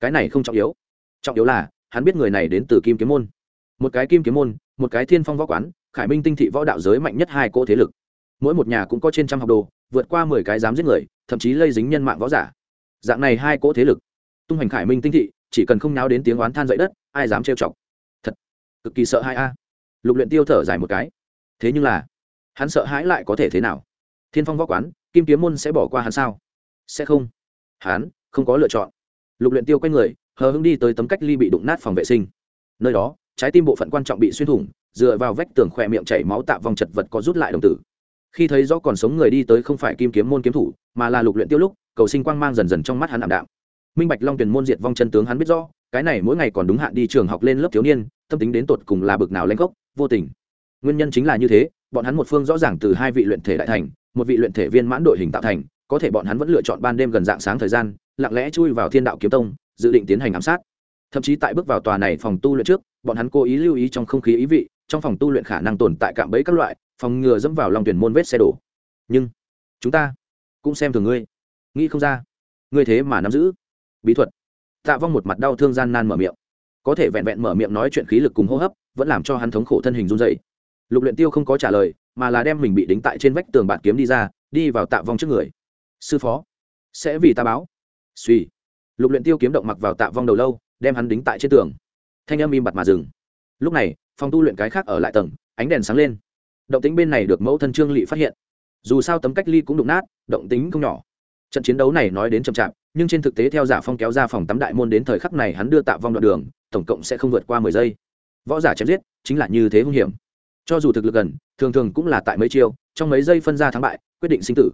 cái này không trọng yếu. Trọng yếu là, hắn biết người này đến từ kim kiếm môn. Một cái kim kiếm môn, một cái thiên phong võ quán, khải minh tinh thị võ đạo giới mạnh nhất hai cỗ thế lực. Mỗi một nhà cũng có trên trăm học đồ, vượt qua mười cái dám giết người, thậm chí lây dính nhân mạng võ giả. Dạng này hai cỗ thế lực, tung hành khải minh tinh thị, chỉ cần không náo đến tiếng oán than dậy đất, ai dám trêu chọc? Thật, cực kỳ sợ hai a. Lục luyện tiêu thở dài một cái. Thế nhưng là, hắn sợ hãi lại có thể thế nào? Thiên phong võ quán, kim kiếm môn sẽ bỏ qua hắn sao? Sẽ không. Hắn không có lựa chọn lục luyện tiêu quay người, hờ hững đi tới tấm cách ly bị đụng nát phòng vệ sinh. Nơi đó, trái tim bộ phận quan trọng bị xuyên thủng, dựa vào vách tường khỏe miệng chảy máu tạ vòng chật vật có rút lại đồng tử. Khi thấy rõ còn sống người đi tới không phải kim kiếm môn kiếm thủ, mà là lục luyện tiêu lúc, cầu sinh quang mang dần dần trong mắt hắn ảm đạm. Minh bạch long tuyển môn diệt vong chân tướng hắn biết rõ, cái này mỗi ngày còn đúng hạn đi trường học lên lớp thiếu niên, tâm tính đến tột cùng là bực nào lãnh gốc, vô tình. Nguyên nhân chính là như thế, bọn hắn một phương rõ ràng từ hai vị luyện thể đại thành, một vị luyện thể viên mãn đội hình tạo thành có thể bọn hắn vẫn lựa chọn ban đêm gần dạng sáng thời gian, lặng lẽ chui vào thiên đạo kiếm tông, dự định tiến hành ám sát. Thậm chí tại bước vào tòa này phòng tu luyện trước, bọn hắn cố ý lưu ý trong không khí ý vị, trong phòng tu luyện khả năng tồn tại cạm bẫy các loại, phòng ngừa dẫm vào lòng tuyển môn vết xe đổ. Nhưng, chúng ta cũng xem thường ngươi. Nghĩ không ra, ngươi thế mà nắm giữ bí thuật. Tạ vong một mặt đau thương gian nan mở miệng. Có thể vẹn vẹn mở miệng nói chuyện khí lực cùng hô hấp, vẫn làm cho hắn thống khổ thân hình run dậy lục luyện tiêu không có trả lời, mà là đem mình bị đính tại trên vách tường bản kiếm đi ra, đi vào tạ vong trước người sư phó, sẽ vì ta báo. Suy. Lục luyện tiêu kiếm động mặc vào tạ vong đầu lâu, đem hắn đính tại trên tường. Thanh âm im bặt mà dừng. Lúc này, phòng tu luyện cái khác ở lại tầng, ánh đèn sáng lên. Động tính bên này được mẫu thân trương lỵ phát hiện. Dù sao tấm cách ly cũng đụng nát, động tính không nhỏ. Trận chiến đấu này nói đến chậm chạp, nhưng trên thực tế theo giả phong kéo ra phòng tắm đại môn đến thời khắc này hắn đưa tạ vong đoạn đường, tổng cộng sẽ không vượt qua mười giây. Võ giả chém giết, chính là như thế hung hiểm. Cho dù thực lực gần, thường thường cũng là tại mấy chiêu, trong mấy giây phân ra thắng bại, quyết định sinh tử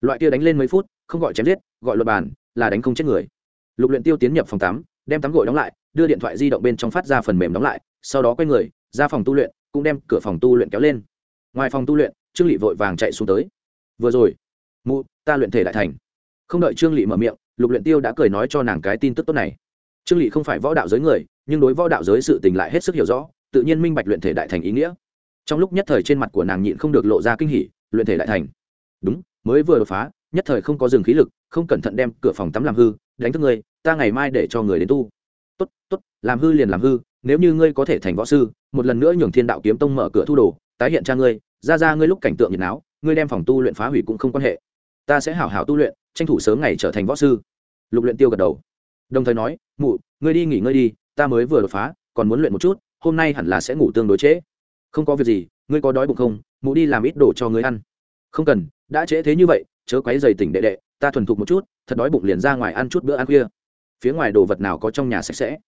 loại kia đánh lên mấy phút, không gọi chém giết, gọi luật bàn là đánh không chết người. Lục luyện tiêu tiến nhập phòng tắm, đem tắm gội đóng lại, đưa điện thoại di động bên trong phát ra phần mềm đóng lại, sau đó quay người, ra phòng tu luyện, cũng đem cửa phòng tu luyện kéo lên. Ngoài phòng tu luyện, trương lị vội vàng chạy xuống tới. Vừa rồi, mụ, ta luyện thể đại thành. Không đợi trương lị mở miệng, lục luyện tiêu đã cười nói cho nàng cái tin tức tốt này. Trương lị không phải võ đạo giới người, nhưng đối võ đạo giới sự tình lại hết sức hiểu rõ, tự nhiên minh bạch luyện thể đại thành ý nghĩa. Trong lúc nhất thời trên mặt của nàng nhịn không được lộ ra kinh hỉ, luyện thể đại thành? Đúng mới vừa đột phá, nhất thời không có dừng khí lực, không cẩn thận đem cửa phòng tắm làm hư, đánh thức ngươi, ta ngày mai để cho người đến tu. Tốt tốt, làm hư liền làm hư, nếu như ngươi có thể thành võ sư, một lần nữa nhường thiên đạo kiếm tông mở cửa thu đồ, tái hiện cha ngươi, ra ra ngươi lúc cảnh tượng nhiệt náo, ngươi đem phòng tu luyện phá hủy cũng không quan hệ. Ta sẽ hảo hảo tu luyện, tranh thủ sớm ngày trở thành võ sư. Lục luyện tiêu gật đầu. Đồng thời nói, mụ, ngươi đi nghỉ ngơi đi, ta mới vừa đột phá, còn muốn luyện một chút, hôm nay hẳn là sẽ ngủ tương đối trễ. Không có việc gì, ngươi có đói bụng không? Mụ đi làm ít đồ cho ngươi ăn. Không cần đã trễ thế như vậy, chớ quấy dày tỉnh đệ đệ, ta thuần thục một chút, thật đói bụng liền ra ngoài ăn chút bữa ăn khuya. Phía ngoài đồ vật nào có trong nhà sạch sẽ?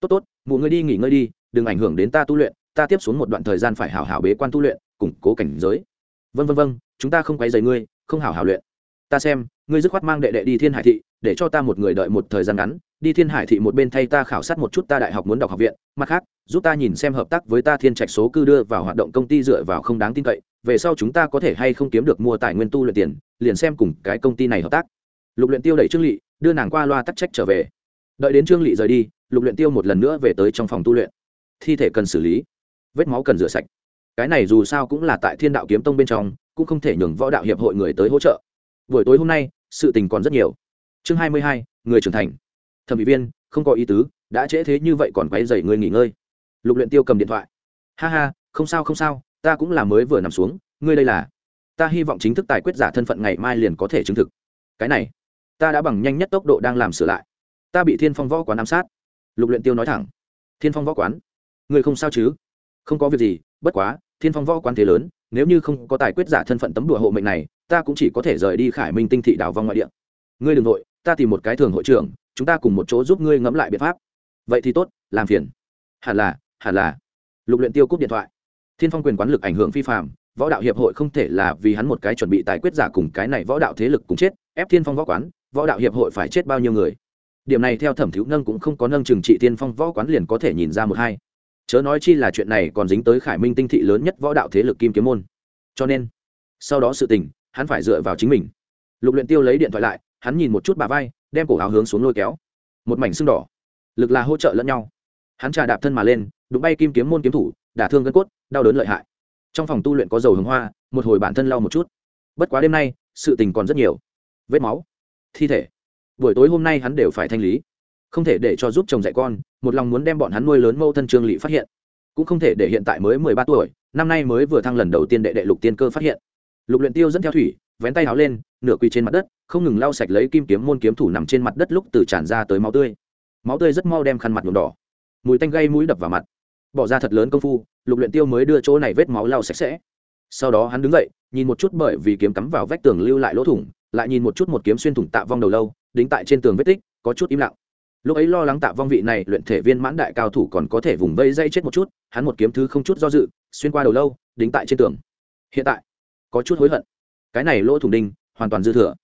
Tốt tốt, mụ ngươi đi nghỉ ngơi đi, đừng ảnh hưởng đến ta tu luyện, ta tiếp xuống một đoạn thời gian phải hảo hảo bế quan tu luyện, củng cố cảnh giới. Vân vân vân chúng ta không quấy dày ngươi, không hảo hảo luyện. Ta xem, ngươi dứt khoát mang đệ đệ đi thiên hải thị, để cho ta một người đợi một thời gian ngắn. Đi thiên hải thị một bên thay ta khảo sát một chút ta đại học muốn đọc học viện, mặt khác, giúp ta nhìn xem hợp tác với ta thiên trạch số cư đưa vào hoạt động công ty dựa vào không đáng tin cậy về sau chúng ta có thể hay không kiếm được mua tài nguyên tu luyện tiền, liền xem cùng cái công ty này hợp tác. Lục luyện tiêu đẩy trương lỵ đưa nàng qua loa tắc trách trở về. Đợi đến trương lỵ rời đi, lục luyện tiêu một lần nữa về tới trong phòng tu luyện. Thi thể cần xử lý, vết máu cần rửa sạch. Cái này dù sao cũng là tại thiên đạo kiếm tông bên trong, cũng không thể nhường võ đạo hiệp hội người tới hỗ trợ. Buổi tối hôm nay, sự tình còn rất nhiều. Chương hai mươi hai, người trưởng thành. Thẩm ủy viên, không có ý tứ, đã trễ thế như vậy còn quay dậy người nghỉ ngơi. Lục luyện tiêu cầm điện thoại. Ha ha, không sao không sao ta cũng là mới vừa nằm xuống, ngươi đây là. Ta hy vọng chính thức tài quyết giả thân phận ngày mai liền có thể chứng thực. Cái này, ta đã bằng nhanh nhất tốc độ đang làm sửa lại. Ta bị thiên phong võ quán ám sát. Lục luyện tiêu nói thẳng. Thiên phong võ quán? Ngươi không sao chứ? Không có việc gì, bất quá, thiên phong võ quán thế lớn, nếu như không có tài quyết giả thân phận tấm đùa hộ mệnh này, ta cũng chỉ có thể rời đi khải minh tinh thị đảo vong ngoại địa. Ngươi đừng nội ta tìm một cái thường hội trưởng, chúng ta cùng một chỗ giúp ngươi ngẫm lại biện pháp. Vậy thì tốt, làm phiền. Hẳn là hẳn là. Lục luyện tiêu cúp điện thoại thiên phong quyền quán lực ảnh hưởng phi phạm võ đạo hiệp hội không thể là vì hắn một cái chuẩn bị tài quyết giả cùng cái này võ đạo thế lực cùng chết, ép thiên phong võ quán, võ đạo hiệp hội phải chết bao nhiêu người. Điểm này theo thẩm thiếu nâng cũng không có nâng trừng trị tiên phong võ quán liền có thể nhìn ra một hai. Chớ nói chi là chuyện này còn dính tới khải minh tinh thị lớn nhất võ đạo thế lực kim kiếm môn. Cho nên, sau đó sự tình, hắn phải dựa vào chính mình. Lục luyện tiêu lấy điện thoại lại, hắn nhìn một chút bà vai, đem cổ áo hướng xuống lôi kéo. Một mảnh xương đỏ. Lực là hỗ trợ lẫn nhau. Hắn trà đạp thân mà lên, đụng bay kim kiếm môn kiếm thủ đả thương gân cốt, đau đớn lợi hại. Trong phòng tu luyện có dầu hồng hoa, một hồi bản thân lau một chút. Bất quá đêm nay, sự tình còn rất nhiều. Vết máu, thi thể. Buổi tối hôm nay hắn đều phải thanh lý. Không thể để cho giúp chồng dạy con, một lòng muốn đem bọn hắn nuôi lớn mâu thân trương lỵ phát hiện. Cũng không thể để hiện tại mới mười ba tuổi, năm nay mới vừa thăng lần đầu tiên đệ đệ lục tiên cơ phát hiện. Lục luyện tiêu dẫn theo thủy, vén tay háo lên, nửa quỳ trên mặt đất, không ngừng lau sạch lấy kim kiếm môn kiếm thủ nằm trên mặt đất lúc từ tràn ra tới máu tươi. Máu tươi rất mau đem khăn mặt nhuộm đỏ. Mùi tanh gây mũi đập vào mặt bỏ ra thật lớn công phu, lục luyện tiêu mới đưa chỗ này vết máu lau sạch sẽ. Sau đó hắn đứng dậy, nhìn một chút bởi vì kiếm cắm vào vách tường lưu lại lỗ thủng, lại nhìn một chút một kiếm xuyên thủng tạ vong đầu lâu, đính tại trên tường vết tích, có chút im lặng. Lúc ấy lo lắng tạ vong vị này luyện thể viên mãn đại cao thủ còn có thể vùng vây dây chết một chút, hắn một kiếm thứ không chút do dự, xuyên qua đầu lâu, đính tại trên tường. Hiện tại, có chút hối hận. Cái này lỗ thủng đinh, hoàn toàn dư thừa.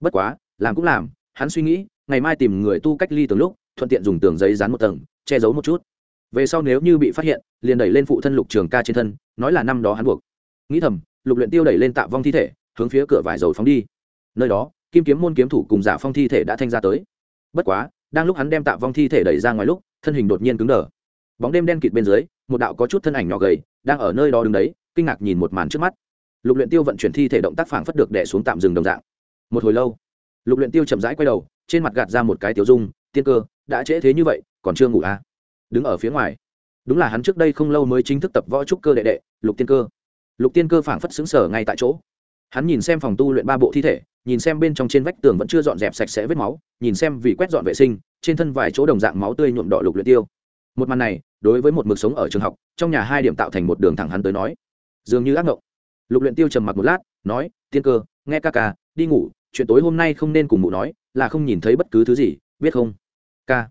Bất quá, làm cũng làm, hắn suy nghĩ, ngày mai tìm người tu cách ly tường lúc, thuận tiện dùng tường giấy dán một tầng, che giấu một chút về sau nếu như bị phát hiện, liền đẩy lên phụ thân lục trường ca trên thân, nói là năm đó hắn buộc. Nghĩ thầm, lục luyện tiêu đẩy lên tạ vong thi thể, hướng phía cửa vải dầu phóng đi. Nơi đó, kim kiếm môn kiếm thủ cùng giả phong thi thể đã thanh ra tới. Bất quá, đang lúc hắn đem tạ vong thi thể đẩy ra ngoài lúc, thân hình đột nhiên cứng đờ. Bóng đêm đen kịt bên dưới, một đạo có chút thân ảnh nhỏ gầy, đang ở nơi đó đứng đấy, kinh ngạc nhìn một màn trước mắt. Lục luyện tiêu vận chuyển thi thể động tác phảng phất được đè xuống tạm dừng đồng dạng. Một hồi lâu, lục luyện tiêu chậm rãi quay đầu, trên mặt gạt ra một cái tiểu dung, tiên cơ, đã trễ thế như vậy, còn chưa ngủ à? Đứng ở phía ngoài. Đúng là hắn trước đây không lâu mới chính thức tập võ trúc cơ đệ đệ, lục tiên cơ. Lục tiên cơ phảng phất xứng sở ngay tại chỗ. Hắn nhìn xem phòng tu luyện ba bộ thi thể, nhìn xem bên trong trên vách tường vẫn chưa dọn dẹp sạch sẽ vết máu, nhìn xem vì quét dọn vệ sinh, trên thân vài chỗ đồng dạng máu tươi nhuộm đỏ lục luyện tiêu. Một màn này, đối với một mực sống ở trường học, trong nhà hai điểm tạo thành một đường thẳng hắn tới nói, dường như ác ngộng. Lục luyện tiêu trầm mặc một lát, nói, tiên cơ, nghe ca ca, đi ngủ, chuyện tối hôm nay không nên cùng mụ nói, là không nhìn thấy bất cứ thứ gì, biết không? Ca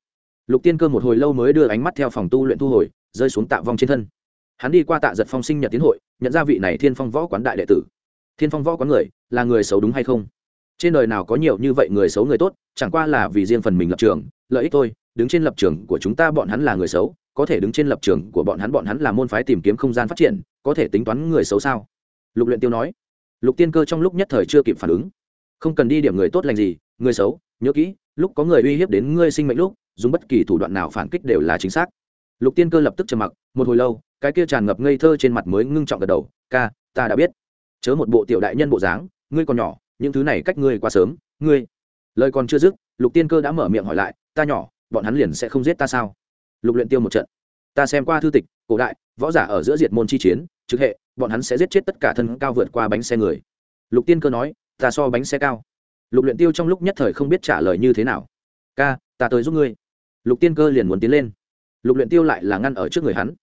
lục tiên cơ một hồi lâu mới đưa ánh mắt theo phòng tu luyện thu hồi, rơi xuống tạ vong trên thân. Hắn đi qua tạ giật phong sinh nhật tiến hội, nhận ra vị này thiên phong võ quán đại đệ tử. Thiên phong võ quán người, là người xấu đúng hay không? Trên đời nào có nhiều như vậy người xấu người tốt, chẳng qua là vì riêng phần mình lập trường, lợi ích thôi, đứng trên lập trường của chúng ta bọn hắn là người xấu, có thể đứng trên lập trường của bọn hắn bọn hắn là môn phái tìm kiếm không gian phát triển, có thể tính toán người xấu sao? Lục luyện tiêu nói. Lục tiên cơ trong lúc nhất thời chưa kịp phản ứng. Không cần đi điểm người tốt lành gì, người xấu, nhớ kỹ, lúc có người uy hiếp đến ngươi sinh mệnh lúc dùng bất kỳ thủ đoạn nào phản kích đều là chính xác. Lục tiên cơ lập tức trầm mặc, một hồi lâu, cái kia tràn ngập ngây thơ trên mặt mới ngưng trọng gật đầu, ca, ta đã biết. Chớ một bộ tiểu đại nhân bộ dáng, ngươi còn nhỏ, những thứ này cách ngươi quá sớm, ngươi. Lời còn chưa dứt, lục tiên cơ đã mở miệng hỏi lại, ta nhỏ, bọn hắn liền sẽ không giết ta sao? Lục luyện tiêu một trận, ta xem qua thư tịch, cổ đại, võ giả ở giữa diệt môn chi chiến, trực hệ, bọn hắn sẽ giết chết tất cả thân cao vượt qua bánh xe người. Lục tiên cơ nói, ta so bánh xe cao. Lục luyện tiêu trong lúc nhất thời không biết trả lời như thế nào, ca, ta tới giúp ngươi lục tiên cơ liền muốn tiến lên. Lục luyện tiêu lại là ngăn ở trước người hắn.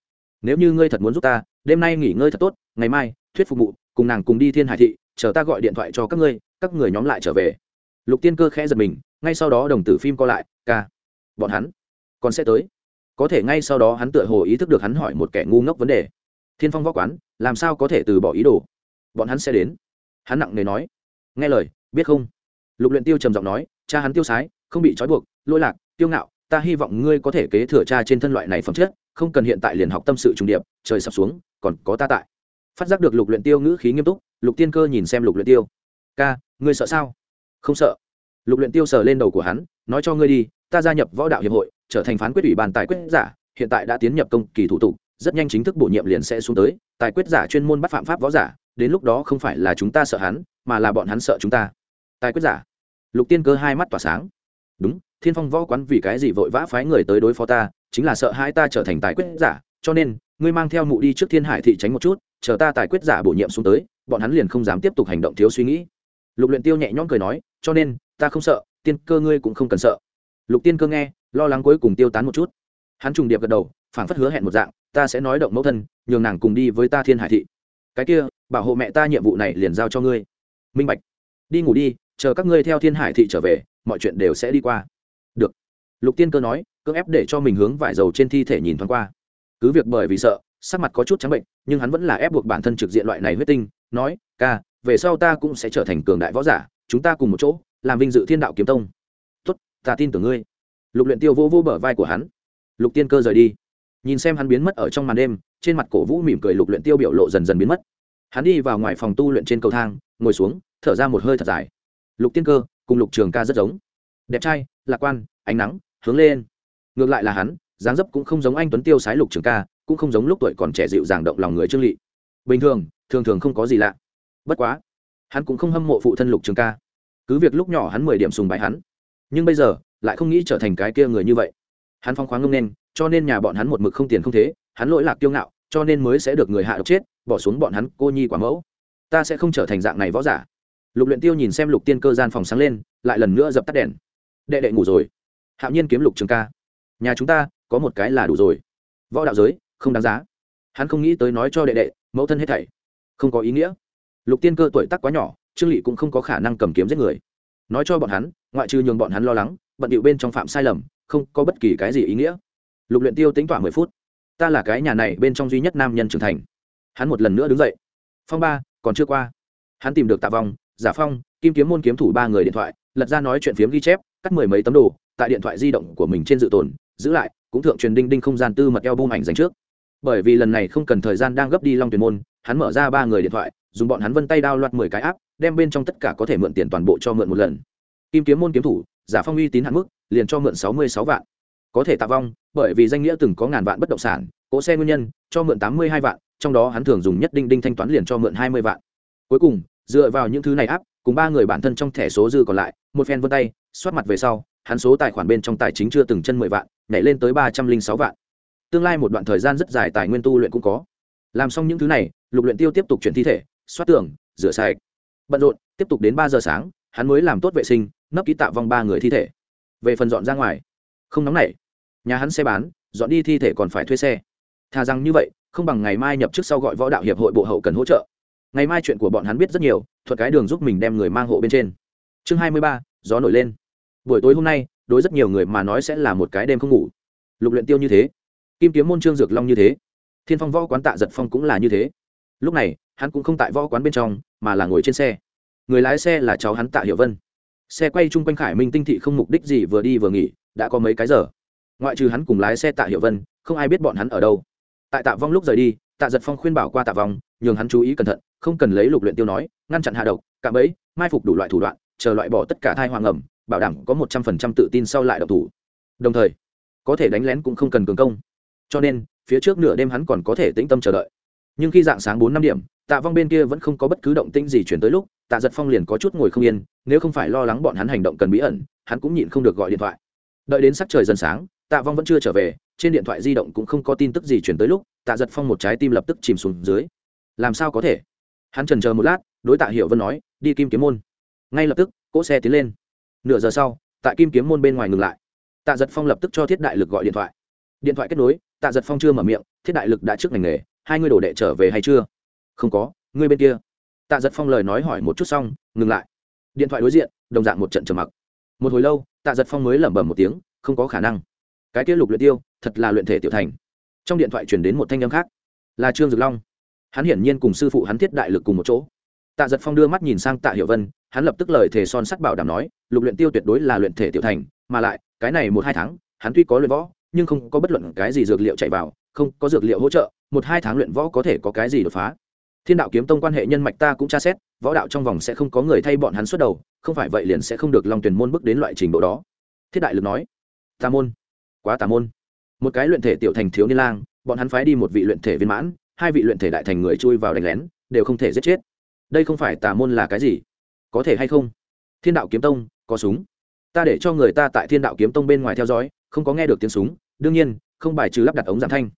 Nếu như ngươi thật muốn giúp ta, đêm nay nghỉ ngơi thật tốt, ngày mai, thuyết phục mụ, cùng nàng cùng đi thiên hải thị, chờ ta gọi điện thoại cho các ngươi, các người nhóm lại trở về. Lục tiên cơ khẽ giật mình, ngay sau đó đồng tử phim co lại, ca, bọn hắn còn sẽ tới. Có thể ngay sau đó hắn tựa hồ ý thức được hắn hỏi một kẻ ngu ngốc vấn đề. Thiên phong võ quán, làm sao có thể từ bỏ ý đồ? Bọn hắn sẽ đến. Hắn nặng nề nói. Nghe lời, biết không? Lục luyện tiêu trầm giọng nói, cha hắn tiêu sái, không bị trói buộc lôi lạc tiêu ngạo ta hy vọng ngươi có thể kế thừa cha trên thân loại này phẩm chất, không cần hiện tại liền học tâm sự trung điệp, trời sập xuống, còn có ta tại. Phát giác được lục luyện tiêu ngữ khí nghiêm túc, lục tiên cơ nhìn xem lục luyện tiêu. Ca, ngươi sợ sao? Không sợ. Lục luyện tiêu sờ lên đầu của hắn, nói cho ngươi đi, ta gia nhập võ đạo hiệp hội, trở thành phán quyết ủy ban tài quyết giả, hiện tại đã tiến nhập công kỳ thủ tục, rất nhanh chính thức bổ nhiệm liền sẽ xuống tới, tài quyết giả chuyên môn bắt phạm pháp võ giả, đến lúc đó không phải là chúng ta sợ hắn, mà là bọn hắn sợ chúng ta. Tài quyết giả? Lục tiên cơ hai mắt tỏa sáng. Đúng thiên phong võ quán vì cái gì vội vã phái người tới đối phó ta, chính là sợ hai ta trở thành tài quyết giả, cho nên, ngươi mang theo mụ đi trước thiên hải thị tránh một chút, chờ ta tài quyết giả bổ nhiệm xuống tới, bọn hắn liền không dám tiếp tục hành động thiếu suy nghĩ. Lục luyện tiêu nhẹ nhõm cười nói, cho nên, ta không sợ, tiên cơ ngươi cũng không cần sợ. Lục tiên cơ nghe, lo lắng cuối cùng tiêu tán một chút. Hắn trùng điệp gật đầu, phảng phất hứa hẹn một dạng, ta sẽ nói động mẫu thân, nhường nàng cùng đi với ta thiên hải thị. Cái kia, bảo hộ mẹ ta nhiệm vụ này liền giao cho ngươi. Minh bạch. Đi ngủ đi, chờ các ngươi theo thiên hải thị trở về, mọi chuyện đều sẽ đi qua được. Lục tiên cơ nói, cưỡng ép để cho mình hướng vải dầu trên thi thể nhìn thoáng qua. Cứ việc bởi vì sợ, sắc mặt có chút trắng bệnh, nhưng hắn vẫn là ép buộc bản thân trực diện loại này huyết tinh, nói, ca, về sau ta cũng sẽ trở thành cường đại võ giả, chúng ta cùng một chỗ, làm vinh dự thiên đạo kiếm tông. Tuất ta tin tưởng ngươi. Lục luyện tiêu vô vô bờ vai của hắn. Lục tiên cơ rời đi. Nhìn xem hắn biến mất ở trong màn đêm, trên mặt cổ vũ mỉm cười lục luyện tiêu biểu lộ dần dần biến mất. Hắn đi vào ngoài phòng tu luyện trên cầu thang, ngồi xuống, thở ra một hơi thật dài. Lục tiên cơ, cùng lục trường ca rất giống. Đẹp trai lạc quan, ánh nắng, hướng lên. Ngược lại là hắn, dáng dấp cũng không giống anh tuấn tiêu sái lục trường ca, cũng không giống lúc tuổi còn trẻ dịu dàng động lòng người trương lị. Bình thường thường thường không có gì lạ. Bất quá, hắn cũng không hâm mộ phụ thân lục trường ca. Cứ việc lúc nhỏ hắn mười điểm sùng bái hắn, nhưng bây giờ lại không nghĩ trở thành cái kia người như vậy. Hắn phong khoáng ngông nên, cho nên nhà bọn hắn một mực không tiền không thế, hắn lỗi lạc kiêu ngạo, cho nên mới sẽ được người hạ độc chết, bỏ xuống bọn hắn cô nhi quả mẫu. Ta sẽ không trở thành dạng này võ giả. Lục luyện tiêu nhìn xem lục tiên cơ gian phòng sáng lên, lại lần nữa dập tắt đèn đệ đệ ngủ rồi. Hạo nhiên kiếm lục trường ca. Nhà chúng ta có một cái là đủ rồi. Võ đạo giới, không đáng giá. Hắn không nghĩ tới nói cho đệ đệ, mẫu thân hết thảy. Không có ý nghĩa. Lục tiên cơ tuổi tác quá nhỏ, trương lị cũng không có khả năng cầm kiếm giết người. Nói cho bọn hắn, ngoại trừ nhường bọn hắn lo lắng, bận điệu bên trong phạm sai lầm, không có bất kỳ cái gì ý nghĩa. Lục luyện tiêu tính tỏa mười phút. Ta là cái nhà này bên trong duy nhất nam nhân trưởng thành. Hắn một lần nữa đứng dậy. Phong ba, còn chưa qua. Hắn tìm được tạ vong, giả phong, kim kiếm môn kiếm thủ ba người điện thoại, lật ra nói chuyện phiếm ghi chép cắt mười mấy tấm đồ, tại điện thoại di động của mình trên dự tồn, giữ lại, cũng thượng truyền đinh đinh không gian tư mật eo bung ảnh dành trước. Bởi vì lần này không cần thời gian đang gấp đi long tuyển môn, hắn mở ra ba người điện thoại, dùng bọn hắn vân tay đao loạt mười cái áp đem bên trong tất cả có thể mượn tiền toàn bộ cho mượn một lần. Kim kiếm môn kiếm thủ, giả phong uy tín hạn mức, liền cho mượn sáu mươi sáu vạn. Có thể tạ vong, bởi vì danh nghĩa từng có ngàn vạn bất động sản, cỗ xe nguyên nhân, cho mượn tám mươi hai vạn, trong đó hắn thường dùng nhất đinh đinh thanh toán liền cho mượn hai mươi vạn. Cuối cùng dựa vào những thứ này áp, cùng ba người bản thân trong thẻ số dư còn lại, một phen vân tay, xoát mặt về sau, hắn số tài khoản bên trong tài chính chưa từng chân mười vạn, nhảy lên tới ba trăm linh sáu vạn. Tương lai một đoạn thời gian rất dài tài nguyên tu luyện cũng có. Làm xong những thứ này, lục luyện tiêu tiếp tục chuyển thi thể, xoát tường, rửa sạch. Bận rộn, tiếp tục đến ba giờ sáng, hắn mới làm tốt vệ sinh, nấp ký tạ vong ba người thi thể. Về phần dọn ra ngoài, không nóng nảy. Nhà hắn xe bán, dọn đi thi thể còn phải thuê xe. Thà rằng như vậy, không bằng ngày mai nhập trước sau gọi võ đạo hiệp hội bộ hậu cần hỗ trợ ngày mai chuyện của bọn hắn biết rất nhiều, thuật cái đường giúp mình đem người mang hộ bên trên. Chương hai mươi ba, gió nổi lên. Buổi tối hôm nay, đối rất nhiều người mà nói sẽ là một cái đêm không ngủ. Lục luyện tiêu như thế, kim kiếm môn trương dược long như thế, thiên phong võ quán tạ giật phong cũng là như thế. Lúc này, hắn cũng không tại võ quán bên trong, mà là ngồi trên xe. Người lái xe là cháu hắn tạ Hiệu vân. Xe quay chung quanh khải minh tinh thị không mục đích gì vừa đi vừa nghỉ, đã có mấy cái giờ. Ngoại trừ hắn cùng lái xe tạ Hiệu vân, không ai biết bọn hắn ở đâu. Tại tạ vong lúc rời đi, tạ giật phong khuyên bảo qua tạ vong, nhường hắn chú ý cẩn thận không cần lấy lục luyện tiêu nói, ngăn chặn hạ độc, cạm bẫy, mai phục đủ loại thủ đoạn, chờ loại bỏ tất cả thai hoàng ẩm, bảo đảm có một trăm phần trăm tự tin sau lại độc thủ. Đồng thời, có thể đánh lén cũng không cần cường công. Cho nên, phía trước nửa đêm hắn còn có thể tĩnh tâm chờ đợi. Nhưng khi dạng sáng bốn năm điểm, tạ vong bên kia vẫn không có bất cứ động tĩnh gì chuyển tới lúc, tạ giật phong liền có chút ngồi không yên, nếu không phải lo lắng bọn hắn hành động cần bí ẩn, hắn cũng nhịn không được gọi điện thoại. Đợi đến sắc trời dần sáng, tạ vong vẫn chưa trở về, trên điện thoại di động cũng không có tin tức gì chuyển tới lúc, tạ giật phong một trái tim lập tức chìm xuống dưới. Làm sao có thể? Hắn trần chờ một lát, đối tạ hiệu vân nói, đi kim kiếm môn. Ngay lập tức, cỗ xe tiến lên. Nửa giờ sau, tại kim kiếm môn bên ngoài ngừng lại. Tạ giật phong lập tức cho thiết đại lực gọi điện thoại. Điện thoại kết nối, tạ giật phong chưa mở miệng, thiết đại lực đã trước ngành nghề, hai người đổ đệ trở về hay chưa? Không có, ngươi bên kia. Tạ giật phong lời nói hỏi một chút xong, ngừng lại. Điện thoại đối diện, đồng dạng một trận trầm mặc. Một hồi lâu, tạ giật phong mới lẩm bẩm một tiếng, không có khả năng. Cái kia lục luyện tiêu, thật là luyện thể tiểu thành. Trong điện thoại truyền đến một thanh âm khác, là trương dực long hắn hiển nhiên cùng sư phụ hắn thiết đại lực cùng một chỗ. Tạ giật phong đưa mắt nhìn sang tạ hiểu vân, hắn lập tức lời thề son sắt bảo đảm nói, lục luyện tiêu tuyệt đối là luyện thể tiểu thành, mà lại, cái này một hai tháng, hắn tuy có luyện võ, nhưng không có bất luận cái gì dược liệu chạy vào, không có dược liệu hỗ trợ, một hai tháng luyện võ có thể có cái gì đột phá. Thiên đạo kiếm tông quan hệ nhân mạch ta cũng tra xét, võ đạo trong vòng sẽ không có người thay bọn hắn xuất đầu, không phải vậy liền sẽ không được long tuyển môn bước đến loại trình độ đó. Thiết đại lực nói, tà môn, quá tà môn. Một cái luyện thể tiểu thành thiếu niên lang, bọn hắn phái đi một vị luyện thể viên mãn hai vị luyện thể đại thành người chui vào đánh lén, đều không thể giết chết. Đây không phải tà môn là cái gì? Có thể hay không? Thiên đạo kiếm tông, có súng. Ta để cho người ta tại thiên đạo kiếm tông bên ngoài theo dõi, không có nghe được tiếng súng, đương nhiên, không bài trừ lắp đặt ống giảm thanh.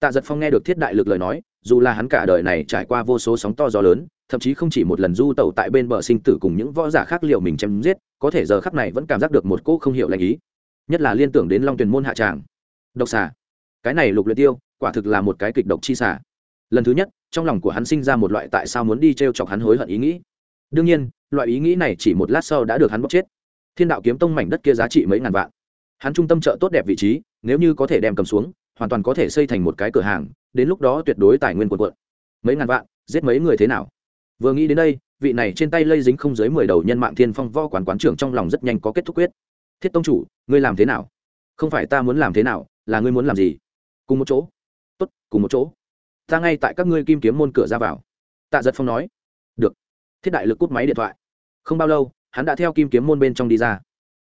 Tạ giật phong nghe được thiết đại lực lời nói, dù là hắn cả đời này trải qua vô số sóng to gió lớn, thậm chí không chỉ một lần du tẩu tại bên bờ sinh tử cùng những võ giả khác liệu mình chém giết, có thể giờ khắc này vẫn cảm giác được một cỗ không hiểu lành ý. Nhất là liên tưởng đến long tuyền môn hạ tràng. Độc xà. Cái này lục luyện tiêu, quả thực là một cái kịch độc chi xà lần thứ nhất, trong lòng của hắn sinh ra một loại tại sao muốn đi treo chọc hắn hối hận ý nghĩ. Đương nhiên, loại ý nghĩ này chỉ một lát sau đã được hắn bóc chết. Thiên đạo kiếm tông mảnh đất kia giá trị mấy ngàn vạn. Hắn trung tâm chợ tốt đẹp vị trí, nếu như có thể đem cầm xuống, hoàn toàn có thể xây thành một cái cửa hàng, đến lúc đó tuyệt đối tài nguyên quần quận mấy ngàn vạn, giết mấy người thế nào? Vừa nghĩ đến đây, vị này trên tay lây dính không dưới mười đầu nhân mạng thiên phong võ quán quán trưởng trong lòng rất nhanh có kết thúc quyết. Thiết tông chủ, ngươi làm thế nào? Không phải ta muốn làm thế nào, là ngươi muốn làm gì? Cùng một chỗ. Tốt, cùng một chỗ ta ngay tại các ngươi kim kiếm môn cửa ra vào. Tạ giật phong nói. Được. Thiết đại lực cút máy điện thoại. Không bao lâu, hắn đã theo kim kiếm môn bên trong đi ra.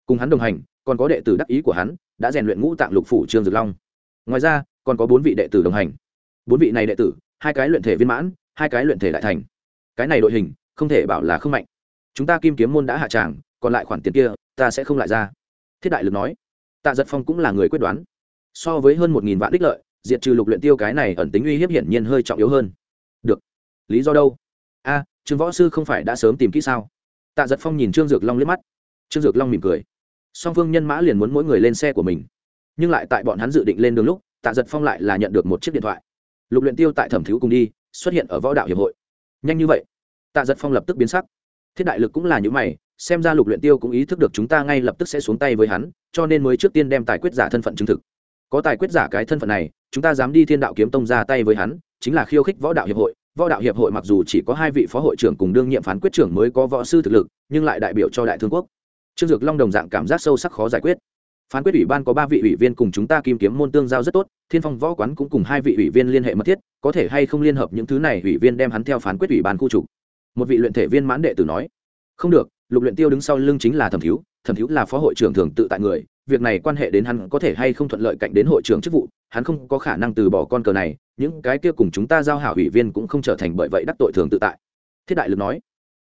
Cùng hắn đồng hành, còn có đệ tử đắc ý của hắn, đã rèn luyện ngũ tạng lục phủ trương dược long. Ngoài ra, còn có bốn vị đệ tử đồng hành. Bốn vị này đệ tử, hai cái luyện thể viên mãn, hai cái luyện thể đại thành. Cái này đội hình, không thể bảo là không mạnh. Chúng ta kim kiếm môn đã hạ tràng, còn lại khoản tiền kia, ta sẽ không lại ra. Thiết đại lực nói. Tạ giật phong cũng là người quyết đoán. So với hơn một nghìn vạn đích lợi diệt trừ lục luyện tiêu cái này ẩn tính uy hiếp hiển nhiên hơi trọng yếu hơn. Được. Lý do đâu? A à, trương võ sư không phải đã sớm tìm kỹ sao? Tạ giật phong nhìn trương dược long liếc mắt. Trương dược long mỉm cười. Song phương nhân mã liền muốn mỗi người lên xe của mình. Nhưng lại tại bọn hắn dự định lên đường lúc tạ giật phong lại là nhận được một chiếc điện thoại. Lục luyện tiêu tại thẩm thiếu cùng đi xuất hiện ở võ đạo hiệp hội. Nhanh như vậy tạ giật phong lập tức biến sắc. Thiết đại lực cũng là những mày xem ra lục luyện tiêu cũng ý thức được chúng ta ngay lập tức sẽ xuống tay với hắn cho nên mới trước tiên đem tài quyết giả thân phận chứng thực có tài quyết giả cái thân phận này, chúng ta dám đi thiên đạo kiếm tông ra tay với hắn, chính là khiêu khích võ đạo hiệp hội. Võ đạo hiệp hội mặc dù chỉ có hai vị phó hội trưởng cùng đương nhiệm phán quyết trưởng mới có võ sư thực lực, nhưng lại đại biểu cho đại thương quốc. Trương dược long đồng dạng cảm giác sâu sắc khó giải quyết. Phán quyết ủy ban có ba vị ủy viên cùng chúng ta kim kiếm môn tương giao rất tốt, thiên phong võ quán cũng cùng hai vị ủy viên liên hệ mật thiết, có thể hay không liên hợp những thứ này, ủy viên đem hắn theo phán quyết ủy ban khu trục. Một vị luyện thể viên mãn đệ tử nói, không được, lục luyện tiêu đứng sau lưng chính là thẩm thiếu thẩm thiếu là phó hội trưởng thường tự tại người việc này quan hệ đến hắn có thể hay không thuận lợi cạnh đến hội trưởng chức vụ, hắn không có khả năng từ bỏ con cờ này, những cái kia cùng chúng ta giao hảo ủy viên cũng không trở thành bởi vậy đắc tội thường tự tại. Thiết đại lực nói.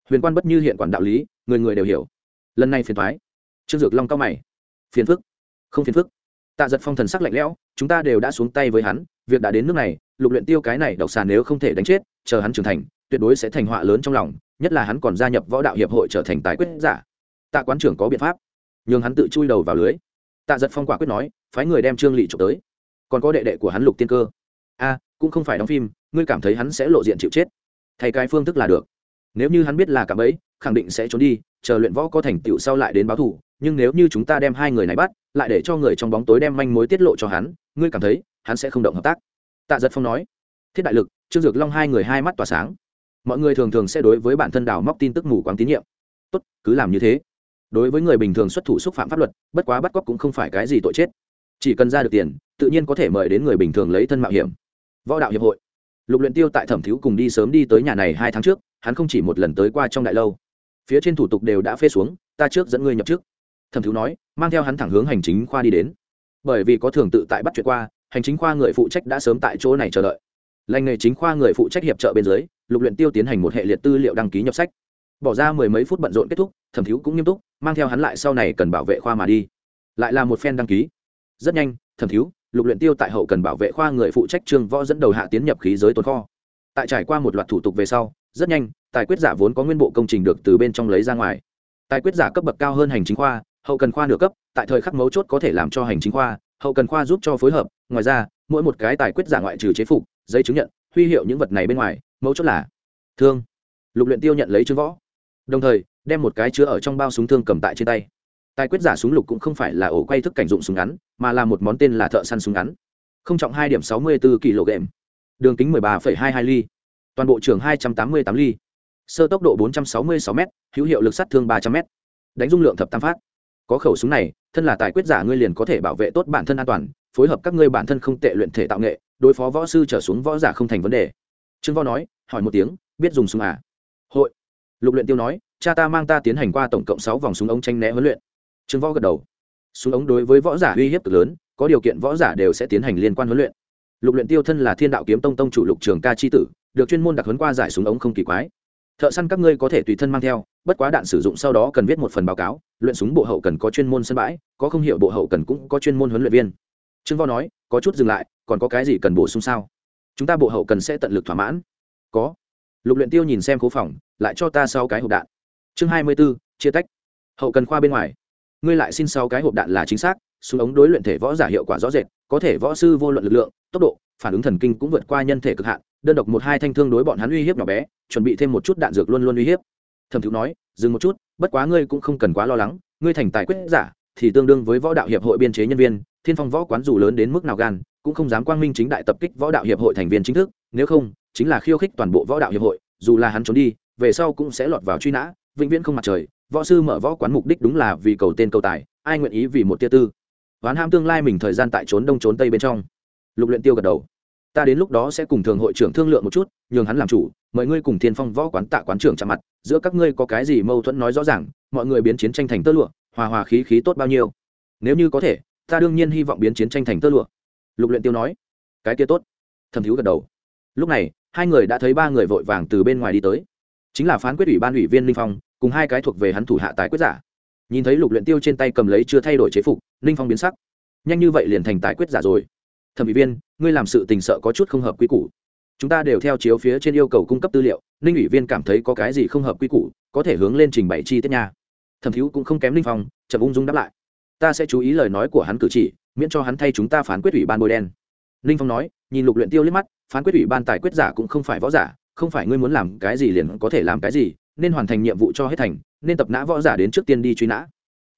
Huyền quan bất như hiện quản đạo lý, người người đều hiểu. Lần này phiền thoái trương dược long cao mày. Phiền phức. Không phiền phức. Tạ giật phong thần sắc lạnh lẽo, chúng ta đều đã xuống tay với hắn, việc đã đến nước này, lục luyện tiêu cái này độc sản nếu không thể đánh chết, chờ hắn trưởng thành, tuyệt đối sẽ thành họa lớn trong lòng, nhất là hắn còn gia nhập võ đạo hiệp hội trở thành tài quyết giả. Tạ quán trưởng có biện pháp. Nhưng hắn tự chui đầu vào lưới tạ giật phong quả quyết nói, phái người đem trương lị trộm tới. Còn có đệ đệ của hắn lục tiên cơ. A, cũng không phải đóng phim, ngươi cảm thấy hắn sẽ lộ diện chịu chết. Thay cái phương thức là được. Nếu như hắn biết là cả ấy khẳng định sẽ trốn đi, chờ luyện võ có thành tựu sau lại đến báo thù. Nhưng nếu như chúng ta đem hai người này bắt, lại để cho người trong bóng tối đem manh mối tiết lộ cho hắn, ngươi cảm thấy hắn sẽ không động hợp tác? Tạ giật phong nói, thiết đại lực, trương dược long hai người hai mắt tỏa sáng. Mọi người thường thường sẽ đối với bản thân đào móc tin tức mù quáng tín nhiệm. Tốt, cứ làm như thế đối với người bình thường xuất thủ xúc phạm pháp luật, bất quá bắt cóc cũng không phải cái gì tội chết. Chỉ cần ra được tiền, tự nhiên có thể mời đến người bình thường lấy thân mạo hiểm. Võ đạo hiệp hội. Lục luyện tiêu tại thẩm thiếu cùng đi sớm đi tới nhà này hai tháng trước, hắn không chỉ một lần tới qua trong đại lâu. Phía trên thủ tục đều đã phê xuống, ta trước dẫn ngươi nhập trước. Thẩm thiếu nói, mang theo hắn thẳng hướng hành chính khoa đi đến. Bởi vì có thường tự tại bắt chuyện qua, hành chính khoa người phụ trách đã sớm tại chỗ này chờ đợi. Lành nghề chính khoa người phụ trách hiệp trợ bên dưới, lục luyện tiêu tiến hành một hệ liệt tư liệu đăng ký nhập sách bỏ ra mười mấy phút bận rộn kết thúc, thẩm thiếu cũng nghiêm túc, mang theo hắn lại sau này cần bảo vệ khoa mà đi. Lại là một phen đăng ký. Rất nhanh, thẩm thiếu lục luyện tiêu tại hậu cần bảo vệ khoa người phụ trách trương võ dẫn đầu hạ tiến nhập khí giới tồn kho. Tại trải qua một loạt thủ tục về sau, rất nhanh, tài quyết giả vốn có nguyên bộ công trình được từ bên trong lấy ra ngoài. Tài quyết giả cấp bậc cao hơn hành chính khoa, hậu cần khoa nửa cấp, tại thời khắc mấu chốt có thể làm cho hành chính khoa, hậu cần khoa giúp cho phối hợp, ngoài ra, mỗi một cái tài quyết giả ngoại trừ chế phục, giấy chứng nhận, huy hiệu những vật này bên ngoài, mấu chốt là, thương. Lục luyện tiêu nhận lấy chứng võ đồng thời, đem một cái chứa ở trong bao súng thương cầm tại trên tay. Tài quyết giả súng lục cũng không phải là ổ quay thức cảnh dụng súng ngắn, mà là một món tên là thợ săn súng ngắn. Không trọng hai điểm sáu mươi bốn kg. Đường kính mười ba phẩy hai hai ly. Toàn bộ trường hai trăm tám mươi tám ly. Sơ tốc độ bốn trăm sáu mươi sáu m hữu hiệu lực sát thương ba trăm m đánh dung lượng thập tam phát. Có khẩu súng này, thân là tài quyết giả ngươi liền có thể bảo vệ tốt bản thân an toàn, phối hợp các ngươi bản thân không tệ luyện thể tạo nghệ, đối phó võ sư trở xuống võ giả không thành vấn đề. Trương võ nói, hỏi một tiếng, biết dùng súng à? Hội lục luyện tiêu nói, cha ta mang ta tiến hành qua tổng cộng sáu vòng súng ống tranh né huấn luyện. Trương võ gật đầu. Súng ống đối với võ giả uy hiếp cực lớn, có điều kiện võ giả đều sẽ tiến hành liên quan huấn luyện. Lục luyện tiêu thân là thiên đạo kiếm tông tông chủ lục trường ca chi tử, được chuyên môn đặc huấn qua giải súng ống không kỳ quái. Thợ săn các ngươi có thể tùy thân mang theo, bất quá đạn sử dụng sau đó cần viết một phần báo cáo, luyện súng bộ hậu cần có chuyên môn sân bãi, có không hiểu bộ hậu cần cũng có chuyên môn huấn luyện viên. Trương võ nói, có chút dừng lại, còn có cái gì cần bổ sung sao? Chúng ta bộ hậu cần sẽ tận lực thỏa mãn. Có lục luyện tiêu nhìn xem cố phòng lại cho ta sáu cái hộp đạn. Chương hai mươi 24, chia tách. Hậu cần khoa bên ngoài. Ngươi lại xin sáu cái hộp đạn là chính xác súng ống đối luyện thể võ giả hiệu quả rõ rệt có thể võ sư vô luận lực lượng tốc độ phản ứng thần kinh cũng vượt qua nhân thể cực hạn đơn độc một hai thanh thương đối bọn hắn uy hiếp nhỏ bé chuẩn bị thêm một chút đạn dược luôn luôn uy hiếp. Thẩm thiếu nói dừng một chút bất quá ngươi cũng không cần quá lo lắng ngươi thành tài quyết giả thì tương đương với võ đạo hiệp hội biên chế nhân viên thiên phong võ quán dù lớn đến mức nào gan cũng không dám quang minh chính đại tập kích võ đạo hiệp hội thành viên chính thức nếu không chính là khiêu khích toàn bộ võ đạo hiệp hội, dù là hắn trốn đi, về sau cũng sẽ lọt vào truy nã, vĩnh viễn không mặt trời. Võ sư mở võ quán mục đích đúng là vì cầu tên cầu tài, ai nguyện ý vì một tia tư. Oán ham tương lai mình thời gian tại trốn đông trốn tây bên trong. Lục luyện tiêu gật đầu. Ta đến lúc đó sẽ cùng thường hội trưởng thương lượng một chút, nhường hắn làm chủ, mời ngươi cùng thiên phong võ quán tạ quán trưởng chạm mặt, giữa các ngươi có cái gì mâu thuẫn nói rõ ràng, mọi người biến chiến tranh thành tơ lụa, hòa hòa khí khí tốt bao nhiêu. Nếu như có thể, ta đương nhiên hy vọng biến chiến tranh thành tơ lụa. Lục luyện tiêu nói. Cái kia tốt. Thẩm thiếu gật đầu. Lúc này hai người đã thấy ba người vội vàng từ bên ngoài đi tới. Chính là phán quyết ủy ban ủy viên linh phong, cùng hai cái thuộc về hắn thủ hạ tài quyết giả. Nhìn thấy lục luyện tiêu trên tay cầm lấy chưa thay đổi chế phục, ninh phong biến sắc. Nhanh như vậy liền thành tài quyết giả rồi. Thẩm ủy viên, ngươi làm sự tình sợ có chút không hợp quy củ. Chúng ta đều theo chiếu phía trên yêu cầu cung cấp tư liệu, ninh ủy viên cảm thấy có cái gì không hợp quy củ, có thể hướng lên trình bày chi tiết nha. Thẩm thiếu cũng không kém ninh phong, chậm ung dung đáp lại. Ta sẽ chú ý lời nói của hắn cử chỉ, miễn cho hắn thay chúng ta phán quyết ủy ban bôi đen. Ninh phong nói, nhìn lục luyện tiêu liếc mắt phán quyết ủy ban tài quyết giả cũng không phải võ giả, không phải ngươi muốn làm cái gì liền có thể làm cái gì, nên hoàn thành nhiệm vụ cho hết thành, nên tập nã võ giả đến trước tiên đi truy nã.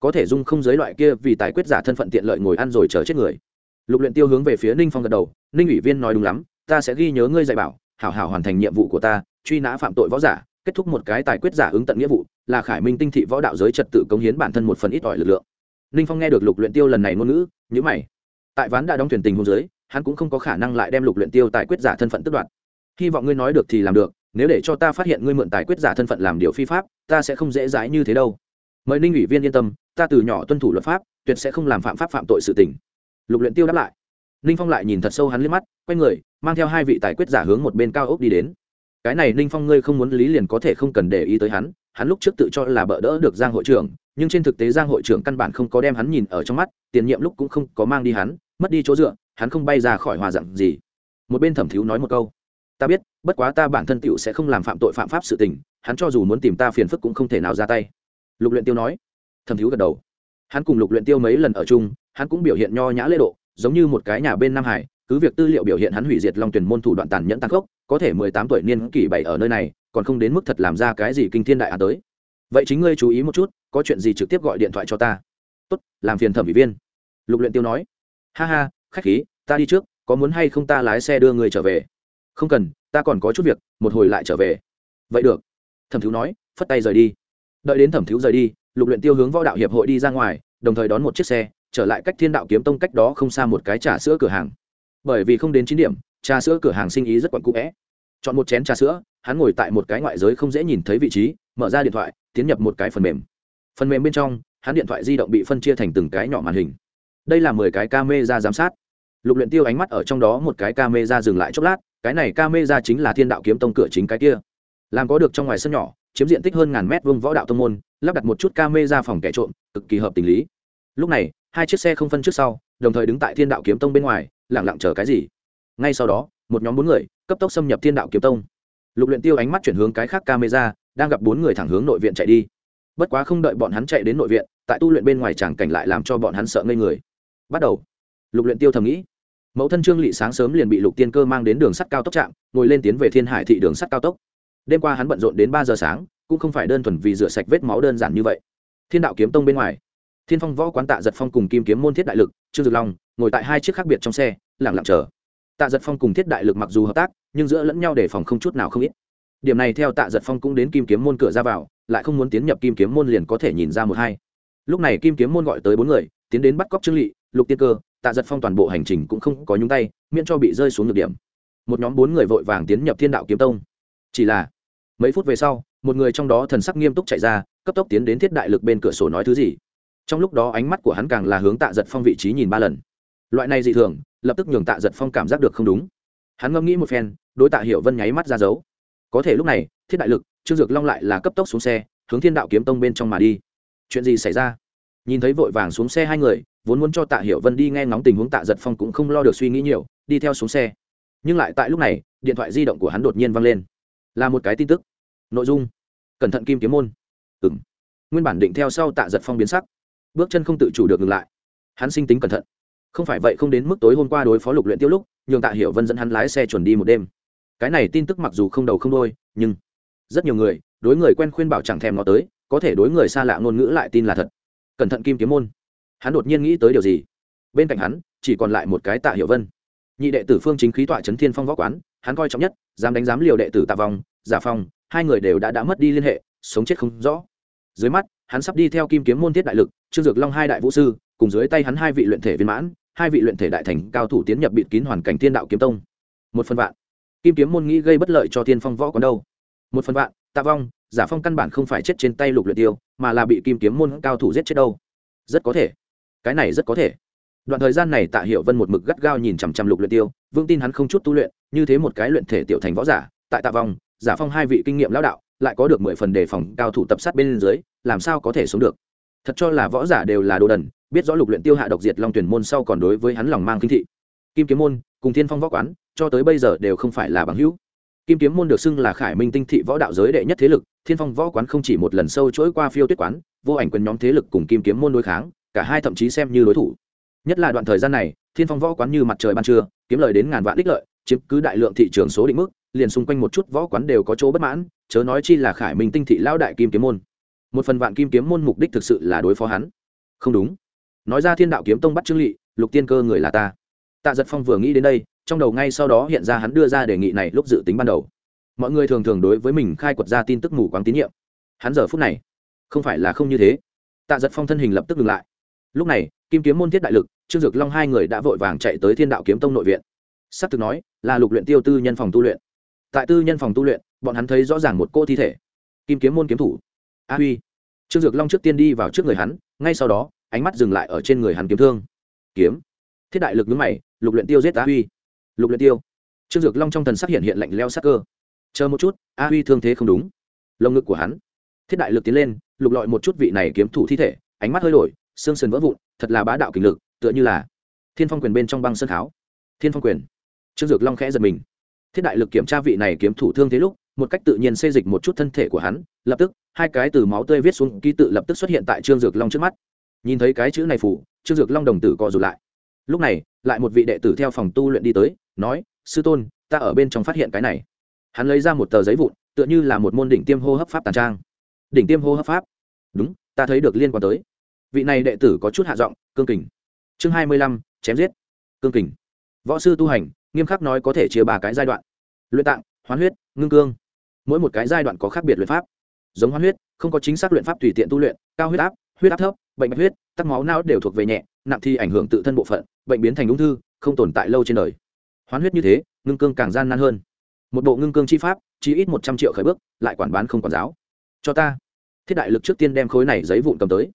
Có thể dung không giới loại kia vì tài quyết giả thân phận tiện lợi ngồi ăn rồi chờ chết người. Lục luyện tiêu hướng về phía ninh phong gật đầu, ninh ủy viên nói đúng lắm, ta sẽ ghi nhớ ngươi dạy bảo, hảo hảo hoàn thành nhiệm vụ của ta, truy nã phạm tội võ giả, kết thúc một cái tài quyết giả ứng tận nghĩa vụ, là khải minh tinh thị võ đạo giới trật tự cống hiến bản thân một phần ít ỏi lực lượng. Ninh phong nghe được lục luyện tiêu lần này ngôn ngữ nhữ mày. Tại ván đã đóng thuyền tình hôn giới hắn cũng không có khả năng lại đem lục luyện tiêu tài quyết giả thân phận tước đoạt. Hy vọng ngươi nói được thì làm được, nếu để cho ta phát hiện ngươi mượn tài quyết giả thân phận làm điều phi pháp, ta sẽ không dễ dãi như thế đâu. Mời ninh ủy viên yên tâm, ta từ nhỏ tuân thủ luật pháp, tuyệt sẽ không làm phạm pháp phạm tội sự tình. Lục luyện tiêu đáp lại. Ninh phong lại nhìn thật sâu hắn liếc mắt, quay người, mang theo hai vị tài quyết giả hướng một bên cao ốc đi đến. Cái này ninh phong ngươi không muốn lý liền có thể không cần để ý tới hắn hắn lúc trước tự cho là bỡ đỡ được giang hội trưởng, nhưng trên thực tế giang hội trưởng căn bản không có đem hắn nhìn ở trong mắt, tiền nhiệm lúc cũng không có mang đi hắn, mất đi chỗ dựa hắn không bay ra khỏi hòa dặn gì. Một bên thẩm thiếu nói một câu, ta biết, bất quá ta bản thân tựu sẽ không làm phạm tội phạm pháp sự tình, hắn cho dù muốn tìm ta phiền phức cũng không thể nào ra tay. Lục luyện tiêu nói. Thẩm thiếu gật đầu. Hắn cùng lục luyện tiêu mấy lần ở chung, hắn cũng biểu hiện nho nhã lễ độ, giống như một cái nhà bên nam hải, cứ việc tư liệu biểu hiện hắn hủy diệt long tuyển môn thủ đoạn tàn nhẫn tăng gốc có thể mười tám tuổi niên kỷ bảy ở nơi này, còn không đến mức thật làm ra cái gì kinh thiên đại án tới. Vậy chính ngươi chú ý một chút, có chuyện gì trực tiếp gọi điện thoại cho ta. Tốt, làm phiền thẩm ủy viên. Lục luyện tiêu nói. Ha ha khách khí, ta đi trước, có muốn hay không ta lái xe đưa người trở về? Không cần, ta còn có chút việc, một hồi lại trở về. Vậy được. Thẩm thiếu nói, phất tay rời đi. Đợi đến thẩm thiếu rời đi, lục luyện tiêu hướng võ đạo hiệp hội đi ra ngoài, đồng thời đón một chiếc xe, trở lại cách thiên đạo kiếm tông cách đó không xa một cái trà sữa cửa hàng. Bởi vì không đến chín điểm, trà sữa cửa hàng sinh ý rất quặn cũ vẽ chọn một chén trà sữa, hắn ngồi tại một cái ngoại giới không dễ nhìn thấy vị trí, mở ra điện thoại, tiến nhập một cái phần mềm. Phần mềm bên trong, hắn điện thoại di động bị phân chia thành từng cái nhỏ màn hình. Đây là mười cái camera giám sát lục luyện tiêu ánh mắt ở trong đó một cái camera dừng lại chốc lát, cái này camera chính là thiên đạo kiếm tông cửa chính cái kia. Làm có được trong ngoài sân nhỏ, chiếm diện tích hơn ngàn mét vuông võ đạo tông môn, lắp đặt một chút camera phòng kẻ trộm, cực kỳ hợp tình lý. Lúc này, hai chiếc xe không phân trước sau, đồng thời đứng tại thiên đạo kiếm tông bên ngoài, lặng lặng chờ cái gì. Ngay sau đó, một nhóm bốn người, cấp tốc xâm nhập thiên đạo kiếm tông. Lục luyện tiêu ánh mắt chuyển hướng cái khác camera, đang gặp bốn người thẳng hướng nội viện chạy đi. Bất quá không đợi bọn hắn chạy đến nội viện, tại tu luyện bên ngoài chẳng cảnh lại làm cho bọn hắn sợ ngây người. Bắt đầu. Lục luyện tiêu thầm nghĩ mẫu thân trương lị sáng sớm liền bị lục tiên cơ mang đến đường sắt cao tốc trạm, ngồi lên tiến về thiên hải thị đường sắt cao tốc. Đêm qua hắn bận rộn đến ba giờ sáng, cũng không phải đơn thuần vì rửa sạch vết máu đơn giản như vậy. Thiên đạo kiếm tông bên ngoài, thiên phong võ quán tạ giật phong cùng kim kiếm môn thiết đại lực, trương dược long ngồi tại hai chiếc khác biệt trong xe, lặng lặng chờ. Tạ giật phong cùng thiết đại lực mặc dù hợp tác, nhưng giữa lẫn nhau để phòng không chút nào không ít. Điểm này theo tạ giật phong cũng đến kim kiếm môn cửa ra vào, lại không muốn tiến nhập kim kiếm môn liền có thể nhìn ra một hai. Lúc này kim kiếm môn gọi tới bốn người, tiến đến bắt cóc trương lị, lục tiên cơ tạ giật phong toàn bộ hành trình cũng không có nhúng tay, miễn cho bị rơi xuống được điểm. Một nhóm bốn người vội vàng tiến nhập thiên đạo kiếm tông. Chỉ là, mấy phút về sau, một người trong đó thần sắc nghiêm túc chạy ra, cấp tốc tiến đến thiết đại lực bên cửa sổ nói thứ gì. Trong lúc đó ánh mắt của hắn càng là hướng tạ giật phong vị trí nhìn ba lần. Loại này dị thường, lập tức nhường tạ giật phong cảm giác được không đúng. Hắn ngẫm nghĩ một phen, đối tạ hiểu vân nháy mắt ra dấu. Có thể lúc này, thiết đại lực, trương dược long lại là cấp tốc xuống xe, hướng thiên đạo kiếm tông bên trong mà đi. Chuyện gì xảy ra? Nhìn thấy vội vàng xuống xe hai người, vốn muốn cho tạ hiểu vân đi nghe ngóng tình huống tạ giật phong cũng không lo được suy nghĩ nhiều, đi theo xuống xe. Nhưng lại tại lúc này, điện thoại di động của hắn đột nhiên văng lên. Là một cái tin tức. Nội dung. Cẩn thận kim kiếm môn. Ừng nguyên bản định theo sau tạ giật phong biến sắc. Bước chân không tự chủ được ngừng lại. Hắn sinh tính cẩn thận. Không phải vậy không đến mức tối hôm qua đối phó lục luyện tiêu lúc, nhường tạ hiểu vân dẫn hắn lái xe chuẩn đi một đêm. Cái này tin tức mặc dù không đầu không đôi nhưng rất nhiều người, đối người quen khuyên bảo chẳng thèm nó tới, có thể đối người xa lạ ngôn ngữ lại tin là thật cẩn thận kim kiếm môn. Hắn đột nhiên nghĩ tới điều gì? Bên cạnh hắn, chỉ còn lại một cái tạ hiểu vân. Nhị đệ tử phương chính khí tọa trấn thiên phong võ quán, hắn coi trọng nhất, dám đánh giám liều đệ tử tạ vong, giả phong, hai người đều đã đã mất đi liên hệ, sống chết không rõ. Dưới mắt, hắn sắp đi theo kim kiếm môn thiết đại lực, trương dược long hai đại vũ sư, cùng dưới tay hắn hai vị luyện thể viên mãn, hai vị luyện thể đại thành cao thủ tiến nhập bịt kín hoàn cảnh thiên đạo kiếm tông. Một phần vạn. Kim kiếm môn nghĩ gây bất lợi cho thiên phong võ quán đâu? Một phần vạn, tạ vong giả phong căn bản không phải chết trên tay lục luyện tiêu, mà là bị kim kiếm môn cao thủ giết chết đâu. Rất có thể. Cái này rất có thể. Đoạn thời gian này tạ hiệu vân một mực gắt gao nhìn chằm chằm lục luyện tiêu vương tin hắn không chút tu luyện, như thế một cái luyện thể tiểu thành võ giả, tại tạ vong, giả phong hai vị kinh nghiệm lão đạo, lại có được mười phần đề phòng cao thủ tập sát bên dưới, làm sao có thể sống được? Thật cho là võ giả đều là đồ đần, biết rõ lục luyện tiêu hạ độc diệt long tuyển môn sau còn đối với hắn lòng mang kinh thị. Kim kiếm môn, cùng thiên phong võ quán, cho tới bây giờ đều không phải là bằng hữu kim kiếm môn được xưng là khải minh tinh thị võ đạo giới đệ nhất thế lực thiên phong võ quán không chỉ một lần sâu chuỗi qua phiêu tuyết quán vô ảnh quyền nhóm thế lực cùng kim kiếm môn đối kháng cả hai thậm chí xem như đối thủ. Nhất là đoạn thời gian này thiên phong võ quán như mặt trời ban trưa kiếm lời đến ngàn vạn đích lợi chiếm cứ đại lượng thị trường số định mức liền xung quanh một chút võ quán đều có chỗ bất mãn chớ nói chi là khải minh tinh thị lão đại kim kiếm môn. Một phần vạn kim kiếm môn mục đích thực sự là đối phó hắn. Không đúng. Nói ra thiên đạo kiếm tông bắt trương lị, lục tiên cơ người là ta. Tạ giật phong vừa nghĩ đến đây trong đầu ngay sau đó hiện ra hắn đưa ra đề nghị này lúc dự tính ban đầu. Mọi người thường thường đối với mình khai quật ra tin tức mù quáng tín nhiệm. Hắn giờ phút này, không phải là không như thế. Tạ giật phong thân hình lập tức ngừng lại. Lúc này, kim kiếm môn thiết đại lực, trương dược long hai người đã vội vàng chạy tới thiên đạo kiếm tông nội viện. S ắ c thực nói, là lục luyện tiêu tư nhân phòng tu luyện. Tại tư nhân phòng tu luyện, bọn hắn thấy rõ ràng một cô thi thể. Kim kiếm môn kiếm thủ. A huy. Trương dược long trước tiên đi vào trước người hắn, ngay sau đó, ánh mắt dừng lại ở trên người hắn kiếm thương. Kiếm. Thiết đại lực nhướng mày, lục luyện tiêu giết a huy lục luyện tiêu. Trương dược long trong thần sắc hiện hiện lạnh leo sắc cơ. Chờ một chút, a huy thương thế không đúng. Lồng ngực của hắn. Thiết đại lực tiến lên, lục lọi một chút vị này kiếm thủ thi thể, ánh mắt hơi đổi, xương sườn vỡ vụn, thật là bá đạo kình lực, tựa như là thiên phong quyền bên trong băng sơn tháo. Thiên phong quyền. Trương dược long khẽ giật mình. Thiết đại lực kiểm tra vị này kiếm thủ thương thế lúc, một cách tự nhiên xây dịch một chút thân thể của hắn, lập tức, hai cái từ máu tươi viết xuống, ký tự lập tức xuất hiện tại trương dược long trước mắt. Nhìn thấy cái chữ này phủ, trương dược long đồng tử co rụt lại. Lúc này, lại một vị đệ tử theo phòng tu luyện đi tới nói, sư tôn, ta ở bên trong phát hiện cái này. Hắn lấy ra một tờ giấy vụn, tựa như là một môn đỉnh tiêm hô hấp pháp tàn trang. Đỉnh tiêm hô hấp pháp? Đúng, ta thấy được liên quan tới. Vị này đệ tử có chút hạ giọng, cương kình. Chương hai mươi lăm, chém giết. Cương kình. Võ sư tu hành, nghiêm khắc nói có thể chia ba cái giai đoạn. Luyện tạng, hoán huyết, ngưng cương. Mỗi một cái giai đoạn có khác biệt luyện pháp. Giống hoán huyết, không có chính xác luyện pháp tùy tiện tu luyện, cao huyết áp huyết áp thấp, bệnh bạch huyết, tắc máu não đều thuộc về nhẹ, nặng thì ảnh hưởng tự thân bộ phận, bệnh biến thành ung thư, không tồn tại lâu trên đời hoán huyết như thế, ngưng cương càng gian nan hơn. Một bộ ngưng cương chi pháp, chi ít một trăm triệu khởi bước, lại quản bán không quản giáo. Cho ta. Thiết đại lực trước tiên đem khối này giấy vụn cầm tới.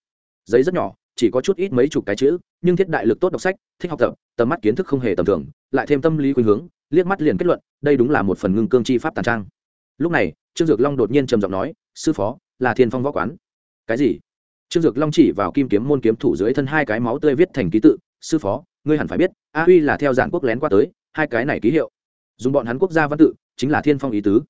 Giấy rất nhỏ, chỉ có chút ít mấy chục cái chữ, nhưng thiết đại lực tốt đọc sách, thích học tập, tầm mắt kiến thức không hề tầm thường, lại thêm tâm lý khuynh hướng, liếc mắt liền kết luận, đây đúng là một phần ngưng cương chi pháp tàn trang. Lúc này, trương dược long đột nhiên trầm giọng nói, sư phó, là thiên phong võ quán. Cái gì? Trương dược long chỉ vào kim kiếm môn kiếm thủ dưới thân hai cái máu tươi viết thành ký tự, sư phó, ngươi hẳn phải biết, a huy là theo giản quốc lén qua tới hai cái này ký hiệu. Dùng bọn hắn quốc gia văn tự, chính là thiên phong ý tứ.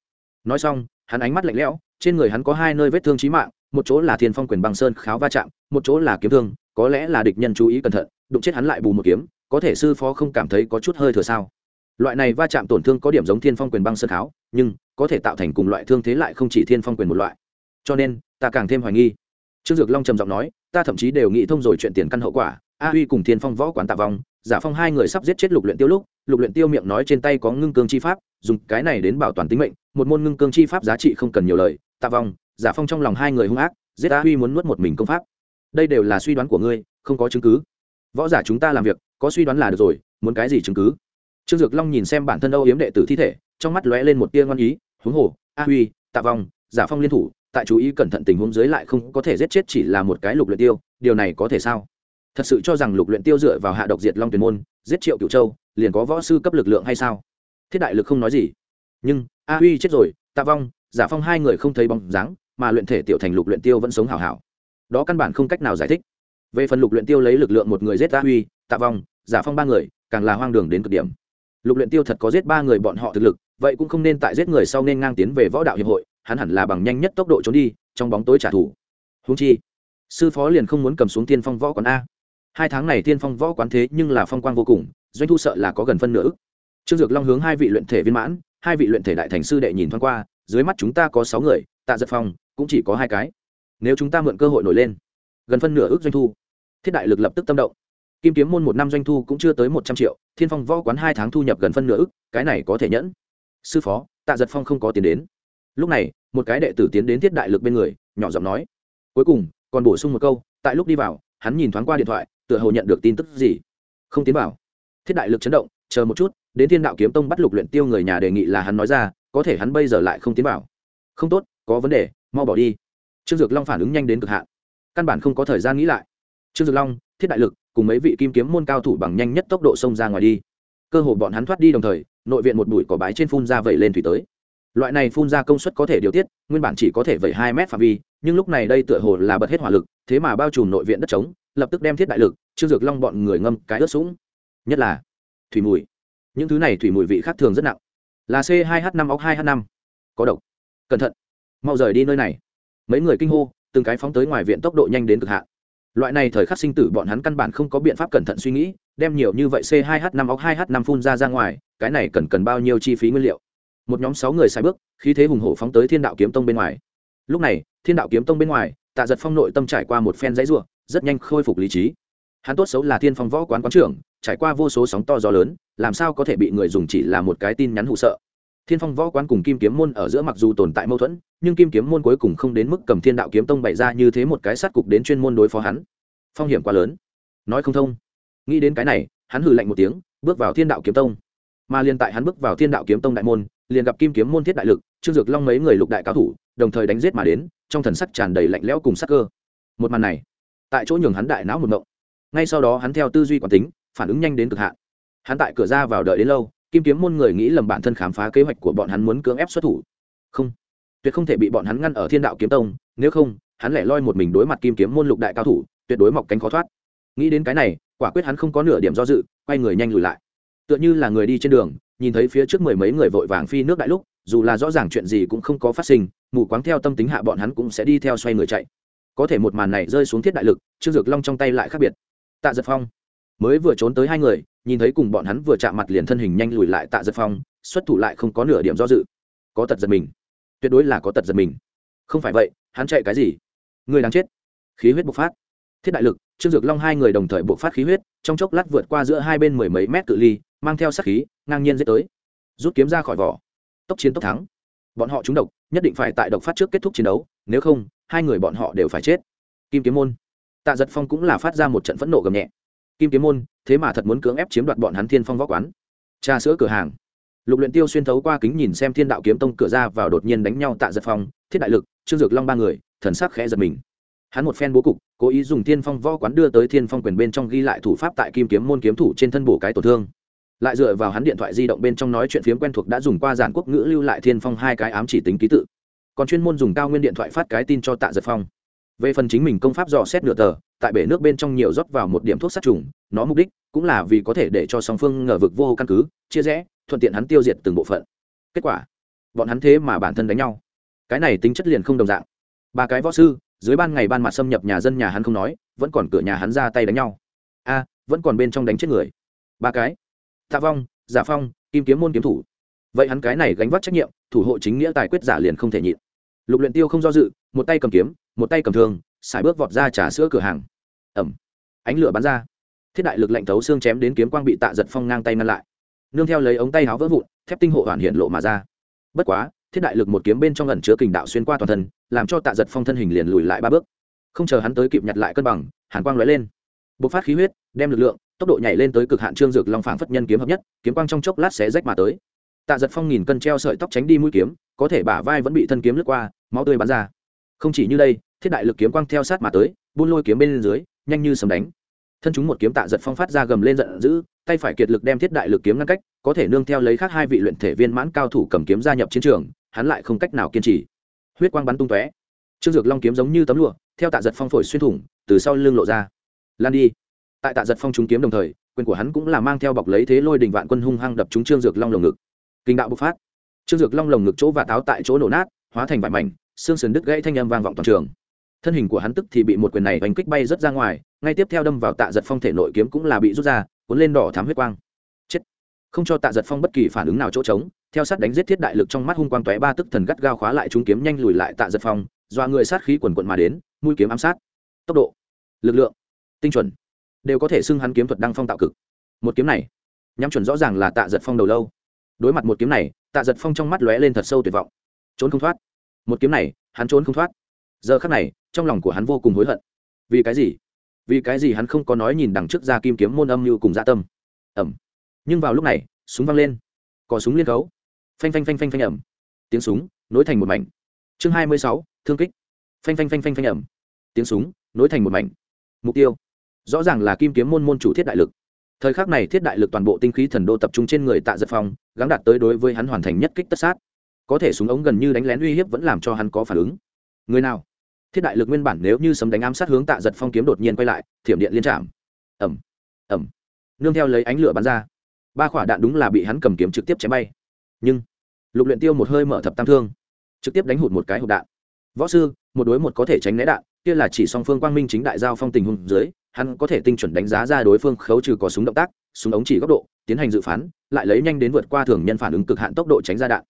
Nói xong, hắn ánh mắt lạnh lẽo, trên người hắn có hai nơi vết thương trí mạng, một chỗ là thiên phong quyền băng sơn kháo va chạm, một chỗ là kiếm thương, có lẽ là địch nhân chú ý cẩn thận, đụng chết hắn lại bù một kiếm, có thể sư phó không cảm thấy có chút hơi thừa sao. Loại này va chạm tổn thương có điểm giống thiên phong quyền băng sơn kháo, nhưng có thể tạo thành cùng loại thương thế lại không chỉ thiên phong quyền một loại. Cho nên, ta càng thêm hoài nghi. Trương dược long trầm giọng nói, ta thậm chí đều nghĩ thông rồi chuyện tiền căn hậu quả, a huy cùng thiên phong võ quán tạ vong giả phong hai người sắp giết chết lục luyện tiêu lúc, lục luyện tiêu miệng nói trên tay có ngưng cương chi pháp, dùng cái này đến bảo toàn tính mệnh, một môn ngưng cương chi pháp giá trị không cần nhiều lời. Tạ vong, giả phong trong lòng hai người hung ác, giết a huy muốn nuốt một mình công pháp. Đây đều là suy đoán của ngươi, không có chứng cứ. Võ giả chúng ta làm việc, có suy đoán là được rồi, muốn cái gì chứng cứ? Trương dược long nhìn xem bản thân âu yếm đệ tử thi thể, trong mắt lóe lên một tia ngoan ý, huống hồ, a huy, tạ vong, giả phong liên thủ, tại chú ý cẩn thận tình huống dưới lại không có thể giết chết chỉ là một cái lục luyện tiêu, điều này có thể sao? Thật sự cho rằng lục luyện tiêu dựa vào hạ độc diệt long tuyển môn, giết triệu cửu châu, liền có võ sư cấp lực lượng hay sao? Thiết đại lực không nói gì. Nhưng, a huy chết rồi, tạ vong, giả phong hai người không thấy bóng dáng, mà luyện thể tiểu thành lục luyện tiêu vẫn sống hảo hảo. Đó căn bản không cách nào giải thích. Về phần lục luyện tiêu lấy lực lượng một người giết a huy, tạ vong, giả phong ba người, càng là hoang đường đến cực điểm. Lục luyện tiêu thật có giết ba người bọn họ thực lực, vậy cũng không nên tại giết người sau nên ngang tiến về võ đạo hiệp hội, hắn hẳn là bằng nhanh nhất tốc độ trốn đi, trong bóng tối trả thù. Huống chi, sư phó liền không muốn cầm xuống tiên phong võ còn a hai tháng này tiên phong võ quán thế nhưng là phong quang vô cùng, doanh thu sợ là có gần phân nửa ức. Trương dược long hướng hai vị luyện thể viên mãn, hai vị luyện thể đại thành sư đệ nhìn thoáng qua, dưới mắt chúng ta có sáu người, tạ giật phong cũng chỉ có hai cái. Nếu chúng ta mượn cơ hội nổi lên, gần phân nửa ước doanh thu. Thiết đại lực lập tức tâm động. Kim kiếm môn một năm doanh thu cũng chưa tới một trăm triệu thiên phong võ quán hai tháng thu nhập gần phân nửa ước cái này có thể nhẫn. Sư phó, tạ giật phong không có tiền đến. Lúc này, một cái đệ tử tiến đến thiết đại lực bên người, nhỏ giọng nói. Cuối cùng, còn bổ sung một câu, tại lúc đi vào, hắn nhìn thoáng qua điện thoại tựa hồ nhận được tin tức gì. Không tiến vào. Thiết đại lực chấn động, chờ một chút, đến thiên đạo kiếm tông bắt lục luyện tiêu người nhà đề nghị là hắn nói ra, có thể hắn bây giờ lại không tiến vào. Không tốt, có vấn đề, mau bỏ đi. Trương dược long phản ứng nhanh đến cực hạn. Căn bản không có thời gian nghĩ lại. Trương dược long, thiết đại lực, cùng mấy vị kim kiếm môn cao thủ bằng nhanh nhất tốc độ xông ra ngoài đi. Cơ hồ bọn hắn thoát đi đồng thời, nội viện một bụi cỏ bái trên phun ra vẩy lên thủy tới. Loại này phun ra công suất có thể điều tiết, nguyên bản chỉ có thể vẩy hai mét phạm vi, nhưng lúc này đây tựa hồ là bật hết hỏa lực, thế mà bao trùm nội viện đất trống lập tức đem thiết đại lực, trương dược long bọn người ngâm cái ướt sũng. Nhất là thủy mùi. Những thứ này thủy mùi vị khác thường rất nặng. Là c 2 h 5 óc 2 h 5 có độc. Cẩn thận. Mau rời đi nơi này. Mấy người kinh hô, từng cái phóng tới ngoài viện tốc độ nhanh đến cực hạn. Loại này thời khắc sinh tử bọn hắn căn bản không có biện pháp cẩn thận suy nghĩ, đem nhiều như vậy c 2 h 5 óc 2 h 5 phun ra ra ngoài, cái này cần cần bao nhiêu chi phí nguyên liệu? Một nhóm sáu người sai bước, khí thế hùng hổ phóng tới thiên đạo kiếm tông bên ngoài. Lúc này, thiên đạo kiếm tông bên ngoài, tạ giật phong nội tâm trải qua một phen dãy ruộng rất nhanh khôi phục lý trí. Hắn tốt xấu là thiên phong võ quán quán trưởng, trải qua vô số sóng to gió lớn, làm sao có thể bị người dùng chỉ là một cái tin nhắn hụ sợ. Thiên phong võ quán cùng kim kiếm môn ở giữa mặc dù tồn tại mâu thuẫn, nhưng kim kiếm môn cuối cùng không đến mức cầm thiên đạo kiếm tông bày ra như thế một cái sát cục đến chuyên môn đối phó hắn. Phong hiểm quá lớn. Nói không thông. Nghĩ đến cái này, hắn hừ lạnh một tiếng, bước vào thiên đạo kiếm tông. Mà liền tại hắn bước vào thiên đạo kiếm tông đại môn, liền gặp kim kiếm môn thiết đại lực, trương dược long mấy người lục đại cao thủ, đồng thời đánh giết mà đến, trong thần sắc tràn đầy lạnh lẽo cùng sắc cơ. Một màn này tại chỗ nhường hắn đại não một mộng. Ngay sau đó hắn theo tư duy quản tính, phản ứng nhanh đến cực hạn. Hắn tại cửa ra vào đợi đến lâu, kim kiếm môn người nghĩ lầm bản thân khám phá kế hoạch của bọn hắn muốn cưỡng ép xuất thủ. Không, tuyệt không thể bị bọn hắn ngăn ở thiên đạo kiếm tông, nếu không, hắn lẻ loi một mình đối mặt kim kiếm môn lục đại cao thủ, tuyệt đối mọc cánh khó thoát. Nghĩ đến cái này, quả quyết hắn không có nửa điểm do dự, quay người nhanh lùi lại. Tựa như là người đi trên đường, nhìn thấy phía trước mười mấy người vội vàng phi nước đại lúc, dù là rõ ràng chuyện gì cũng không có phát sinh, mù quáng theo tâm tính hạ bọn hắn cũng sẽ đi theo xoay người chạy có thể một màn này rơi xuống thiết đại lực, trương dược long trong tay lại khác biệt. Tạ giật phong mới vừa trốn tới hai người, nhìn thấy cùng bọn hắn vừa chạm mặt liền thân hình nhanh lùi lại tạ giật phong, xuất thủ lại không có nửa điểm do dự. Có tật giật mình. Tuyệt đối là có tật giật mình. Không phải vậy, hắn chạy cái gì? Người đáng chết. Khí huyết bộc phát. Thiết đại lực, trương dược long hai người đồng thời bộc phát khí huyết, trong chốc lát vượt qua giữa hai bên mười mấy mét cự ly, mang theo sát khí, ngang nhiên giết tới. Rút kiếm ra khỏi vỏ. Tốc chiến tốc thắng bọn họ trúng độc, nhất định phải tại độc phát trước kết thúc chiến đấu, nếu không, hai người bọn họ đều phải chết. Kim kiếm môn. Tạ giật phong cũng là phát ra một trận phẫn nộ gầm nhẹ. Kim kiếm môn, thế mà thật muốn cưỡng ép chiếm đoạt bọn hắn thiên phong võ quán. Trà sữa cửa hàng. Lục luyện tiêu xuyên thấu qua kính nhìn xem thiên đạo kiếm tông cửa ra vào đột nhiên đánh nhau tạ giật phong, thiết đại lực, trương dược long ba người, thần sắc khẽ giật mình. Hắn một phen bố cục, cố ý dùng thiên phong võ quán đưa tới thiên phong quyền bên trong ghi lại thủ pháp tại kim kiếm môn kiếm thủ trên thân bổ cái tổn thương lại dựa vào hắn điện thoại di động bên trong nói chuyện phiếm quen thuộc đã dùng qua giản quốc ngữ lưu lại thiên phong hai cái ám chỉ tính ký tự. Còn chuyên môn dùng cao nguyên điện thoại phát cái tin cho tạ giật phong. Về phần chính mình công pháp dò xét nửa tờ, tại bể nước bên trong nhiều rót vào một điểm thuốc sát trùng, nó mục đích cũng là vì có thể để cho song phương ngờ vực vô căn cứ, chia rẽ, thuận tiện hắn tiêu diệt từng bộ phận. Kết quả, bọn hắn thế mà bản thân đánh nhau. Cái này tính chất liền không đồng dạng. Ba cái võ sư, dưới ban ngày ban mặt xâm nhập nhà dân nhà hắn không nói, vẫn còn cửa nhà hắn ra tay đánh nhau. A, vẫn còn bên trong đánh chết người. Ba cái tạ vong, giả phong, kim kiếm môn kiếm thủ. Vậy hắn cái này gánh vác trách nhiệm, thủ hộ chính nghĩa tài quyết giả liền không thể nhịn. Lục luyện tiêu không do dự, một tay cầm kiếm, một tay cầm thương xài bước vọt ra trà sữa cửa hàng. Ẩm. Ánh lửa bắn ra. Thiết đại lực lạnh thấu xương chém đến kiếm quang bị tạ giật phong ngang tay ngăn lại. Nương theo lấy ống tay áo vỡ vụn, thép tinh hộ hoàn hiện lộ mà ra. Bất quá, thiết đại lực một kiếm bên trong ẩn chứa kình đạo xuyên qua toàn thân, làm cho tạ giật phong thân hình liền lùi lại ba bước. Không chờ hắn tới kịp nhặt lại cân bằng, hàn quang lóe lên. Bộc phát khí huyết, đem lực lượng tốc độ nhảy lên tới cực hạn trương dược long phảng phất nhân kiếm hợp nhất, kiếm quang trong chốc lát sẽ rách mà tới. Tạ giật phong nghìn cân treo sợi tóc tránh đi mũi kiếm, có thể bả vai vẫn bị thân kiếm lướt qua, máu tươi bắn ra. Không chỉ như đây, thiết đại lực kiếm quang theo sát mà tới, buôn lôi kiếm bên dưới, nhanh như sầm đánh. Thân chúng một kiếm tạ giật phong phát ra gầm lên giận dữ, tay phải kiệt lực đem thiết đại lực kiếm ngăn cách, có thể nương theo lấy khác hai vị luyện thể viên mãn cao thủ cầm kiếm gia nhập chiến trường, hắn lại không cách nào kiên trì. Huyết quang bắn tung tóe. Trương dược long kiếm giống như tấm lụa, theo tạ giật phong phổi xuyên thủng, từ sau lưng lộ ra. Lan đi tại tạ giật phong trúng kiếm đồng thời, quyền của hắn cũng là mang theo bọc lấy thế lôi đình vạn quân hung hăng đập trúng trương dược long lồng ngực. Kinh đạo bộc phát. Trương dược long lồng ngực chỗ và táo tại chỗ nổ nát, hóa thành vải mảnh, xương sườn đứt gãy thanh âm vang vọng toàn trường. Thân hình của hắn tức thì bị một quyền này đánh kích bay rất ra ngoài, ngay tiếp theo đâm vào tạ giật phong thể nội kiếm cũng là bị rút ra, cuốn lên đỏ thám huyết quang. Chết. Không cho tạ giật phong bất kỳ phản ứng nào chỗ trống, theo sát đánh giết thiết đại lực trong mắt hung quang tóe ba tức thần gắt gao khóa lại chúng kiếm nhanh lùi lại tạ giật phong doa người sát khí quần quận mà đến, mũi kiếm ám sát. Tốc độ. Lực lượng. Tinh chuẩn đều có thể xưng hắn kiếm thuật đăng phong tạo cực. Một kiếm này, nhắm chuẩn rõ ràng là tạ giật phong đầu lâu. Đối mặt một kiếm này, tạ giật phong trong mắt lóe lên thật sâu tuyệt vọng. Trốn không thoát. Một kiếm này, hắn trốn không thoát. Giờ khắc này, trong lòng của hắn vô cùng hối hận. Vì cái gì? Vì cái gì hắn không có nói nhìn đằng trước ra kim kiếm môn âm như cùng dạ tâm? Ẩm. Nhưng vào lúc này, súng văng lên. Cò súng liên cấu phanh phanh phanh phanh phanh ẩm. Tiếng súng nối thành một mảnh. Chương hai mươi sáu, thương kích. Phanh phanh phanh phanh phanh ẩm. Tiếng súng nối thành một mảnh. Mục tiêu rõ ràng là kim kiếm môn môn chủ thiết đại lực. Thời khắc này thiết đại lực toàn bộ tinh khí thần đô tập trung trên người tạ giật phong gắn đạt tới đối với hắn hoàn thành nhất kích tất sát. Có thể súng ống gần như đánh lén uy hiếp vẫn làm cho hắn có phản ứng. Người nào? Thiết đại lực nguyên bản nếu như sấm đánh ám sát hướng tạ giật phong kiếm đột nhiên quay lại, thiểm điện liên trạm. Ẩm ẩm nương theo lấy ánh lửa bắn ra. Ba quả đạn đúng là bị hắn cầm kiếm trực tiếp chém bay. Nhưng, lục luyện tiêu một hơi mở thập tam thương, trực tiếp đánh hụt một cái hộp đạn. Võ sư, một đối một có thể tránh né đạn, kia là chỉ song phương quang minh chính đại giao phong tình huống dưới hắn có thể tinh chuẩn đánh giá ra đối phương khấu trừ có súng động tác, súng ống chỉ góc độ, tiến hành dự phán, lại lấy nhanh đến vượt qua thường nhân phản ứng cực hạn tốc độ tránh ra đạn.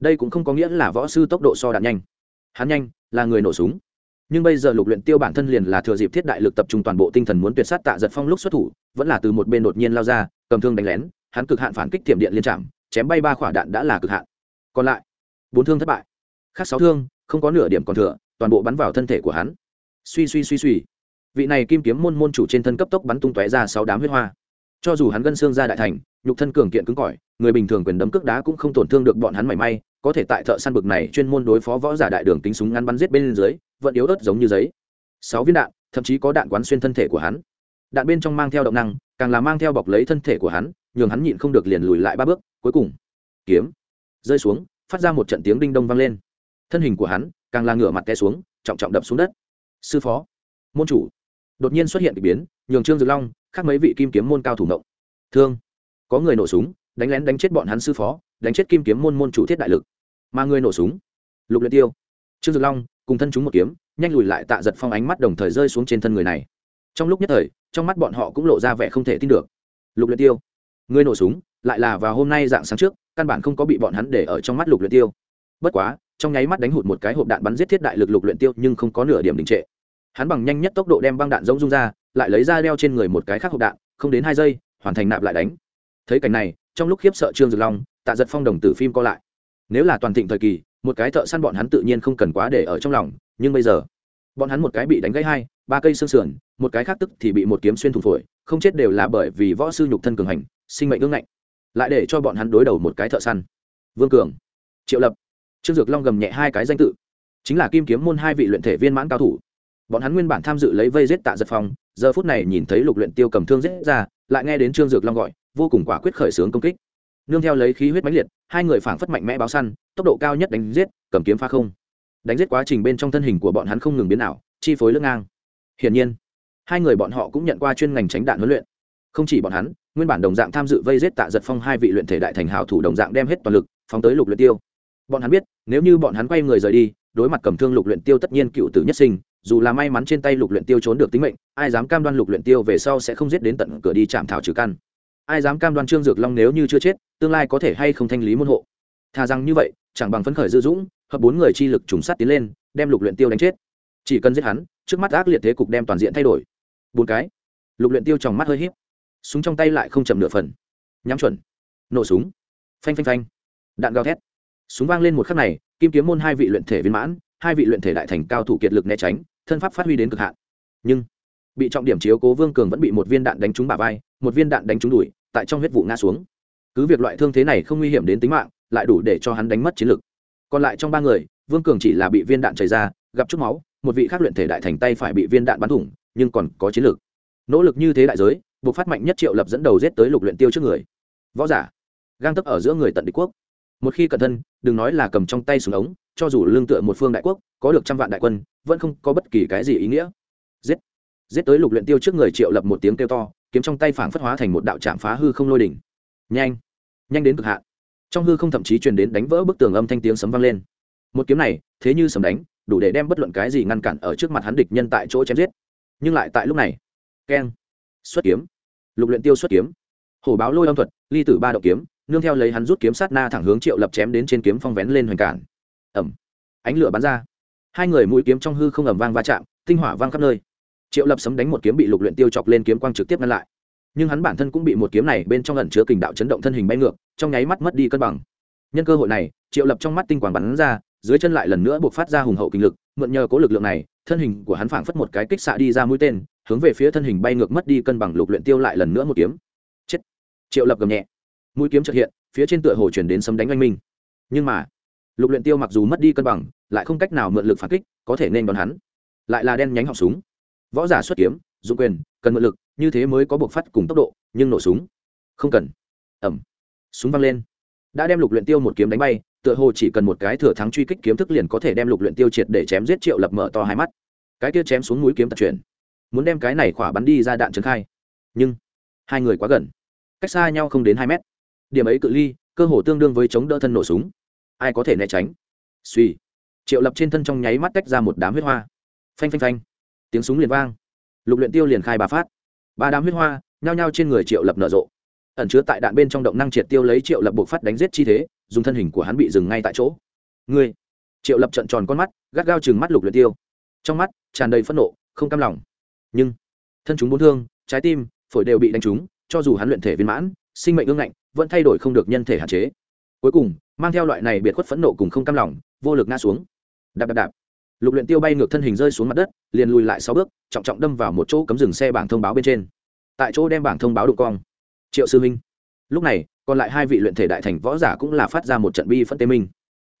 Đây cũng không có nghĩa là võ sư tốc độ so đạn nhanh. Hắn nhanh, là người nổ súng. Nhưng bây giờ lục luyện tiêu bản thân liền là thừa dịp thiết đại lực tập trung toàn bộ tinh thần muốn tuyệt sát tạ giật phong lúc xuất thủ, vẫn là từ một bên đột nhiên lao ra, cầm thương đánh lén, hắn cực hạn phản kích tiềm điện liên chạm chém bay ba quả đạn đã là cực hạn. Còn lại, bốn thương thất bại. Khác sáu thương, không có nửa điểm còn thừa, toàn bộ bắn vào thân thể của hắn. Suy suy suy suy vị này kim kiếm môn môn chủ trên thân cấp tốc bắn tung tóe ra sáu đám huyết hoa. Cho dù hắn gân xương ra đại thành, nhục thân cường kiện cứng cỏi, người bình thường quyền đấm cước đá cũng không tổn thương được bọn hắn mảy may, có thể tại thợ săn bực này chuyên môn đối phó võ giả đại đường tính súng ngắn bắn giết bên dưới, vẫn yếu ớt giống như giấy. Sáu viên đạn, thậm chí có đạn quán xuyên thân thể của hắn. Đạn bên trong mang theo động năng, càng là mang theo bọc lấy thân thể của hắn, nhường hắn nhịn không được liền lùi lại ba bước, cuối cùng, kiếm rơi xuống, phát ra một trận tiếng đinh đông vang lên. Thân hình của hắn càng là ngửa mặt té xuống, trọng trọng đập xuống đất. Sư phó, môn chủ đột nhiên xuất hiện k biến, nhường trương dược long khác mấy vị kim kiếm môn cao thủ mộng thương. Có người nổ súng, đánh lén đánh chết bọn hắn sư phó, đánh chết kim kiếm môn môn chủ thiết đại lực. Mà người nổ súng, lục luyện tiêu. Trương dược long cùng thân chúng một kiếm, nhanh lùi lại tạ giật phong ánh mắt đồng thời rơi xuống trên thân người này. Trong lúc nhất thời, trong mắt bọn họ cũng lộ ra vẻ không thể tin được. Lục luyện tiêu. Người nổ súng, lại là vào hôm nay dạng sáng trước, căn bản không có bị bọn hắn để ở trong mắt lục luyện tiêu. Bất quá, trong nháy mắt đánh hụt một cái hộp đạn bắn giết thiết đại lực lục luyện tiêu nhưng không có nửa điểm đình trệ hắn bằng nhanh nhất tốc độ đem băng đạn giống rung ra, lại lấy ra đeo trên người một cái khác hộp đạn, không đến hai giây, hoàn thành nạp lại đánh. Thấy cảnh này, trong lúc khiếp sợ trương dược long, tạ giật phong đồng tử phim co lại. Nếu là toàn thịnh thời kỳ, một cái thợ săn bọn hắn tự nhiên không cần quá để ở trong lòng, nhưng bây giờ, bọn hắn một cái bị đánh gãy hai, ba cây xương sườn, một cái khác tức thì bị một kiếm xuyên thủng phổi, không chết đều là bởi vì võ sư nhục thân cường hành, sinh mệnh ương ngạnh. Lại để cho bọn hắn đối đầu một cái thợ săn. Vương cường, triệu lập. Trương dược long gầm nhẹ hai cái danh tự, chính là kim kiếm môn hai vị luyện thể viên mãn cao thủ bọn hắn nguyên bản tham dự lấy vây giết tạ giật phong, giờ phút này nhìn thấy lục luyện tiêu cầm thương giết ra, lại nghe đến trương dược long gọi, vô cùng quả quyết khởi xướng công kích. Nương theo lấy khí huyết mãnh liệt, hai người phảng phất mạnh mẽ báo săn, tốc độ cao nhất đánh giết, cầm kiếm pha không. Đánh giết quá trình bên trong thân hình của bọn hắn không ngừng biến ảo, chi phối lưng ngang. Hiển nhiên, hai người bọn họ cũng nhận qua chuyên ngành tránh đạn huấn luyện. Không chỉ bọn hắn, nguyên bản đồng dạng tham dự vây giết tạ giật phong hai vị luyện thể đại thành hảo thủ đồng dạng đem hết toàn lực, phóng tới lục luyện tiêu. Bọn hắn biết, nếu như bọn hắn quay người rời đi, đối mặt cầm thương lục luyện tiêu tất nhiên cựu tử nhất sinh dù là may mắn trên tay lục luyện tiêu trốn được tính mệnh, ai dám cam đoan lục luyện tiêu về sau sẽ không giết đến tận cửa đi chạm thảo trừ căn? Ai dám cam đoan trương dược long nếu như chưa chết, tương lai có thể hay không thanh lý môn hộ? Thà rằng như vậy, chẳng bằng phấn khởi dư dũng, hợp bốn người chi lực trùng sát tiến lên, đem lục luyện tiêu đánh chết. Chỉ cần giết hắn, trước mắt ác liệt thế cục đem toàn diện thay đổi. Bốn cái. Lục luyện tiêu trong mắt hơi híp. Súng trong tay lại không chậm nửa phần. Nhắm chuẩn. Nổ súng. Phanh phanh phanh. Đạn gào thét. Súng vang lên một khắc này, kim kiếm môn hai vị luyện thể viên mãn, hai vị luyện thể đại thành cao thủ kiệt lực né tránh thân pháp phát huy đến cực hạn. Nhưng, bị trọng điểm chiếu cố vương cường vẫn bị một viên đạn đánh trúng bả vai, một viên đạn đánh trúng đùi, tại trong huyết vụ ngã xuống. Cứ việc loại thương thế này không nguy hiểm đến tính mạng, lại đủ để cho hắn đánh mất chiến lực. Còn lại trong ba người, vương cường chỉ là bị viên đạn chảy ra, gặp chút máu, một vị khác luyện thể đại thành tay phải bị viên đạn bắn thủng, nhưng còn có chiến lực. Nỗ lực như thế đại giới, buộc phát mạnh nhất triệu lập dẫn đầu giết tới lục luyện tiêu trước người. Võ giả, gang tấp ở giữa người tận địch quốc. Một khi cẩn thân, đừng nói là cầm trong tay súng ống, cho dù lương tựa một phương đại quốc, có được trăm vạn đại quân vẫn không có bất kỳ cái gì ý nghĩa. Giết. Giết tới lục luyện tiêu trước người triệu lập một tiếng kêu to, kiếm trong tay phảng phất hóa thành một đạo trạm phá hư không lôi đỉnh. Nhanh. Nhanh đến cực hạn. Trong hư không thậm chí truyền đến đánh vỡ bức tường âm thanh tiếng sấm vang lên. Một kiếm này, thế như sấm đánh, đủ để đem bất luận cái gì ngăn cản ở trước mặt hắn địch nhân tại chỗ chém giết. Nhưng lại tại lúc này, keng, xuất kiếm. Lục luyện tiêu xuất kiếm. Hổ báo lôi âm thuật, ly tử ba đạo kiếm, nương theo lấy hắn rút kiếm sát na thẳng hướng triệu lập chém đến trên kiếm phong vén lên hoành cản. Ẩm ánh lửa bắn ra hai người mũi kiếm trong hư không ầm vang va chạm, tinh hỏa vang khắp nơi. Triệu lập sấm đánh một kiếm bị lục luyện tiêu chọc lên kiếm quang trực tiếp ngăn lại. Nhưng hắn bản thân cũng bị một kiếm này bên trong ẩn chứa kình đạo chấn động thân hình bay ngược, trong nháy mắt mất đi cân bằng. Nhân cơ hội này, triệu lập trong mắt tinh quang bắn ra, dưới chân lại lần nữa buộc phát ra hùng hậu kinh lực, mượn nhờ cố lực lượng này, thân hình của hắn phảng phất một cái kích xạ đi ra mũi tên, hướng về phía thân hình bay ngược mất đi cân bằng lục luyện tiêu lại lần nữa một kiếm. Chết. Triệu lập gầm nhẹ. Mũi kiếm chợt hiện, phía trên tựa hồ chuyển đến sấm đánh oanh minh. Nhưng mà lục luyện tiêu mặc dù mất đi cân bằng, lại không cách nào mượn lực phản kích, có thể nên đón hắn. Lại là đen nhánh họng súng. Võ giả xuất kiếm, dụng quyền, cần mượn lực, như thế mới có buộc phát cùng tốc độ, nhưng nổ súng. Không cần. Ẩm súng văng lên. Đã đem lục luyện tiêu một kiếm đánh bay, tựa hồ chỉ cần một cái thừa thắng truy kích kiếm thức liền có thể đem lục luyện tiêu triệt để chém giết triệu lập mở to hai mắt. Cái kia chém xuống mũi kiếm tật chuyển. Muốn đem cái này khỏa bắn đi ra đạn trấn khai. Nhưng, hai người quá gần. Cách xa nhau không đến hai mét. Điểm ấy cự ly, cơ hồ tương đương với chống đỡ thân nổ súng ai có thể né tránh? Suy triệu lập trên thân trong nháy mắt tách ra một đám huyết hoa. Phanh phanh phanh. Tiếng súng liền vang. Lục luyện tiêu liền khai ba phát. Ba đám huyết hoa nhao nhao trên người triệu lập nở rộ. Ẩn chứa tại đạn bên trong động năng triệt tiêu lấy triệu lập buộc phát đánh giết chi thế, dùng thân hình của hắn bị dừng ngay tại chỗ. Ngươi. Triệu lập trận tròn con mắt, gắt gao chừng mắt lục luyện tiêu. Trong mắt tràn đầy phẫn nộ, không cam lòng. Nhưng, thân chúng bốn thương, trái tim, phổi đều bị đánh trúng, cho dù hắn luyện thể viên mãn, sinh mệnh ương ngạnh, vẫn thay đổi không được nhân thể hạn chế. Cuối cùng mang theo loại này biệt khuất phẫn nộ cùng không cam lòng, vô lực ngã xuống. Đạp đạp đạp. Lục luyện tiêu bay ngược thân hình rơi xuống mặt đất, liền lùi lại sáu bước, trọng trọng đâm vào một chỗ cấm dừng xe bảng thông báo bên trên. Tại chỗ đem bảng thông báo đụng cong. Triệu sư minh. Lúc này, còn lại hai vị luyện thể đại thành võ giả cũng là phát ra một trận bi phân tê minh.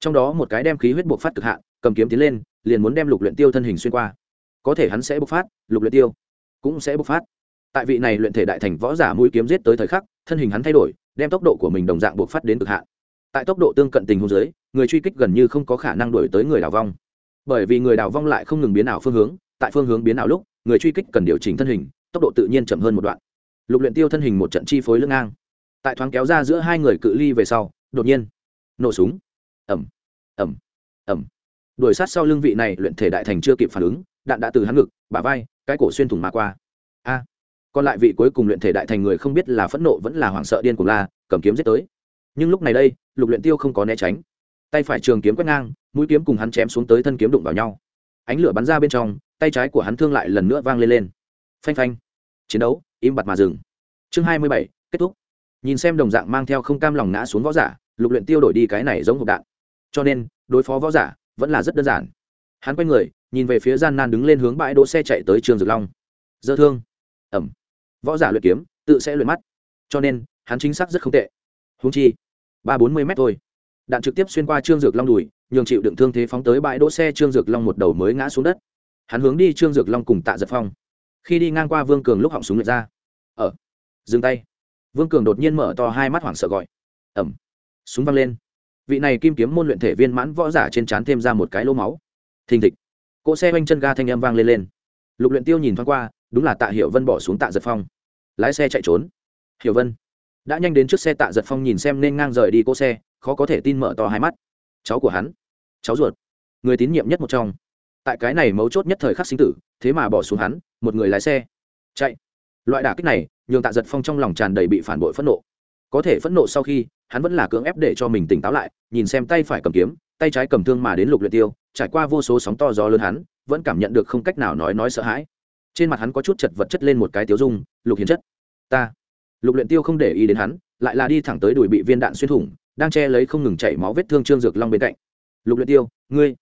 Trong đó một cái đem khí huyết buộc phát cực hạn, cầm kiếm tiến lên, liền muốn đem lục luyện tiêu thân hình xuyên qua. Có thể hắn sẽ bộc phát, lục luyện tiêu cũng sẽ bộc phát. Tại vị này luyện thể đại thành võ giả mũi kiếm giết tới thời khắc, thân hình hắn thay đổi, đem tốc độ của mình đồng dạng bộc phát đến cực hạn tại tốc độ tương cận tình huống dưới, người truy kích gần như không có khả năng đuổi tới người đào vong. Bởi vì người đào vong lại không ngừng biến ảo phương hướng, tại phương hướng biến ảo lúc, người truy kích cần điều chỉnh thân hình, tốc độ tự nhiên chậm hơn một đoạn. Lục luyện tiêu thân hình một trận chi phối lưng ngang. Tại thoáng kéo ra giữa hai người cự ly về sau, đột nhiên, nổ súng. Ầm ầm ầm. Đuổi sát sau lưng vị này luyện thể đại thành chưa kịp phản ứng, đạn đã từ hắn ngực, bả vai, cái cổ xuyên thủng mà qua. A. Còn lại vị cuối cùng luyện thể đại thành người không biết là phẫn nộ vẫn là hoảng sợ điên cuồng la, cầm kiếm giết tới nhưng lúc này đây, lục luyện tiêu không có né tránh. Tay phải trường kiếm quét ngang, mũi kiếm cùng hắn chém xuống tới thân kiếm đụng vào nhau. Ánh lửa bắn ra bên trong, tay trái của hắn thương lại lần nữa vang lên lên. Phanh phanh. Chiến đấu, im bặt mà dừng. Chương hai mươi bảy, kết thúc. Nhìn xem đồng dạng mang theo không cam lòng ngã xuống võ giả, lục luyện tiêu đổi đi cái này giống hộp đạn. Cho nên, đối phó võ giả vẫn là rất đơn giản. Hắn quay người, nhìn về phía gian nan đứng lên hướng bãi đỗ xe chạy tới trường dược long. Dơ thương. Ẩm. Võ giả luyện kiếm, tự sẽ luyện mắt. Cho nên, hắn chính xác rất không tệ. Húng chi ba bốn mươi mét thôi. Đạn trực tiếp xuyên qua trương dược long đùi, nhường chịu đựng thương thế phóng tới bãi đỗ xe trương dược long một đầu mới ngã xuống đất. Hắn hướng đi trương dược long cùng tạ giật phong. Khi đi ngang qua vương cường lúc họng súng lượt ra. Ở dừng tay. Vương cường đột nhiên mở to hai mắt hoảng sợ gọi. Ẩm. Súng văng lên. Vị này kim kiếm môn luyện thể viên mãn võ giả trên trán thêm ra một cái lỗ máu. Thình thịch. Cỗ xe oanh chân ga thanh âm vang lên lên. Lục luyện tiêu nhìn thoáng qua, đúng là tạ hiểu vân bỏ xuống tạ giật phong. Lái xe chạy trốn. Hiểu vân đã nhanh đến trước xe tạ giật phong nhìn xem nên ngang rời đi cỗ xe, khó có thể tin mở to hai mắt. Cháu của hắn. Cháu ruột. Người tín nhiệm nhất một trong. Tại cái này mấu chốt nhất thời khắc sinh tử, thế mà bỏ xuống hắn, một người lái xe. Chạy. Loại đả kích này, nhường tạ giật phong trong lòng tràn đầy bị phản bội phẫn nộ. Có thể phẫn nộ sau khi, hắn vẫn là cưỡng ép để cho mình tỉnh táo lại, nhìn xem tay phải cầm kiếm, tay trái cầm thương mà đến lục luyện tiêu, trải qua vô số sóng to gió lớn hắn, vẫn cảm nhận được không cách nào nói nói sợ hãi. Trên mặt hắn có chút chật vật chất lên một cái tiếu dung, lục hiến chất, ta lục luyện tiêu không để ý đến hắn, lại là đi thẳng tới đùi bị viên đạn xuyên thủng, đang che lấy không ngừng chảy máu vết thương trương dược long bên cạnh. Lục luyện tiêu, ngươi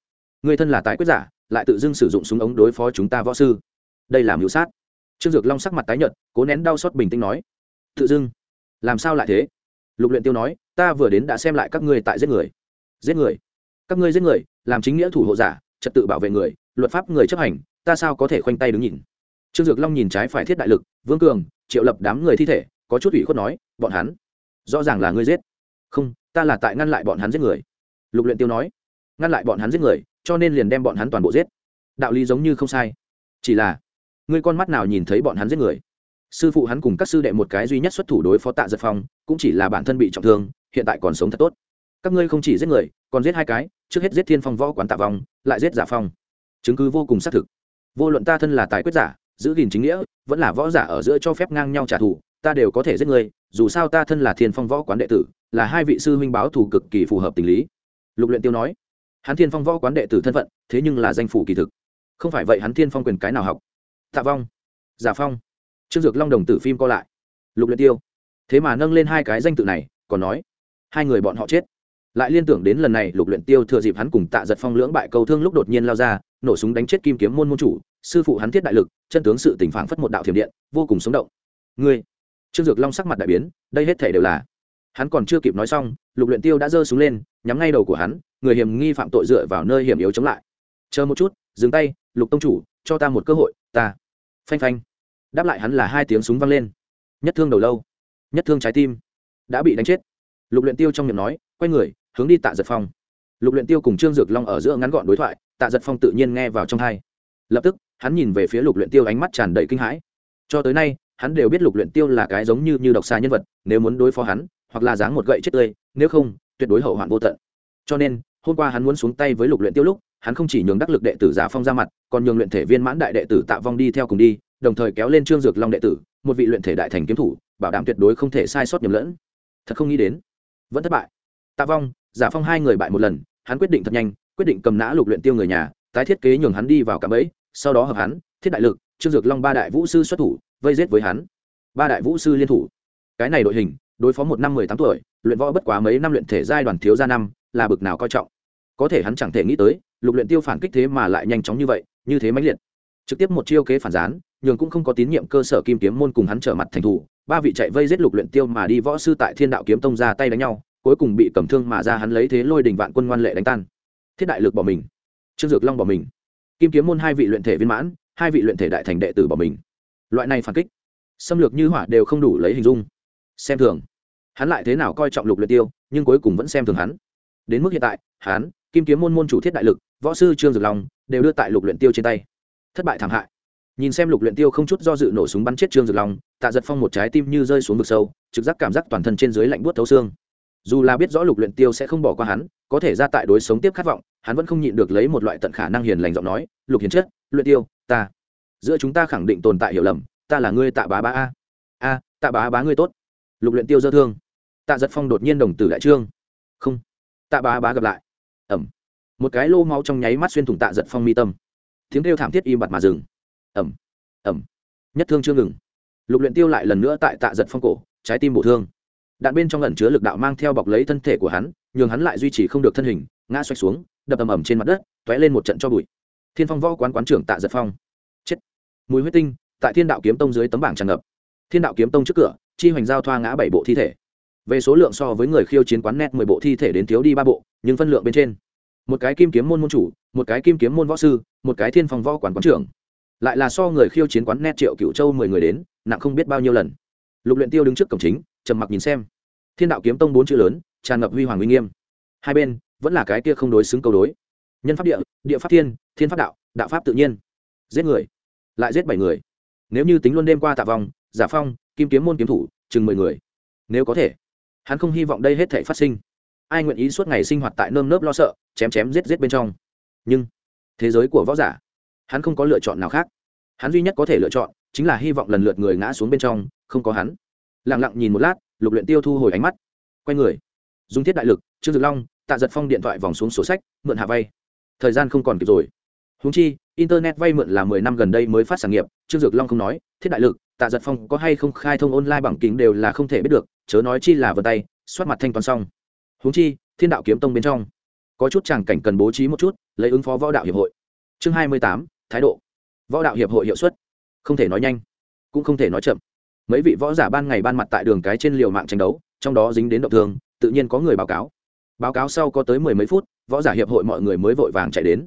ngươi thân là tài quyết giả, lại tự dưng sử dụng súng ống đối phó chúng ta võ sư. Đây là mưu sát. Trương dược long sắc mặt tái nhợt, cố nén đau xót bình tĩnh nói. Tự dưng? Làm sao lại thế? Lục luyện tiêu nói, ta vừa đến đã xem lại các ngươi tại giết người. Giết người? Các ngươi giết người, làm chính nghĩa thủ hộ giả, trật tự bảo vệ người, luật pháp người chấp hành, ta sao có thể khoanh tay đứng nhìn? Trương dược long nhìn trái phải thiết đại lực, vương cường, triệu lập đám người thi thể có chút ủy khuất nói, bọn hắn, rõ ràng là ngươi giết. Không, ta là tại ngăn lại bọn hắn giết người. Lục luyện tiêu nói, ngăn lại bọn hắn giết người, cho nên liền đem bọn hắn toàn bộ giết. Đạo lý giống như không sai. Chỉ là, ngươi con mắt nào nhìn thấy bọn hắn giết người? Sư phụ hắn cùng các sư đệ một cái duy nhất xuất thủ đối phó tạ giật phong, cũng chỉ là bản thân bị trọng thương, hiện tại còn sống thật tốt. Các ngươi không chỉ giết người, còn giết hai cái, trước hết giết thiên phong võ quán tạ vong, lại giết giả phong. Chứng cứ vô cùng xác thực. Vô luận ta thân là tài quyết giả, giữ gìn chính nghĩa, vẫn là võ giả ở giữa cho phép ngang nhau trả thù ta đều có thể giết người dù sao ta thân là thiên phong võ quán đệ tử, là hai vị sư huynh báo thù cực kỳ phù hợp tình lý. Lục luyện tiêu nói. Hắn thiên phong võ quán đệ tử thân phận, thế nhưng là danh phủ kỳ thực. Không phải vậy hắn thiên phong quyền cái nào học? Tạ vong. Giả phong. Trương dược long đồng tử phim co lại. Lục luyện tiêu. Thế mà nâng lên hai cái danh tự này, còn nói, hai người bọn họ chết. Lại liên tưởng đến lần này lục luyện tiêu thừa dịp hắn cùng tạ giật phong lưỡng bại cầu thương lúc đột nhiên lao ra, nổ súng đánh chết kim kiếm môn môn chủ, sư phụ hắn thiết đại lực, chân tướng sự tình phảng phất một đạo thiểm điện, vô cùng sống động. Ngươi trương dược long sắc mặt đại biến, đây hết thể đều là. Hắn còn chưa kịp nói xong, lục luyện tiêu đã giơ súng lên, nhắm ngay đầu của hắn, người hiểm nghi phạm tội dựa vào nơi hiểm yếu chống lại. Chờ một chút, dừng tay, lục tông chủ, cho ta một cơ hội, ta. Phanh phanh. Đáp lại hắn là hai tiếng súng vang lên. Nhất thương đầu lâu. Nhất thương trái tim. Đã bị đánh chết. Lục luyện tiêu trong miệng nói, quay người, hướng đi tạ giật phong. Lục luyện tiêu cùng trương dược long ở giữa ngắn gọn đối thoại, tạ giật phong tự nhiên nghe vào trong hai. Lập tức, hắn nhìn về phía lục luyện tiêu ánh mắt tràn đầy kinh hãi. Cho tới nay hắn đều biết lục luyện tiêu là cái giống như như độc xa nhân vật, nếu muốn đối phó hắn, hoặc là giáng một gậy chết tươi, nếu không, tuyệt đối hậu hoạn vô tận. Cho nên, hôm qua hắn muốn xuống tay với lục luyện tiêu lúc, hắn không chỉ nhường đắc lực đệ tử giả phong ra mặt, còn nhường luyện thể viên mãn đại đệ tử tạ vong đi theo cùng đi, đồng thời kéo lên trương dược long đệ tử, một vị luyện thể đại thành kiếm thủ, bảo đảm tuyệt đối không thể sai sót nhầm lẫn. Thật không nghĩ đến, vẫn thất bại. Tạ vong, giả phong hai người bại một lần, hắn quyết định thật nhanh, quyết định cầm nã lục luyện tiêu người nhà, tái thiết kế nhường hắn đi vào cả bẫy, sau đó hợp hắn, thiết đại lực, trương dược long ba đại vũ sư xuất thủ vây giết với hắn. Ba đại vũ sư liên thủ. Cái này đội hình, đối phó một năm mười tám tuổi, luyện võ bất quá mấy năm luyện thể giai đoàn thiếu gia năm, là bực nào coi trọng. Có thể hắn chẳng thể nghĩ tới, lục luyện tiêu phản kích thế mà lại nhanh chóng như vậy, như thế mãnh liệt. Trực tiếp một chiêu kế phản gián, nhường cũng không có tín nhiệm cơ sở kim kiếm môn cùng hắn trở mặt thành thủ. Ba vị chạy vây giết lục luyện tiêu mà đi võ sư tại thiên đạo kiếm tông ra tay đánh nhau, cuối cùng bị cầm thương mà ra hắn lấy thế lôi đình vạn quân ngoan lệ đánh tan. Thiết đại lực bỏ mình. Trương dược long bỏ mình. Kim kiếm môn hai vị luyện thể viên mãn, hai vị luyện thể đại thành đệ tử bỏ mình loại này phản kích xâm lược như hỏa đều không đủ lấy hình dung. Xem thường. Hắn lại thế nào coi trọng lục luyện tiêu nhưng cuối cùng vẫn xem thường hắn. Đến mức hiện tại hắn kim kiếm môn môn chủ thiết đại lực võ sư trương dược long đều đưa tại lục luyện tiêu trên tay. Thất bại thảm hại. Nhìn xem lục luyện tiêu không chút do dự nổ súng bắn chết trương dược long tạ giật phong một trái tim như rơi xuống vực sâu trực giác cảm giác toàn thân trên dưới lạnh buốt thấu xương. Dù là biết rõ lục luyện tiêu sẽ không bỏ qua hắn có thể ra tại đối sống tiếp khát vọng hắn vẫn không nhịn được lấy một loại tận khả năng hiền lành giọng nói lục hiền chết, luyện tiêu ta giữa chúng ta khẳng định tồn tại hiểu lầm, ta là ngươi tạ bá bá a. A, tạ bá bá ngươi tốt. Lục luyện tiêu dơ thương. Tạ giật phong đột nhiên đồng tử đại trương. Không. Tạ bá bá gặp lại. Ẩm. Một cái lô máu trong nháy mắt xuyên thủng tạ giật phong mi tâm. Tiếng kêu thảm thiết im bặt mà dừng. Ẩm. Ẩm. Nhất thương chưa ngừng. Lục luyện tiêu lại lần nữa tại tạ giật phong cổ, trái tim bổ thương. Đạn bên trong ẩn chứa lực đạo mang theo bọc lấy thân thể của hắn, nhường hắn lại duy trì không được thân hình, ngã xoay xuống, đập ầm ầm trên mặt đất, tóe lên một trận cho bụi. Thiên phong võ quán quán trưởng tạ giật phong mùi huyết tinh, tại thiên đạo kiếm tông dưới tấm bảng tràn ngập. Thiên đạo kiếm tông trước cửa, chi hoành giao thoa ngã bảy bộ thi thể. Về số lượng so với người khiêu chiến quán net mười bộ thi thể đến thiếu đi ba bộ, nhưng phân lượng bên trên. Một cái kim kiếm môn môn chủ, một cái kim kiếm môn võ sư, một cái thiên phong võ quán quán trưởng. Lại là so người khiêu chiến quán net triệu cựu châu mười người đến, nặng không biết bao nhiêu lần. Lục luyện tiêu đứng trước cổng chính, trầm mặc nhìn xem. Thiên đạo kiếm tông bốn chữ lớn, tràn ngập huy hoàng uy nghiêm. Hai bên, vẫn là cái kia không đối xứng câu đối. Nhân pháp địa địa pháp thiên thiên pháp đạo đạo pháp tự nhiên. Giết người lại giết bảy người. Nếu như tính luôn đêm qua tạ vong, giả phong kim kiếm môn kiếm thủ chừng mười người. Nếu có thể hắn không hy vọng đây hết thể phát sinh. Ai nguyện ý suốt ngày sinh hoạt tại nơm nớp lo sợ chém chém giết giết bên trong? Nhưng thế giới của võ giả hắn không có lựa chọn nào khác. Hắn duy nhất có thể lựa chọn chính là hy vọng lần lượt người ngã xuống bên trong không có hắn. Lẳng lặng nhìn một lát lục luyện tiêu thu hồi ánh mắt. Quay người dùng thiết đại lực trương dực long tạ giật phong điện thoại vòng xuống sổ sách mượn hạ vay. Thời gian không còn kịp rồi húng chi, internet vay mượn là mười năm gần đây mới phát sản nghiệp, trương dược long không nói, thiết đại lực, tạ giật phong có hay không khai thông online bằng kính đều là không thể biết được, chớ nói chi là vân tay, soát mặt thanh toán xong. Húng chi, thiên đạo kiếm tông bên trong, có chút tràng cảnh cần bố trí một chút, lấy ứng phó võ đạo hiệp hội. Chương hai mươi tám, thái độ. Võ đạo hiệp hội hiệu suất. Không thể nói nhanh, cũng không thể nói chậm. Mấy vị võ giả ban ngày ban mặt tại đường cái trên liều mạng tranh đấu, trong đó dính đến động thường tự nhiên có người báo cáo. Báo cáo sau có tới mười mấy phút, võ giả hiệp hội mọi người mới vội vàng chạy đến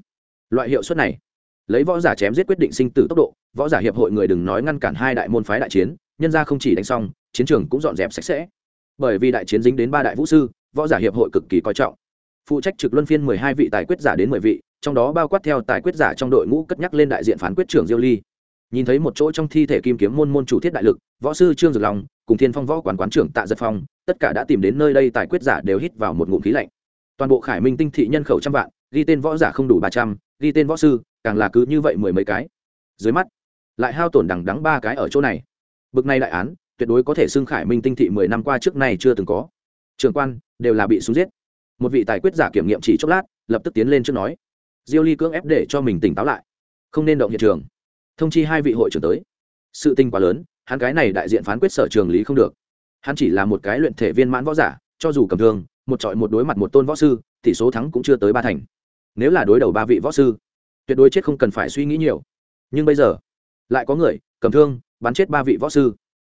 loại hiệu suất này. Lấy võ giả chém giết quyết định sinh tử tốc độ, võ giả hiệp hội người đừng nói ngăn cản hai đại môn phái đại chiến, nhân ra không chỉ đánh xong, chiến trường cũng dọn dẹp sạch sẽ. Bởi vì đại chiến dính đến ba đại vũ sư, võ giả hiệp hội cực kỳ coi trọng. Phụ trách trực luân phiên mười hai vị tài quyết giả đến mười vị, trong đó bao quát theo tài quyết giả trong đội ngũ cất nhắc lên đại diện phán quyết trưởng diêu ly. Nhìn thấy một chỗ trong thi thể kim kiếm môn môn chủ thiết đại lực, võ sư trương dược long cùng thiên phong võ quán quán trưởng tạ giật phong, tất cả đã tìm đến nơi đây tài quyết giả đều hít vào một ngụm khí lạnh. Toàn bộ khải minh tinh thị nhân khẩu trăm vạn ghi tên võ giả không đủ ba trăm, ghi tên võ sư, càng là cứ như vậy mười mấy cái. Dưới mắt, lại hao tổn đằng đắng ba cái ở chỗ này. Bực này đại án, tuyệt đối có thể xưng khải minh tinh thị mười năm qua trước này chưa từng có. Trường quan, đều là bị súng giết. Một vị tài quyết giả kiểm nghiệm chỉ chốc lát, lập tức tiến lên trước nói, diêu ly cưỡng ép để cho mình tỉnh táo lại. Không nên động hiện trường. Thông chi hai vị hội trưởng tới. Sự tinh quá lớn, hắn cái này đại diện phán quyết sở trường lý không được. Hắn chỉ là một cái luyện thể viên mãn võ giả, cho dù cầm thương, một trọi một đối mặt một tôn võ sư tỷ số thắng cũng chưa tới ba thành. Nếu là đối đầu ba vị võ sư, tuyệt đối chết không cần phải suy nghĩ nhiều. Nhưng bây giờ, lại có người, cầm thương, bắn chết ba vị võ sư.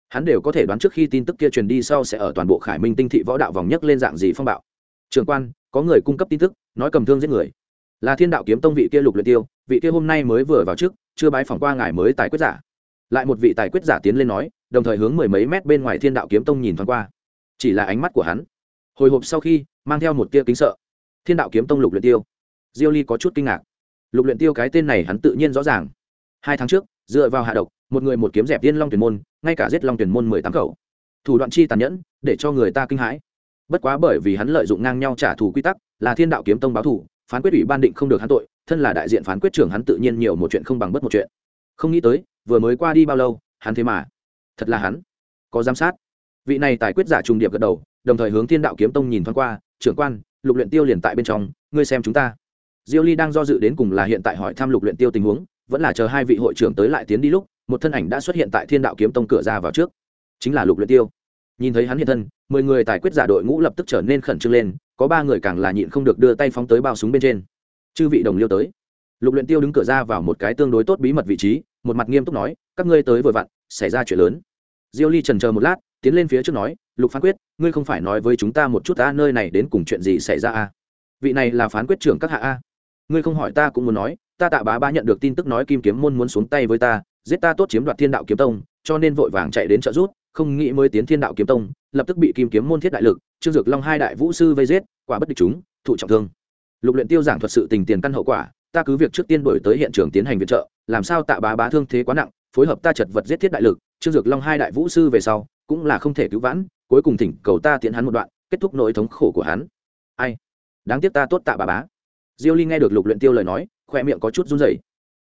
Hắn đều có thể đoán trước khi tin tức kia truyền đi sau sẽ ở toàn bộ khải minh tinh thị võ đạo vòng nhất lên dạng gì phong bạo. Trường quan, có người cung cấp tin tức, nói cầm thương giết người. Là thiên đạo kiếm tông vị kia lục luyện tiêu, vị kia hôm nay mới vừa vào trước, chưa bái phỏng qua ngài mới tài quyết giả. Lại một vị tài quyết giả tiến lên nói, đồng thời hướng mười mấy mét bên ngoài thiên đạo kiếm tông nhìn thoáng qua. Chỉ là ánh mắt của hắn. Hồi hộp sau khi, mang theo một tia kính sợ thiên đạo kiếm tông lục luyện tiêu. Diêu ly có chút kinh ngạc. Lục luyện tiêu cái tên này hắn tự nhiên rõ ràng. Hai tháng trước, dựa vào hạ độc, một người một kiếm dẹp tiên long tuyển môn, ngay cả giết long tuyển môn mười tám khẩu thủ đoạn chi tàn nhẫn, để cho người ta kinh hãi. Bất quá bởi vì hắn lợi dụng ngang nhau trả thù quy tắc, là thiên đạo kiếm tông báo thù, phán quyết ủy ban định không được hắn tội, thân là đại diện phán quyết trưởng hắn tự nhiên nhiều một chuyện không bằng bất một chuyện. Không nghĩ tới, vừa mới qua đi bao lâu, hắn thế mà. Thật là hắn. Có giám sát. Vị này tài quyết giả trùng điệp gật đầu, đồng thời hướng thiên đạo kiếm tông nhìn thoáng qua, trưởng quan lục luyện tiêu liền tại bên trong, ngươi xem chúng ta. Diêu ly đang do dự đến cùng là hiện tại hỏi thăm lục luyện tiêu tình huống, vẫn là chờ hai vị hội trưởng tới lại tiến đi lúc, một thân ảnh đã xuất hiện tại thiên đạo kiếm tông cửa ra vào trước. Chính là lục luyện tiêu. Nhìn thấy hắn hiện thân, mười người tài quyết giả đội ngũ lập tức trở nên khẩn trương lên, có ba người càng là nhịn không được đưa tay phóng tới bao súng bên trên. Chư vị đồng liêu tới. Lục luyện tiêu đứng cửa ra vào một cái tương đối tốt bí mật vị trí, một mặt nghiêm túc nói, các ngươi tới vừa vặn, xảy ra chuyện lớn. Diêu ly trần chờ một lát tiến lên phía trước nói, lục phán quyết, ngươi không phải nói với chúng ta một chút ta, nơi này đến cùng chuyện gì xảy ra a vị này là phán quyết trưởng các hạ a. Ngươi không hỏi ta cũng muốn nói, ta tạ bá bá nhận được tin tức nói kim kiếm môn muốn xuống tay với ta, giết ta tốt chiếm đoạt thiên đạo kiếm tông, cho nên vội vàng chạy đến trợ rút không nghĩ mới tiến thiên đạo kiếm tông, lập tức bị kim kiếm môn thiết đại lực, trương dược long hai đại vũ sư vây giết, quả bất địch chúng, thụ trọng thương. Lục luyện tiêu giảng thuật sự tình tiền căn hậu quả, ta cứ việc trước tiên đổi tới hiện trường tiến hành viện trợ, làm sao tạ bá bá thương thế quá nặng, phối hợp ta chật vật giết thiết đại lực, trương dược long hai đại vũ sư về sau cũng là không thể cứu vãn, cuối cùng thỉnh cầu ta tiễn hắn một đoạn, kết thúc nỗi thống khổ của hắn. Ai? Đáng tiếc ta tốt tạ bà bá. Diêu ly nghe được lục luyện tiêu lời nói khoe miệng có chút run rẩy.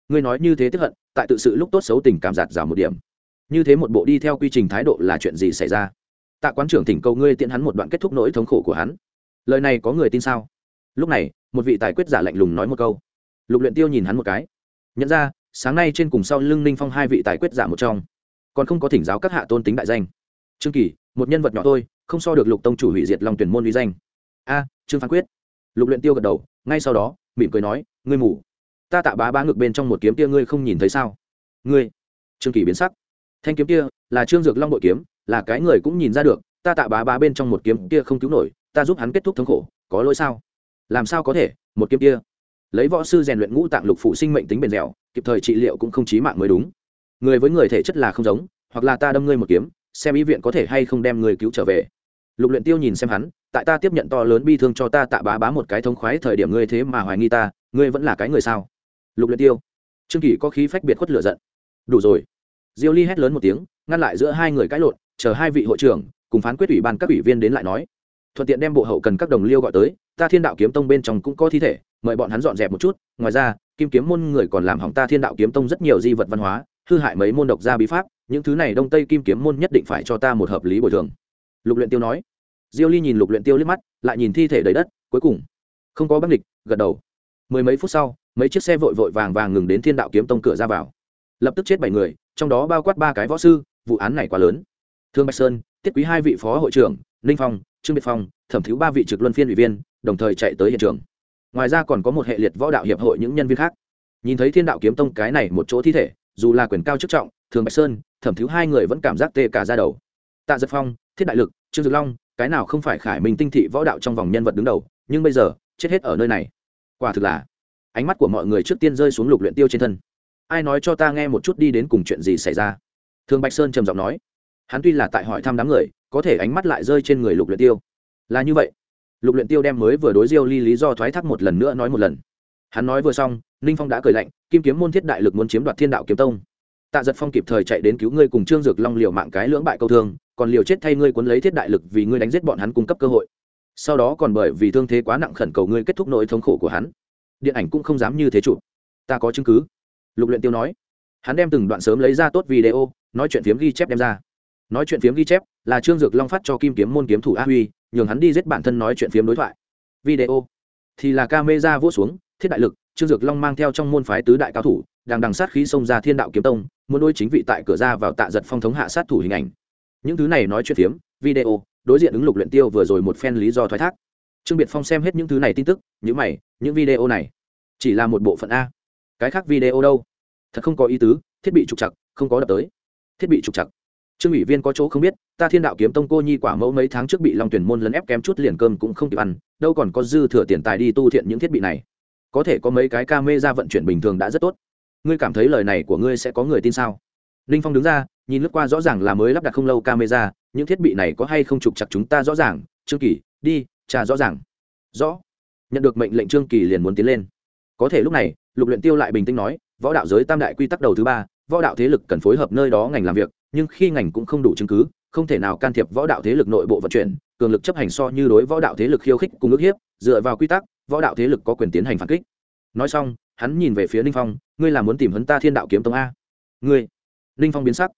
Ngươi nói như thế tức hận, tại tự sự lúc tốt xấu tình cảm giạt rào một điểm. Như thế một bộ đi theo quy trình thái độ là chuyện gì xảy ra? Tạ quán trưởng thỉnh cầu ngươi tiễn hắn một đoạn kết thúc nỗi thống khổ của hắn. Lời này có người tin sao? Lúc này, một vị tài quyết giả lạnh lùng nói một câu. Lục luyện tiêu nhìn hắn một cái. Nhận ra, sáng nay trên cùng sau lưng ninh phong hai vị tài quyết giả một trong. Còn không có thỉnh giáo các hạ tôn tính đại danh trương kỳ, một nhân vật nhỏ thôi, không so được lục tông chủ hủy diệt lòng tuyển môn uy danh. A, trương phán quyết. Lục luyện tiêu gật đầu, ngay sau đó, mỉm cười nói, ngươi mù. Ta tạ bá bá ngược bên trong một kiếm kia ngươi không nhìn thấy sao? Ngươi. Trương kỳ biến sắc. Thanh kiếm kia là trương dược long bội kiếm, là cái người cũng nhìn ra được, ta tạ bá bá bên trong một kiếm kia không cứu nổi, ta giúp hắn kết thúc thống khổ, có lỗi sao? Làm sao có thể, một kiếm kia. Lấy võ sư rèn luyện ngũ tạng lục phụ sinh mệnh tính bền dẻo, kịp thời trị liệu cũng không chí mạng mới đúng. Người với người thể chất là không giống, hoặc là ta đâm ngươi một kiếm xem y viện có thể hay không đem người cứu trở về. Lục luyện tiêu nhìn xem hắn, tại ta tiếp nhận to lớn bi thương cho ta tạ bá bá một cái thống khoái thời điểm ngươi thế mà hoài nghi ta, ngươi vẫn là cái người sao? Lục luyện tiêu, trương kỷ có khí phách biệt khuất lửa giận. Đủ rồi. Diêu ly hét lớn một tiếng, ngăn lại giữa hai người cãi lộn, chờ hai vị hội trưởng cùng phán quyết ủy ban các ủy viên đến lại nói. Thuận tiện đem bộ hậu cần các đồng liêu gọi tới, ta thiên đạo kiếm tông bên trong cũng có thi thể, mời bọn hắn dọn dẹp một chút, ngoài ra, kim kiếm môn người còn làm hỏng ta thiên đạo kiếm tông rất nhiều di vật văn hóa, hư hại mấy môn độc gia bí pháp những thứ này đông tây kim kiếm môn nhất định phải cho ta một hợp lý bồi thường. Lục luyện tiêu nói. Diêu ly nhìn lục luyện tiêu liếc mắt, lại nhìn thi thể đầy đất, cuối cùng. Không có bất địch gật đầu. Mười mấy phút sau, mấy chiếc xe vội vội vàng vàng ngừng đến thiên đạo kiếm tông cửa ra vào. Lập tức chết bảy người, trong đó bao quát ba cái võ sư, vụ án này quá lớn. Thương bạch sơn, tiết quý hai vị phó hội trưởng, ninh phong, trương biệt phong, thẩm thiếu ba vị trực luân phiên ủy viên, đồng thời chạy tới hiện trường. Ngoài ra còn có một hệ liệt võ đạo hiệp hội những nhân viên khác. Nhìn thấy thiên đạo kiếm tông cái này một chỗ thi thể, dù là quyền cao chức trọng thường bạch sơn, thẩm thiếu hai người vẫn cảm giác tê cả ra đầu. Tạ giật phong, thiết đại lực, trương dược long, cái nào không phải khải minh tinh thị võ đạo trong vòng nhân vật đứng đầu, nhưng bây giờ, chết hết ở nơi này. Quả thực là, ánh mắt của mọi người trước tiên rơi xuống lục luyện tiêu trên thân. Ai nói cho ta nghe một chút đi đến cùng chuyện gì xảy ra? Thường bạch sơn trầm giọng nói. Hắn tuy là tại hỏi thăm đám người, có thể ánh mắt lại rơi trên người lục luyện tiêu. Là như vậy. Lục luyện tiêu đem mới vừa đối diêu ly lý do thoái thác một lần nữa nói một lần. Hắn nói vừa xong, ninh phong đã cười lạnh, kim kiếm môn thiết đại lực muốn chiếm đoạt thiên đạo kiếm tông tạ giật phong kịp thời chạy đến cứu ngươi cùng trương dược long liều mạng cái lưỡng bại câu thương, còn liều chết thay ngươi cuốn lấy thiết đại lực vì ngươi đánh giết bọn hắn cung cấp cơ hội. Sau đó còn bởi vì thương thế quá nặng khẩn cầu ngươi kết thúc nỗi thống khổ của hắn. Điện ảnh cũng không dám như thế chủ. ta có chứng cứ. Lục luyện tiêu nói. Hắn đem từng đoạn sớm lấy ra tốt video, nói chuyện phiếm ghi chép đem ra. Nói chuyện phiếm ghi chép là trương dược long phát cho kim kiếm môn kiếm thủ a huy, nhường hắn đi giết bản thân nói chuyện phiếm đối thoại. Video. Thì là camera vỗ xuống, thiết đại lực trương dược long mang theo trong môn phái tứ đại cao thủ, đang đằng sát khí xông ra thiên đạo kiếm tông, muốn đôi chính vị tại cửa ra vào tạ giật phong thống hạ sát thủ hình ảnh. Những thứ này nói chuyện phiếm, video, đối diện ứng lục luyện tiêu vừa rồi một phen lý do thoái thác. Trương biệt phong xem hết những thứ này tin tức những mày, những video này chỉ là một bộ phận a. Cái khác video đâu? Thật không có ý tứ, thiết bị trục chặt không có đập tới. Thiết bị trục chặt trương ủy viên có chỗ không biết, ta thiên đạo kiếm tông cô nhi quả mẫu mấy tháng trước bị long tuyển môn lấn ép kém chút liền cơm cũng không kịp ăn, đâu còn có dư thừa tiền tài đi tu thiện những thiết bị này có thể có mấy cái ca mê ra vận chuyển bình thường đã rất tốt. Ngươi cảm thấy lời này của ngươi sẽ có người tin sao? Ninh phong đứng ra, nhìn lướt qua rõ ràng là mới lắp đặt không lâu camera những thiết bị này có hay không trục chặt chúng ta rõ ràng? Trương kỳ, đi trà rõ ràng. Rõ. Nhận được mệnh lệnh trương kỳ liền muốn tiến lên. Có thể lúc này, lục luyện tiêu lại bình tĩnh nói, võ đạo giới tam đại quy tắc đầu thứ ba, võ đạo thế lực cần phối hợp nơi đó ngành làm việc, nhưng khi ngành cũng không đủ chứng cứ, không thể nào can thiệp võ đạo thế lực nội bộ vận chuyển, cường lực chấp hành so như đối võ đạo thế lực khiêu khích cùng ước hiếp, dựa vào quy tắc võ đạo thế lực có quyền tiến hành phản kích. Nói xong, hắn nhìn về phía ninh phong, ngươi là muốn tìm hấn ta thiên đạo kiếm tông a? Ngươi. Ninh phong biến sắc.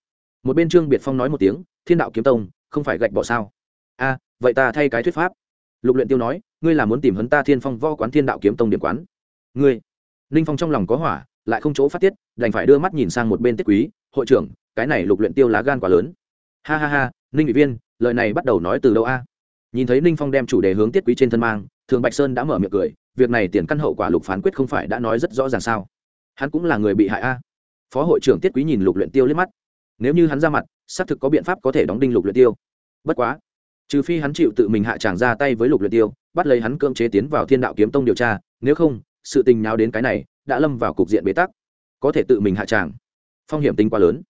Một bên trương biệt phong nói một tiếng, thiên đạo kiếm tông, không phải gạch bỏ sao? A, vậy ta thay cái thuyết pháp. Lục luyện tiêu nói, ngươi là muốn tìm hấn ta thiên phong võ quán thiên đạo kiếm tông điểm quán. Ngươi. Ninh phong trong lòng có hỏa, lại không chỗ phát tiết, đành phải đưa mắt nhìn sang một bên tiết quý, hội trưởng, cái này lục luyện tiêu lá gan quá lớn. Ha ha ha, ninh ủy viên, lời này bắt đầu nói từ đâu a? Nhìn thấy ninh phong đem chủ đề hướng tiết quý trên thân mang thường bạch sơn đã mở miệng cười, việc này tiền căn hậu quả lục phán quyết không phải đã nói rất rõ ràng sao? Hắn cũng là người bị hại a. Phó hội trưởng tiết quý nhìn lục luyện tiêu liếc mắt. Nếu như hắn ra mặt, xác thực có biện pháp có thể đóng đinh lục luyện tiêu. Bất quá, trừ phi hắn chịu tự mình hạ tràng ra tay với lục luyện tiêu, bắt lấy hắn cưỡng chế tiến vào thiên đạo kiếm tông điều tra, nếu không, sự tình nào đến cái này, đã lâm vào cục diện bế tắc. Có thể tự mình hạ tràng. Phong hiểm tính quá lớn.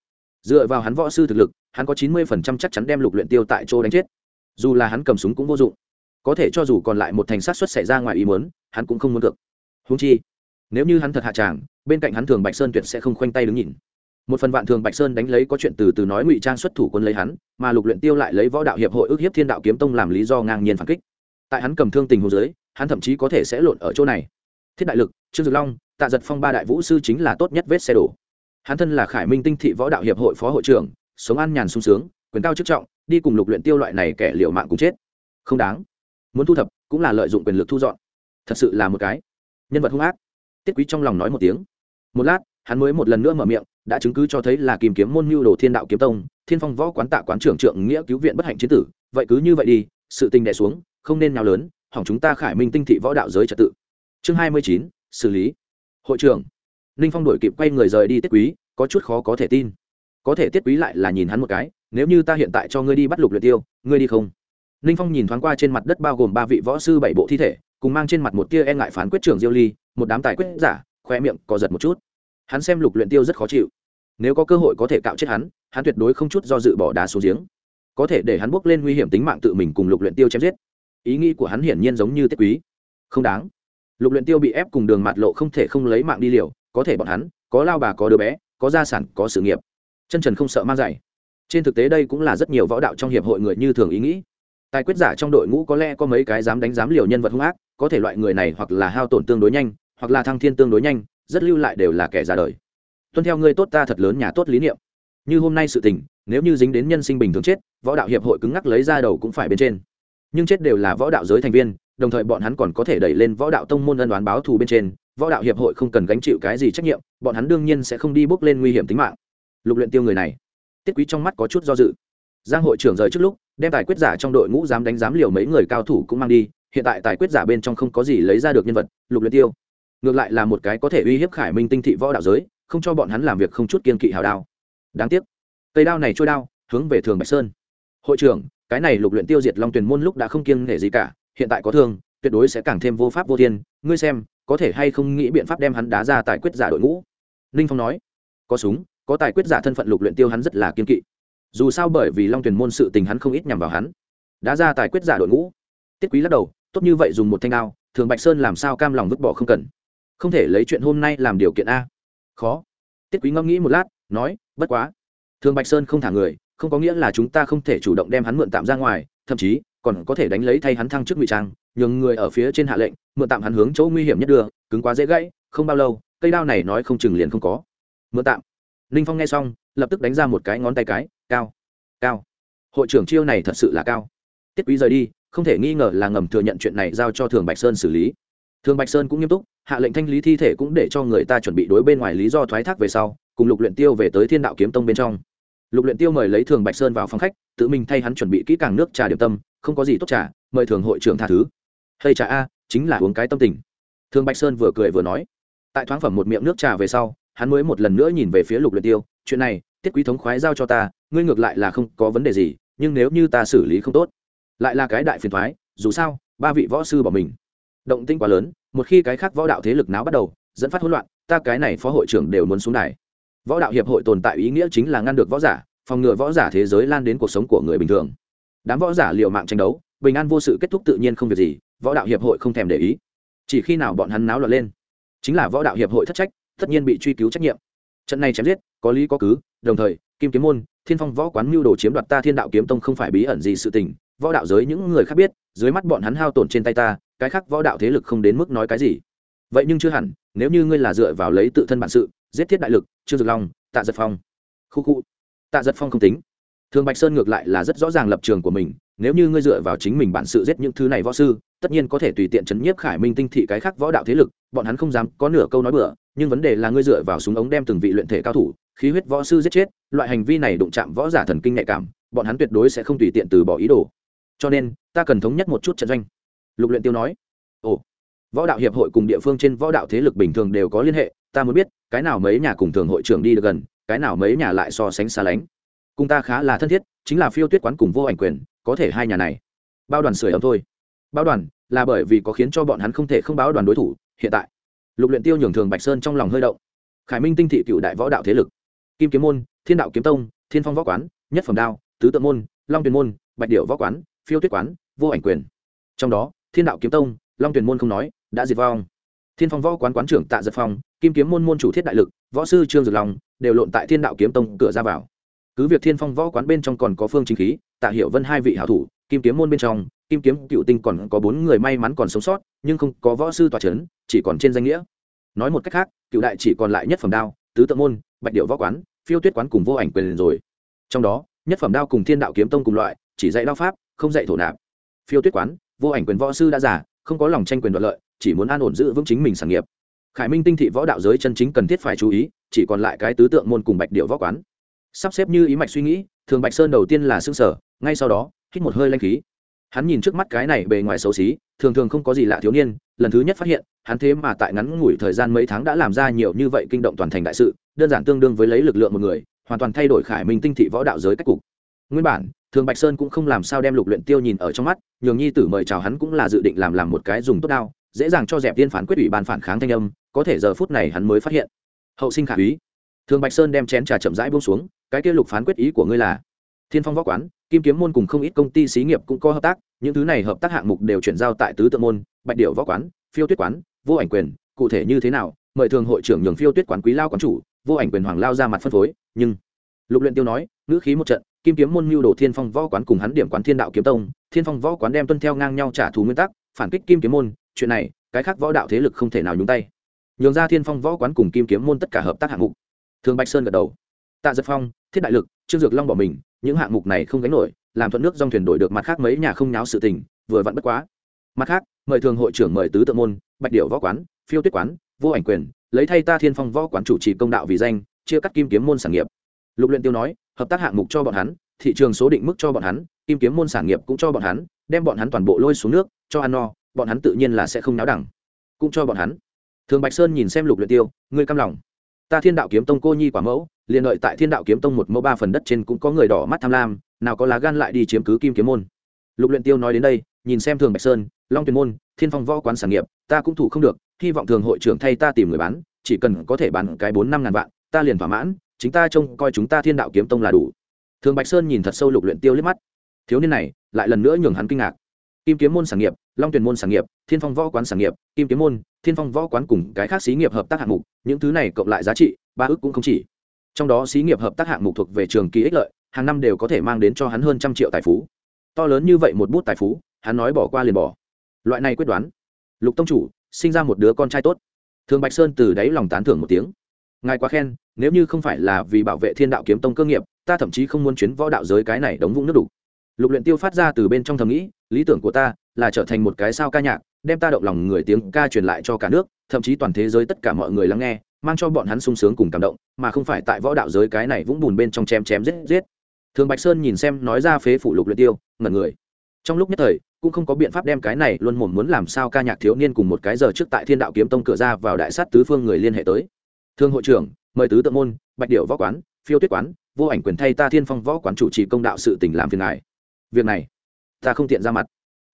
Dựa vào hắn võ sư thực lực, hắn có chín mươi chắc chắn đem lục luyện tiêu tại chỗ đánh chết dù là hắn cầm súng cũng vô dụng. Có thể cho dù còn lại một thành sát xuất xảy ra ngoài ý muốn, hắn cũng không muốn được. Húng chi, nếu như hắn thật hạ tràng, bên cạnh hắn thường bạch sơn tuyệt sẽ không khoanh tay đứng nhìn. Một phần vạn thường bạch sơn đánh lấy có chuyện từ từ nói ngụy trang xuất thủ quân lấy hắn, mà lục luyện tiêu lại lấy võ đạo hiệp hội ước hiếp thiên đạo kiếm tông làm lý do ngang nhiên phản kích. Tại hắn cầm thương tình hồ dưới, hắn thậm chí có thể sẽ lộn ở chỗ này. Thiết đại lực, trương dực long, tạ giật phong ba đại vũ sư chính là tốt nhất vết xe đổ. Hắn thân là khải minh tinh thị võ đạo hiệp hội phó hội trưởng, sống an nhàn sung sướng, quyền cao chức trọng đi cùng lục luyện tiêu loại này kẻ liều mạng cũng chết. Không đáng. Muốn thu thập, cũng là lợi dụng quyền lực thu dọn. Thật sự là một cái. Nhân vật hung ác. Tiết quý trong lòng nói một tiếng. Một lát, hắn mới một lần nữa mở miệng, đã chứng cứ cho thấy là kìm kiếm môn mưu đồ thiên đạo kiếm tông, thiên phong võ quán tạ quán trưởng trượng nghĩa cứu viện bất hạnh chiến tử. Vậy cứ như vậy đi, sự tình đè xuống, không nên nào lớn, hỏng chúng ta khải minh tinh thị võ đạo giới trật tự. Chương hai mươi chín, xử lý. Hội trưởng. Ninh phong đổi kịp quay người rời đi tiết quý, có chút khó có thể tin. Có thể tiết quý lại là nhìn hắn một cái nếu như ta hiện tại cho ngươi đi bắt lục luyện tiêu, ngươi đi không? Ninh phong nhìn thoáng qua trên mặt đất bao gồm ba vị võ sư bảy bộ thi thể, cùng mang trên mặt một tia e ngại phán quyết trưởng diêu ly, một đám tài quyết giả khoe miệng có giật một chút. Hắn xem lục luyện tiêu rất khó chịu. Nếu có cơ hội có thể cạo chết hắn hắn tuyệt đối không chút do dự bỏ đá xuống giếng. Có thể để hắn bước lên nguy hiểm tính mạng tự mình cùng lục luyện tiêu chém giết. Ý nghĩ của hắn hiển nhiên giống như tiết quý. Không đáng. Lục luyện tiêu bị ép cùng đường mạt lộ không thể không lấy mạng đi liều, có thể bọn hắn, có lao bà có đứa bé, có gia sản, có sự nghiệp. Chân trần không sợ mang dạy trên thực tế đây cũng là rất nhiều võ đạo trong hiệp hội người như thường ý nghĩ. Tài quyết giả trong đội ngũ có lẽ có mấy cái dám đánh dám liều nhân vật hung ác, có thể loại người này hoặc là hao tổn tương đối nhanh, hoặc là thăng thiên tương đối nhanh, rất lưu lại đều là kẻ ra đời. Tuân theo ngươi tốt ta thật lớn nhà tốt lý niệm. Như hôm nay sự tình, nếu như dính đến nhân sinh bình thường chết, võ đạo hiệp hội cứng ngắc lấy ra đầu cũng phải bên trên. Nhưng chết đều là võ đạo giới thành viên, đồng thời bọn hắn còn có thể đẩy lên võ đạo tông môn ân đoán báo thù bên trên, võ đạo hiệp hội không cần gánh chịu cái gì trách nhiệm, bọn hắn đương nhiên sẽ không đi bước lên nguy hiểm tính mạng. Lục luyện tiêu người này tiết quý trong mắt có chút do dự. Giang hội trưởng rời trước lúc, đem tài quyết giả trong đội ngũ dám đánh giám liều mấy người cao thủ cũng mang đi, hiện tại tài quyết giả bên trong không có gì lấy ra được nhân vật, lục luyện tiêu. Ngược lại là một cái có thể uy hiếp khải minh tinh thị võ đạo giới, không cho bọn hắn làm việc không chút kiên kỵ hào đao. Đáng tiếc, cây đao này trôi đao, hướng về thường bạch sơn. Hội trưởng, cái này lục luyện tiêu diệt long tuyển môn lúc đã không kiêng nể gì cả, hiện tại có thương, tuyệt đối sẽ càng thêm vô pháp vô thiên. Ngươi xem, có thể hay không nghĩ biện pháp đem hắn đá ra tài quyết giả đội ngũ? Ninh phong nói. Có súng có tài quyết giả thân phận lục luyện tiêu hắn rất là kiên kỵ. Dù sao bởi vì long tuyển môn sự tình hắn không ít nhằm vào hắn. Đã ra tài quyết giả đội ngũ. Tiết quý lắc đầu, tốt như vậy dùng một thanh đao, thường bạch sơn làm sao cam lòng vứt bỏ không cần. Không thể lấy chuyện hôm nay làm điều kiện a. Khó. Tiết quý ngẫm nghĩ một lát, nói, bất quá. Thường bạch sơn không thả người, không có nghĩa là chúng ta không thể chủ động đem hắn mượn tạm ra ngoài, thậm chí, còn có thể đánh lấy thay hắn thăng chức ngụy trang, nhường người ở phía trên hạ lệnh, mượn tạm hắn hướng chỗ nguy hiểm nhất đưa cứng quá dễ gãy, không bao lâu, cây đao này nói không chừng liền không có. Mượn tạm ninh phong nghe xong, lập tức đánh ra một cái ngón tay cái, cao cao. Hội trưởng chiêu này thật sự là cao. Tiết quý rời đi, không thể nghi ngờ là ngầm thừa nhận chuyện này giao cho thường bạch sơn xử lý. Thường bạch sơn cũng nghiêm túc, hạ lệnh thanh lý thi thể cũng để cho người ta chuẩn bị đối bên ngoài lý do thoái thác về sau, cùng lục luyện tiêu về tới thiên đạo kiếm tông bên trong. Lục luyện tiêu mời lấy thường bạch sơn vào phòng khách, tự mình thay hắn chuẩn bị kỹ càng nước trà điểm tâm, không có gì tốt trà, mời thường hội trưởng tha thứ. Hay trà a, chính là uống cái tâm tình. Thường bạch sơn vừa cười vừa nói. Tại thoáng phẩm một miệng nước trà về sau hắn mới một lần nữa nhìn về phía lục luyện tiêu, chuyện này, tiết quý thống khoái giao cho ta, ngươi ngược lại là không có vấn đề gì, nhưng nếu như ta xử lý không tốt, lại là cái đại phiền thoái, dù sao, ba vị võ sư bỏ mình. Động tĩnh quá lớn, một khi cái khác võ đạo thế lực náo bắt đầu, dẫn phát hỗn loạn, ta cái này phó hội trưởng đều muốn xuống đài. Võ đạo hiệp hội tồn tại ý nghĩa chính là ngăn được võ giả, phòng ngừa võ giả thế giới lan đến cuộc sống của người bình thường. Đám võ giả liệu mạng tranh đấu, bình an vô sự kết thúc tự nhiên không việc gì, võ đạo hiệp hội không thèm để ý. Chỉ khi nào bọn hắn náo loạn lên, chính là võ đạo hiệp hội thất trách tất nhiên bị truy cứu trách nhiệm. Trận này chém giết, có lý có cứ, đồng thời, kim kiếm môn, thiên phong võ quán mưu đồ chiếm đoạt ta thiên đạo kiếm tông không phải bí ẩn gì sự tình, võ đạo giới những người khác biết, dưới mắt bọn hắn hao tổn trên tay ta, cái khác võ đạo thế lực không đến mức nói cái gì. Vậy nhưng chưa hẳn, nếu như ngươi là dựa vào lấy tự thân bản sự, giết thiết đại lực, trương dược long, tạ giật phong. Khu khu. Tạ giật phong không tính thường bạch sơn ngược lại là rất rõ ràng lập trường của mình, nếu như ngươi dựa vào chính mình bản sự giết những thứ này võ sư, tất nhiên có thể tùy tiện chấn nhiếp khải minh tinh thị cái khác võ đạo thế lực, bọn hắn không dám có nửa câu nói bừa, nhưng vấn đề là ngươi dựa vào súng ống đem từng vị luyện thể cao thủ, khí huyết võ sư giết chết, loại hành vi này đụng chạm võ giả thần kinh nhạy cảm, bọn hắn tuyệt đối sẽ không tùy tiện từ bỏ ý đồ. Cho nên, ta cần thống nhất một chút trận doanh. Lục luyện tiêu nói. Ồ, võ đạo hiệp hội cùng địa phương trên võ đạo thế lực bình thường đều có liên hệ, ta muốn biết, cái nào mấy nhà cùng thường hội trưởng đi được gần, cái nào mấy nhà lại so sánh xa lánh? Cùng ta khá là thân thiết, chính là phiêu tuyết quán cùng vô ảnh quyền, có thể hai nhà này. Bao đoàn sưởi ấm thôi. Bao đoàn, là bởi vì có khiến cho bọn hắn không thể không báo đoàn đối thủ, hiện tại. Lục luyện tiêu nhường thường bạch sơn trong lòng hơi động. Khải minh tinh thị cựu đại võ đạo thế lực. Kim kiếm môn, thiên đạo kiếm tông, thiên phong võ quán, nhất phẩm đao, tứ tượng môn, long tuyền môn, bạch điệu võ quán, phiêu tuyết quán, vô ảnh quyền. Trong đó, thiên đạo kiếm tông, long tuyền môn không nói, đã diệt vong. Thiên phong võ quán quán trưởng tạ giật phong, kim kiếm môn môn chủ thiết đại lực, võ sư trương dược long, đều lộn tại thiên đạo kiếm tông cửa ra vào cứ việc thiên phong võ quán bên trong còn có phương chính khí, tạ hiệu vân hai vị hảo thủ, kim kiếm môn bên trong, kim kiếm cựu tinh còn có bốn người may mắn còn sống sót, nhưng không có võ sư tòa c h ấ n chỉ còn trên danh nghĩa. Nói một cách khác, cựu đại chỉ còn lại nhất phẩm đao, tứ tự môn, bạch điệu võ quán, phiêu tuyết quán cùng vô ảnh quyền rồi. Trong đó, nhất phẩm đao cùng thiên đạo kiếm tông cùng loại, chỉ dạy đao pháp, không dạy thổ nạp. Phiêu tuyết quán, vô ảnh quyền võ sư đã giả không có lòng tranh quyền đoạt lợi, chỉ muốn an ổn giữ vững chính mình sản nghiệp. Khải minh tinh thị võ đạo giới chân chính cần thiết phải chú ý, chỉ còn lại cái tứ tượng môn cùng bạch điệu võ quán sắp xếp như ý mạch suy nghĩ, thường bạch sơn đầu tiên là xương sở ngay sau đó, hít một hơi lanh khí. Hắn nhìn trước mắt cái này bề ngoài xấu xí, thường thường không có gì lạ thiếu niên, lần thứ nhất phát hiện, hắn thế mà tại ngắn ngủi thời gian mấy tháng đã làm ra nhiều như vậy kinh động toàn thành đại sự, đơn giản tương đương với lấy lực lượng một người, hoàn toàn thay đổi khải minh tinh thị võ đạo giới cách cục. Nguyên bản, thường bạch sơn cũng không làm sao đem lục luyện tiêu nhìn ở trong mắt, nhường nhi tử mời chào hắn cũng là dự định làm làm một cái dùng tốt đao, dễ dàng cho dẹp tiên phản quyết ủy ban phản kháng thanh âm, có thể giờ phút này hắn mới phát hiện. Hậu sinh khả úy thường bạch sơn đem chén trà chậm rãi buông xuống, cái kia lục phán quyết ý của ngươi là, thiên phong võ quán, kim kiếm môn cùng không ít công ty xí nghiệp cũng có hợp tác, những thứ này hợp tác hạng mục đều chuyển giao tại tứ tượng môn, bạch điệu võ quán, phiêu tuyết quán, vô ảnh quyền, cụ thể như thế nào, mời thường hội trưởng nhường phiêu tuyết quán quý lao quán chủ, vô ảnh quyền hoàng lao ra mặt phân phối, nhưng lục luyện tiêu nói, ngữ khí một trận, kim kiếm môn mưu đồ thiên phong võ quán cùng hắn điểm quán thiên đạo kiếm tông, thiên phong võ quán đem tuân theo ngang nhau trả thù nguyên tắc, phản kích kim kiếm môn, chuyện này, cái khác võ đạo thế lực không thể nào nhúng tay. Nhường ra thiên phong võ quán cùng kim kiếm môn tất cả hợp tác hạng mục thường bạch sơn gật đầu. Tạ giật phong, thiết đại lực, trương dược long bỏ mình, những hạng mục này không gánh nổi, làm thuận nước dòng thuyền đổi được mặt khác mấy nhà không nháo sự tình, vừa vặn bất quá. Mặt khác, mời thường hội trưởng mời tứ tự môn, bạch điệu võ quán, phiêu tuyết quán, vô ảnh quyền, lấy thay ta thiên phong võ quán chủ trì công đạo vì danh, chia cắt kim kiếm môn sản nghiệp. Lục luyện tiêu nói, hợp tác hạng mục cho bọn hắn, thị trường số định mức cho bọn hắn, kim kiếm môn sản nghiệp cũng cho bọn hắn, đem bọn hắn toàn bộ lôi xuống nước, cho ăn no, bọn hắn tự nhiên là sẽ không náo đẳng, cũng cho bọn hắn. Thường bạch sơn nhìn xem lục luyện tiêu, ngươi cam lòng ta thiên đạo kiếm tông cô nhi quả mẫu, liền đợi tại thiên đạo kiếm tông một mẫu ba phần đất trên cũng có người đỏ mắt tham lam, nào có lá gan lại đi chiếm cứ kim kiếm môn. Lục luyện tiêu nói đến đây, nhìn xem thường bạch sơn, long tuyền môn, thiên phong võ quán sản nghiệp, ta cũng thủ không được, hy vọng thường hội trưởng thay ta tìm người bán, chỉ cần có thể bán cái bốn năm ngàn vạn, ta liền thỏa mãn, chính ta trông coi chúng ta thiên đạo kiếm tông là đủ. Thường bạch sơn nhìn thật sâu lục luyện tiêu liếc mắt. Thiếu niên này, lại lần nữa nhường hắn kinh ngạc. Kim kiếm môn sản nghiệp, long tuyền môn sản nghiệp thiên phong võ quán sản nghiệp, kim kiếm môn, thiên phong võ quán cùng cái khác xí nghiệp hợp tác hạng mục, những thứ này cộng lại giá trị, ba ước cũng không chỉ. Trong đó xí nghiệp hợp tác hạng mục thuộc về trường kỳ ích lợi, hàng năm đều có thể mang đến cho hắn hơn trăm triệu tài phú. To lớn như vậy một bút tài phú, hắn nói bỏ qua liền bỏ. Loại này quyết đoán. Lục tông chủ, sinh ra một đứa con trai tốt. Thường bạch sơn từ đáy lòng tán thưởng một tiếng. Ngài quá khen, nếu như không phải là vì bảo vệ thiên đạo kiếm tông cơ nghiệp, ta thậm chí không muốn chuyến võ đạo giới cái này đóng vũng nước đủ lục luyện tiêu phát ra từ bên trong thầm nghĩ, lý tưởng của ta là trở thành một cái sao ca nhạc đem ta động lòng người tiếng ca truyền lại cho cả nước, thậm chí toàn thế giới tất cả mọi người lắng nghe, mang cho bọn hắn sung sướng cùng cảm động, mà không phải tại võ đạo giới cái này vũng bùn bên trong chém chém giết giết. Thường bạch sơn nhìn xem nói ra phế phủ lục luyện tiêu, ngẩn người. Trong lúc nhất thời, cũng không có biện pháp đem cái này luôn mồm muốn làm sao ca nhạc thiếu niên cùng một cái giờ trước tại thiên đạo kiếm tông cửa ra vào đại sát tứ phương người liên hệ tới. Thương hội trưởng, mời tứ tự môn, bạch điệu võ quán, phiêu tuyết quán, vô ảnh quyền thay ta thiên phong võ quán chủ trì công đạo sự tình làm phiền ngài. Việc này, ta không tiện ra mặt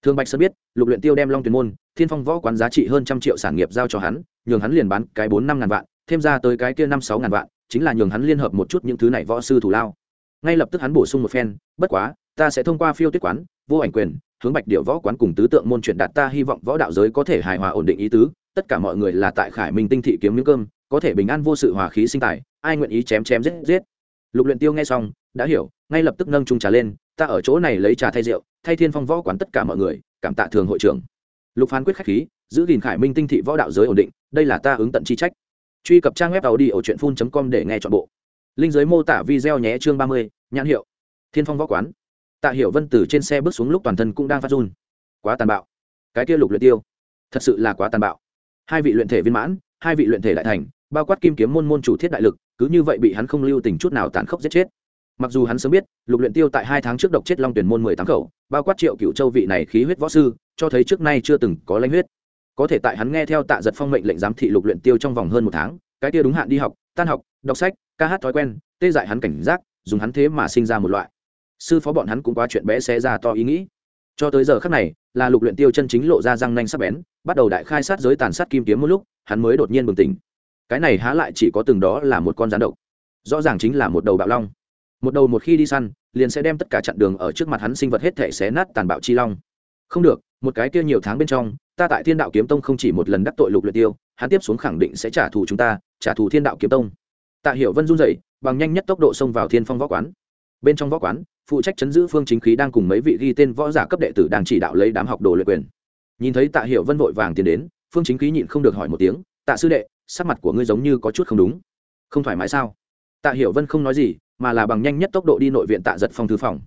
thương bạch sơn biết, lục luyện tiêu đem long Tuyền môn, thiên phong võ quán giá trị hơn trăm triệu sản nghiệp giao cho hắn, nhường hắn liền bán cái bốn năm ngàn vạn, thêm ra tới cái kia năm sáu ngàn vạn, chính là nhường hắn liên hợp một chút những thứ này võ sư thủ lao. Ngay lập tức hắn bổ sung một phen, bất quá, ta sẽ thông qua phiêu tuyết quán, vô ảnh quyền, hướng bạch điệu võ quán cùng tứ tượng môn chuyển đạt ta hy vọng võ đạo giới có thể hài hòa ổn định ý tứ, tất cả mọi người là tại khải minh tinh thị kiếm miếng cơm, có thể bình an vô sự hòa khí sinh tài, ai nguyện ý chém chém giết giết? Lục luyện tiêu nghe xong, đã hiểu, ngay lập tức nâng chung trà lên, ta ở chỗ này lấy trà thay rượu thay thiên phong võ quán tất cả mọi người, cảm tạ thường hội trưởng. Lục phán quyết khách khí, giữ gìn khải minh tinh thị võ đạo giới ổn định, đây là ta ứng tận chi trách. Truy cập trang web tàu đi ở truyện phun com để nghe chọn bộ. Linh giới mô tả video nhé chương ba mươi, nhãn hiệu. Thiên phong võ quán. Tạ hiểu vân từ trên xe bước xuống lúc toàn thân cũng đang phát run. Quá tàn bạo. Cái kia lục luyện tiêu. Thật sự là quá tàn bạo. Hai vị luyện thể viên mãn, hai vị luyện thể đại thành, bao quát kim kiếm môn môn chủ thiết đại lực, cứ như vậy bị hắn không lưu tình chút nào tàn khốc giết chết mặc dù hắn sớm biết, lục luyện tiêu tại hai tháng trước độc chết long tuyển môn mười tám khẩu, bao quát triệu cựu châu vị này khí huyết võ sư, cho thấy trước nay chưa từng có lãnh huyết. Có thể tại hắn nghe theo tạ giật phong mệnh lệnh giám thị lục luyện tiêu trong vòng hơn một tháng, cái kia đúng hạn đi học, tan học, đọc sách, ca hát thói quen, tê dại hắn cảnh giác, dùng hắn thế mà sinh ra một loại. Sư phó bọn hắn cũng quá chuyện bé xé ra to ý nghĩ. Cho tới giờ khắc này, là lục luyện tiêu chân chính lộ ra răng nanh sắc bén, bắt đầu đại khai sát giới tàn sát kim kiếm một lúc, hắn mới đột nhiên bừng tỉnh. Cái này há lại chỉ có từng đó là một con rắn độc. Rõ ràng chính là một đầu bạo long một đầu một khi đi săn, liền sẽ đem tất cả chặn đường ở trước mặt hắn sinh vật hết thể xé nát tàn bạo chi long. Không được, một cái kia nhiều tháng bên trong, ta tại thiên đạo kiếm tông không chỉ một lần đắc tội lục luyện tiêu, hắn tiếp xuống khẳng định sẽ trả thù chúng ta, trả thù thiên đạo kiếm tông. Tạ hiểu vân run rẩy, bằng nhanh nhất tốc độ xông vào thiên phong võ quán. Bên trong võ quán, phụ trách chấn giữ phương chính khí đang cùng mấy vị ghi tên võ giả cấp đệ tử đang chỉ đạo lấy đám học đồ luyện quyền. Nhìn thấy tạ hiểu vân vội vàng tiến đến, phương chính khí nhịn không được hỏi một tiếng, tạ sư đệ, sắc mặt của ngươi giống như có chút không đúng. Không thoải mái sao? Tạ hiểu vân không nói gì mà là bằng nhanh nhất tốc độ đi nội viện tạ giật phong thư phòng.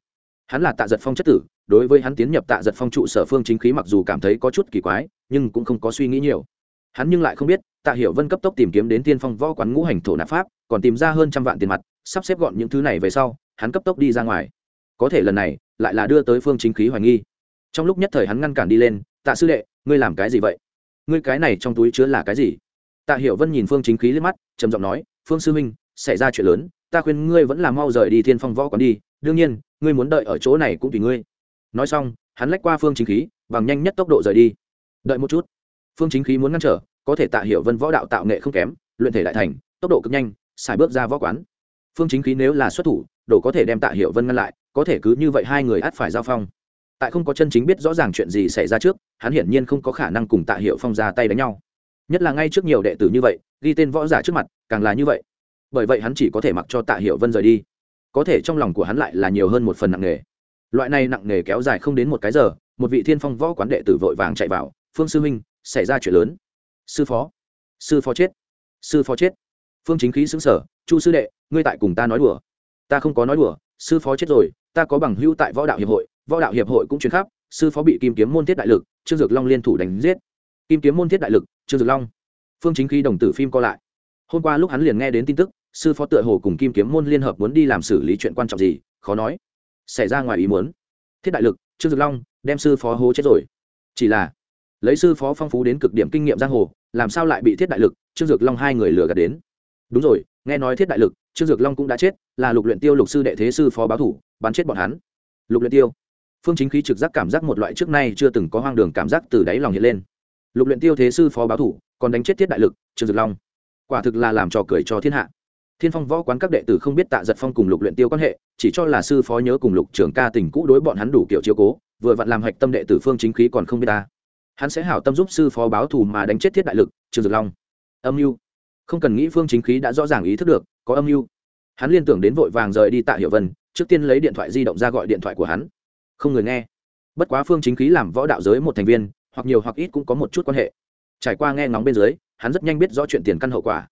Hắn là tạ giật phong chất tử, đối với hắn tiến nhập tạ giật phong trụ sở phương chính khí mặc dù cảm thấy có chút kỳ quái, nhưng cũng không có suy nghĩ nhiều. Hắn nhưng lại không biết, tạ hiểu vân cấp tốc tìm kiếm đến tiên phong võ quán ngũ hành thổ nạp pháp, còn tìm ra hơn trăm vạn tiền mặt, sắp xếp gọn những thứ này về sau, hắn cấp tốc đi ra ngoài. Có thể lần này, lại là đưa tới phương chính khí hoài nghi. Trong lúc nhất thời hắn ngăn cản đi lên, tạ sư đệ, ngươi làm cái gì vậy? Ngươi cái này trong túi chứa là cái gì? Tạ hiểu vân nhìn phương chính khí liếc mắt, trầm giọng nói, phương sư minh xảy ra chuyện lớn ta khuyên ngươi vẫn là mau rời đi thiên phong võ quán đi, đương nhiên, ngươi muốn đợi ở chỗ này cũng tùy ngươi. Nói xong, hắn lách qua phương chính khí, bằng nhanh nhất tốc độ rời đi. Đợi một chút. Phương chính khí muốn ngăn trở, có thể tạ hiểu vân võ đạo tạo nghệ không kém, luyện thể đại thành, tốc độ cực nhanh, xài bước ra võ quán. Phương chính khí nếu là xuất thủ đổ có thể đem tạ hiểu vân ngăn lại, có thể cứ như vậy hai người ắt phải giao phong. Tại không có chân chính biết rõ ràng chuyện gì xảy ra trước, hắn hiển nhiên không có khả năng cùng tạ hiệu phong ra tay đánh nhau. Nhất là ngay trước nhiều đệ tử như vậy, ghi tên võ giả trước mặt, càng là như vậy bởi vậy hắn chỉ có thể mặc cho tạ hiệu vân rời đi. Có thể trong lòng của hắn lại là nhiều hơn một phần nặng nề. Loại này nặng nề kéo dài không đến một cái giờ, một vị thiên phong võ quán đệ tử vội vàng chạy vào, phương sư huynh, xảy ra chuyện lớn. Sư phó. Sư phó chết. Sư phó chết. Phương chính khí xứng sở chu sư đệ, ngươi tại cùng ta nói đùa. Ta không có nói đùa, sư phó chết rồi, ta có bằng hữu tại võ đạo hiệp hội, võ đạo hiệp hội cũng chuyển khắp, sư phó bị kim kiếm môn thiết đại lực, trương dược long liên thủ đánh giết. Kim kiếm môn thiết đại lực, trương dược long. Phương chính khí đồng tử phim co lại. Hôm qua lúc hắn liền nghe đến tin tức sư phó tựa hồ cùng kim kiếm môn liên hợp muốn đi làm xử lý chuyện quan trọng gì, khó nói. Xảy ra ngoài ý muốn. Thiết đại lực, trương dược long, đem sư phó hố chết rồi. Chỉ là, lấy sư phó phong phú đến cực điểm kinh nghiệm giang hồ, làm sao lại bị thiết đại lực, trương dược long hai người lừa gạt đến? Đúng rồi, nghe nói thiết đại lực, trương dược long cũng đã chết, là lục luyện tiêu lục sư đệ thế sư phó báo thủ, bắn chết bọn hắn. Lục luyện tiêu. Phương chính khí trực giác cảm giác một loại trước nay chưa từng có hoang đường cảm giác từ đáy lòng hiện lên. Lục luyện tiêu thế sư phó báo thủ, còn đánh chết thiết đại lực, trương dược long. Quả thực là làm trò cười cho thiên hạ thiên phong võ quán các đệ tử không biết tạ giật phong cùng lục luyện tiêu quan hệ, chỉ cho là sư phó nhớ cùng lục trưởng ca tình cũ đối bọn hắn đủ kiểu chiếu cố, vừa vặn làm hạch tâm đệ tử phương chính khí còn không biết ta. Hắn sẽ hảo tâm giúp sư phó báo thù mà đánh chết thiết đại lực trương dược long. Âm mưu. Không cần nghĩ phương chính khí đã rõ ràng ý thức được, có âm mưu. Hắn liên tưởng đến vội vàng rời đi tạ hiệu vân, trước tiên lấy điện thoại di động ra gọi điện thoại của hắn. Không người nghe. Bất quá phương chính khí làm võ đạo giới một thành viên, hoặc nhiều hoặc ít cũng có một chút quan hệ. Trải qua nghe ngóng bên dưới, hắn rất nhanh biết rõ chuyện tiền căn hậu quả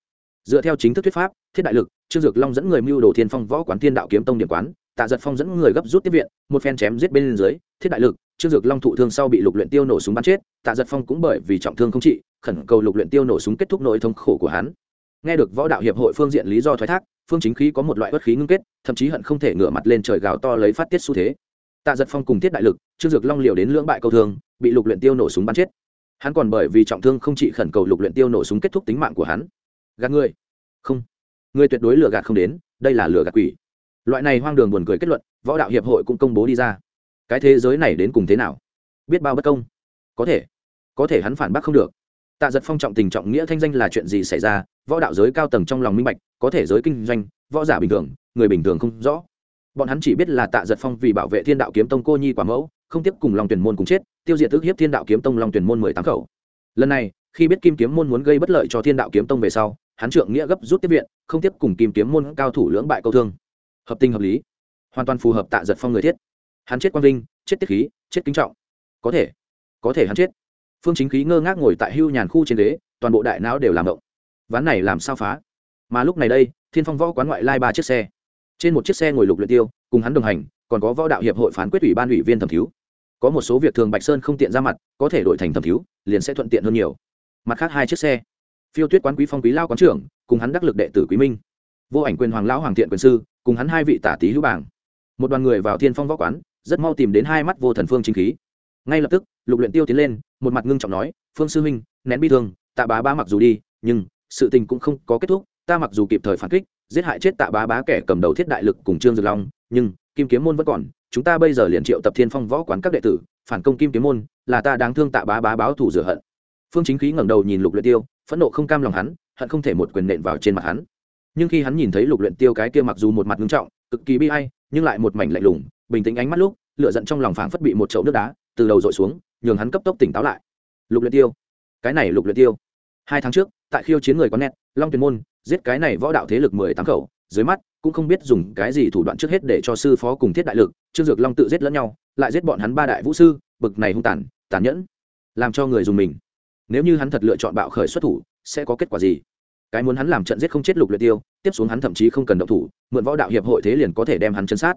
dựa theo chính thức thuyết pháp, thiết đại lực, trương dược long dẫn người mưu đồ thiên phong võ quán thiên đạo kiếm tông điểm quán, tạ giật phong dẫn người gấp rút tiếp viện, một phen chém giết bên dưới, thiết đại lực, trương dược long thụ thương sau bị lục luyện tiêu nổ súng bắn chết, tạ giật phong cũng bởi vì trọng thương không trị, khẩn cầu lục luyện tiêu nổ súng kết thúc nỗi thống khổ của hắn. Nghe được võ đạo hiệp hội phương diện lý do thoái thác, phương chính khí có một loại bất khí ngưng kết, thậm chí hận không thể ngửa mặt lên trời gào to lấy phát tiết xu thế. Tạ giật phong cùng thiết đại lực, trương dược long liều đến lưỡng bại câu thương, bị lục luyện tiêu nổ súng bắn chết. Hắn còn bởi vì trọng thương không trị khẩn cầu lục luyện tiêu nổ súng kết thúc tính mạng của hắn gạt người không. Người tuyệt đối lừa gạt không đến, đây là lừa gạt quỷ. Loại này hoang đường buồn cười kết luận, võ đạo hiệp hội cũng công bố đi ra. Cái thế giới này đến cùng thế nào? Biết bao bất công. Có thể. Có thể hắn phản bác không được. Tạ giật phong trọng tình trọng nghĩa thanh danh là chuyện gì xảy ra, võ đạo giới cao tầng trong lòng minh bạch, có thể giới kinh doanh, võ giả bình thường, người bình thường không rõ. Bọn hắn chỉ biết là tạ giật phong vì bảo vệ thiên đạo kiếm tông cô nhi quả mẫu, không tiếp cùng lòng tuyển môn cùng chết, tiêu diệt ước hiếp thiên đạo kiếm tông lòng tuyển môn mười tám khẩu. Lần này, khi biết kim kiếm môn muốn gây bất lợi cho thiên đạo kiếm tông về sau hắn trượng nghĩa gấp rút tiếp viện, không tiếp cùng kim kiếm môn cao thủ lưỡng bại câu thương. Hợp tình hợp lý. Hoàn toàn phù hợp tạ giật phong người thiết. Hắn chết quang vinh, chết tiết khí, chết kính trọng. Có thể. Có thể hắn chết. Phương chính khí ngơ ngác ngồi tại hưu nhàn khu trên đế toàn bộ đại não đều làm động. Ván này làm sao phá? Mà lúc này đây, thiên phong võ quán ngoại lai ba chiếc xe. Trên một chiếc xe ngồi lục luyện tiêu, cùng hắn đồng hành, còn có võ đạo hiệp hội phán quyết ủy ban ủy viên thẩm thiếu. Có một số việc thường bạch sơn không tiện ra mặt, có thể đổi thành thẩm thiếu, liền sẽ thuận tiện hơn nhiều. Mặt khác hai chiếc xe phiêu tuyết quán quý phong quý lao quán trưởng, cùng hắn đắc lực đệ tử quý minh. Vô ảnh quyền hoàng lão hoàng thiện quyền sư, cùng hắn hai vị tả tý hữu bảng. Một đoàn người vào thiên phong võ quán, rất mau tìm đến hai mắt vô thần phương chính khí. Ngay lập tức, lục luyện tiêu tiến lên, một mặt ngưng trọng nói, phương sư huynh, nén bi thương, tạ bá bá mặc dù đi, nhưng sự tình cũng không có kết thúc, ta mặc dù kịp thời phản kích, giết hại chết tạ bá bá kẻ cầm đầu thiết đại lực cùng trương dược long, nhưng kim kiếm môn vẫn còn, chúng ta bây giờ liền triệu tập thiên phong võ quán các đệ tử, phản công kim kiếm môn, là ta đáng thương tạ bá bá báo thù rửa hận. Phương chính khí ngẩng đầu nhìn lục luyện tiêu phẫn nộ không cam lòng hắn, hận không thể một quyền nện vào trên mặt hắn. Nhưng khi hắn nhìn thấy lục luyện tiêu cái kia mặc dù một mặt ngưng trọng, cực kỳ bi ai, nhưng lại một mảnh lạnh lùng, bình tĩnh ánh mắt lúc, lửa giận trong lòng phảng phất bị một chậu nước đá, từ đầu dội xuống, nhường hắn cấp tốc tỉnh táo lại. Lục luyện tiêu. Cái này lục luyện tiêu. Hai tháng trước, tại khiêu chiến người có nét long tuyền môn, giết cái này võ đạo thế lực mười tám khẩu, dưới mắt, cũng không biết dùng cái gì thủ đoạn trước hết để cho sư phó cùng thiết đại lực, trương dược long tự giết lẫn nhau, lại giết bọn hắn ba đại vũ sư, bực này hung tàn tàn nhẫn, làm cho người dùng mình nếu như hắn thật lựa chọn bạo khởi xuất thủ, sẽ có kết quả gì? Cái muốn hắn làm trận giết không chết lục luyện tiêu, tiếp xuống hắn thậm chí không cần động thủ, mượn võ đạo hiệp hội thế liền có thể đem hắn chân sát.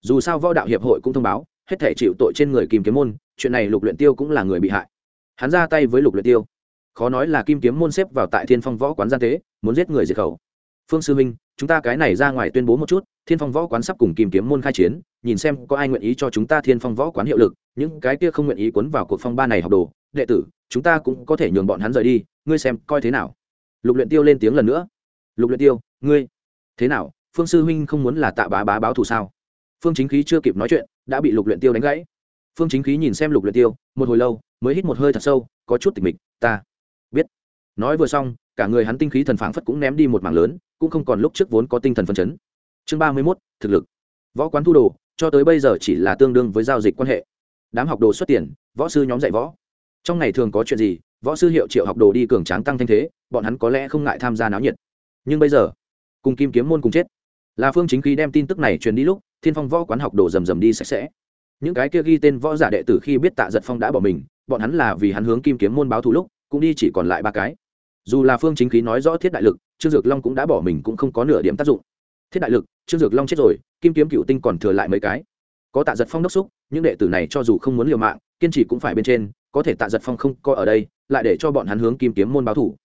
Dù sao võ đạo hiệp hội cũng thông báo, hết thể chịu tội trên người kim kiếm môn, chuyện này lục luyện tiêu cũng là người bị hại. Hắn ra tay với lục luyện tiêu. Khó nói là kim kiếm môn xếp vào tại thiên phong võ quán gian tế, muốn giết người diệt khẩu phương sư minh, chúng ta cái này ra ngoài tuyên bố một chút, thiên phong võ quán sắp cùng kim kiếm môn khai chiến, nhìn xem có ai nguyện ý cho chúng ta thiên phong võ quán hiệu lực, những cái kia không nguyện ý cuốn vào cuộc phong ba này học đồ, đệ tử, chúng ta cũng có thể nhường bọn hắn rời đi, ngươi xem coi thế nào. Lục luyện tiêu lên tiếng lần nữa. Lục luyện tiêu, ngươi, thế nào? Phương sư huynh không muốn là tạ bá bá báo thù sao? Phương chính khí chưa kịp nói chuyện, đã bị lục luyện tiêu đánh gãy. Phương chính khí nhìn xem lục luyện tiêu, một hồi lâu, mới hít một hơi thật sâu, có chút tịch mịch, ta biết. Nói vừa xong cả người hắn tinh khí thần phảng phất cũng ném đi một mảng lớn cũng không còn lúc trước vốn có tinh thần phân chấn. Chương ba mươi 31, thực lực. Võ quán thu đồ cho tới bây giờ chỉ là tương đương với giao dịch quan hệ. Đám học đồ xuất tiền võ sư nhóm dạy võ. Trong ngày thường có chuyện gì võ sư hiệu triệu học đồ đi cường tráng tăng thanh thế bọn hắn có lẽ không ngại tham gia náo nhiệt. Nhưng bây giờ cùng kim kiếm môn cùng chết. Là phương chính khí đem tin tức này truyền đi lúc thiên phong võ quán học đồ rầm rầm đi sạch sẽ. Những cái kia ghi tên võ giả đệ tử khi biết tạ giật phong đã bỏ mình bọn hắn là vì hắn hướng kim kiếm môn báo thù lúc cũng đi chỉ còn lại ba cái dù là phương chính khí nói rõ thiết đại lực, trương dược long cũng đã bỏ mình cũng không có nửa điểm tác dụng. Thiết đại lực, trương dược long chết rồi, kim kiếm cựu tinh còn thừa lại mấy cái. Có tạ giật phong đốc xúc, những đệ tử này cho dù không muốn liều mạng, kiên trì cũng phải bên trên, có thể tạ giật phong không coi ở đây, lại để cho bọn hắn hướng kim kiếm môn báo thủ.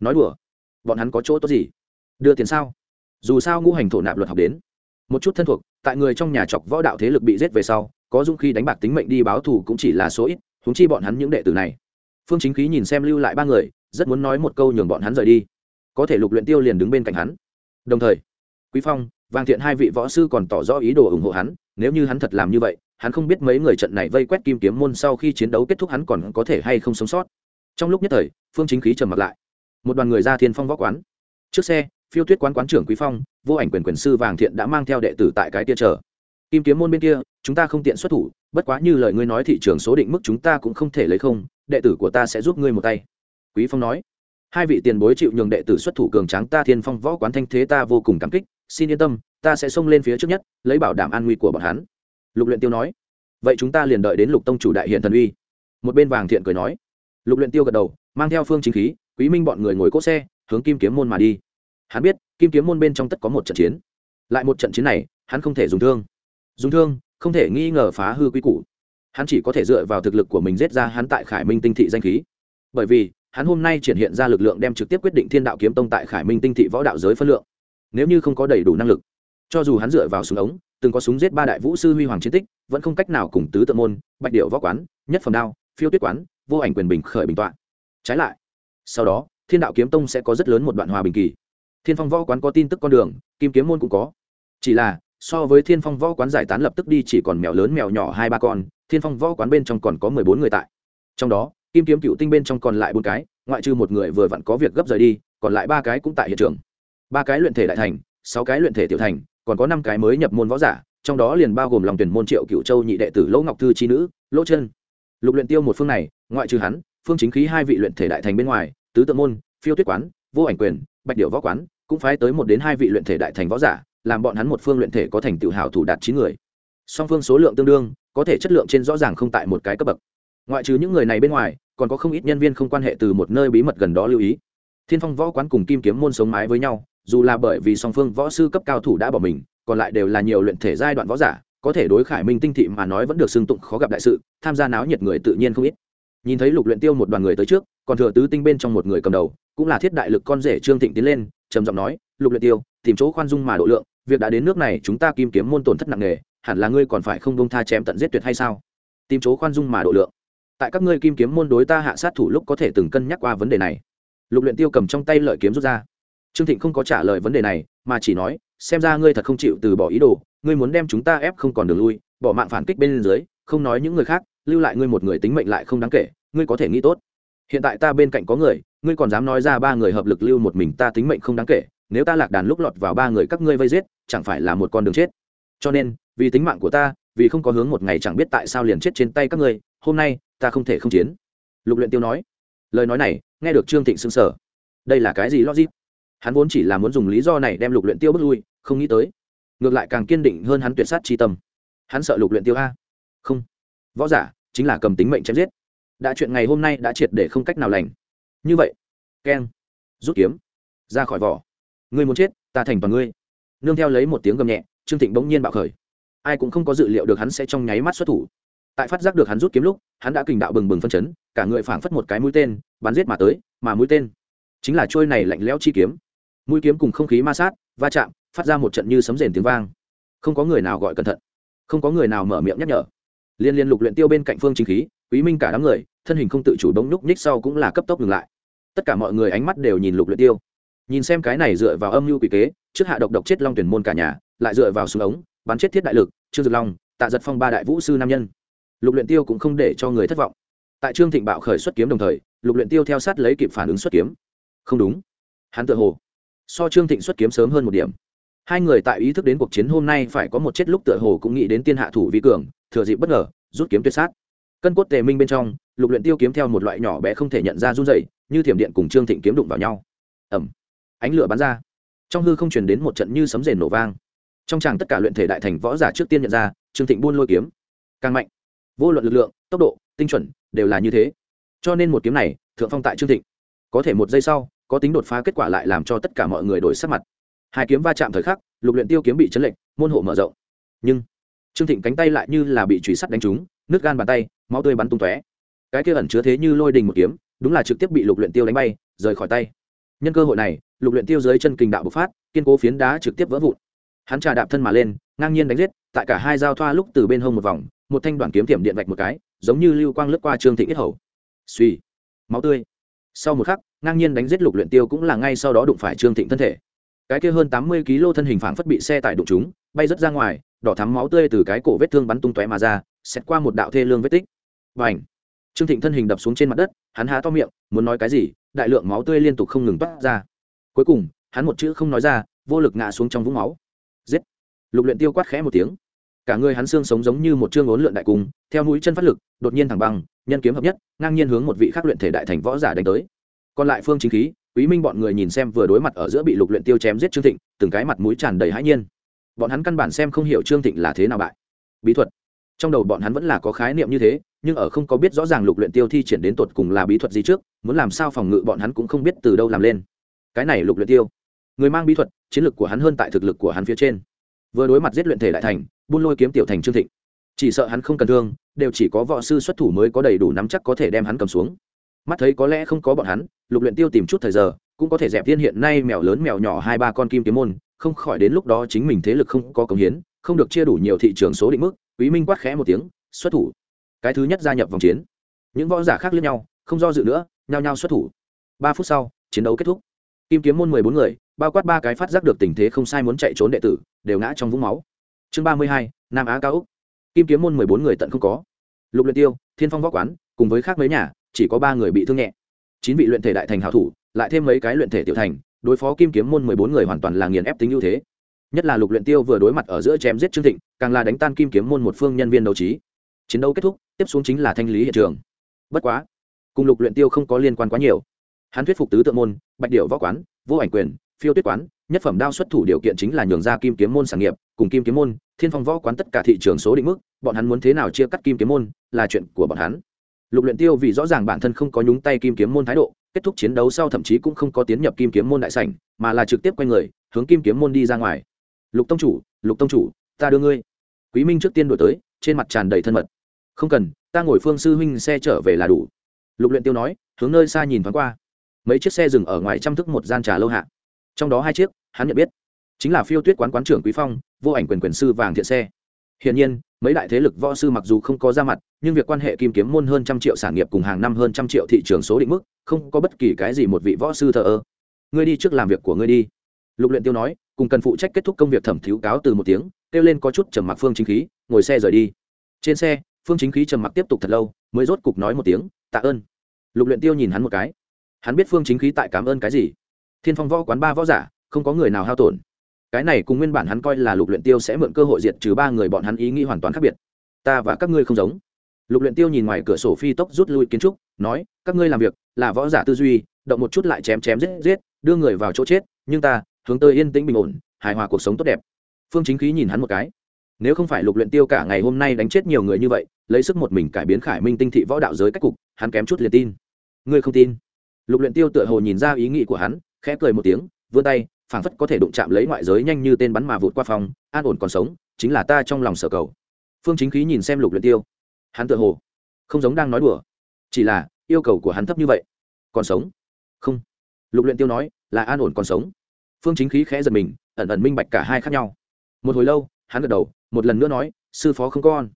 Nói đùa, bọn hắn có chỗ tốt gì? Đưa tiền sao? Dù sao ngũ hành thổ nạp luật học đến. Một chút thân thuộc, tại người trong nhà chọc võ đạo thế lực bị giết về sau, có dung khi đánh bạc tính mệnh đi báo thù cũng chỉ là số ít húng chi bọn hắn những đệ tử này. Phương chính khí nhìn xem lưu lại ba người rất muốn nói một câu nhường bọn hắn rời đi. Có thể lục luyện tiêu liền đứng bên cạnh hắn. Đồng thời, quý phong vàng thiện hai vị võ sư còn tỏ rõ ý đồ ủng hộ hắn, nếu như hắn thật làm như vậy, hắn không biết mấy người trận này vây quét kim kiếm môn sau khi chiến đấu kết thúc hắn còn có thể hay không sống sót. Trong lúc nhất thời, phương chính khí trầm mặt lại. Một đoàn người ra thiên phong võ quán. Trước xe, phiêu tuyết quán quán trưởng quý phong, vô ảnh quyền quyền sư vàng thiện đã mang theo đệ tử tại cái kia chờ. Kim kiếm môn bên kia, chúng ta không tiện xuất thủ, bất quá như lời ngươi nói thị trường số định mức chúng ta cũng không thể lấy không, đệ tử của ta sẽ giúp ngươi một tay quý phong nói. Hai vị tiền bối chịu nhường đệ tử xuất thủ cường tráng, ta thiên phong võ quán thanh thế ta vô cùng cảm kích, xin yên tâm, ta sẽ xông lên phía trước nhất, lấy bảo đảm an nguy của bọn hắn. Lục luyện tiêu nói. Vậy chúng ta liền đợi đến lục tông chủ đại hiện thần uy. Một bên vàng thiện cười nói. Lục luyện tiêu gật đầu, mang theo phương chính khí, quý minh bọn người ngồi cỗ xe, hướng kim kiếm môn mà đi. Hắn biết, kim kiếm môn bên trong tất có một trận chiến. Lại một trận chiến này, hắn không thể dùng thương. Dùng thương, không thể nghi ngờ phá hư quy củ. Hắn chỉ có thể dựa vào thực lực của mình giết ra hắn tại khải minh tinh thị danh khí. Bởi vì hắn hôm nay triển hiện ra lực lượng đem trực tiếp quyết định thiên đạo kiếm tông tại khải minh tinh thị võ đạo giới phân lượng. Nếu như không có đầy đủ năng lực, cho dù hắn dựa vào súng ống, từng có súng giết ba đại vũ sư huy hoàng chiến tích, vẫn không cách nào cùng tứ tự môn, bạch điệu võ quán, nhất phẩm đao, phiêu tuyết quán, vô ảnh quyền bình khởi bình tọa. Trái lại, sau đó, thiên đạo kiếm tông sẽ có rất lớn một đoạn hòa bình kỳ. Thiên phong võ quán có tin tức con đường, kim kiếm môn cũng có. Chỉ là, so với thiên phong võ quán giải tán lập tức đi chỉ còn mèo lớn mèo nhỏ hai ba con, thiên phong võ quán bên trong còn có mười bốn người tại. Trong đó kim kiếm cựu tinh bên trong còn lại bốn cái, ngoại trừ một người vừa vặn có việc gấp rời đi, còn lại ba cái cũng tại hiện trường. Ba cái luyện thể đại thành, sáu cái luyện thể tiểu thành, còn có năm cái mới nhập môn võ giả, trong đó liền bao gồm lòng tuyển môn triệu cựu châu nhị đệ tử lỗ ngọc thư trí nữ, lỗ chân. Lục luyện tiêu một phương này, ngoại trừ hắn, phương chính khí hai vị luyện thể đại thành bên ngoài, tứ tự môn, phiêu tuyết quán, vô ảnh quyền, bạch điệu võ quán, cũng phái tới một đến hai vị luyện thể đại thành võ giả, làm bọn hắn một phương luyện thể có thành tự hào thủ đạt chín người. Song phương số lượng tương đương, có thể chất lượng trên rõ ràng không tại một cái cấp bậc. Ngoại trừ những người này bên ngoài còn có không ít nhân viên không quan hệ từ một nơi bí mật gần đó lưu ý. Thiên phong võ quán cùng kim kiếm môn sống mái với nhau, dù là bởi vì song phương võ sư cấp cao thủ đã bỏ mình, còn lại đều là nhiều luyện thể giai đoạn võ giả, có thể đối khải minh tinh thị mà nói vẫn được xưng tụng khó gặp đại sự, tham gia náo nhiệt người tự nhiên không ít. Nhìn thấy lục luyện tiêu một đoàn người tới trước, còn thừa tứ tinh bên trong một người cầm đầu, cũng là thiết đại lực con rể trương thịnh tiến lên, trầm giọng nói, lục luyện tiêu, tìm chỗ khoan dung mà độ lượng, việc đã đến nước này chúng ta kim kiếm môn tổn thất nặng nề, hẳn là ngươi còn phải không bông tha chém tận giết tuyệt hay sao? Tìm chỗ khoan dung mà độ lượng tại các ngươi kim kiếm môn đối ta hạ sát thủ lúc có thể từng cân nhắc qua vấn đề này. Lục luyện tiêu cầm trong tay lợi kiếm rút ra. Trương thịnh không có trả lời vấn đề này, mà chỉ nói, xem ra ngươi thật không chịu từ bỏ ý đồ, ngươi muốn đem chúng ta ép không còn đường lui, bỏ mạng phản kích bên dưới, không nói những người khác, lưu lại ngươi một người tính mệnh lại không đáng kể, ngươi có thể nghĩ tốt. Hiện tại ta bên cạnh có người, ngươi còn dám nói ra ba người hợp lực lưu một mình ta tính mệnh không đáng kể, nếu ta lạc đàn lúc lọt vào ba người các ngươi vây giết, chẳng phải là một con đường chết. Cho nên, vì tính mạng của ta vì không có hướng một ngày chẳng biết tại sao liền chết trên tay các ngươi, hôm nay, ta không thể không chiến. Lục luyện tiêu nói. Lời nói này, nghe được trương thịnh sững sờ. Đây là cái gì logic? Hắn vốn chỉ là muốn dùng lý do này đem lục luyện tiêu bước lui, không nghĩ tới. Ngược lại càng kiên định hơn hắn tuyệt sát chi tâm. Hắn sợ lục luyện tiêu a. Không. Võ giả, chính là cầm tính mệnh chém giết. Đã chuyện ngày hôm nay đã triệt để không cách nào lành. Như vậy. Keng. Rút kiếm. Ra khỏi vỏ. Ngươi muốn chết, ta thành toàn ngươi. Nương theo lấy một tiếng gầm nhẹ, trương thịnh bỗng nhiên bạo khởi ai cũng không có dự liệu được hắn sẽ trong nháy mắt xuất thủ. Tại phát giác được hắn rút kiếm lúc, hắn đã kình đạo bừng bừng phân chấn, cả người phảng phất một cái mũi tên, bắn giết mà tới, mà mũi tên chính là trôi này lạnh lẽo chi kiếm. Mũi kiếm cùng không khí ma sát, va chạm, phát ra một trận như sấm rền tiếng vang. Không có người nào gọi cẩn thận, không có người nào mở miệng nhắc nhở. Liên liên lục luyện tiêu bên cạnh phương chính khí, quý minh cả đám người, thân hình không tự chủ đống núc nhích sau cũng là cấp tốc dừng lại. Tất cả mọi người ánh mắt đều nhìn lục luyện tiêu. Nhìn xem cái này dựa vào âm mưu quỷ kế, trước hạ độc độc chết long tuyển môn cả nhà, lại dựa vào súng ống, bắn chết thiết đại lực trương dực long, tạ giật phong ba đại vũ sư nam nhân. Lục luyện tiêu cũng không để cho người thất vọng. Tại trương thịnh bạo khởi xuất kiếm đồng thời, lục luyện tiêu theo sát lấy kịp phản ứng xuất kiếm. Không đúng. Hắn tự hồ, so trương thịnh xuất kiếm sớm hơn một điểm. Hai người tại ý thức đến cuộc chiến hôm nay phải có một chết lúc tựa hồ cũng nghĩ đến tiên hạ thủ vi cường, thừa dịp bất ngờ, rút kiếm tuyệt sát. Cân cốt tề minh bên trong, lục luyện tiêu kiếm theo một loại nhỏ bé không thể nhận ra run rẩy, như thiểm điện cùng trương thịnh kiếm đụng vào nhau. Ẩm ánh lửa bắn ra. Trong hư không truyền đến một trận như sấm rền nổ vang trong tràng tất cả luyện thể đại thành võ giả trước tiên nhận ra, trương thịnh buôn lôi kiếm. Càng mạnh, vô luận lực lượng, tốc độ, tinh chuẩn, đều là như thế. Cho nên một kiếm này, thượng phong tại trương thịnh. Có thể một giây sau, có tính đột phá kết quả lại làm cho tất cả mọi người đổi sắc mặt. Hai kiếm va chạm thời khắc, lục luyện tiêu kiếm bị chấn lệnh, môn hộ mở rộng. Nhưng, trương thịnh cánh tay lại như là bị chùy sắt đánh trúng nước gan bàn tay, máu tươi bắn tung tóe. Cái kia ẩn chứa thế như lôi đình một kiếm, đúng là trực tiếp bị lục luyện tiêu đánh bay, rời khỏi tay. Nhân cơ hội này, lục luyện tiêu dưới chân kình đạo bộc phát, kiên cố phiến đá trực tiếp vỡ vụn hắn trà đạp thân mà lên, ngang nhiên đánh giết, tại cả hai giao thoa lúc từ bên hông một vòng, một thanh đoạn kiếm tiệm điện vạch một cái, giống như lưu quang lướt qua trương thị yết hầu. Suy máu tươi. Sau một khắc, ngang nhiên đánh giết lục luyện tiêu cũng là ngay sau đó đụng phải trương thịnh thân thể. Cái kia hơn tám mươi kg thân hình phảng phất bị xe tải đụng chúng bay rất ra ngoài, đỏ thắm máu tươi từ cái cổ vết thương bắn tung tóe mà ra xét qua một đạo thê lương vết tích. Bành! Trương thịnh thân hình đập xuống trên mặt đất, hắn há to miệng, muốn nói cái gì, đại lượng máu tươi liên tục không ngừng toát ra. Cuối cùng, hắn một chữ không nói ra, vô lực ngã xuống trong vũng máu giết. Lục luyện tiêu quát khẽ một tiếng. Cả người hắn xương sống giống như một chương ốn lượn đại cung, theo mũi chân phát lực, đột nhiên thẳng băng, nhân kiếm hợp nhất, ngang nhiên hướng một vị khác luyện thể đại thành võ giả đánh tới. Còn lại phương chính khí, quý minh bọn người nhìn xem vừa đối mặt ở giữa bị lục luyện tiêu chém giết trương thịnh, từng cái mặt mũi tràn đầy hãi nhiên. Bọn hắn căn bản xem không hiểu trương thịnh là thế nào bại. Bí thuật. Trong đầu bọn hắn vẫn là có khái niệm như thế, nhưng ở không có biết rõ ràng lục luyện tiêu thi triển đến tột cùng là bí thuật gì trước, muốn làm sao phòng ngự bọn hắn cũng không biết từ đâu làm lên. Cái này lục luyện tiêu người mang bí thuật, chiến lược của hắn hơn tại thực lực của hắn phía trên. Vừa đối mặt giết luyện thể đại thành, buôn lôi kiếm tiểu thành trương thịnh. Chỉ sợ hắn không cần thương, đều chỉ có võ sư xuất thủ mới có đầy đủ nắm chắc có thể đem hắn cầm xuống. Mắt thấy có lẽ không có bọn hắn, lục luyện tiêu tìm chút thời giờ, cũng có thể dẹp tiên hiện nay mèo lớn mèo nhỏ hai ba con kim kiếm môn, không khỏi đến lúc đó chính mình thế lực không có công hiến, không được chia đủ nhiều thị trường số định mức, quý minh quát khẽ một tiếng, xuất thủ. Cái thứ nhất gia nhập vòng chiến. Những võ giả khác lẫn nhau, không do dự nữa, nhao nhao xuất thủ. Ba phút sau, chiến đấu kết thúc. Kim kiếm môn mười bốn người bao quát ba cái phát giác được tình thế không sai muốn chạy trốn đệ tử, đều ngã trong vũng máu. Chương ba mươi hai, nam á cao úc kim kiếm môn mười bốn người tận không có. Lục luyện tiêu, thiên phong võ quán, cùng với khác mấy nhà, chỉ có ba người bị thương nhẹ. Chín vị luyện thể đại thành hảo thủ, lại thêm mấy cái luyện thể tiểu thành, đối phó kim kiếm môn mười bốn người hoàn toàn là nghiền ép tính ưu thế. Nhất là lục luyện tiêu vừa đối mặt ở giữa chém giết trương thịnh, càng là đánh tan kim kiếm môn một phương nhân viên đấu trí. Chiến đấu kết thúc, tiếp xuống chính là thanh lý hiện trường. Bất quá, cùng lục luyện tiêu không có liên quan quá nhiều. Hắn thuyết phục tứ tượng môn, bạch điệu võ quán, vô ảnh quyền phiêu tuyết quán, nhất phẩm đao xuất thủ điều kiện chính là nhường ra kim kiếm môn sản nghiệp, cùng kim kiếm môn, thiên phong võ quán tất cả thị trường số định mức, bọn hắn muốn thế nào chia cắt kim kiếm môn, là chuyện của bọn hắn. Lục luyện tiêu vì rõ ràng bản thân không có nhúng tay kim kiếm môn thái độ, kết thúc chiến đấu sau thậm chí cũng không có tiến nhập kim kiếm môn đại sảnh, mà là trực tiếp quay người, hướng kim kiếm môn đi ra ngoài. Lục tông chủ, lục tông chủ, ta đưa ngươi. Quý minh trước tiên đổi tới, trên mặt tràn đầy thân mật. Không cần, ta ngồi phương sư huynh xe trở về là đủ. Lục luyện tiêu nói, hướng nơi xa nhìn thoáng qua. Mấy chiếc xe dừng ở ngoài trăm thức một gian trà lâu hạ trong đó hai chiếc hắn nhận biết chính là phiêu tuyết quán quán trưởng quý phong vô ảnh quyền quyền sư vàng thiện xe Hiển nhiên, mấy đại thế lực võ sư mặc dù không có ra mặt, nhưng việc quan hệ kim kiếm môn hơn trăm triệu sản nghiệp cùng hàng năm hơn trăm triệu thị trường số định mức, không có bất kỳ cái gì một vị võ sư thờ ơ. Ngươi đi trước làm việc của ngươi đi. Lục Luyện Tiêu nói, cùng cần phụ trách kết thúc công việc thẩm thiếu cáo từ một tiếng, kêu lên có chút trầm mặc Phương Chính Khí, ngồi xe rời đi. Trên xe, Phương Chính Khí trầm mặc tiếp tục thật lâu, mới rốt cục nói một tiếng, tạ ơn. Lục Luyện Tiêu nhìn hắn một cái. Hắn biết Phương Chính Khí tại cảm ơn cái gì. Thiên Phong võ quán ba võ giả, không có người nào hao tổn. Cái này cùng nguyên bản hắn coi là lục luyện tiêu sẽ mượn cơ hội diệt trừ ba người bọn hắn ý nghĩ hoàn toàn khác biệt. Ta và các ngươi không giống. Lục luyện tiêu nhìn ngoài cửa sổ phi tốc rút lui kiến trúc nói các ngươi làm việc là võ giả tư duy động một chút lại chém chém giết giết đưa người vào chỗ chết nhưng ta hướng tới yên tĩnh bình ổn hài hòa cuộc sống tốt đẹp. Phương chính khí nhìn hắn một cái. Nếu không phải lục luyện tiêu cả ngày hôm nay đánh chết nhiều người như vậy lấy sức một mình cải biến khải minh tinh thị võ đạo giới cách cục hắn kém chút liền tin. Ngươi không tin. Lục luyện tiêu tựa hồ nhìn ra ý nghĩ của hắn khẽ cười một tiếng, vươn tay, phảng phất có thể đụng chạm lấy ngoại giới nhanh như tên bắn mà vụt qua phòng, an ổn còn sống, chính là ta trong lòng sở cầu. Phương chính khí nhìn xem lục luyện tiêu. Hắn tựa hồ không giống đang nói đùa, chỉ là yêu cầu của hắn thấp như vậy. Còn sống? Không. Lục luyện tiêu nói, là an ổn còn sống. Phương chính khí khẽ giật mình, ẩn ẩn minh bạch cả hai khác nhau. Một hồi lâu, hắn gật đầu, một lần nữa nói, sư phó không con.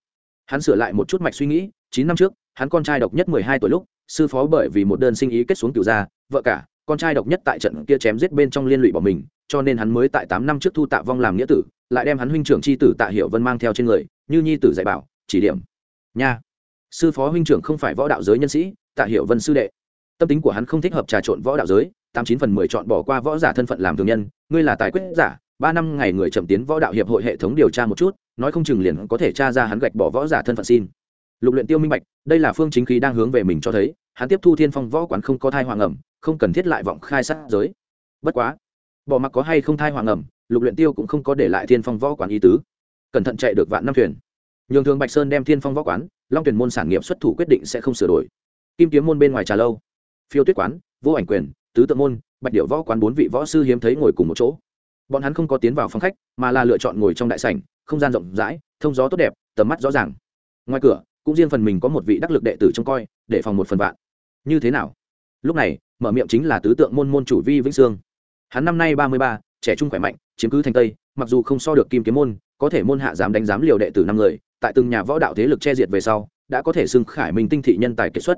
Hắn sửa lại một chút mạch suy nghĩ, chín năm trước, hắn con trai độc nhất mười hai tuổi lúc, sư phó bởi vì một đơn sinh ý kết xuống cửu gia, vợ cả con trai độc nhất tại trận kia chém giết bên trong liên lụy bỏ mình, cho nên hắn mới tại tám năm trước thu tạ vong làm nghĩa tử, lại đem hắn huynh trưởng c h i tử tạ hiệu vân mang theo trên người, như nhi tử dạy bảo, chỉ điểm. Nha. Sư phó huynh trưởng không phải võ đạo giới nhân sĩ, tạ hiệu vân sư đệ. Tâm tính của hắn không thích hợp trà trộn võ đạo giới, tám chín phần mười chọn bỏ qua võ giả thân phận làm thường nhân, ngươi là tài quyết giả, ba năm ngày người chậm tiến võ đạo hiệp hội hệ thống điều tra một chút, nói không chừng liền có thể tra ra hắn gạch bỏ võ giả thân phận xin. Lục luyện tiêu minh bạch, đây là phương chính khí đang hướng về mình cho thấy, hắn tiếp thu thiên phong võ quán không có thai hoàng ẩm không cần thiết lại vọng khai sát giới. Bất quá, bỏ mặc có hay không thai hoàng ẩm, lục luyện tiêu cũng không có để lại thiên phong võ quán ý tứ. Cẩn thận chạy được vạn năm thuyền. Nhường thường bạch sơn đem thiên phong võ quán, long tuyển môn sản nghiệp xuất thủ quyết định sẽ không sửa đổi. Kim kiếm môn bên ngoài trà lâu, phiêu tuyết quán, vô ảnh quyền, tứ tự môn, bạch điệu võ quán bốn vị võ sư hiếm thấy ngồi cùng một chỗ. Bọn hắn không có tiến vào phòng khách, mà là lựa chọn ngồi trong đại sảnh, không gian rộng rãi, thông gió tốt đẹp, tầm mắt rõ ràng. Ngoài cửa, cũng riêng phần mình có một vị đắc lực đệ tử trông coi, để phòng một phần vạn. Như thế nào? Lúc này, mở miệng chính là tứ tượng môn môn chủ vi vĩnh sương. Hắn năm nay ba mươi ba, trẻ trung khỏe mạnh, chiếm cứ thành tây, mặc dù không so được kim kiếm môn, có thể môn hạ dám đánh giám liều đệ tử năm người, tại từng nhà võ đạo thế lực che diệt về sau, đã có thể xưng khải minh tinh thị nhân tài kết xuất.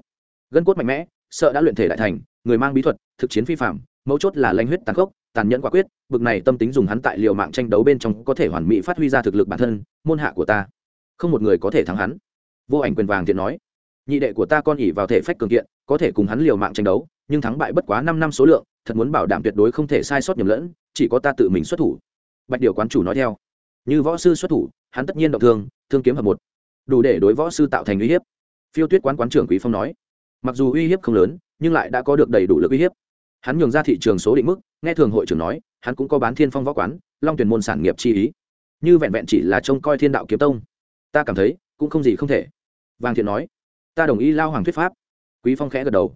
Gân cốt mạnh mẽ, sợ đã luyện thể đại thành, người mang bí thuật, thực chiến phi phạm mấu chốt là lanh huyết tàn khốc, tàn nhẫn quả quyết, bực này tâm tính dùng hắn tại liều mạng tranh đấu bên trong có thể hoàn mỹ phát huy ra thực lực bản thân, môn hạ của ta. Không một người có thể thắng hắn. Vô ảnh quyền vàng thiện nói nhị đệ của ta con ỉ vào thể phách cường kiện, có thể cùng hắn liều mạng tranh đấu, nhưng thắng bại bất quá năm năm số lượng, thật muốn bảo đảm tuyệt đối không thể sai sót nhầm lẫn, chỉ có ta tự mình xuất thủ. Bạch điều quán chủ nói theo. Như võ sư xuất thủ, hắn tất nhiên động thương thương kiếm hợp một. Đủ để đối võ sư tạo thành uy hiếp. Phiêu tuyết quán quán trưởng quý phong nói. Mặc dù uy hiếp không lớn, nhưng lại đã có được đầy đủ lực uy hiếp. Hắn nhường ra thị trường số định mức, nghe thường hội trưởng nói, hắn cũng có bán thiên phong võ quán, long tuyển môn sản nghiệp chi ý. Như vẹn vẹn chỉ là trông coi thiên đạo kiếm tông, ta cảm thấy cũng không gì không thể. Vàng thiện nói ta đồng ý lao hoàng thuyết pháp. Quý phong khẽ gật đầu.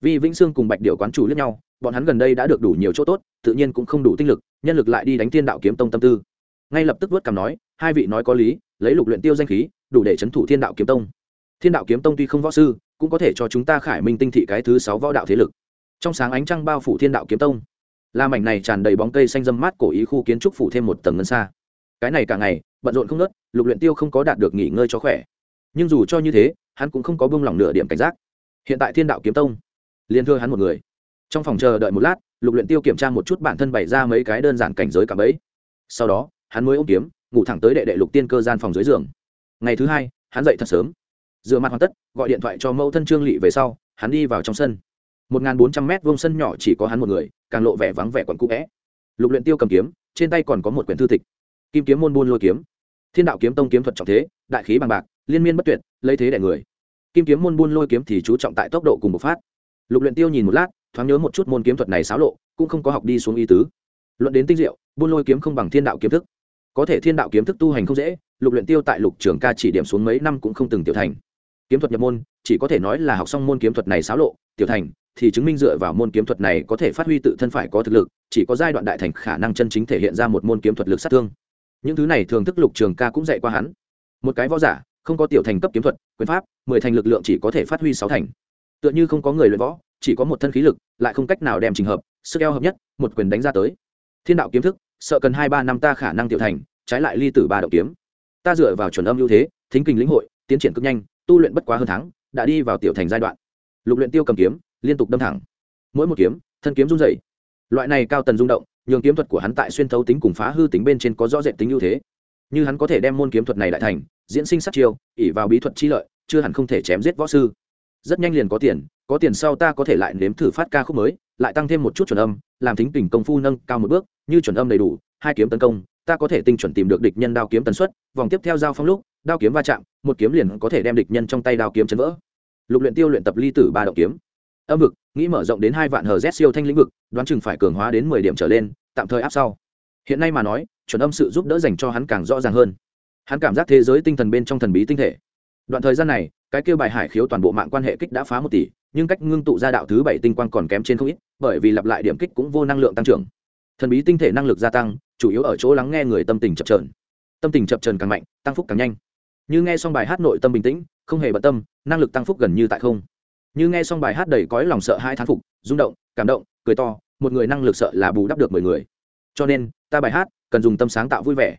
Vì vĩnh sương cùng bạch điệu quán chủ lẫn nhau, bọn hắn gần đây đã được đủ nhiều chỗ tốt, tự nhiên cũng không đủ tinh lực, nhân lực lại đi đánh thiên đạo kiếm tông tâm tư. Ngay lập tức vớt cằm nói, hai vị nói có lý, lấy lục luyện tiêu danh khí, đủ để chấn thủ thiên đạo kiếm tông. Thiên đạo kiếm tông tuy không võ sư, cũng có thể cho chúng ta khải minh tinh thị cái thứ sáu võ đạo thế lực. Trong sáng ánh trăng bao phủ thiên đạo kiếm tông. La mảnh này tràn đầy bóng cây xanh dâm mát cổ ý khu kiến trúc phủ thêm một tầng ngân xa. Cái này cả ngày, bận rộn không nớt lục luyện tiêu không có đạt được nghỉ ngơi cho khỏe. Nhưng dù cho như thế hắn cũng không có buông lỏng nửa điểm cảnh giác. Hiện tại thiên đạo kiếm tông, liền thưa hắn một người. Trong phòng chờ đợi một lát, lục luyện tiêu kiểm tra một chút bản thân bày ra mấy cái đơn giản cảnh giới cả bấy sau đó, hắn mới ôm kiếm, ngủ thẳng tới đệ đệ lục tiên cơ gian phòng dưới giường. Ngày thứ hai, hắn dậy thật sớm. Rửa mặt hoàn tất, gọi điện thoại cho mẫu thân trương lỵ về sau, hắn đi vào trong sân. Một bốn trăm mét vuông sân nhỏ chỉ có hắn một người, càng lộ vẻ vắng vẻ quẩn cũ vẽ lục luyện tiêu cầm kiếm, trên tay còn có một quyển thư tịch. Kim kiếm môn buôn lôi kiếm. Thiên đạo kiếm tông kiếm thuật trọng thế, đại khí bằng bạc liên miên bất tuyệt, lấy thế đẻ người. Kim kiếm môn buôn lôi kiếm thì chú trọng tại tốc độ cùng một phát. Lục luyện tiêu nhìn một lát, thoáng nhớ một chút môn kiếm thuật này xáo lộ, cũng không có học đi xuống ý tứ. Luận đến tinh diệu, buôn lôi kiếm không bằng thiên đạo kiếm thức. Có thể thiên đạo kiếm thức tu hành không dễ, lục luyện tiêu tại lục trường ca chỉ điểm xuống mấy năm cũng không từng tiểu thành. Kiếm thuật nhập môn, chỉ có thể nói là học xong môn kiếm thuật này xáo lộ, tiểu thành, thì chứng minh dựa vào môn kiếm thuật này có thể phát huy tự thân phải có thực lực, chỉ có giai đoạn đại thành khả năng chân chính thể hiện ra một môn kiếm thuật lực sát thương. Những thứ này thường thức lục trường ca cũng dạy qua hắn. Một cái võ giả không có tiểu thành cấp kiếm thuật, quyền pháp, mười thành lực lượng chỉ có thể phát huy sáu thành. Tựa như không có người luyện võ, chỉ có một thân khí lực, lại không cách nào đem trình hợp, sức eo hợp nhất, một quyền đánh ra tới. Thiên đạo kiếm thức, sợ cần hai ba năm ta khả năng tiểu thành, trái lại ly tử ba động kiếm. Ta dựa vào chuẩn âm ưu thế, thính kinh lĩnh hội, tiến triển cực nhanh, tu luyện bất quá hơn tháng, đã đi vào tiểu thành giai đoạn. Lục luyện tiêu cầm kiếm, liên tục đâm thẳng. Mỗi một kiếm, thân kiếm rung dậy loại này cao tần rung động, nhường kiếm thuật của hắn tại xuyên thấu tính cùng phá hư tính bên trên có rõ rệt tính ưu thế. Như hắn có thể đem môn kiếm thuật này lại thành diễn sinh sát chiêu ỉ vào bí thuật chi lợi, chưa hẳn không thể chém giết võ sư. Rất nhanh liền có tiền có tiền sau ta có thể lại nếm thử phát ca khúc mới, lại tăng thêm một chút chuẩn âm, làm thính tình công phu nâng cao một bước, như chuẩn âm đầy đủ, hai kiếm tấn công, ta có thể tinh chuẩn tìm được địch nhân đao kiếm tần suất, vòng tiếp theo giao phong lúc, đao kiếm va chạm, một kiếm liền có thể đem địch nhân trong tay đao kiếm chấn vỡ. Lục luyện tiêu luyện tập ly tử ba động kiếm. Âm vực, nghĩ mở rộng đến hai vạn hờ z siêu thanh lĩnh vực, đoán chừng phải cường hóa đến mười điểm trở lên, tạm thời áp sau. Hiện nay mà nói, chuẩn âm sự giúp đỡ dành cho hắn càng rõ ràng hơn hắn cảm giác thế giới tinh thần bên trong thần bí tinh thể. Đoạn thời gian này, cái kêu bài hải khiếu toàn bộ mạng quan hệ kích đã phá một tỷ, nhưng cách ngưng tụ ra đạo thứ bảy tinh quang còn kém trên không ít, bởi vì lặp lại điểm kích cũng vô năng lượng tăng trưởng. Thần bí tinh thể năng lực gia tăng, chủ yếu ở chỗ lắng nghe người tâm tình chập trờn tâm tình chập trờn càng mạnh, tăng phúc càng nhanh. Như nghe xong bài hát nội tâm bình tĩnh, không hề bận tâm, năng lực tăng phúc gần như tại không. Như nghe xong bài hát đầy cõi lòng sợ hai thán phục, rung động, cảm động, cười to, một người năng lực sợ là bù đắp được mười người. Cho nên, ta bài hát cần dùng tâm sáng tạo vui vẻ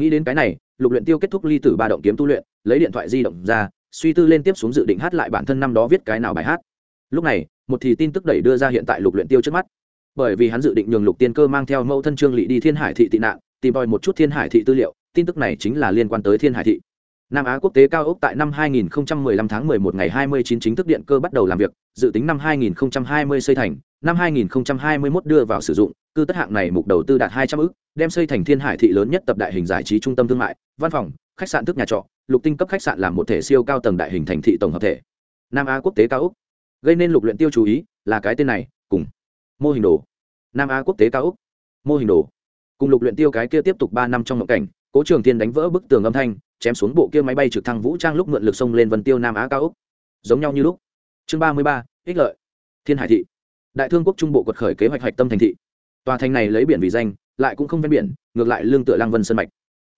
nghĩ đến cái này lục luyện tiêu kết thúc ly tử ba động kiếm tu luyện lấy điện thoại di động ra suy tư lên tiếp xuống dự định hát lại bản thân năm đó viết cái nào bài hát. Lúc này một thì tin tức đẩy đưa ra hiện tại lục luyện tiêu trước mắt. Bởi vì hắn dự định nhường lục tiên cơ mang theo mẫu thân trương lỵ đi thiên hải thị tị nạn tìm đòi một chút thiên hải thị tư liệu tin tức này chính là liên quan tới thiên hải thị. Nam Á quốc tế cao ốc tại năm 2015 tháng 11 ngày 29 chính thức điện cơ bắt đầu làm việc, dự tính năm 2020 xây thành, năm 2021 đưa vào sử dụng, cư tất hạng này mục đầu tư đạt 200 ức, đem xây thành Thiên Hải thị lớn nhất tập đại hình giải trí trung tâm thương mại, văn phòng, khách sạn thức nhà trọ, lục tinh cấp khách sạn làm một thể siêu cao tầng đại hình thành thị tổng hợp thể. Nam Á quốc tế cao ốc. Gây nên lục luyện tiêu chú ý là cái tên này, cùng mô hình đồ. Nam Á quốc tế cao ốc. Mô hình đồ. Cùng lục luyện tiêu cái kia tiếp tục 3 năm trong mộng cảnh, Cố Trường Tiên đánh vỡ bức tường âm thanh, chém xuống bộ kia máy bay trực thăng vũ trang lúc mượn lực sông lên vân tiêu nam á cao ốc. giống nhau như lúc chương ba mươi ba ích lợi thiên hải thị đại thương quốc trung bộ quật khởi kế hoạch hoạch tâm thành thị tòa thành này lấy biển vì danh, lại cũng không ven biển, ngược lại lương tựa lăng vân sơn mạch.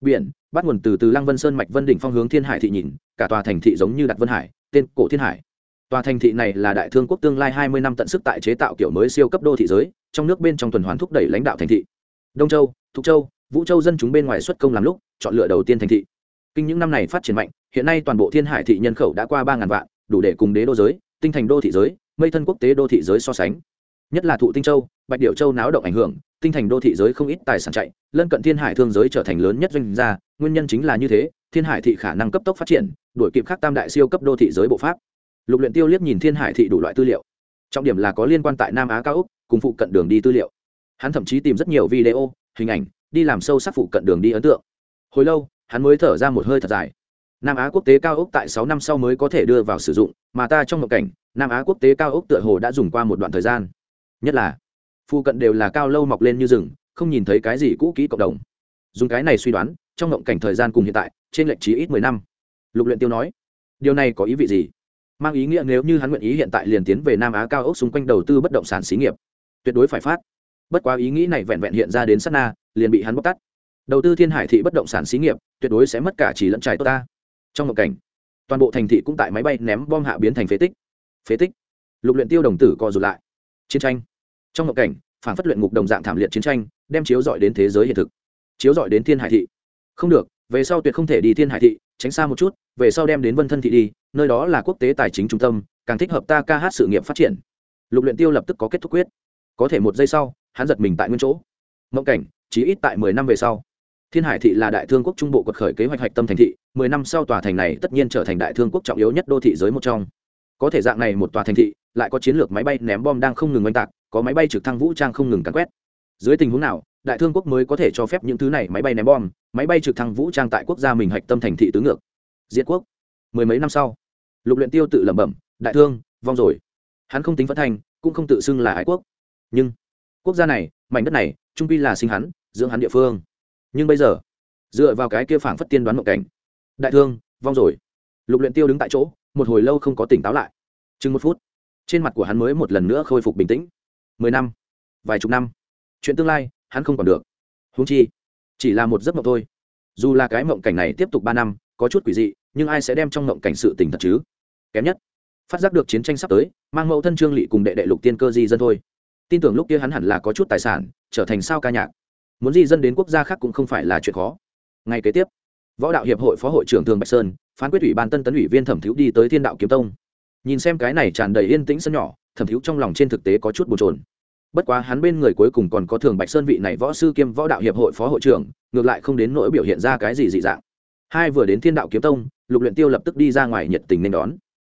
Biển, bắt nguồn từ từ lăng vân sơn mạch vân đỉnh phong hướng thiên hải thị nhìn, cả tòa thành thị giống như đặt vân hải, tên cổ thiên hải. Tòa thành thị này là đại thương quốc tương lai hai mươi năm tận sức tại chế tạo kiểu mới siêu cấp đô thị giới, trong nước bên trong tuần hoàn thúc đẩy lãnh đạo thành thị. Đông châu, thục châu, vũ châu dân chúng bên ngoài xuất công làm lúc, chọn lựa đầu tiên thành thị. Kinh những năm này phát triển mạnh, hiện nay toàn bộ thiên hải thị nhân khẩu đã qua ba ngàn vạn, đủ để cùng đế đô giới, tinh thành đô thị giới, mây thân quốc tế đô thị giới so sánh. Nhất là thụ tinh châu bạch điệu châu náo động ảnh hưởng, tinh thành đô thị giới không ít tài sản chạy, lân cận thiên hải thương giới trở thành lớn nhất doanh gia, nguyên nhân chính là như thế, thiên hải thị khả năng cấp tốc phát triển đổi kịp khắc tam đại siêu cấp đô thị giới bộ pháp. Lục luyện tiêu liếc nhìn thiên hải thị đủ loại tư liệu. Trọng điểm là có liên quan tại nam á cao úc cùng phụ cận đường đi tư liệu. Hắn thậm chí tìm rất nhiều video, hình ảnh, đi làm sâu sắc phụ cận đường đi ấn tượng. Hồi lâu, hắn mới thở ra một hơi thật dài. Nam á quốc tế cao ốc tại sáu năm sau mới có thể đưa vào sử dụng, mà ta trong một cảnh, nam á quốc tế cao ốc tựa hồ đã dùng qua một đoạn thời gian. Nhất là phụ cận đều là cao lâu mọc lên như rừng, không nhìn thấy cái gì cũ kỹ cộng đồng. Dùng cái này suy đoán, trong ngộng cảnh thời gian cùng hiện tại, trên lệnh trí ít mười năm. Lục luyện tiêu nói, điều này có ý vị gì? Mang ý nghĩa nếu như hắn nguyện ý hiện tại liền tiến về nam á cao ốc xung quanh đầu tư bất động sản xí nghiệp. Tuyệt đối phải phát. Bất quá ý nghĩ này vẹn vẹn hiện ra đến sát na, liền bị hắn bóc tắt đầu tư thiên hải thị bất động sản xí nghiệp, tuyệt đối sẽ mất cả chỉ lẫn trải tốt ta. Trong ngộng cảnh, toàn bộ thành thị cũng tại máy bay ném bom hạ biến thành phế tích. Phế tích. Lục luyện tiêu đồng tử co rụt lại. Chiến tranh trong ngộ cảnh, phản phất luyện ngục đồng dạng thảm liệt chiến tranh, đem chiếu dọi đến thế giới hiện thực. Chiếu dọi đến thiên hải thị. Không được, về sau tuyệt không thể đi thiên hải thị, tránh xa một chút, về sau đem đến vân thân thị đi, nơi đó là quốc tế tài chính trung tâm, càng thích hợp ta ca hát sự nghiệp phát triển. Lục luyện tiêu lập tức có kết thúc quyết. Có thể một giây sau, hắn giật mình tại nguyên chỗ. Mộng cảnh chỉ ít tại mười năm về sau. Thiên hải thị là đại thương quốc trung bộ quật khởi kế hoạch hoạch tâm thành thị, mười năm sau tòa thành này tất nhiên trở thành đại thương quốc trọng yếu nhất đô thị giới một trong có thể dạng này một tòa thành thị, lại có chiến lược máy bay ném bom đang không ngừng oanh tạc, có máy bay trực thăng vũ trang không ngừng cắn quét. Dưới tình huống nào, đại thương quốc mới có thể cho phép những thứ này máy bay ném bom, máy bay trực thăng vũ trang tại quốc gia mình hạch tâm thành thị tứ ngược. Diệt quốc. Mười mấy năm sau, lục luyện tiêu tự lẩm bẩm, đại thương, vong rồi. Hắn không tính phất thành, cũng không tự xưng là ái quốc. Nhưng, quốc gia này, mảnh đất này, trung quy là sinh hắn, dưỡng hắn địa phương. Nhưng bây giờ, dựa vào cái kia phảng phất tiên đoán mộng cảnh, đại thương, vong rồi. Lục luyện tiêu đứng tại chỗ một hồi lâu không có tỉnh táo lại. Chừng một phút, trên mặt của hắn mới một lần nữa khôi phục bình tĩnh. Mười năm, vài chục năm, chuyện tương lai, hắn không còn được. Húng chi, chỉ là một giấc mộng thôi. Dù là cái mộng cảnh này tiếp tục ba năm, có chút quỷ dị, nhưng ai sẽ đem trong mộng cảnh sự tình thật chứ? Kém nhất, phát giác được chiến tranh sắp tới, mang mẫu thân trương lị cùng đệ đệ lục tiên cơ di dân thôi. Tin tưởng lúc kia hắn hẳn là có chút tài sản, trở thành sao ca nhạc. Muốn di dân đến quốc gia khác cũng không phải là chuyện khó. Ngay kế tiếp, võ đạo hiệp hội phó hội trưởng thường bạch sơn phán quyết ủy ban tân tấn ủy viên thẩm thiếu đi tới thiên đạo kiếm tông. Nhìn xem cái này tràn đầy yên tĩnh sân nhỏ, thẩm thiếu trong lòng trên thực tế có chút bồn trồn bất quá hắn bên người cuối cùng còn có thường bạch sơn vị này võ sư kiêm võ đạo hiệp hội phó hội trưởng, ngược lại không đến nỗi biểu hiện ra cái gì dị dạng. Hai vừa đến thiên đạo kiếm tông, lục luyện tiêu lập tức đi ra ngoài nhiệt tình nên đón.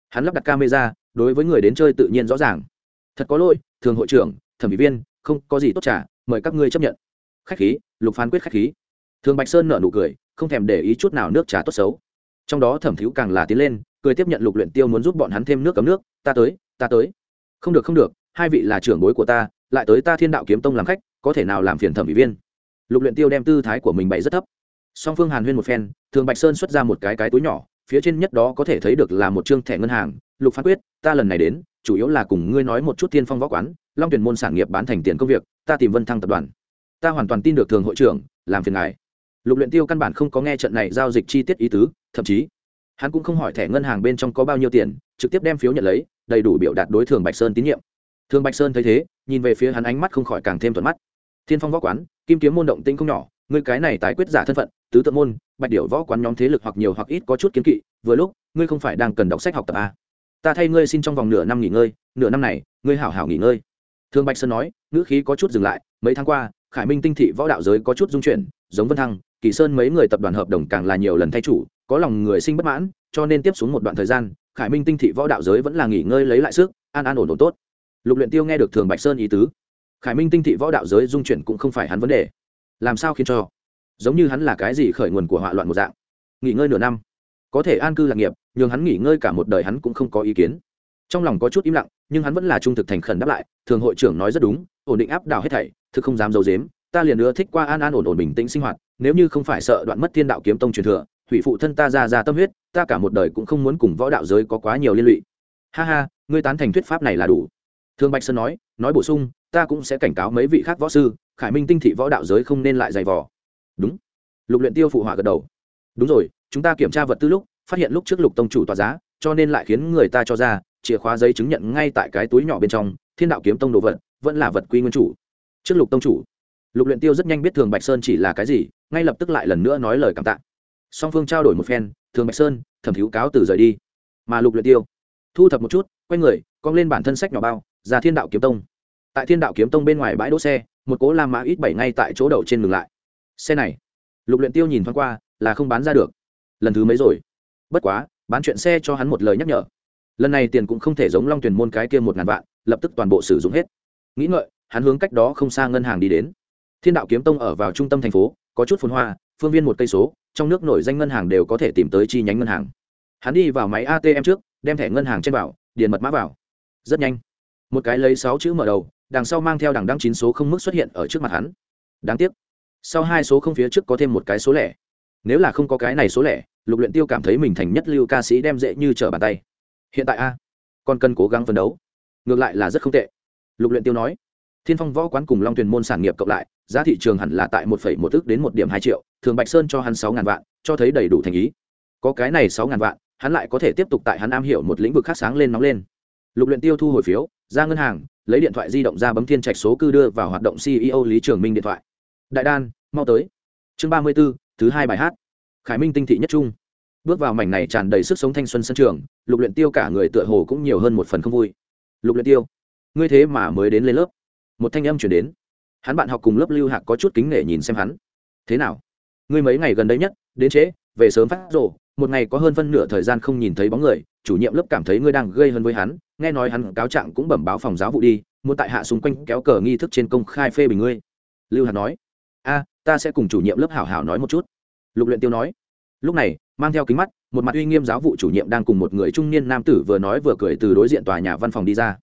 Hắn lắp đặt camera, đối với người đến chơi tự nhiên rõ ràng. Thật có lỗi, thường hội trưởng, thẩm ủy viên, không có gì tốt trả, mời các ngươi chấp nhận. Khách khí, lục phán quyết khách khí. Thường bạch sơn nở nụ cười, không thèm để ý chút nào nước trà tốt xấu trong đó thẩm thiếu càng là tiến lên, cười tiếp nhận lục luyện tiêu muốn giúp bọn hắn thêm nước cấm nước, ta tới ta tới. Không được không được, hai vị là trưởng bối của ta, lại tới ta thiên đạo kiếm tông làm khách, có thể nào làm phiền thẩm ủy viên? Lục luyện tiêu đem tư thái của mình bày rất thấp. Song phương hàn huyên một phen, thường bạch sơn xuất ra một cái cái túi nhỏ, phía trên nhất đó có thể thấy được là một trương thẻ ngân hàng, lục phán quyết, ta lần này đến, chủ yếu là cùng ngươi nói một chút thiên phong võ quán, long tuyển môn sản nghiệp bán thành tiền công việc, ta tìm vân thăng tập đoàn. Ta hoàn toàn tin được thường hội trưởng, làm phiền ngài. Lục luyện tiêu căn bản không có nghe trận này giao dịch chi tiết ý tứ thậm chí hắn cũng không hỏi thẻ ngân hàng bên trong có bao nhiêu tiền, trực tiếp đem phiếu nhận lấy, đầy đủ biểu đạt đối thường bạch sơn tín nhiệm. Thường bạch sơn thấy thế, nhìn về phía hắn ánh mắt không khỏi càng thêm thuận mắt. Thiên phong võ quán, kim kiếm môn động tĩnh không nhỏ, ngươi cái này tái quyết giả thân phận, tứ tự môn, bạch điệu võ quán nhóm thế lực hoặc nhiều hoặc ít có chút kiến kỵ, vừa lúc, ngươi không phải đang cần đọc sách học tập à. ta thay ngươi xin trong vòng nửa năm nghỉ ngơi, nửa năm này, ngươi hảo hảo nghỉ ngơi. Thương bạch sơn nói, ngữ khí có chút dừng lại, mấy tháng qua, khải minh tinh thị võ đạo giới có chút dung chuyển, giống vân thăng, kỳ sơn mấy người tập đoàn hợp đồng càng là nhiều lần thay chủ có lòng người sinh bất mãn, cho nên tiếp xuống một đoạn thời gian, khải minh tinh thị võ đạo giới vẫn là nghỉ ngơi lấy lại sức, an an ổn ổn tốt. Lục luyện tiêu nghe được thường bạch sơn ý tứ, khải minh tinh thị võ đạo giới dung chuyển cũng không phải hắn vấn đề. Làm sao khiến cho? Giống như hắn là cái gì khởi nguồn của họa loạn một dạng. Nghỉ ngơi nửa năm, có thể an cư lạc nghiệp nhưng hắn nghỉ ngơi cả một đời hắn cũng không có ý kiến. Trong lòng có chút im lặng, nhưng hắn vẫn là trung thực thành khẩn đáp lại, thường hội trưởng nói rất đúng, ổn định áp đảo hết thảy, thực không dám giấu i dếm ta liền nữa thích qua an an ổn ổn bình tĩnh sinh hoạt, nếu như không phải sợ đoạn mất thiên đạo kiếm tông truyền thừa hủy phụ thân ta ra ra tâm huyết, ta cả một đời cũng không muốn cùng võ đạo giới có quá nhiều liên lụy. Ha ha, ngươi tán thành thuyết pháp này là đủ. Thương bạch sơn nói nói bổ sung, ta cũng sẽ cảnh cáo mấy vị khác võ sư, khải minh tinh thị võ đạo giới không nên lại dày vò. Đúng. Lục luyện tiêu phụ họa gật đầu. Đúng rồi, chúng ta kiểm tra vật tư lúc, phát hiện lúc trước lục tông chủ tòa giá, cho nên lại khiến người ta cho ra, chìa khóa giấy chứng nhận ngay tại cái túi nhỏ bên trong, thiên đạo kiếm tông đồ vật, vẫn là vật quy nguyên chủ. Trước lục tông chủ. Lục luyện tiêu rất nhanh biết thường bạch sơn chỉ là cái gì, ngay lập tức lại lần nữa nói lời cảm tạ song phương trao đổi một phen, thường bạch sơn, thẩm thiếu cáo từ rời đi. Mà lục luyện tiêu, thu thập một chút, quay người, cong lên bản thân sách nhỏ bao, ra thiên đạo kiếm tông. Tại thiên đạo kiếm tông bên ngoài bãi đỗ xe, một cố lam mã ít bảy ngay tại chỗ đậu trên ngừng lại. Xe này, lục luyện tiêu nhìn thoáng qua, là không bán ra được. Lần thứ mấy rồi? Bất quá, bán chuyện xe cho hắn một lời nhắc nhở. Lần này tiền cũng không thể giống long tuyển môn cái kia một ngàn vạn, lập tức toàn bộ sử dụng hết. Nghĩ ngợi, hắn hướng cách đó không xa ngân hàng đi đến. Thiên đạo kiếm tông ở vào trung tâm thành phố, có chút phồn hoa, phương viên một cây số trong nước nổi danh ngân hàng đều có thể tìm tới chi nhánh ngân hàng. Hắn đi vào máy atm trước, đem thẻ ngân hàng trên vào điền mật mã vào. Rất nhanh. Một cái lấy sáu chữ mở đầu, đằng sau mang theo đằng đăng chín số không mức xuất hiện ở trước mặt hắn. Đáng tiếc. Sau hai số không phía trước có thêm một cái số lẻ. Nếu là không có cái này số lẻ, lục luyện tiêu cảm thấy mình thành nhất lưu ca sĩ đem dễ như trở bàn tay. Hiện tại a, còn cần cố gắng phấn đấu. Ngược lại là rất không tệ. Lục luyện tiêu nói thiên phong võ quán cùng long Thuyền môn sản nghiệp cộng lại giá thị trường hẳn là tại một phẩy một ước đến một điểm hai triệu thường bạch sơn cho hắn sáu ngàn vạn cho thấy đầy đủ thành ý. Có cái này sáu ngàn vạn hắn lại có thể tiếp tục tại hắn am hiểu một lĩnh vực khác sáng lên nóng lên. Lục luyện tiêu thu hồi phiếu ra ngân hàng lấy điện thoại di động ra bấm thiên trạch số cư đưa vào hoạt động ceo lý trường minh điện thoại. Đại đan mau tới. Chương ba mươi 34, thứ hai bài hát. Khải minh tinh thị nhất trung. Bước vào mảnh này tràn đầy sức sống thanh xuân sân trường lục luyện tiêu cả người tựa hồ cũng nhiều hơn một phần không vui. Lục luyện tiêu ngươi thế mà mới đến lên lớp một thanh âm truyền đến. Hắn bạn học cùng lớp lưu hạc có chút kính nể nhìn xem hắn. Thế nào? Ngươi mấy ngày gần đây nhất, đến trễ, về sớm phát rồ, một ngày có hơn phân nửa thời gian không nhìn thấy bóng người, chủ nhiệm lớp cảm thấy ngươi đang gây hơn với hắn, nghe nói hắn cáo trạng cũng bẩm báo phòng giáo vụ đi, muốn tại hạ xung quanh kéo cờ nghi thức trên công khai phê bình ngươi. Lưu hạc nói. A, ta sẽ cùng chủ nhiệm lớp hảo hảo nói một chút. Lục luyện tiêu nói. Lúc này, mang theo kính mắt, một mặt uy nghiêm giáo vụ chủ nhiệm đang cùng một người trung niên nam tử vừa nói vừa cười từ đối diện tòa nhà văn phòng đi ra.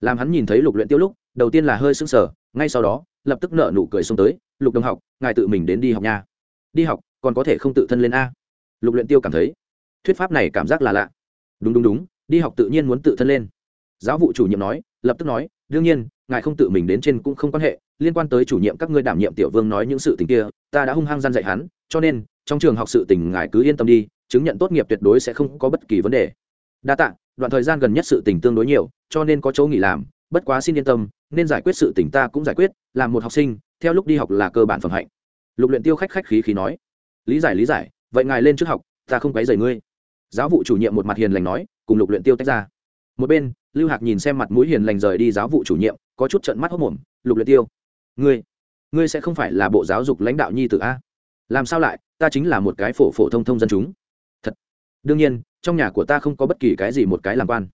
Làm hắn nhìn thấy lục luyện tiêu lúc đầu tiên là hơi sững sờ, ngay sau đó, lập tức nở nụ cười xông tới, lục đồng học, ngài tự mình đến đi học nha. Đi học, còn có thể không tự thân lên a? Lục luyện tiêu cảm thấy, thuyết pháp này cảm giác là lạ. Đúng đúng đúng, đi học tự nhiên muốn tự thân lên. Giáo vụ chủ nhiệm nói, lập tức nói, đương nhiên, ngài không tự mình đến trên cũng không quan hệ, liên quan tới chủ nhiệm các ngươi đảm nhiệm tiểu vương nói những sự tình kia, ta đã hung hăng gian dạy hắn, cho nên, trong trường học sự tình ngài cứ yên tâm đi, chứng nhận tốt nghiệp tuyệt đối sẽ không có bất kỳ vấn đề. Đa tạ, đoạn thời gian gần nhất sự tình tương đối nhiều, cho nên có chỗ nghỉ làm, bất quá xin yên tâm nên giải quyết sự tình ta cũng giải quyết, làm một học sinh, theo lúc đi học là cơ bản phẩm hạnh. Lục luyện tiêu khách khách khí khí nói. Lý giải lý giải, vậy ngài lên trước học, ta không quấy rầy ngươi. Giáo vụ chủ nhiệm một mặt hiền lành nói, cùng lục luyện tiêu tách ra. Một bên, lưu hạc nhìn xem mặt mũi hiền lành rời đi giáo vụ chủ nhiệm, có chút trợn mắt hốt mồm lục luyện tiêu, ngươi ngươi sẽ không phải là bộ giáo dục lãnh đạo nhi tử a? Làm sao lại, ta chính là một cái phổ phổ thông thông dân chúng. Thật. Đương nhiên, trong nhà của ta không có bất kỳ cái gì một cái làm quan.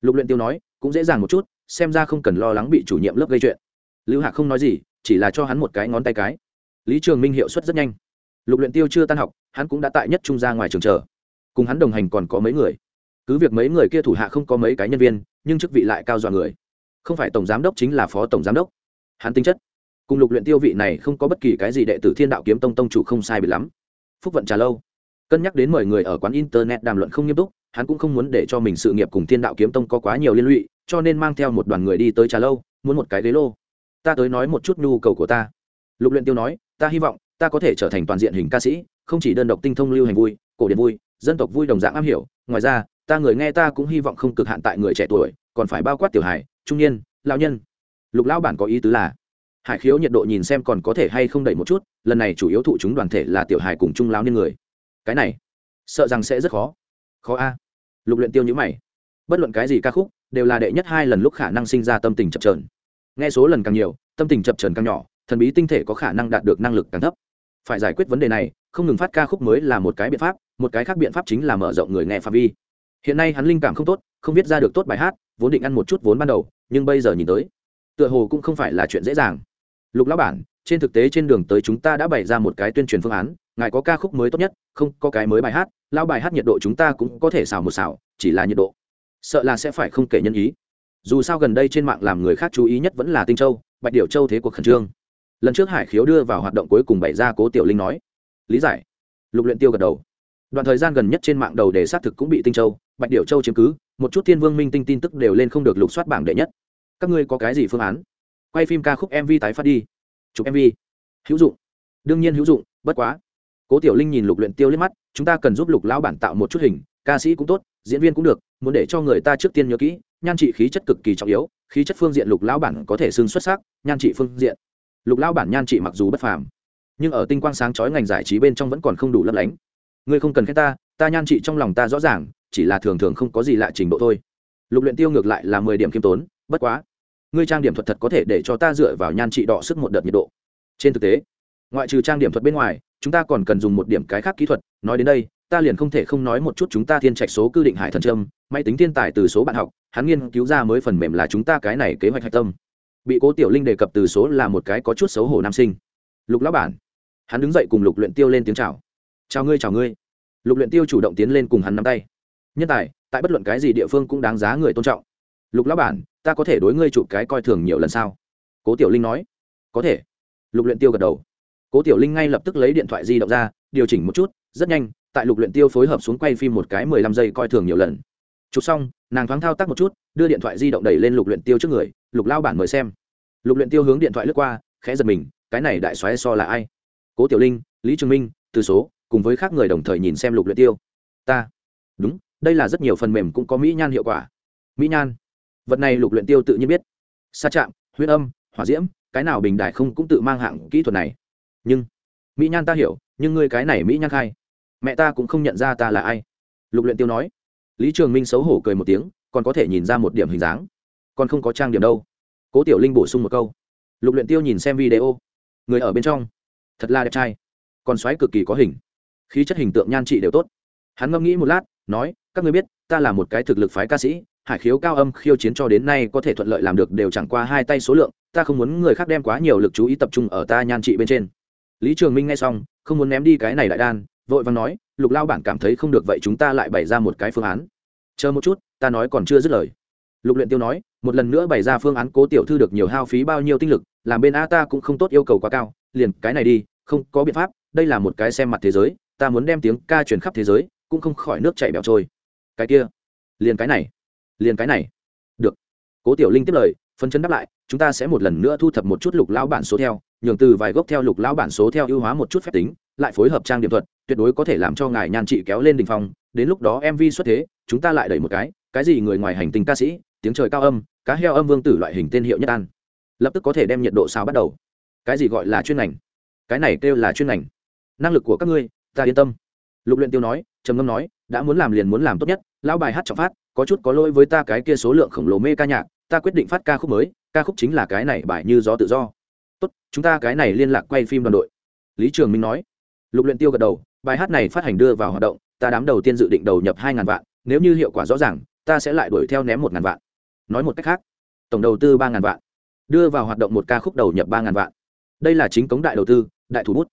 Lục luyện tiêu nói, cũng dễ dàng một chút xem ra không cần lo lắng bị chủ nhiệm lớp gây chuyện. Lưu hạc không nói gì, chỉ là cho hắn một cái ngón tay cái. Lý trường minh hiệu suất rất nhanh. Lục luyện tiêu chưa tan học, hắn cũng đã tại nhất trung ra ngoài trường chờ. Cùng hắn đồng hành còn có mấy người. Cứ việc mấy người kia thủ hạ không có mấy cái nhân viên, nhưng chức vị lại cao dọa người. Không phải tổng giám đốc chính là phó tổng giám đốc. Hắn tính chất. Cùng lục luyện tiêu vị này không có bất kỳ cái gì đệ tử thiên đạo kiếm tông tông chủ không sai bị lắm. Phúc vận trà lâu. Cân nhắc đến mời người ở quán internet đàm luận không nghiêm túc hắn cũng không muốn để cho mình sự nghiệp cùng thiên đạo kiếm tông có quá nhiều liên lụy, cho nên mang theo một đoàn người đi tới trà lâu, muốn một cái ghế lô. Ta tới nói một chút nhu cầu của ta. Lục luyện tiêu nói, ta hy vọng ta có thể trở thành toàn diện hình ca sĩ, không chỉ đơn độc tinh thông lưu hành vui, cổ điển vui, dân tộc vui đồng dạng am hiểu. Ngoài ra, ta người nghe ta cũng hy vọng không cực hạn tại người trẻ tuổi, còn phải bao quát tiểu hải trung niên, lão nhân. Lục lão bản có ý tứ là, hải khiếu nhiệt độ nhìn xem còn có thể hay không đẩy một chút, lần này chủ yếu thụ chúng đoàn thể là tiểu hải cùng trung lão niên người. Cái này, sợ rằng sẽ rất khó khó a. Lục luyện tiêu như mày. Bất luận cái gì ca khúc, đều là đệ nhất hai lần lúc khả năng sinh ra tâm tình chập chờn. Nghe số lần càng nhiều, tâm tình chập chờn càng nhỏ, thần bí tinh thể có khả năng đạt được năng lực càng thấp. Phải giải quyết vấn đề này, không ngừng phát ca khúc mới là một cái biện pháp, một cái khác biện pháp chính là mở rộng người nghe phạm vi. Hiện nay hắn linh cảm không tốt, không viết ra được tốt bài hát, vốn định ăn một chút vốn ban đầu, nhưng bây giờ nhìn tới, tựa hồ cũng không phải là chuyện dễ dàng. Lục lão bản, trên thực tế trên đường tới chúng ta đã bày ra một cái tuyên truyền phương án ngài có ca khúc mới tốt nhất, không, có cái mới bài hát lao bài hát nhiệt độ chúng ta cũng có thể xào một xào, chỉ là nhiệt độ. Sợ là sẽ phải không kể nhân ý. Dù sao gần đây trên mạng làm người khác chú ý nhất vẫn là tinh châu, bạch điệu châu thế cuộc khẩn trương. Lần trước hải khiếu đưa vào hoạt động cuối cùng bày ra cố tiểu linh nói. Lý giải. Lục luyện tiêu gật đầu. Đoạn thời gian gần nhất trên mạng đầu đề xác thực cũng bị tinh châu, bạch điệu châu chiếm cứ, một chút thiên vương minh tinh tin tức đều lên không được lục soát bảng đệ nhất. Các ngươi có cái gì phương án? Quay phim ca khúc mv tái phát đi. Chụp mv hữu dụng. Đương nhiên hữu dụng, bất quá cố tiểu linh nhìn lục luyện tiêu liếc mắt, chúng ta cần giúp lục lão bản tạo một chút hình, ca sĩ cũng tốt, diễn viên cũng được, muốn để cho người ta trước tiên nhớ kỹ, nhan trị khí chất cực kỳ trọng yếu, khí chất phương diện lục lão bản có thể xưng xuất sắc, nhan trị phương diện. Lục lão bản nhan trị mặc dù bất phàm, nhưng ở tinh quang sáng chói ngành giải trí bên trong vẫn còn không đủ lấp lánh. Ngươi không cần khen ta ta nhan trị trong lòng ta rõ ràng, chỉ là thường thường không có gì lạ trình độ thôi. Lục luyện tiêu ngược lại là mười điểm kiêm tốn, bất quá, ngươi trang điểm thuật thật có thể để cho ta dựa vào nhan trị đọ sức một đợt nhiệt độ. Trên thực tế, ngoại trừ trang điểm thuật bên ngoài chúng ta còn cần dùng một điểm cái khác kỹ thuật, nói đến đây, ta liền không thể không nói một chút chúng ta thiên trạch số cư định hải thần trâm máy tính thiên tài từ số bạn học, hắn nghiên cứu ra mới phần mềm là chúng ta cái này kế hoạch hạch tâm. Bị cố tiểu linh đề cập từ số là một cái có chút xấu hổ nam sinh. Lục lão bản, hắn đứng dậy cùng lục luyện tiêu lên tiếng chào. Chào ngươi chào ngươi. Lục luyện tiêu chủ động tiến lên cùng hắn nắm tay. Nhân tài, tại bất luận cái gì địa phương cũng đáng giá người tôn trọng. Lục lão bản, ta có thể đối ngươi chụp cái coi thường nhiều lần sao? Cố tiểu linh nói. Có thể. Lục luyện tiêu gật đầu cố tiểu linh ngay lập tức lấy điện thoại di động ra, điều chỉnh một chút, rất nhanh, tại lục luyện tiêu phối hợp xuống quay phim một cái mười lăm giây coi thường nhiều lần. Chụp xong, nàng thoáng thao tác một chút, đưa điện thoại di động đẩy lên lục luyện tiêu trước người, lục lao bản mời xem. Lục luyện tiêu hướng điện thoại lướt qua, khẽ giật mình, cái này đại xoáy so là ai? Cố tiểu linh, lý trường minh, từ số, cùng với khác người đồng thời nhìn xem lục luyện tiêu. Ta. Đúng, đây là rất nhiều phần mềm cũng có mỹ nhan hiệu quả. Mỹ nhan? Vật này lục luyện tiêu tự nhiên biết. Sa chạm huyết âm, hỏa diễm, cái nào bình đại không cũng tự mang hạng kỹ thuật này nhưng, mỹ nhan ta hiểu, nhưng ngươi cái này mỹ nhan khai. Mẹ ta cũng không nhận ra ta là ai. Lục luyện tiêu nói. Lý trường minh xấu hổ cười một tiếng, còn có thể nhìn ra một điểm hình dáng. Còn không có trang điểm đâu. Cố tiểu linh bổ sung một câu. Lục luyện tiêu nhìn xem video. Người ở bên trong. Thật là đẹp trai. Còn xoáy cực kỳ có hình. Khí chất hình tượng nhan trị đều tốt. Hắn ngẫm nghĩ một lát, nói, các ngươi biết, ta là một cái thực lực phái ca sĩ, hải khiếu cao âm khiêu chiến cho đến nay có thể thuận lợi làm được đều chẳng qua hai tay số lượng, ta không muốn người khác đem quá nhiều lực chú ý tập trung ở ta nhan trị bên trên lý trường minh nghe xong, không muốn ném đi cái này đại đan, vội vàng nói, lục lao bản cảm thấy không được, vậy chúng ta lại bày ra một cái phương án. Chờ một chút, ta nói còn chưa dứt lời. Lục luyện tiêu nói, một lần nữa bày ra phương án cố tiểu thư được nhiều hao phí bao nhiêu tinh lực, làm bên a ta cũng không tốt yêu cầu quá cao, liền cái này đi, không có biện pháp, đây là một cái xem mặt thế giới, ta muốn đem tiếng ca truyền khắp thế giới, cũng không khỏi nước chảy bẹo trôi. Cái kia, liền cái này, liền cái này. Được. Cố tiểu linh tiếp lời, phân chân đáp lại chúng ta sẽ một lần nữa thu thập một chút lục lão bản số theo, nhường từ vài gốc theo lục lão bản số theo ưu hóa một chút phép tính, lại phối hợp trang điểm thuật, tuyệt đối có thể làm cho ngài nhan trị kéo lên đ ỉ n h phong. Đến lúc đó mv xuất thế, chúng ta lại đẩy một cái cái gì người ngoài hành tinh ca sĩ, tiếng trời cao âm, cá heo âm vương tử loại hình tên hiệu nhất an. Lập tức có thể đem nhiệt độ sao bắt đầu. Cái gì gọi là chuyên ngành? Cái này kêu là chuyên ngành. Năng lực của các ngươi, ta yên tâm. Lục luyện tiêu nói, trầm ngâm nói, đã muốn làm liền muốn làm tốt nhất, lão bài hát trọng phát, có chút có lỗi với ta cái kia số lượng khổng lồ mê ca nhạc, ta quyết định phát ca khúc mới ca khúc chính là cái này bài như gió tự do. Tốt, chúng ta cái này liên lạc quay phim đoàn đội. Lý trường minh nói. Lục luyện tiêu gật đầu, bài hát này phát hành đưa vào hoạt động, ta đám đầu tiên dự định đầu nhập hai ngàn vạn, nếu như hiệu quả rõ ràng, ta sẽ lại đuổi theo ném một ngàn vạn. Nói một cách khác, tổng đầu tư ba ngàn vạn, đưa vào hoạt động một ca khúc đầu nhập ba ngàn vạn. Đây là chính cống đại đầu tư, đại thủ bút.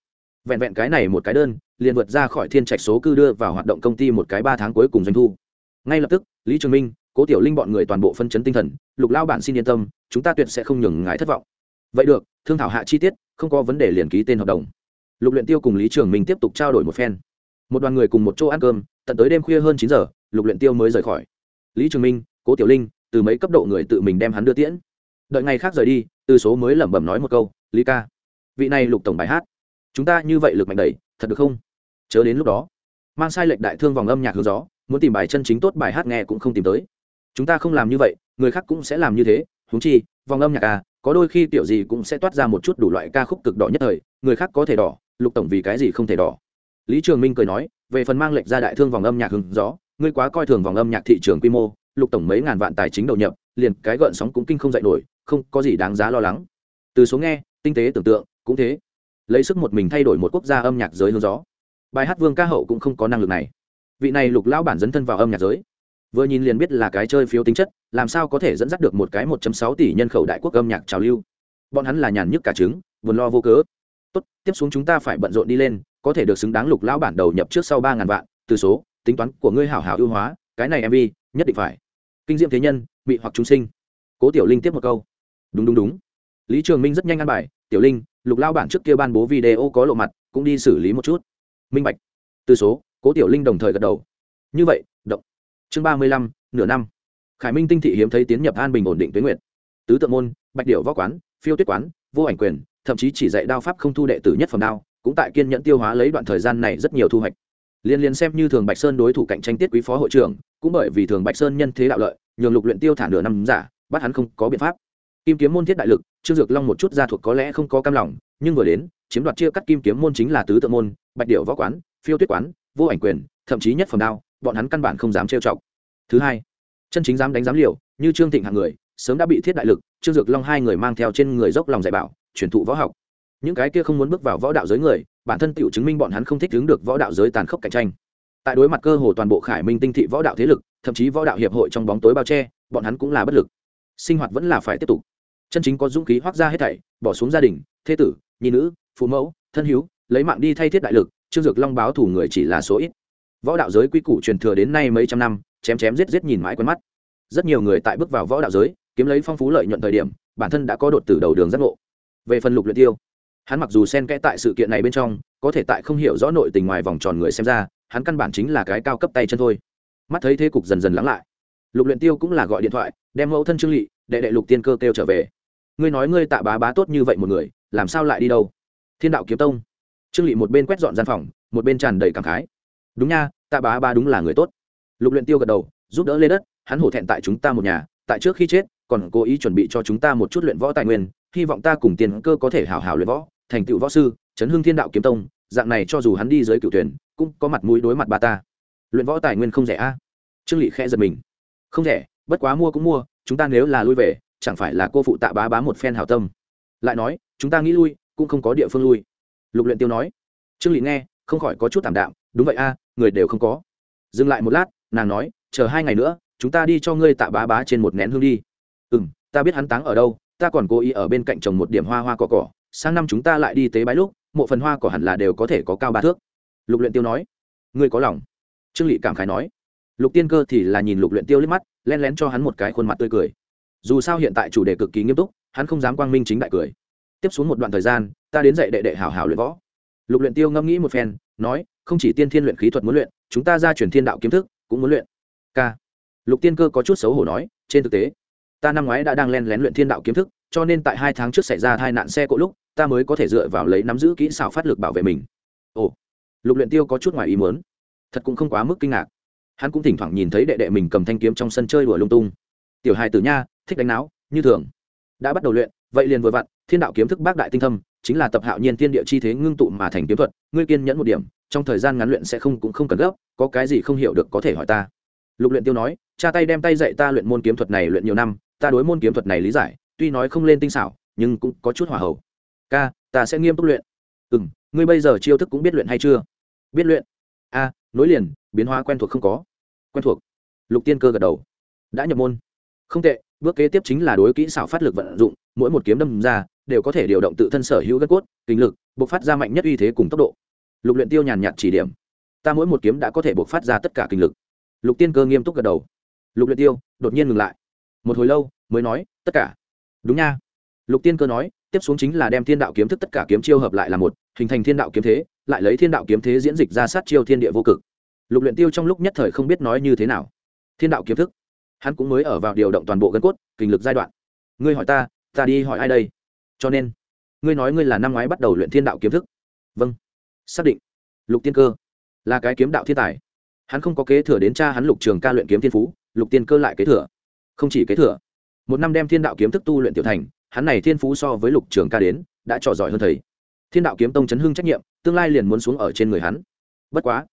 Vẹn vẹn cái này một cái đơn, liền vượt ra khỏi thiên trạch số cư đưa vào hoạt động công ty một cái ba tháng cuối cùng doanh thu. Ngay lập tức, lý trường minh cố tiểu linh bọn người toàn bộ phân chấn tinh thần, lục lao bản xin yên tâm, chúng ta tuyệt sẽ không nhường ngài thất vọng. Vậy được, thương thảo hạ chi tiết, không có vấn đề liền ký tên hợp đồng. Lục luyện tiêu cùng lý trường minh tiếp tục trao đổi một phen. Một đoàn người cùng một chỗ ăn cơm, tận tới đêm khuya hơn chín giờ, lục luyện tiêu mới rời khỏi. Lý trường minh, cố tiểu linh, từ mấy cấp độ người tự mình đem hắn đưa tiễn. Đợi ngày khác rời đi, từ số mới lẩm bẩm nói một câu, lý ca, vị này lục tổng bài hát, chúng ta như vậy lực mạnh đẩy thật được không? Chớ đến lúc đó, mang sai lệch đại thương vòng âm nhạc hướng gió, muốn tìm bài chân chính tốt bài hát nghe cũng không tìm tới chúng ta không làm như vậy, người khác cũng sẽ làm như thế húng chi, vòng âm nhạc à có đôi khi tiểu gì cũng sẽ toát ra một chút đủ loại ca khúc cực đỏ nhất thời, người khác có thể đỏ, lục tổng vì cái gì không thể đỏ? Lý trường minh cười nói, về phần mang lệnh ra đại thương vòng âm nhạc hứng gió, ngươi quá coi thường vòng âm nhạc thị trường quy mô, lục tổng mấy ngàn vạn tài chính đầu nhập, liền cái gợn sóng cũng kinh không dạy nổi, không có gì đáng giá lo lắng. Từ số nghe, tinh tế tưởng tượng, cũng thế. Lấy sức một mình thay đổi một quốc gia âm nhạc giới hướng gió. Bài hát vương ca hậu cũng không có năng lực này. Vị này lục lão bản dấn thân vào âm nhạc giới vừa nhìn liền biết là cái chơi phiếu tính chất, làm sao có thể dẫn dắt được một cái một sáu tỷ nhân khẩu đại quốc âm nhạc trào lưu? Bọn hắn là nhàn nhức cả trứng, buồn lo vô cớ. Tốt, tiếp xuống chúng ta phải bận rộn đi lên, có thể được xứng đáng lục lão bản đầu nhập trước sau ba ngàn vạn, từ số, tính toán của ngươi hảo hảo ưu hóa, cái này mv nhất định phải. Kinh diệm thế nhân bị hoặc chúng sinh. Cố tiểu linh tiếp một câu. Đúng đúng đúng. Lý trường minh rất nhanh ăn bài, tiểu linh, lục lao bản trước kia ban bố video có lộ mặt, cũng đi xử lý một chút. Minh bạch. Từ số, cố tiểu linh đồng thời gật đầu. Như vậy, động chương ba mươi lăm, nửa năm. Khải minh tinh thị hiếm thấy tiến nhập an bình ổn định tuyến nguyện tứ tượng môn, bạch điệu võ quán, phiêu tuyết quán, vô ảnh quyền, thậm chí chỉ dạy đao pháp không thu đệ tử nhất phẩm đao, cũng tại kiên nhẫn tiêu hóa lấy đoạn thời gian này rất nhiều thu hoạch. Liên liên xem như thường bạch sơn đối thủ cạnh tranh tiết quý phó hội trưởng, cũng bởi vì thường bạch sơn nhân thế đạo lợi, nhường lục luyện tiêu thả nửa năm giả, bắt hắn không có biện pháp. Kim kiếm môn thiết đại lực, trương dược long một chút gia thuộc có lẽ không có cam lòng, nhưng vừa đến, chiếm đoạt chia cắt kim kiếm môn chính là tứ Tượng môn, bạch điệu võ quán, phiêu tuyết quán, vô ảnh quyền, thậm chí nhất phẩm đao bọn hắn căn bản không dám trêu chọc. Thứ hai, chân chính dám đánh dám liều, như trương thịnh hạng người, sớm đã bị thiết đại lực, trương dược long hai người mang theo trên người dốc lòng dạy bảo, truyền thụ võ học. Những cái kia không muốn bước vào võ đạo giới người, bản thân tự chứng minh bọn hắn không thích đứng được võ đạo giới tàn khốc cạnh tranh. Tại đối mặt cơ hồ toàn bộ khải minh tinh thị võ đạo thế lực, thậm chí võ đạo hiệp hội trong bóng tối bao che, bọn hắn cũng là bất lực. Sinh hoạt vẫn là phải tiếp tục. Chân chính có dũng khí hoác ra hết thảy, bỏ xuống gia đình, thế tử, nhi nữ, phụ mẫu, thân hữu lấy mạng đi thay thiết đại lực, trương dược long báo thủ người chỉ là số ít võ đạo giới quy củ truyền thừa đến nay mấy trăm năm, chém chém giết giết nhìn mãi quen mắt. Rất nhiều người tại bước vào võ đạo giới, kiếm lấy phong phú lợi nhuận thời điểm, bản thân đã có đột từ đầu đường giác ngộ. Về phần lục luyện tiêu, hắn mặc dù xen kẽ tại sự kiện này bên trong, có thể tại không hiểu rõ nội tình ngoài vòng tròn người xem ra, hắn căn bản chính là cái cao cấp tay chân thôi. Mắt thấy thế cục dần dần lắng lại. Lục luyện tiêu cũng là gọi điện thoại, đem mẫu thân trương lị, đệ đệ lục tiên cơ kêu trở về. Ngươi nói ngươi tạ bá bá tốt như vậy một người, làm sao lại đi đâu? Thiên đạo kiếm tông. Trương lị một bên quét dọn gian phòng, một bên tràn đầy cảm khái. Đúng nha tạ bá bá đúng là người tốt. Lục luyện tiêu gật đầu, giúp đỡ lê đất, hắn hổ thẹn tại chúng ta một nhà, tại trước khi chết, còn cố ý chuẩn bị cho chúng ta một chút luyện võ tài nguyên, hy vọng ta cùng tiền cơ có thể hảo hảo luyện võ, thành tựu võ sư, chấn hưng thiên đạo kiếm tông, dạng này cho dù hắn đi dưới cựu tuyển, cũng có mặt mũi đối mặt ba ta. Luyện võ tài nguyên không rẻ a trương lị khẽ giật mình. Không rẻ, bất quá mua cũng mua, chúng ta nếu là lui về, chẳng phải là cô phụ tạ bá bá một phen hảo tâm. Lại nói, chúng ta nghĩ lui, cũng không có địa phương lui. Lục luyện tiêu nói. Trương lị nghe, không khỏi có chút tạm đạm đúng vậy a, người đều không có. Dừng lại một lát, nàng nói, chờ hai ngày nữa, chúng ta đi cho ngươi tạ bá bá trên một nén hương đi. Ừ m ta biết hắn táng ở đâu, ta còn cố ý ở bên cạnh trồng một điểm hoa hoa cỏ cỏ, sang năm chúng ta lại đi tế bái lúc, mộ phần hoa cỏ hẳn là đều có thể có cao ba thước. Lục luyện tiêu nói, ngươi có lòng. Trương lị cảm khái nói, lục tiên cơ thì là nhìn lục luyện tiêu liếc mắt len lén cho hắn một cái khuôn mặt tươi cười. Dù sao hiện tại chủ đề cực kỳ nghiêm túc, hắn không dám quang minh chính đại cười. Tiếp xuống một đoạn thời gian, ta đến dạy đệ đệ hảo hảo luyện võ lục luyện tiêu ngâm nghĩ một phen, nói, không chỉ tiên thiên luyện khí thuật muốn luyện, chúng ta ra truyền thiên đạo kiếm thức cũng muốn luyện. K lục tiên cơ có chút xấu hổ nói, trên thực tế, ta năm ngoái đã đang len lén luyện thiên đạo kiếm thức, cho nên tại hai tháng trước xảy ra tai nạn xe cộ lúc, ta mới có thể dựa vào lấy nắm giữ kỹ xảo phát lực bảo vệ mình. Ồ. Lục luyện tiêu có chút ngoài ý muốn. Thật cũng không quá mức kinh ngạc. Hắn cũng thỉnh thoảng nhìn thấy đệ đệ mình cầm thanh kiếm trong sân chơi đùa lung tung. Tiểu hài tử nha, thích đánh não như thường. Đã bắt đầu luyện, vậy liền vừa vặn, thiên đạo kiếm thức bác đại tinh thâm chính là tập hạo nhiên thiên địa chi thế ngưng tụ mà thành kiếm thuật, ngươi kiên nhẫn một điểm, trong thời gian ngắn luyện sẽ không cũng không cần gấp, có cái gì không hiểu được có thể hỏi ta. Lục luyện tiêu nói, cha tay đem tay dạy ta luyện môn kiếm thuật này luyện nhiều năm, ta đối môn kiếm thuật này lý giải, tuy nói không lên tinh xảo, nhưng cũng có chút hòa hậu. Ca, ta sẽ nghiêm túc luyện. Ừm, ngươi bây giờ chiêu thức cũng biết luyện hay chưa? Biết luyện. A, nối liền, biến hóa quen thuộc không có. Quen thuộc. Lục tiên cơ gật đầu. Đã nhập môn. Không tệ, bước kế tiếp chính là đối kỹ xảo phát lực vận dụng, mỗi một kiếm đâm ra đều có thể điều động tự thân sở hữu gân cốt, kinh lực buộc phát ra mạnh nhất uy thế cùng tốc độ. Lục luyện tiêu nhàn nhạt chỉ điểm. Ta mỗi một kiếm đã có thể buộc phát ra tất cả kinh lực. Lục tiên cơ nghiêm túc gật đầu. Lục luyện tiêu đột nhiên ngừng lại. Một hồi lâu, mới nói, tất cả. Đúng nha. Lục tiên cơ nói, tiếp xuống chính là đem thiên đạo kiếm thức tất cả kiếm chiêu hợp lại là một, hình thành thiên đạo kiếm thế, lại lấy thiên đạo kiếm thế diễn dịch ra sát chiêu thiên địa vô cực. Lục luyện tiêu trong lúc nhất thời không biết nói như thế nào. Thiên đạo kiếm thức. Hắn cũng mới ở vào điều động toàn bộ gân cốt, kinh lực giai đoạn. Ngươi hỏi ta ta đi hỏi ai đây? Cho nên, ngươi nói ngươi là năm ngoái bắt đầu luyện thiên đạo kiếm thức. Vâng. Xác định. Lục tiên cơ. Là cái kiếm đạo thiên tài. Hắn không có kế thừa đến cha hắn lục trường ca luyện kiếm thiên phú, lục tiên cơ lại kế thừa. Không chỉ kế thừa, một năm đem thiên đạo kiếm thức tu luyện tiểu thành, hắn này thiên phú so với lục trường ca đến, đã trò giỏi hơn thầy. Thiên đạo kiếm tông chấn hưng trách nhiệm, tương lai liền muốn xuống ở trên người hắn. Bất quá,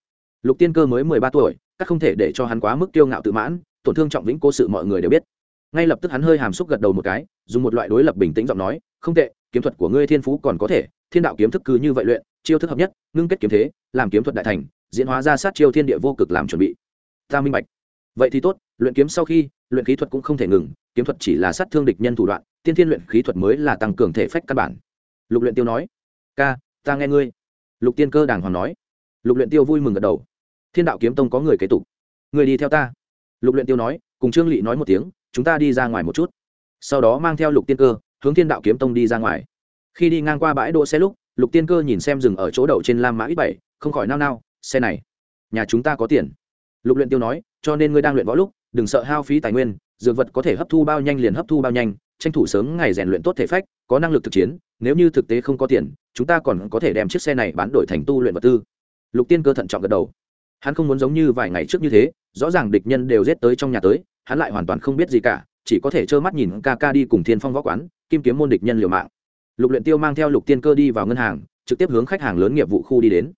lục tiên cơ mới mười ba tuổi, các không thể để cho hắn quá mức kiêu ngạo tự mãn, tổn thương trọng vĩnh cố sự mọi người đều biết ngay lập tức hắn hơi hàm xúc gật đầu một cái, dùng một loại đối lập bình tĩnh giọng nói, không tệ, kiếm thuật của ngươi thiên phú còn có thể, thiên đạo kiếm thức cứ như vậy luyện, chiêu thức hợp nhất, ngưng kết kiếm thế, làm kiếm thuật đại thành, diễn hóa ra sát chiêu thiên địa vô cực làm chuẩn bị. Ta minh bạch. Vậy thì tốt, luyện kiếm sau khi, luyện khí thuật cũng không thể ngừng, kiếm thuật chỉ là sát thương địch nhân thủ đoạn, tiên thiên luyện khí thuật mới là tăng cường thể phách căn bản. Lục luyện tiêu nói, ca, ta nghe ngươi. Lục tiên cơ đàng hoàng nói, lục luyện tiêu vui mừng gật đầu. Thiên đạo kiếm tông có người kế tục. Người đi theo ta. Lục luyện tiêu nói, cùng trương lị nói một tiếng chúng ta đi ra ngoài một chút. Sau đó mang theo lục tiên cơ, hướng thiên đạo kiếm tông đi ra ngoài. Khi đi ngang qua bãi đỗ xe lúc, lục tiên cơ nhìn xem dừng ở chỗ đậu trên lam mã ít bảy, không khỏi nao nao, xe này, nhà chúng ta có tiền. Lục luyện tiêu nói, cho nên ngươi đang luyện võ lúc, đừng sợ hao phí tài nguyên, dược vật có thể hấp thu bao nhanh liền hấp thu bao nhanh, tranh thủ sớm ngày rèn luyện tốt thể phách, có năng lực thực chiến, nếu như thực tế không có tiền, chúng ta còn có thể đem chiếc xe này bán đổi thành tu luyện vật tư. Lục tiên cơ thận trọng gật đầu. Hắn không muốn giống như vài ngày trước như thế, rõ ràng địch nhân đều giết tới trong nhà tới hắn lại hoàn toàn không biết gì cả, chỉ có thể trơ mắt nhìn ca ca đi cùng thiên phong võ quán, kim kiếm môn địch nhân liều mạng. Lục luyện tiêu mang theo lục tiên cơ đi vào ngân hàng, trực tiếp hướng khách hàng lớn nghiệp vụ khu đi đến.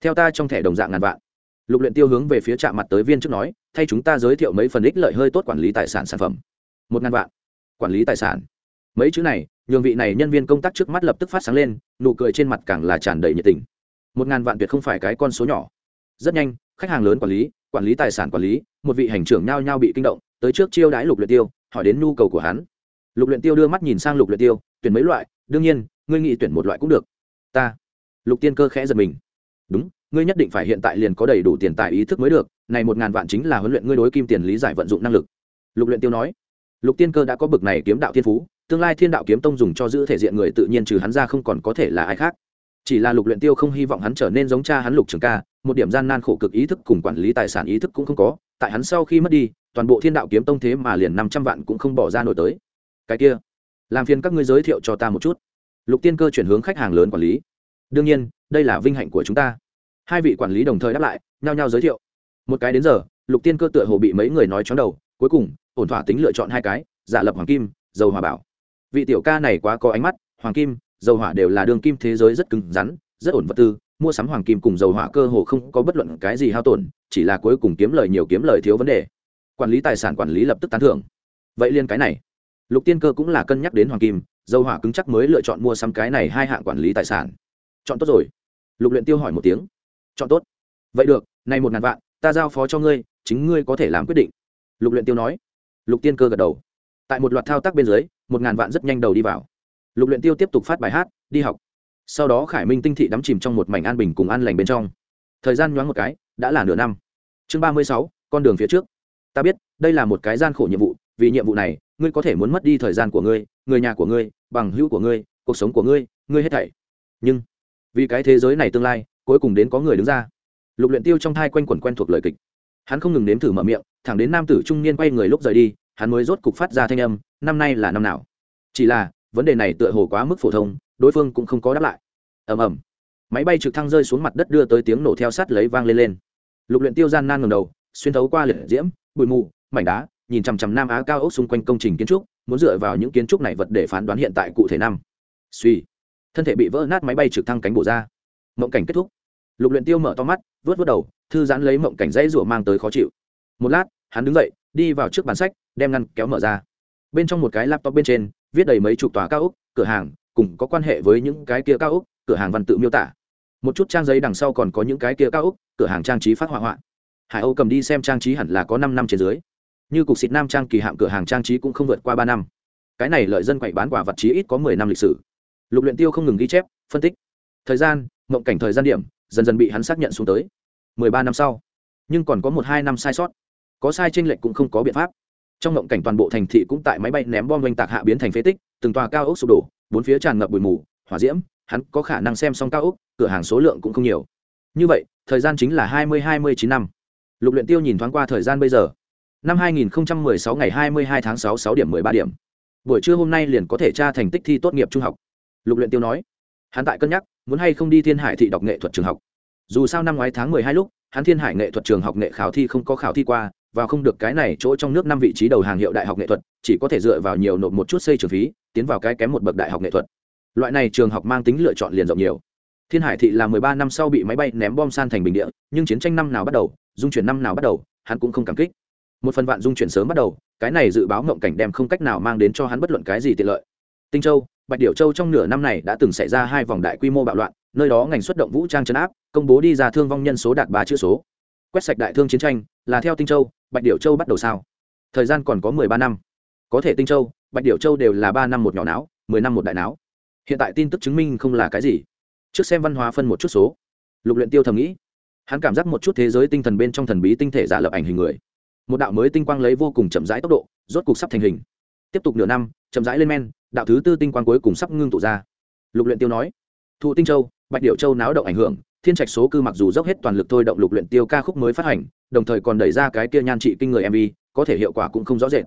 Theo ta trong thẻ đồng dạng ngàn vạn. Lục luyện tiêu hướng về phía trạm mặt tới viên trước nói, thay chúng ta giới thiệu mấy phần ích lợi hơi tốt quản lý tài sản sản phẩm. Một ngàn vạn. Quản lý tài sản. Mấy chữ này, nhường vị này nhân viên công tác trước mắt lập tức phát sáng lên, nụ cười trên mặt càng là tràn đầy nhiệt tình. Một ngàn vạn tuyệt không phải cái con số nhỏ. Rất nhanh, khách hàng lớn quản lý quản lý tài sản quản lý, một vị hành trưởng nhao nhao bị kinh động tới trước chiêu đãi lục luyện tiêu, hỏi đến nhu cầu của hắn. Lục luyện tiêu đưa mắt nhìn sang lục luyện tiêu, tuyển mấy loại, đương nhiên, ngươi nghĩ tuyển một loại cũng được. Ta. Lục tiên cơ khẽ giật mình. Đúng, ngươi nhất định phải hiện tại liền có đầy đủ tiền tài ý thức mới được, này một ngàn vạn chính là huấn luyện ngươi đối kim tiền lý giải vận dụng năng lực. Lục luyện tiêu nói. Lục tiên cơ đã có bực này kiếm đạo thiên phú, tương lai thiên đạo kiếm tông dùng cho giữ thể diện người tự nhiên trừ hắn ra không còn có thể là ai khác. Chỉ là lục luyện tiêu không hy vọng hắn trở nên giống cha hắn lục trường ca, một điểm gian nan khổ cực ý thức cùng quản lý tài sản ý thức cũng không có tại hắn sau khi mất đi, toàn bộ thiên đạo kiếm tông thế mà liền năm trăm vạn cũng không bỏ ra nổi tới. Cái kia, làm phiền các ngươi giới thiệu cho ta một chút. Lục tiên cơ chuyển hướng khách hàng lớn quản lý. Đương nhiên, đây là vinh hạnh của chúng ta. Hai vị quản lý đồng thời đáp lại, nhao nhao giới thiệu. Một cái đến giờ, lục tiên cơ tựa hồ bị mấy người nói chóng đầu, cuối cùng, ổn thỏa tính lựa chọn hai cái, giả lập hoàng kim, dầu hòa bảo. Vị tiểu ca này quá có ánh mắt, hoàng kim, dầu hỏa đều là đường kim thế giới rất cứng rắn, rất ổn vật tư, mua sắm hoàng kim cùng dầu hỏa cơ hồ không có bất luận cái gì hao tổn chỉ là cuối cùng kiếm lời nhiều kiếm lời thiếu vấn đề. Quản lý tài sản quản lý lập tức tán thưởng. Vậy liên cái này. Lục tiên cơ cũng là cân nhắc đến hoàng kim dầu hỏa cứng chắc mới lựa chọn mua sắm cái này hai hạng quản lý tài sản. Chọn tốt rồi. Lục luyện tiêu hỏi một tiếng. Chọn tốt. Vậy được, này một ngàn vạn, ta giao phó cho ngươi, chính ngươi có thể làm quyết định. Lục luyện tiêu nói. Lục tiên cơ gật đầu. Tại một loạt thao tác bên dưới, một ngàn vạn rất nhanh đầu đi vào. Lục luyện tiêu tiếp tục phát bài hát, đi học. Sau đó khải minh tinh thị đắm chìm trong một mảnh an bình cùng an lành bên trong. Thời gian nhoáng một cái đã là nửa năm. Chương ba mươi sáu, con đường phía trước. Ta biết, đây là một cái gian khổ nhiệm vụ, vì nhiệm vụ này, ngươi có thể muốn mất đi thời gian của ngươi, người nhà của ngươi, bằng hữu của ngươi, cuộc sống của ngươi ngươi hết thảy. Nhưng, vì cái thế giới này tương lai, cuối cùng đến có người đứng ra. Lục luyện tiêu trong thai quanh quẩn quen thuộc lời kịch. Hắn không ngừng nếm thử mở miệng, thẳng đến nam tử trung niên quay người lúc rời đi, hắn mới rốt cục phát ra thanh âm, năm nay là năm nào? Chỉ là, vấn đề này tựa hồ quá mức phổ thông, đối phương cũng không có đáp lại. Ầm ầm máy bay trực thăng rơi xuống mặt đất đưa tới tiếng nổ theo sát lấy vang lên lên. Lục luyện tiêu gian nan ngẩng đầu, xuyên thấu qua liệt diễm, bụi mù, mảnh đá, nhìn chằm chằm nam á cao ốc xung quanh công trình kiến trúc, muốn dựa vào những kiến trúc này vật để phán đoán hiện tại cụ thể năm. Suy. Thân thể bị vỡ nát máy bay trực thăng cánh bổ ra. Mộng cảnh kết thúc. Lục luyện tiêu mở to mắt, vớt vớt đầu, thư giãn lấy mộng cảnh dãy rủa mang tới khó chịu. Một lát, hắn đứng dậy, đi vào trước bàn sách, đem ngăn kéo mở ra. Bên trong một cái laptop bên trên, viết đầy mấy chục tòa cao ốc, cửa hàng, cùng có quan hệ với những cái kia cao ốc, cửa hàng văn tự miêu tả một chút trang giấy đằng sau còn có những cái kia cao ốc cửa hàng trang trí phát họa họa. Hải âu cầm đi xem trang trí hẳn là có năm năm trên dưới. Như cục xịt nam trang kỳ hạm cửa hàng trang trí cũng không vượt qua ba năm. Cái này lợi dân quậy bán quả vật chí ít có mười năm lịch sử. Lục luyện tiêu không ngừng ghi chép, phân tích. Thời gian, mộng cảnh thời gian điểm, dần dần bị hắn xác nhận xuống tới. Mười ba năm sau. Nhưng còn có một hai năm sai sót. Có sai trên lệch cũng không có biện pháp. Trong mộng cảnh toàn bộ thành thị cũng tại máy bay ném bom oanh tạc hạ biến thành phế tích, từng tòa cao ốc sụp đổ, bốn phía tràn ngập bụi mù, hỏa diễm hắn có khả năng xem xong cao ốc cửa hàng số lượng cũng không nhiều. Như vậy, thời gian chính là hai mươi hai mươi chín năm. Lục luyện tiêu nhìn thoáng qua thời gian bây giờ. Năm 2016 ngày 22 tháng 6 6 điểm 13 điểm. Buổi trưa hôm nay liền có thể tra thành tích thi tốt nghiệp trung học. Lục luyện tiêu nói. Hắn tại cân nhắc, muốn hay không đi thiên hải thị đọc nghệ thuật trường học. Dù sao năm ngoái tháng 12 lúc, hắn thiên hải nghệ thuật trường học nghệ khảo thi không có khảo thi qua và không được cái này chỗ trong nước năm vị trí đầu hàng hiệu đại học nghệ thuật, chỉ có thể dựa vào nhiều nộp một chút xây trường phí, tiến vào cái kém một bậc đại học nghệ thuật loại này trường học mang tính lựa chọn liền rộng nhiều. Thiên hải thị là mười ba năm sau bị máy bay ném bom san thành bình địa, nhưng chiến tranh năm nào bắt đầu, dung chuyển năm nào bắt đầu, hắn cũng không cảm kích. Một phần vạn dung chuyển sớm bắt đầu, cái này dự báo mộng cảnh đem không cách nào mang đến cho hắn bất luận cái gì tiện lợi. Tinh châu, bạch điểu châu trong nửa năm này đã từng xảy ra hai vòng đại quy mô bạo loạn, nơi đó ngành xuất động vũ trang chấn áp, công bố đi ra thương vong nhân số đạt ba chữ số. Quét sạch đại thương chiến tranh, là theo tinh châu, bạch điểu châu bắt đầu sao? Thời gian còn có mười ba năm. Có thể tinh châu, bạch điểu châu đều là ba năm một nhỏ não, mười năm một đại não hiện tại tin tức chứng minh không là cái gì. Trước xem văn hóa phân một chút số. Lục luyện tiêu thầm nghĩ. Hắn cảm giác một chút thế giới tinh thần bên trong thần bí tinh thể giả lập ảnh hình người. Một đạo mới tinh quang lấy vô cùng chậm rãi tốc độ, rốt cục sắp thành hình. Tiếp tục nửa năm, chậm rãi lên men, đạo thứ tư tinh quang cuối cùng sắp ngưng tụ ra. Lục luyện tiêu nói. Thụ tinh châu, bạch điệu châu náo động ảnh hưởng, thiên trạch số cư mặc dù dốc hết toàn lực thôi động lục luyện tiêu ca khúc mới phát hành, đồng thời còn đẩy ra cái kia nhan trị kinh người mv có thể hiệu quả cũng không rõ rệt.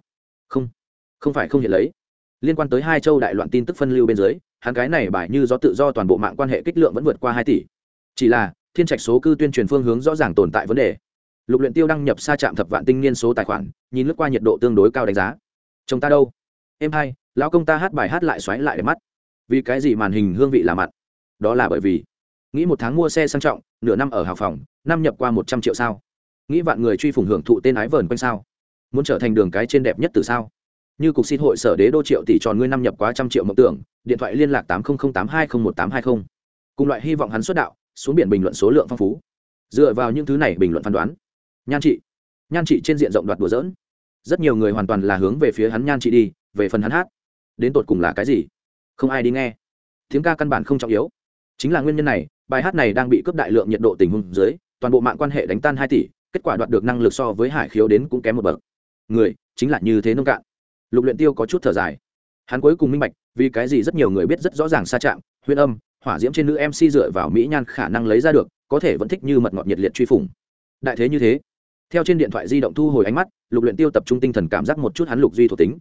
Không không phải không hiện lấy. Liên quan tới hai châu đại loạn tin tức phân lưu bên dưới hắn cái này bài như do tự do toàn bộ mạng quan hệ kích lượng vẫn vượt qua hai tỷ. Chỉ là, thiên trạch số cư tuyên truyền phương hướng rõ ràng tồn tại vấn đề. Lục luyện tiêu đăng nhập xa trạm thập vạn tinh niên số tài khoản, nhìn lướt qua nhiệt độ tương đối cao đánh giá. Chồng ta đâu? Em hai, lão công ta hát bài hát lại xoáy lại để mắt. Vì cái gì màn hình hương vị là mặn? Đó là bởi vì, nghĩ một tháng mua xe sang trọng, nửa năm ở hào phòng, năm nhập qua một trăm triệu sao. Nghĩ vạn người truy phủng hưởng thụ tên ái vờn quanh sao. Muốn trở thành đường cái trên đẹp nhất từ sao? Như cục xin hội sở đế đô triệu tỷ tròn ngươi năm nhập quá trăm triệu mộng tưởng, điện thoại liên lạc tám nghìn tám hai nghìn một tám hai mươi cùng loại hy vọng hắn xuất đạo, xuống biển bình luận số lượng phong phú. Dựa vào những thứ này bình luận phán đoán. Nhan trị. Nhan trị trên diện rộng đoạt đùa dỡn rất nhiều người hoàn toàn là hướng về phía hắn nhan trị đi, về phần hắn hát. Đến tột cùng là cái gì? Không ai đi nghe. Tiếng ca căn bản không trọng yếu. Chính là nguyên nhân này, bài hát này đang bị cướp đại lượng nhiệt độ tình huống dưới, toàn bộ mạng quan hệ đánh tan hai tỷ, kết quả đoạt được năng lực so với hải khiếu đến cũng kém một bậc. Người, chính là như thế nông cạn lục luyện tiêu có chút thở dài. Hắn cuối cùng minh bạch, vì cái gì rất nhiều người biết rất rõ ràng xa chạm huyên âm, hỏa diễm trên nữ mc dựa vào mỹ nhan khả năng lấy ra được, có thể vẫn thích như mật ngọt nhiệt liệt truy phủng. Đại thế như thế. Theo trên điện thoại di động thu hồi ánh mắt, lục luyện tiêu tập trung tinh thần cảm giác một chút hắn lục duy thuộc tính.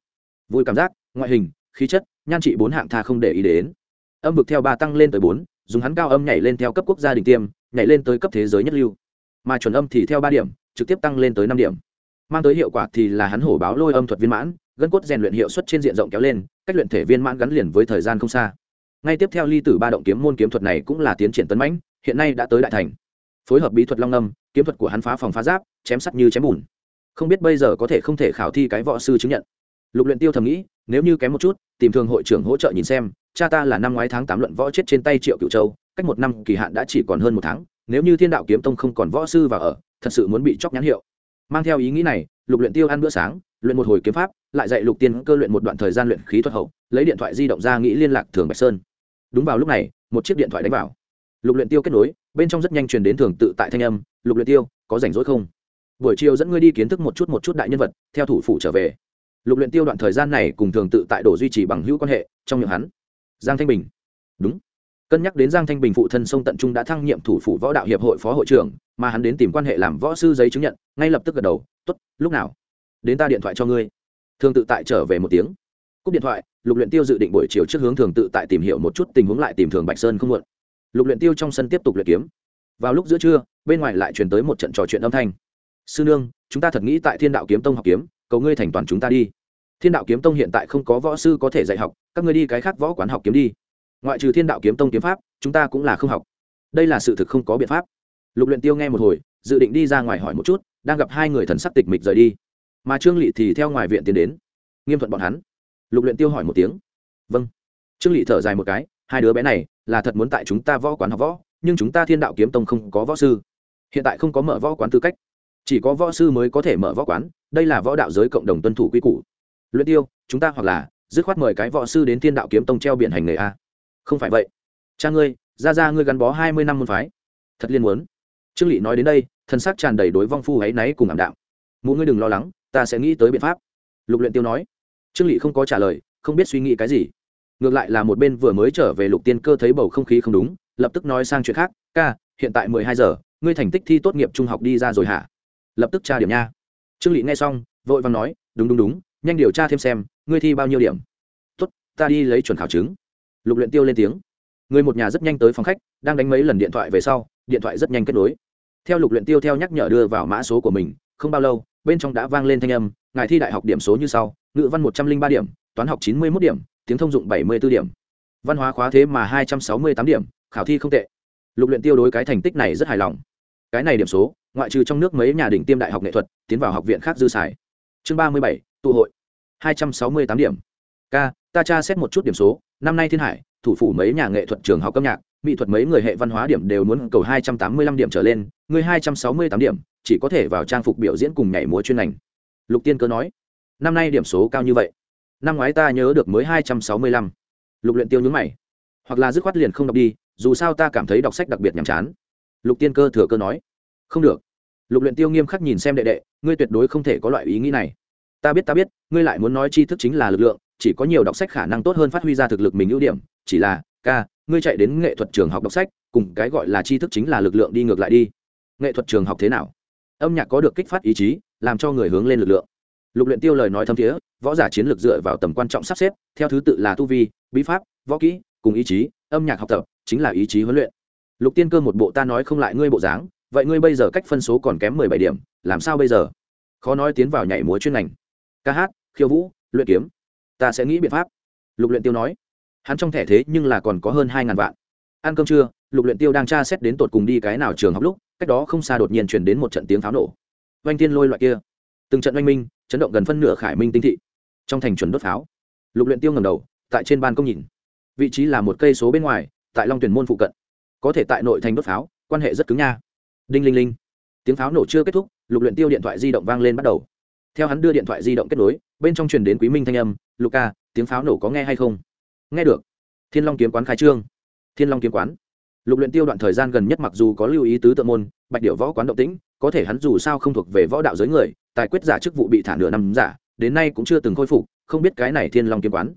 Vui cảm giác, ngoại hình, khí chất, nhan trị bốn hạng tha không để ý đến. Âm vực theo ba tăng lên tới bốn, dùng hắn cao âm nhảy lên theo cấp quốc gia đình tiêm, nhảy lên tới cấp thế giới nhất lưu. Mà chuẩn âm thì theo ba điểm, trực tiếp tăng lên tới năm điểm. Mang tới hiệu quả thì là hắn hổ báo lôi âm thuật viên mãn gân cốt rèn luyện hiệu suất trên diện rộng kéo lên, cách luyện thể viên mãn gắn liền với thời gian không xa. Ngay tiếp theo ly tử ba động kiếm môn kiếm thuật này cũng là tiến triển tấn mãnh, hiện nay đã tới đại thành. Phối hợp bí thuật long âm, kiếm thuật của hắn phá phòng phá giáp, chém sắt như chém bùn. Không biết bây giờ có thể không thể khảo thi cái võ sư chứng nhận. Lục luyện tiêu thầm nghĩ, nếu như kém một chút, tìm thường hội trưởng hỗ trợ nhìn xem, cha ta là năm ngoái tháng tám luận võ chết trên tay triệu cựu châu, cách một năm kỳ hạn đã chỉ còn hơn một tháng, nếu như thiên đạo kiếm tông không còn võ sư vào ở, thật sự muốn bị chóc nhãn hiệu. Mang theo ý nghĩ này, lục luyện tiêu ăn bữa sáng luyện một hồi kiếm pháp, lại dạy lục tiên cơ luyện một đoạn thời gian luyện khí thuật hậu, lấy điện thoại di động ra nghĩ liên lạc thường bạch sơn. Đúng vào lúc này, một chiếc điện thoại đánh vào. Lục luyện tiêu kết nối, bên trong rất nhanh truyền đến thường tự tại thanh âm, lục luyện tiêu, có rảnh rỗi không? Buổi chiều dẫn ngươi đi kiến thức một chút một chút đại nhân vật, theo thủ phủ trở về. Lục luyện tiêu đoạn thời gian này cùng thường tự tại đổ duy trì bằng hữu quan hệ, trong miệng hắn, giang thanh bình. Đúng. Cân nhắc đến giang thanh bình phụ thân sông tận trung đã thăng nhiệm thủ phủ võ đạo hiệp hội phó hội trưởng, mà hắn đến tìm quan hệ làm võ sư giấy chứng nhận, ngay lập tức gật đầu, tốt, lúc nào? Đến ta điện thoại cho ngươi. Thường tự tại trở về một tiếng. Cúp điện thoại, lục luyện tiêu dự định buổi chiều trước hướng thường tự tại tìm hiểu một chút tình huống lại tìm thường bạch sơn không muộn. Lục luyện tiêu trong sân tiếp tục luyện kiếm. Vào lúc giữa trưa, bên ngoài lại truyền tới một trận trò chuyện âm thanh. Sư nương, chúng ta thật nghĩ tại thiên đạo kiếm tông học kiếm, cầu ngươi thành toàn chúng ta đi. Thiên đạo kiếm tông hiện tại không có võ sư có thể dạy học, các ngươi đi cái khác võ quán học kiếm đi. Ngoại trừ thiên đạo kiếm tông kiếm pháp, chúng ta cũng là không học. Đây là sự thực không có biện pháp. Lục luyện tiêu nghe một hồi, dự định đi ra ngoài hỏi một chút, đang gặp hai người thần sắc tịch mịch rời đi mà trương lị thì theo ngoài viện tiến đến nghiêm thuận bọn hắn lục luyện tiêu hỏi một tiếng vâng trương lị thở dài một cái hai đứa bé này là thật muốn tại chúng ta võ quán học võ nhưng chúng ta thiên đạo kiếm tông không có võ sư hiện tại không có mở võ quán tư cách chỉ có võ sư mới có thể mở võ quán đây là võ đạo giới cộng đồng tuân thủ quy củ luyện tiêu chúng ta hoặc là dứt khoát mời cái võ sư đến thiên đạo kiếm tông treo biển hành nghề a không phải vậy cha ngươi ra ra ngươi gắn bó hai mươi năm môn phái thật liên muốn trương lị nói đến đây thân xác tràn đầy đối vong phu ấy náy cùng ảm đạm mụ ngươi đừng lo lắng ta sẽ nghĩ tới biện pháp. Lục luyện tiêu nói. Trương lỵ không có trả lời, không biết suy nghĩ cái gì. Ngược lại là một bên vừa mới trở về lục tiên cơ thấy bầu không khí không đúng, lập tức nói sang chuyện khác. Ca, hiện tại mười hai giờ, ngươi thành tích thi tốt nghiệp trung học đi ra rồi hả? Lập tức tra điểm nha. Trương lỵ nghe xong, vội vàng nói, đúng đúng đúng, nhanh điều tra thêm xem, ngươi thi bao nhiêu điểm? Tốt, ta đi lấy chuẩn khảo chứng. Lục luyện tiêu lên tiếng. Người một nhà rất nhanh tới phòng khách, đang đánh mấy lần điện thoại về sau, điện thoại rất nhanh kết nối. Theo lục luyện tiêu theo nhắc nhở đưa vào mã số của mình, không bao lâu bên trong đã vang lên thanh âm, ngài thi đại học điểm số như sau, ngữ văn một trăm linh ba điểm, toán học chín mươi một điểm, tiếng thông dụng bảy mươi 74 điểm. Văn hóa khóa thế mà hai trăm sáu mươi tám điểm, khảo thi không tệ. Lục luyện tiêu đối cái thành tích này rất hài lòng. Cái này điểm số, ngoại trừ trong nước mấy nhà đỉnh tiêm đại học nghệ thuật, tiến vào học viện khác dư xài. Chương ba mươi bảy, tụ hội. hai trăm sáu mươi tám điểm. K ta tra xét một chút điểm số, năm nay thiên hải, thủ phủ mấy nhà nghệ thuật trường học âm nhạc, mỹ thuật mấy người hệ văn hóa điểm đều muốn cầu hai trăm tám mươi lăm điểm trở lên, người hai trăm sáu mươi tám điểm chỉ có thể vào trang phục biểu diễn cùng nhảy múa chuyên ngành. Lục tiên cơ nói, năm nay điểm số cao như vậy, năm ngoái ta nhớ được mới hai trăm sáu mươi lăm. Lục luyện tiêu nhướng mày, hoặc là dứt khoát liền không đọc đi, dù sao ta cảm thấy đọc sách đặc biệt nhàm chán. Lục tiên cơ thừa cơ nói, không được. Lục luyện tiêu nghiêm khắc nhìn xem đệ đệ, ngươi tuyệt đối không thể có loại ý nghĩ này. Ta biết ta biết, ngươi lại muốn nói tri thức chính là lực lượng, chỉ có nhiều đọc sách khả năng tốt hơn phát huy ra thực lực mình ưu điểm, chỉ là, ca, ngươi chạy đến nghệ thuật trường học đọc sách, cùng cái gọi là tri thức chính là lực lượng đi ngược lại đi. Nghệ thuật trường học thế nào? Âm nhạc có được kích phát ý chí, làm cho người hướng lên lực lượng. Lục luyện tiêu lời nói thâm thiế võ giả chiến lược dựa vào tầm quan trọng sắp xếp, theo thứ tự là tu vi, bí pháp, võ kỹ, cùng ý chí, âm nhạc học tập, chính là ý chí huấn luyện. Lục tiên cơ một bộ ta nói không lại ngươi bộ dáng, vậy ngươi bây giờ cách phân số còn kém mười bảy điểm, làm sao bây giờ? Khó nói tiến vào nhảy múa chuyên ngành. Ca hát, khiêu vũ, luyện kiếm. Ta sẽ nghĩ biện pháp. Lục luyện tiêu nói. Hắn trong thẻ thế nhưng là còn có hơn hai ngàn vạn. Ăn cơm trưa, lục luyện tiêu đang tra xét đến tột cùng đi cái nào trường học lúc cách đó không xa đột nhiên truyền đến một trận tiếng pháo nổ. Oanh thiên lôi loại kia. Từng trận oanh minh, chấn động gần phân nửa khải minh tinh thị. Trong thành chuẩn đốt pháo. Lục luyện tiêu ngẩng đầu, tại trên ban công nhìn. Vị trí là một cây số bên ngoài, tại long tuyển môn phụ cận. Có thể tại nội thành đốt pháo, quan hệ rất cứng nha. Đinh linh linh. Tiếng pháo nổ chưa kết thúc, lục luyện tiêu điện thoại di động vang lên bắt đầu. Theo hắn đưa điện thoại di động kết nối, bên trong truyền đến quý minh thanh âm luca tiếng pháo nổ có nghe hay không? Nghe được. Thiên long kiếm quán khai trương. Thiên long kiếm quán lục luyện tiêu đoạn thời gian gần nhất mặc dù có lưu ý tứ tượng môn, bạch điệu võ quán động tĩnh, có thể hắn dù sao không thuộc về võ đạo giới người, tài quyết giả chức vụ bị thả nửa năm giả, đến nay cũng chưa từng khôi phục, không biết cái này thiên long kiếm quán.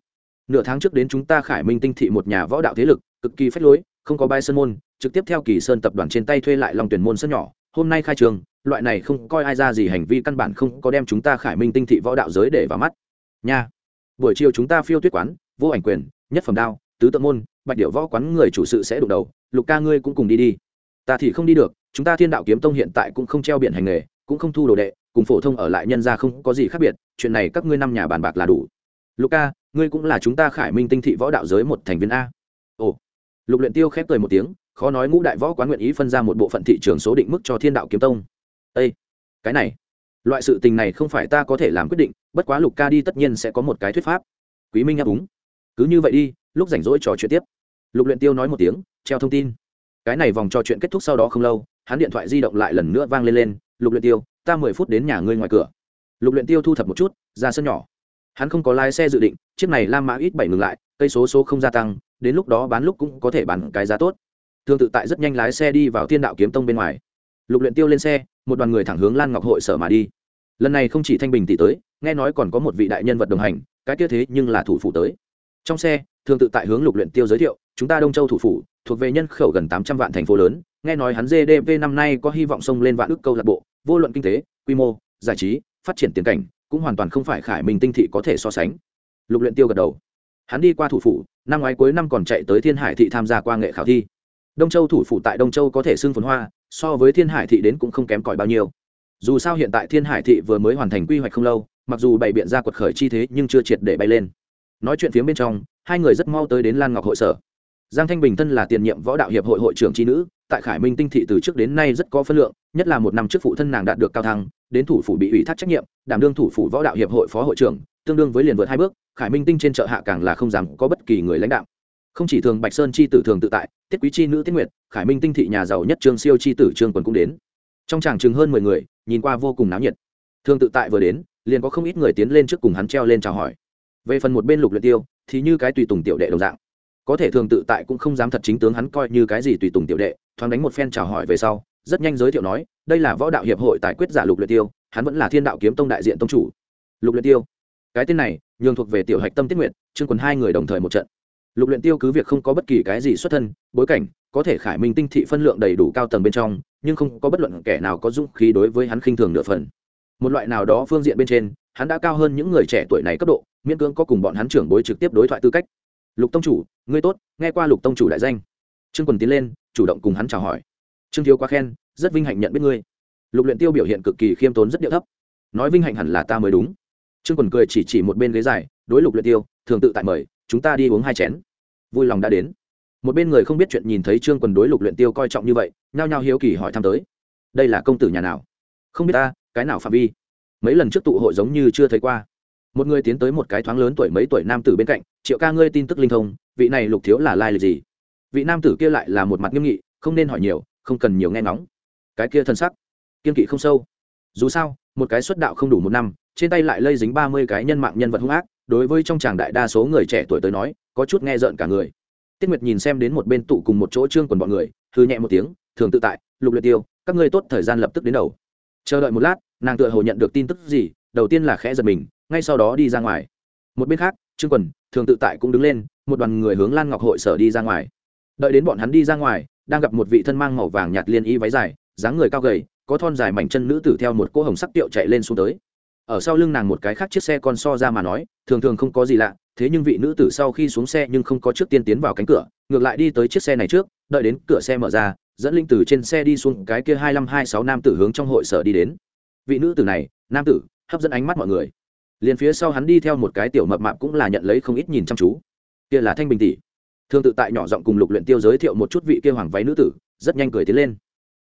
Nửa tháng trước đến chúng ta khải minh tinh thị một nhà võ đạo thế lực, cực kỳ phách lối, không có bai sơn môn, trực tiếp theo kỳ sơn tập đoàn trên tay thuê lại long tuyển môn sân nhỏ, hôm nay khai trường, loại này không coi ai ra gì hành vi căn bản không có đem chúng ta khải minh tinh thị võ đạo giới để vào mắt. Nha. Buổi chiều chúng ta phiêu tuyết quán, vô ảnh quyền, nhất phẩm đao tứ tự môn, bạch điệu võ quán người chủ sự sẽ đụng đầu, lục ca ngươi cũng cùng đi đi. Ta thì không đi được, chúng ta thiên đạo kiếm tông hiện tại cũng không treo biển hành nghề, cũng không thu đồ đệ, cùng phổ thông ở lại nhân ra không có gì khác biệt, chuyện này các ngươi năm nhà bàn bạc là đủ. Lục ca, ngươi cũng là chúng ta khải minh tinh thị võ đạo giới một thành viên a. Ồ. Lục luyện tiêu khép cười một tiếng, khó nói ngũ đại võ quán nguyện ý phân ra một bộ phận thị trường số định mức cho thiên đạo kiếm tông. Ê! cái này, loại sự tình này không phải ta có thể làm quyết định, bất quá lục ca đi tất nhiên sẽ có một cái thuyết pháp. Quý minh áp úng cứ như vậy đi lúc rảnh rỗi trò chuyện tiếp. Lục luyện tiêu nói một tiếng, treo thông tin. Cái này vòng trò chuyện kết thúc sau đó không lâu, hắn điện thoại di động lại lần nữa vang lên lên, lục luyện tiêu, ta mười phút đến nhà ngươi ngoài cửa. Lục luyện tiêu thu thập một chút, ra sân nhỏ. Hắn không có lái xe dự định, chiếc này lam mã ít bảy ngừng lại, cây số số không gia tăng, đến lúc đó bán lúc cũng có thể bán cái giá tốt. Thương tự tại rất nhanh lái xe đi vào thiên đạo kiếm tông bên ngoài. Lục luyện tiêu lên xe, một đoàn người thẳng hướng lan ngọc hội sở mà đi. Lần này không chỉ thanh bình tỷ tới, nghe nói còn có một vị đại nhân vật đồng hành, cái kia thế nhưng là thủ phủ tới trong xe thường tự tại hướng lục luyện tiêu giới thiệu, chúng ta đông châu thủ phủ, thuộc về nhân khẩu gần tám trăm vạn thành phố lớn, nghe nói hắn gdp năm nay có hy vọng xông lên vạn ước câu lạc bộ, vô luận kinh tế, quy mô, giải trí, phát triển tiền cảnh, cũng hoàn toàn không phải khải minh tinh thị có thể so sánh. Lục luyện tiêu gật đầu. Hắn đi qua thủ phủ, năm ngoái cuối năm còn chạy tới thiên hải thị tham gia qua nghệ khảo thi. Đông châu thủ phủ tại đông châu có thể xưng phồn hoa, so với thiên hải thị đến cũng không kém cỏi bao nhiêu. Dù sao hiện tại thiên hải thị vừa mới hoàn thành quy hoạch không lâu, mặc dù bày biện ra quật khởi chi thế nhưng chưa triệt để bay lên nói chuyện phía bên trong, hai người rất mau tới đến lan ngọc hội sở. Giang thanh bình thân là tiền nhiệm võ đạo hiệp hội hội trưởng tri nữ, tại khải minh tinh thị từ trước đến nay rất có phân lượng, nhất là một năm trước phụ thân nàng đạt được cao thăng, đến thủ phủ bị ủy thác trách nhiệm, đảm đương thủ phủ võ đạo hiệp hội phó hội trưởng, tương đương với liền vượt hai bước, khải minh tinh trên chợ hạ càng là không dám có bất kỳ người lãnh đạo. Không chỉ thường bạch sơn chi tử thường tự tại, tiết quý chi nữ tiết nguyệt, khải minh tinh thị nhà giàu nhất trương siêu chi tử trương quần cũng đến. Trong tràng chừng hơn mười người, nhìn qua vô cùng náo nhiệt. Thường tự tại vừa đến, liền có không ít người tiến lên trước cùng hắn treo lên chào hỏi về phần một bên lục luyện tiêu, thì như cái tùy tùng tiểu đệ đồng dạng. Có thể thường tự tại cũng không dám thật chính tướng hắn coi như cái gì tùy tùng tiểu đệ, thoáng đánh một phen chào hỏi về sau, rất nhanh giới thiệu nói, đây là võ đạo hiệp hội tài quyết giả lục luyện tiêu, hắn vẫn là thiên đạo kiếm tông đại diện tông chủ. Lục luyện tiêu. Cái tên này, nhường thuộc về tiểu hạch tâm tiết nguyện trương quần hai người đồng thời một trận. Lục luyện tiêu cứ việc không có bất kỳ cái gì xuất thân, bối cảnh, có thể khải minh tinh thị phân lượng đầy đủ cao tầng bên trong, nhưng không có bất luận kẻ nào có dũng khí đối với hắn khinh thường nửa phần một loại nào đó phương diện bên trên, hắn đã cao hơn những người trẻ tuổi này cấp độ, miễn cưỡng có cùng bọn hắn trưởng bối trực tiếp đối thoại tư cách. Lục tông chủ, ngươi tốt, nghe qua lục tông chủ đại danh. Trương quần tiến lên, chủ động cùng hắn chào hỏi. Trương thiếu quá khen, rất vinh hạnh nhận biết ngươi. Lục luyện tiêu biểu hiện cực kỳ khiêm tốn rất điệu thấp. Nói vinh hạnh hẳn là ta mới đúng. Trương quần cười chỉ chỉ một bên ghế dài, đối lục luyện tiêu, thường tự tại mời, chúng ta đi uống hai chén. Vui lòng đã đến. Một bên người không biết chuyện nhìn thấy trương quần đối lục luyện tiêu coi trọng như vậy, nhao nhao hiếu kỳ hỏi thăm tới. Đây là công tử nhà nào? Không biết ta cái nào phạm vi? Mấy lần trước tụ hội giống như chưa thấy qua. Một người tiến tới một cái thoáng lớn tuổi mấy tuổi nam tử bên cạnh, triệu ca ngươi tin tức linh thông, vị này lục thiếu là lai lịch gì? Vị nam tử kia lại là một mặt nghiêm nghị, không nên hỏi nhiều, không cần nhiều nghe ngóng. Cái kia thân sắc, kiên kỵ không sâu. Dù sao, một cái xuất đạo không đủ một năm, trên tay lại lây dính ba mươi cái nhân mạng nhân vật hung ác, đối với trong tràng đại đa số người trẻ tuổi tới nói, có chút nghe rợn cả người. Tiết nguyệt nhìn xem đến một bên tụ cùng một chỗ trương quần bọn người thư nhẹ một tiếng, thường tự tại, lục luyện tiêu, các ngươi tốt thời gian lập tức đến đầu chờ đợi một lát, nàng tựa hồ nhận được tin tức gì, đầu tiên là khẽ giật mình, ngay sau đó đi ra ngoài. Một bên khác, trương quần, thường tự tại cũng đứng lên, một đoàn người hướng lan ngọc hội sở đi ra ngoài. Đợi đến bọn hắn đi ra ngoài, đang gặp một vị thân mang màu vàng nhạt liên y váy dài, dáng người cao gầy, có thon dài mảnh chân nữ tử theo một cô hồng sắc tiệu chạy lên xuống tới. Ở sau lưng nàng một cái khác chiếc xe con so ra mà nói, thường thường không có gì lạ, thế nhưng vị nữ tử sau khi xuống xe nhưng không có trước tiên tiến vào cánh cửa, ngược lại đi tới chiếc xe này trước, đợi đến cửa xe mở ra dẫn linh tử trên xe đi xuống cái kia hai năm hai sáu nam tử hướng trong hội sở đi đến. Vị nữ tử này, nam tử, hấp dẫn ánh mắt mọi người. Liền phía sau hắn đi theo một cái tiểu mập mạp cũng là nhận lấy không ít nhìn chăm chú. Kia là thanh bình tỷ. Thương tự tại nhỏ giọng cùng lục luyện tiêu giới thiệu một chút vị kia hoàng váy nữ tử, rất nhanh cười tiến lên.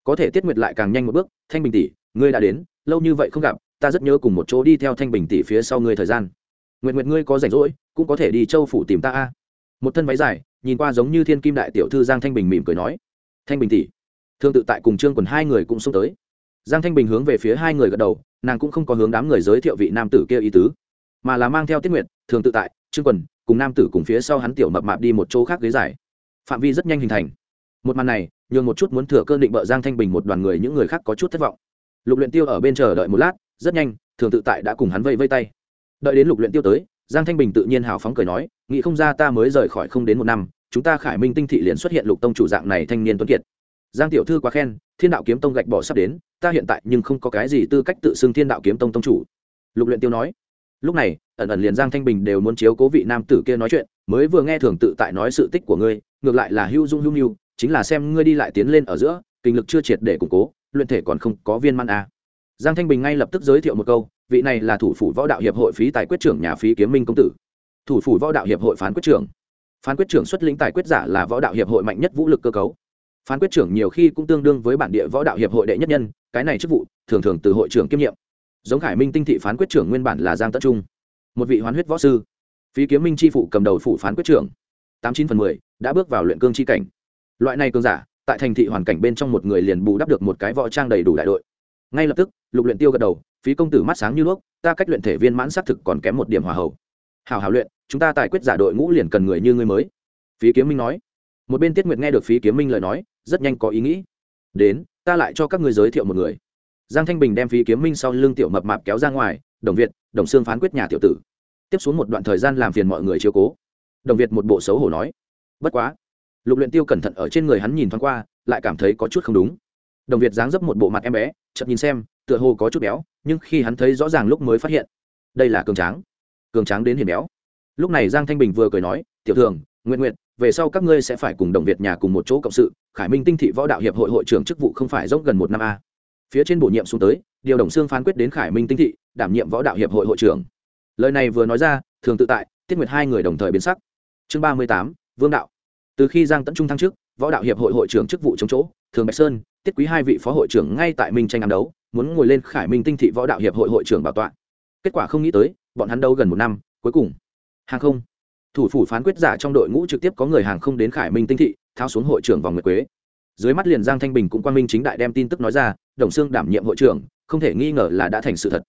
Có thể tiết nguyệt lại càng nhanh một bước, thanh bình tỷ, ngươi đã đến, lâu như vậy không gặp, ta rất nhớ cùng một chỗ đi theo thanh bình tỷ phía sau ngươi thời gian. Nguyệt nguyệt ngươi có rảnh rỗi, cũng có thể đi châu phủ tìm ta a. Một thân váy dài, nhìn qua giống như thiên kim đại tiểu thư giang thanh bình mỉm cười nói thanh bình tỷ. Thương tự tại cùng trương quần hai người cũng xông tới. Giang thanh bình hướng về phía hai người gật đầu, nàng cũng không có hướng đám người giới thiệu vị nam tử kia ý tứ, mà là mang theo tiết nguyện thường tự tại, trương quần cùng nam tử cùng phía sau hắn tiểu mập mạp đi một chỗ khác ghế dài. Phạm vi rất nhanh hình thành. Một màn này, nhường một chút muốn thừa cơn định bợ giang thanh bình một đoàn người những người khác có chút thất vọng. Lục luyện tiêu ở bên chờ đợi một lát, rất nhanh thường tự tại đã cùng hắn vây vây tay. Đợi đến lục luyện tiêu tới, giang thanh bình tự nhiên hào phóng cười nói, nghĩ không ra ta mới rời khỏi không đến một năm chúng ta khải minh tinh thị liền xuất hiện lục tông chủ dạng này thanh niên tuấn kiệt. Giang tiểu thư quá khen, thiên đạo kiếm tông gạch bỏ sắp đến, ta hiện tại nhưng không có cái gì tư cách tự xưng thiên đạo kiếm tông tông chủ. Lục luyện tiêu nói. Lúc này, ẩn ẩn liền giang thanh bình đều muốn chiếu cố vị nam tử kia nói chuyện, mới vừa nghe thường tự tại nói sự tích của ngươi, ngược lại là hưu dung hưu nhu chính là xem ngươi đi lại tiến lên ở giữa, kinh lực chưa triệt để củng cố, luyện thể còn không có viên man a à. giang thanh bình ngay lập tức giới thiệu một câu, vị này là thủ phủ võ đạo hiệp hội phí tài quyết trưởng nhà phí kiếm minh công tử. Thủ phủ võ đạo hiệp hội phán quyết trưởng phán quyết trưởng xuất lĩnh tài quyết giả là võ đạo hiệp hội mạnh nhất vũ lực cơ cấu. Phán quyết trưởng nhiều khi cũng tương đương với bản địa võ đạo hiệp hội đệ nhất nhân, cái này chức vụ, thường thường từ hội trưởng kiêm nhiệm. Giống khải minh tinh thị phán quyết trưởng nguyên bản là giang tất trung, một vị hoán huyết võ sư. Phí kiếm minh tri phụ cầm đầu phủ phán quyết trưởng. Tám chín phần mười, đã bước vào luyện cương tri cảnh. Loại này cương giả, tại thành thị hoàn cảnh bên trong một người liền bù đắp được một cái võ trang đầy đủ đại đội. Ngay lập tức, lục luyện tiêu gật đầu, phí công tử mắt sáng như nước ta cách luyện thể viên mãn xác thực còn kém một điểm hòa hậu hào hào luyện, chúng ta tại quyết giả đội ngũ liền cần người như ngươi mới. Phí kiếm minh nói. Một bên tiết nguyệt nghe được phí kiếm minh lời nói, rất nhanh có ý nghĩ. Đến, ta lại cho các ngươi giới thiệu một người. Giang thanh bình đem phí kiếm minh sau lưng tiểu mập mạp kéo ra ngoài, đồng việt, đồng xương phán quyết nhà tiểu tử. Tiếp xuống một đoạn thời gian làm phiền mọi người chiếu cố. Đồng việt một bộ xấu hổ nói. Bất quá. Lục luyện tiêu cẩn thận ở trên người hắn nhìn thoáng qua, lại cảm thấy có chút không đúng. Đồng việt dáng dấp một bộ mặt em bé chậm nhìn xem, tựa hồ có chút béo, nhưng khi hắn thấy rõ ràng lúc mới phát hiện, đây là cường tráng cường tráng đến hiền béo. Lúc này giang thanh bình vừa cười nói, tiểu thường nguyện nguyện về sau các ngươi sẽ phải cùng đồng việt nhà cùng một chỗ cộng sự, khải minh tinh thị võ đạo hiệp hội hội trưởng chức vụ không phải dốc gần một năm a. Phía trên bổ nhiệm xuống tới, điều đồng xương phán quyết đến khải minh tinh thị, đảm nhiệm võ đạo hiệp hội hội trưởng. Lời này vừa nói ra, thường tự tại, tiết nguyệt hai người đồng thời biến sắc. Chương ba mươi tám, vương đạo. Từ khi giang tấn trung thăng trước võ đạo hiệp hội hội trưởng chức vụ chống chỗ, thường bạch sơn, tiết quý hai vị phó hội trưởng ngay tại minh tranh ám đấu, muốn ngồi lên khải minh tinh thị võ đạo hiệp hội hội trưởng bảo tọa. Kết quả không nghĩ tới bọn hắn đâu gần một năm, cuối cùng. Hàng không. Thủ phủ phán quyết giả trong đội ngũ trực tiếp có người hàng không đến khải minh tinh thị thao xuống hội trưởng vòng nguyệt quế. Dưới mắt liền giang thanh bình cũng quan minh chính đại đem tin tức nói ra, đồng xương đảm nhiệm hội trưởng, không thể nghi ngờ là đã thành sự thật.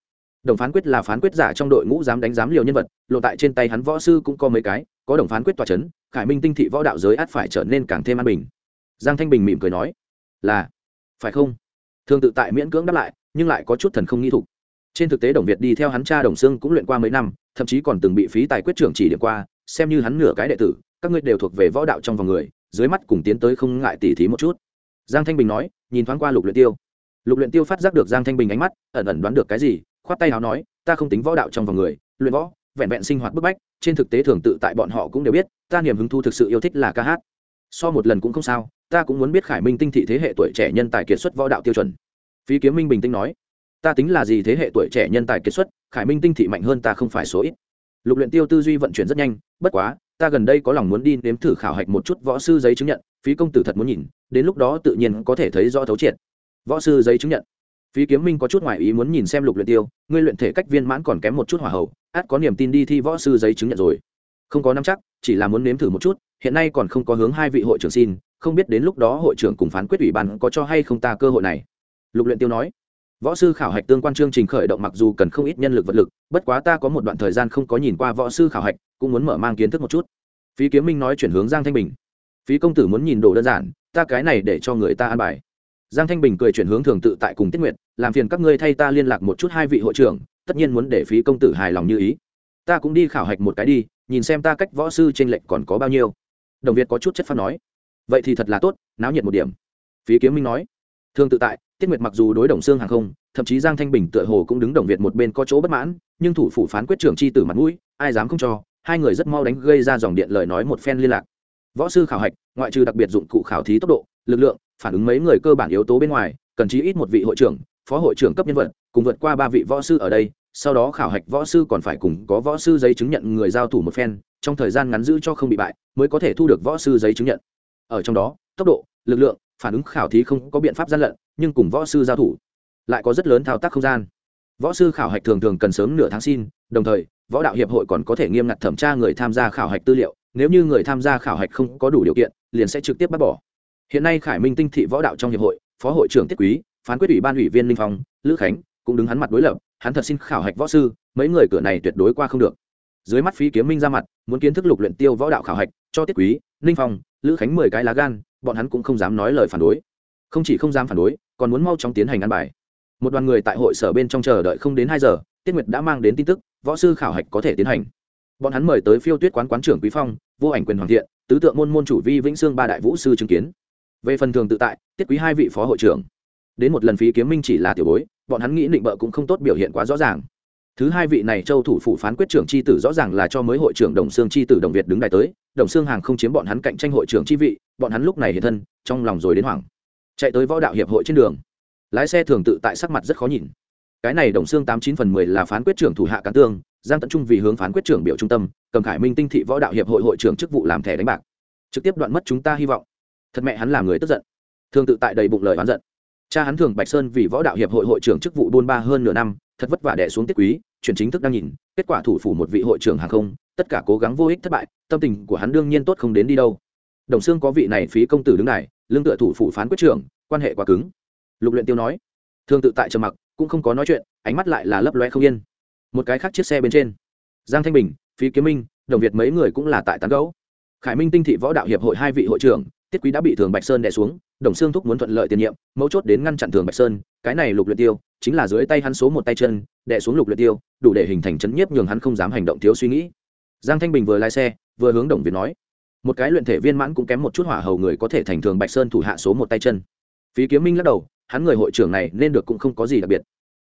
Đồng phán quyết là phán quyết giả trong đội ngũ dám đánh giám liều nhân vật, lộ tại trên tay hắn võ sư cũng có mấy cái, có đồng phán quyết tòa c h ấ n khải minh tinh thị võ đạo giới át phải trở nên càng thêm an bình. Giang thanh bình mỉm cười nói, là, phải không? Thường tự tại miễn cưỡng đáp lại, nhưng lại có chút thần không nghi thục trên thực tế đồng việt đi theo hắn cha đồng sương cũng luyện qua mấy năm, thậm chí còn từng bị phí tài quyết trưởng chỉ điểm qua, xem như hắn nửa cái đệ tử, các ngươi đều thuộc về võ đạo trong vòng người, dưới mắt cùng tiến tới không ngại tỉ thí một chút. Giang thanh bình nói, nhìn thoáng qua lục luyện tiêu. Lục luyện tiêu phát giác được giang thanh bình ánh mắt, ẩn ẩn đoán được cái gì, khoát tay áo nói, ta không tính võ đạo trong vòng người, luyện võ, vẹn vẹn sinh hoạt bức bách, trên thực tế thường tự tại bọn họ cũng đều biết, ta niềm hứng thu thực sự yêu thích là ca hát. So một lần cũng không sao, ta cũng muốn biết khải minh tinh thị thế hệ tuổi trẻ nhân tài kiệt xuất võ đạo tiêu chuẩn. Phí kiếm minh bình tĩnh nói ta tính là gì thế hệ tuổi trẻ nhân tài kiệt xuất, khải minh tinh thị mạnh hơn ta không phải số ít. Lục luyện tiêu tư duy vận chuyển rất nhanh, bất quá, ta gần đây có lòng muốn đi nếm thử khảo hạch một chút võ sư giấy chứng nhận, phí công tử thật muốn nhìn, đến lúc đó tự nhiên có thể thấy rõ thấu triệt. Võ sư giấy chứng nhận. Phí kiếm minh có chút ngoại ý muốn nhìn xem lục luyện tiêu, ngươi luyện thể cách viên mãn còn kém một chút hỏa hậu át có niềm tin đi thi võ sư giấy chứng nhận rồi. Không có nắm chắc, chỉ là muốn nếm thử một chút, hiện nay còn không có hướng hai vị hội trưởng xin, không biết đến lúc đó hội trưởng cùng phán quyết ủy ban có cho hay không ta cơ hội này. Lục luyện tiêu nói võ sư khảo hạch tương quan chương trình khởi động mặc dù cần không ít nhân lực vật lực, bất quá ta có một đoạn thời gian không có nhìn qua võ sư khảo hạch, cũng muốn mở mang kiến thức một chút. Phí kiếm minh nói chuyển hướng giang thanh bình. Phí công tử muốn nhìn đồ đơn giản, ta cái này để cho người ta an bài. Giang thanh bình cười chuyển hướng thường tự tại cùng tiết nguyện làm phiền các ngươi thay ta liên lạc một chút hai vị hội trưởng, tất nhiên muốn để phí công tử hài lòng như ý. Ta cũng đi khảo hạch một cái đi, nhìn xem ta cách võ sư t r ê n lệch còn có bao nhiêu. Đồng việt có chút chất phát nói. Vậy thì thật là tốt, náo nhiệt một điểm. Phí kiếm minh nói thường tự tại, tiết nguyệt mặc dù đối đồng xương hàng không, thậm chí giang thanh bình tựa hồ cũng đứng đồng việt một bên có chỗ bất mãn, nhưng thủ phủ phán quyết trưởng c h i tử mặt mũi, ai dám không cho, hai người rất mau đánh gây ra dòng điện lời nói một phen liên lạc. Võ sư khảo hạch, ngoại trừ đặc biệt dụng cụ khảo thí tốc độ, lực lượng, phản ứng mấy người cơ bản yếu tố bên ngoài, cần chí ít một vị hội trưởng, phó hội trưởng cấp nhân vật, cùng vượt qua ba vị võ sư ở đây, sau đó khảo hạch võ sư còn phải cùng có võ sư giấy chứng nhận người giao thủ một phen, trong thời gian ngắn giữ cho không bị bại, mới có thể thu được võ sư giấy chứng nhận. Ở trong đó, tốc độ, lực lượng phản ứng khảo thí không có biện pháp gian lận, nhưng cùng võ sư giao thủ, lại có rất lớn thao tác không gian. Võ sư khảo hạch thường thường cần sớm nửa tháng xin, đồng thời, võ đạo hiệp hội còn có thể nghiêm ngặt thẩm tra người tham gia khảo hạch tư liệu, nếu như người tham gia khảo hạch không có đủ điều kiện, liền sẽ trực tiếp bắt bỏ. Hiện nay khải minh tinh thị võ đạo trong hiệp hội, phó hội trưởng tiết quý, phán quyết ủy ban ủy viên linh phong, lữ khánh cũng đứng hắn mặt đối lập, hắn thật xin khảo hạch võ sư, mấy người cửa này tuyệt đối qua không được. Dưới mắt phí kiếm minh ra mặt, muốn kiến thức lục luyện tiêu võ đạo khảo hạch, cho tiết quý, linh phong, lữ khánh mười cái lá gan bọn hắn cũng không dám nói lời phản đối. Không chỉ không dám phản đối, còn muốn mau chóng tiến hành ăn bài. Một đoàn người tại hội sở bên trong chờ đợi không đến hai giờ, tiết nguyệt đã mang đến tin tức, võ sư khảo hạch có thể tiến hành. Bọn hắn mời tới phiêu tuyết quán quán trưởng quý phong, vô ảnh quyền hoàng thiện, tứ tượng môn môn chủ vi vĩnh sương ba đại vũ sư chứng kiến. Về phần thường tự tại, tiết quý hai vị phó hội trưởng. Đến một lần phí kiếm minh chỉ là tiểu bối, bọn hắn nghĩ định bợ cũng không tốt biểu hiện quá rõ ràng thứ hai vị này châu thủ phủ phán quyết trưởng c h i tử rõ ràng là cho mới hội trưởng đồng sương c h i tử đồng việt đứng đài tới, đồng sương hàng không chiếm bọn hắn cạnh tranh hội trưởng chi vị, bọn hắn lúc này hiện thân, trong lòng rồi đến hoảng. Chạy tới võ đạo hiệp hội trên đường. Lái xe thường tự tại sắc mặt rất khó nhìn. Cái này đồng sương tám chín phần mười là phán quyết trưởng thủ hạ cán tương, giang tận trung vì hướng phán quyết trưởng biểu trung tâm, cầm khải minh tinh thị võ đạo hiệp hội hội trưởng chức vụ làm thẻ đánh bạc. Trực tiếp đoạn mất chúng ta hy vọng. Thật mẹ hắn làm người tức giận. Thường tự tại đầy bụng lời oán giận cha hắn thường bạch sơn vì võ đạo hiệp hội hội trưởng chức vụ buôn ba hơn nửa năm, thật vất vả đẻ xuống tiết quý, chuyển chính thức đang nhìn, kết quả thủ phủ một vị hội trưởng hàng không, tất cả cố gắng vô ích thất bại, tâm tình của hắn đương nhiên tốt không đến đi đâu. Đồng xương có vị này phí công tử đứng này lương tựa thủ phủ phán quyết trưởng, quan hệ quá cứng. Lục luyện tiêu nói thường tự tại trầm mặc, cũng không có nói chuyện, ánh mắt lại là lấp loe không yên. Một cái khác chiếc xe bên trên, giang thanh bình, phí kiếm minh, đồng việt mấy người cũng là tại tán gấu khải minh tinh thị võ đạo hiệp hội hai vị hội trưởng, tiết quý đã bị thường bạch sơn đè xuống đồng xương thúc muốn thuận lợi tiền nhiệm, mấu chốt đến ngăn chặn thường bạch sơn, cái này lục luyện tiêu, chính là dưới tay hắn số một tay chân, đè xuống lục luyện tiêu, đủ để hình thành chấn nhiếp nhường hắn không dám hành động thiếu suy nghĩ. Giang thanh bình vừa lái xe, vừa hướng đồng việt nói, một cái luyện thể viên mãn cũng kém một chút hỏa hầu người có thể thành thường bạch sơn thủ hạ số một tay chân. Phí kiếm minh lắc đầu, hắn người hội trưởng này nên được cũng không có gì đặc biệt.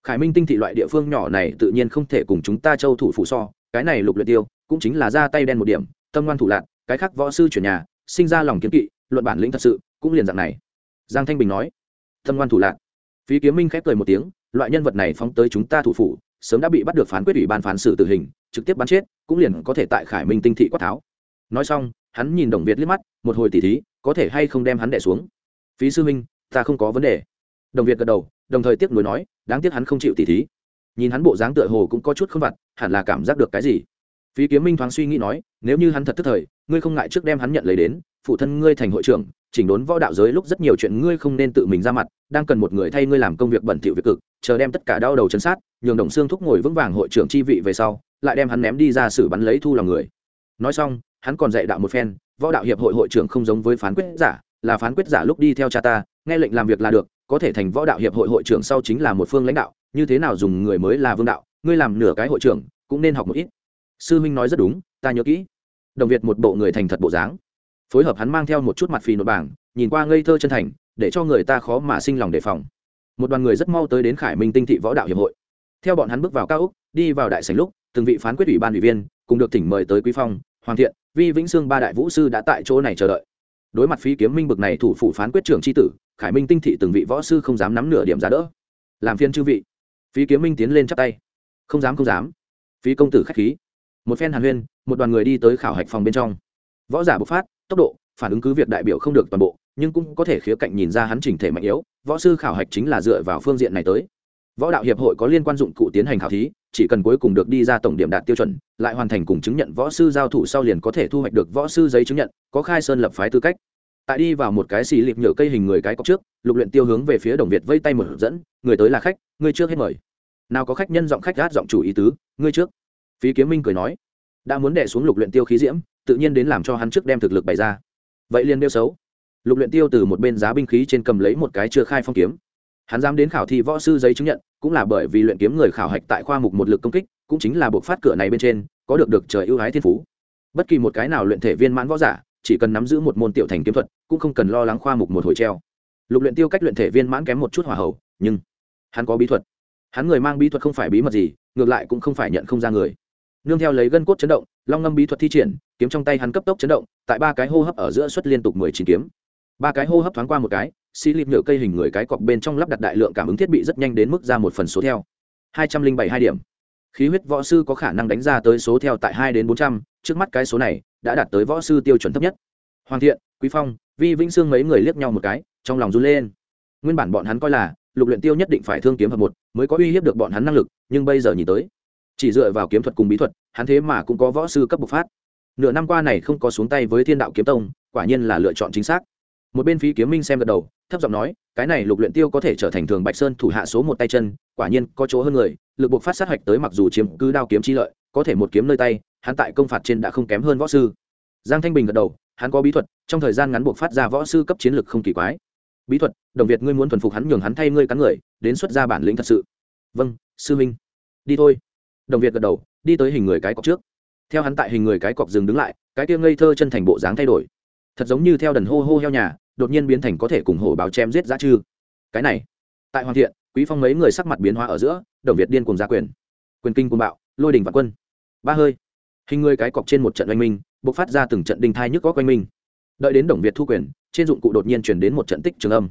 Khải minh tinh thị loại địa phương nhỏ này tự nhiên không thể cùng chúng ta châu thủ phủ so, cái này lục luyện tiêu cũng chính là ra tay đen một điểm, tâm ngoan thủ lạn, cái khác võ sư chuyển nhà, sinh ra lòng kiến kỵ, luận bản lĩnh thật sự cũng liền dạng này. Giang thanh bình nói tâm ngoan thủ lạc. Phí kiếm minh khép cười một tiếng, loại nhân vật này phóng tới chúng ta thủ phủ, sớm đã bị bắt được phán quyết ủy ban phán xử tử hình, trực tiếp bắn chết, cũng liền có thể tại khải minh tinh thị quát tháo. Nói xong, hắn nhìn đồng việt liếc mắt, một hồi tỉ thí, có thể hay không đem hắn đẻ xuống? Phí sư minh ta không có vấn đề. Đồng việt gật đầu, đồng thời tiếc nuối nói, đáng tiếc hắn không chịu tỉ thí. Nhìn hắn bộ dáng tựa hồ cũng có chút không vặt, hẳn là cảm giác được cái gì? Phí kiếm minh thoáng suy nghĩ nói, nếu như hắn thật tức thời, ngươi không ngại trước đem hắn nhận lấy đến, phụ thân ngươi thành hội trưởng chỉnh đốn võ đạo giới lúc rất nhiều chuyện ngươi không nên tự mình ra mặt, đang cần một người thay ngươi làm công việc bẩn thỉu việc cực, chờ đem tất cả đau đầu chân sát, nhường đồng xương thúc ngồi vững vàng hội trưởng chi vị về sau, lại đem hắn ném đi ra xử bắn lấy thu lòng người. Nói xong, hắn còn dạy đạo một phen, võ đạo hiệp hội hội trưởng không giống với phán quyết giả, là phán quyết giả lúc đi theo cha ta, nghe lệnh làm việc là được, có thể thành võ đạo hiệp hội hội trưởng sau chính là một phương lãnh đạo, như thế nào dùng người mới là vương đạo, ngươi làm nửa cái hội trưởng, cũng nên học một ít. Sư minh nói rất đúng, ta nhớ kỹ. Đồng việt một bộ người thành thật bộ dáng phối hợp hắn mang theo một chút mặt phì nội bảng, nhìn qua ngây thơ chân thành, để cho người ta khó mà sinh lòng đề phòng. Một đoàn người rất mau tới đến khải minh tinh thị võ đạo hiệp hội. Theo bọn hắn bước vào cao úc đi vào đại sành lúc, từng vị phán quyết ủy ban ủy viên, cùng được thỉnh mời tới quý phong, hoàng thiện, vi vĩnh sương ba đại vũ sư đã tại chỗ này chờ đợi. Đối mặt phí kiếm minh bực này thủ phủ phán quyết trưởng tri tử, khải minh tinh thị từng vị võ sư không dám nắm nửa điểm giá đỡ. Làm phiên chư vị. Phí kiếm minh tiến lên chắp tay. Không dám không dám. Phí công tử khách khí. Một phen hàn huyên, một đoàn người đi tới khảo hạch phòng bên trong võ giả bộc phát, tốc độ, phản ứng cứ việc đại biểu không được toàn bộ, nhưng cũng có thể khía cạnh nhìn ra hắn chỉnh thể mạnh yếu, võ sư khảo hạch chính là dựa vào phương diện này tới. Võ đạo hiệp hội có liên quan dụng cụ tiến hành khảo thí, chỉ cần cuối cùng được đi ra tổng điểm đạt tiêu chuẩn, lại hoàn thành cùng chứng nhận võ sư giao thủ sau liền có thể thu hoạch được võ sư giấy chứng nhận, có khai sơn lập phái tư cách. Tại đi vào một cái xì lịp nhựa cây hình người cái cọc trước, lục luyện tiêu hướng về phía đồng việt vây tay một dẫn, người tới là khách người trước hết mời. Nào có khách nhân giọng khách gát giọng chủ ý tứ, ngươi trước. Phí kiếm minh cười nói, đã muốn đè xuống lục luyện tiêu khí diễm tự nhiên đến làm cho hắn trước đem thực lực bày ra. Vậy liền đeo xấu. Lục luyện tiêu từ một bên giá binh khí trên cầm lấy một cái chưa khai phong kiếm. Hắn dám đến khảo thi võ sư giấy chứng nhận, cũng là bởi vì luyện kiếm người khảo hạch tại khoa mục một lực công kích, cũng chính là buộc phát cửa này bên trên, có được được trời ưu ái thiên phú. Bất kỳ một cái nào luyện thể viên mãn võ giả, chỉ cần nắm giữ một môn tiểu thành kiếm thuật, cũng không cần lo lắng khoa mục một hồi treo. Lục luyện tiêu cách luyện thể viên mãn kém một chút hỏa hậu, nhưng hắn có bí thuật. Hắn người mang bí thuật không phải bí mật gì, ngược lại cũng không phải nhận không ra người nương theo lấy gân cốt chấn động, long ngâm bí thuật thi triển, kiếm trong tay hắn cấp tốc chấn động, tại ba cái hô hấp ở giữa xuất liên tục mười chín kiếm. Ba cái hô hấp thoáng qua một cái xi lịp nhựa cây hình người cái cọc bên trong lắp đặt đại lượng cảm ứng thiết bị rất nhanh đến mức ra một phần số theo. Hai trăm linh bảy hai điểm. Khí huyết võ sư có khả năng đánh ra tới số theo tại hai đến bốn trăm, trước mắt cái số này đã đạt tới võ sư tiêu chuẩn thấp nhất. Hoàng thiện, quý phong, vi vĩnh sương mấy người liếc nhau một cái, trong lòng run lên. Nguyên bản bọn hắn coi là, lục luyện tiêu nhất định phải thương kiếm hợp một, mới có uy hiếp được bọn hắn năng lực, nhưng bây giờ nhìn tới chỉ dựa vào kiếm thuật cùng bí thuật, hắn thế mà cũng có võ sư cấp bộc phát. Nửa năm qua này không có xuống tay với thiên đạo kiếm tông, quả nhiên là lựa chọn chính xác. Một bên phí kiếm minh xem gật đầu, thấp giọng nói, cái này lục luyện tiêu có thể trở thành thường bạch sơn thủ hạ số một tay chân, quả nhiên có chỗ hơn người, lực bộc phát sát hạch tới mặc dù chiếm cứ đao kiếm chi lợi, có thể một kiếm nơi tay, hắn tại công phạt trên đã không kém hơn võ sư. Giang thanh bình gật đầu, hắn có bí thuật, trong thời gian ngắn bộc phát ra võ sư cấp chiến lực không kỳ quái. Bí thuật, đồng việt ngươi muốn thuần phục hắn nhường hắn thay ngươi cắn người, đến xuất ra bản lĩnh thật sự. Vâng sư minh. Đi thôi đồng việt gật đầu, đi tới hình người cái cọc trước. Theo hắn tại hình người cái cọc dừng đứng lại, cái kia ngây thơ chân thành bộ dáng thay đổi. Thật giống như theo đần hô hô heo nhà, đột nhiên biến thành có thể cùng hổ báo chém giết giá chư. Cái này, tại hoàng thiện, quý phong mấy người sắc mặt biến hóa ở giữa, đồng việt điên cùng gia quyền. Quyền kinh quân bạo, lôi đình và quân. Ba hơi. Hình người cái cọc trên một trận oanh minh, bộc phát ra từng trận đinh thai nhức có quanh minh. Đợi đến đồng việt thu quyền, trên dụng cụ đột nhiên chuyển đến một trận tích trường âm.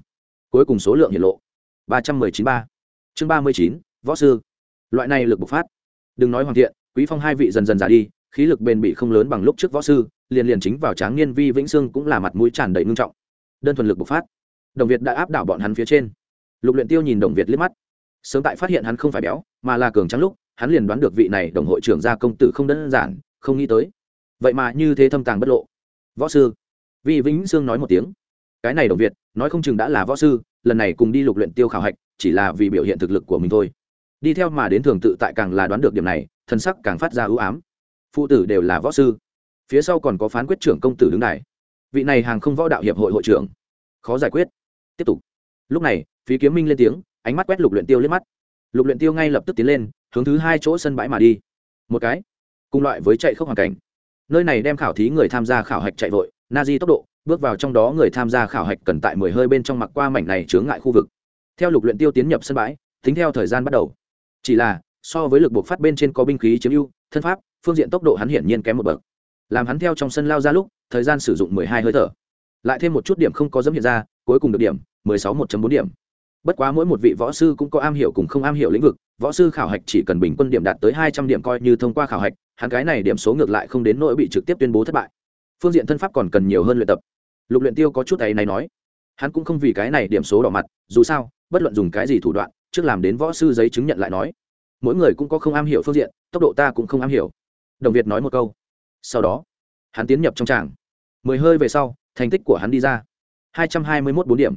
Cuối cùng số lượng hiện lộ. Ba trăm mười chín ba. Chương ba mươi chín, võ sư. Loại này lực bộc phát đừng nói hoàn thiện, quý phong hai vị dần dần già đi, khí lực bền bị không lớn bằng lúc trước võ sư, liền liền chính vào tráng niên vi vĩnh sương cũng là mặt mũi tràn đầy ngưng trọng. Đơn thuần lực bộc phát. Đồng việt đã áp đảo bọn hắn phía trên. Lục luyện tiêu nhìn đồng việt liếc mắt. Sớm tại phát hiện hắn không phải béo, mà là cường trắng lúc, hắn liền đoán được vị này đồng hội trưởng gia công tử không đơn giản, không nghĩ tới. Vậy mà như thế thâm tàng bất lộ. Võ sư. Vi vĩnh sương nói một tiếng. Cái này đồng việt, nói không chừng đã là võ sư, lần này cùng đi lục luyện tiêu khảo hạch, chỉ là vì biểu hiện thực lực của mình thôi đi theo mà đến thường tự tại càng là đoán được điểm này, thân sắc càng phát ra ưu ám. Phụ tử đều là võ sư. Phía sau còn có phán quyết trưởng công tử đứng này vị này hàng không võ đạo hiệp hội hội trưởng. Khó giải quyết. Tiếp tục. Lúc này, phí kiếm minh lên tiếng, ánh mắt quét lục luyện tiêu lên mắt. Lục luyện tiêu ngay lập tức tiến lên, hướng thứ hai chỗ sân bãi mà đi. Một cái. Cùng loại với chạy không hoàn cảnh. Nơi này đem khảo thí người tham gia khảo hạch chạy vội, na di tốc độ, bước vào trong đó người tham gia khảo hạch cần tại mười hơi bên trong mặc qua mảnh này chướng ngại khu vực. Theo lục luyện tiêu tiến nhập sân bãi, tính theo thời gian bắt đầu chỉ là, so với lực buộc phát bên trên có binh khí chiếm ưu, thân pháp, phương diện tốc độ hắn hiển nhiên kém một bậc. Làm hắn theo trong sân lao ra lúc, thời gian sử dụng mười hai hơi thở. Lại thêm một chút điểm không có dấm hiện ra, cuối cùng được điểm, mười sáu một bốn điểm. Bất quá mỗi một vị võ sư cũng có am hiểu cùng không am hiểu lĩnh vực, võ sư khảo hạch chỉ cần bình quân điểm đạt tới hai trăm điểm coi như thông qua khảo hạch, hắn cái này điểm số ngược lại không đến nỗi bị trực tiếp tuyên bố thất bại. Phương diện thân pháp còn cần nhiều hơn luyện tập. Lục luyện tiêu có chút ấy này nói. Hắn cũng không vì cái này điểm số đỏ mặt, dù sao, bất luận dùng cái gì thủ đoạn trước làm đến võ sư giấy chứng nhận lại nói, mỗi người cũng có không am hiểu phương diện, tốc độ ta cũng không am hiểu. Đồng việt nói một câu. Sau đó, hắn tiến nhập trong tràng. Mười hơi về sau, thành tích của hắn đi ra. Hai trăm hai mươi mốt bốn điểm.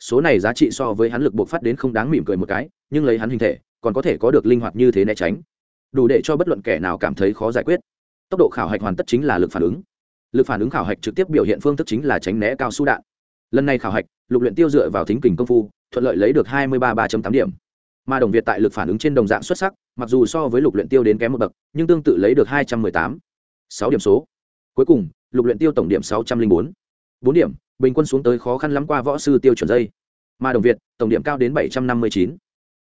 Số này giá trị so với hắn lực buộc phát đến không đáng mỉm cười một cái, nhưng lấy hắn hình thể, còn có thể có được linh hoạt như thế né tránh. Đủ để cho bất luận kẻ nào cảm thấy khó giải quyết. Tốc độ khảo hạch hoàn tất chính là lực phản ứng. Lực phản ứng khảo hạch trực tiếp biểu hiện phương thức chính là tránh né cao su đạn. Lần này khảo hạch lục luyện tiêu dựa vào thính kình công phu, thuận lợi lấy được hai mươi ba ba tám điểm. Mà đồng việt tại lực phản ứng trên đồng dạng xuất sắc, mặc dù so với lục luyện tiêu đến kém một bậc, nhưng tương tự lấy được hai trăm mười tám sáu điểm số. Cuối cùng, lục luyện tiêu tổng điểm sáu trăm linh bốn. Bốn điểm, bình quân xuống tới khó khăn lắm qua võ sư tiêu chuẩn dây. Mà đồng việt, tổng điểm cao đến bảy trăm năm mươi chín.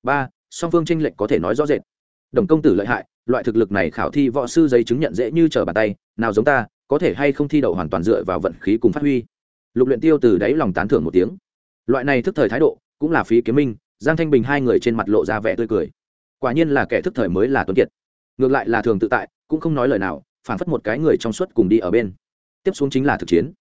Ba, song phương tranh lệch có thể nói rõ rệt. Đồng công tử lợi hại, loại thực lực này khảo thi võ sư giấy chứng nhận dễ như trở bàn tay, nào giống ta, có thể hay không thi đậu hoàn toàn dựa vào vận khí cùng phát huy lục luyện tiêu từ đáy lòng tán thưởng một tiếng. Loại này thức thời thái độ, cũng là phí kiếm minh, giang thanh bình hai người trên mặt lộ ra vẻ tươi cười. Quả nhiên là kẻ thức thời mới là tuấn kiệt. Ngược lại là thường tự tại, cũng không nói lời nào, phản phất một cái người trong suốt cùng đi ở bên. Tiếp xuống chính là thực chiến.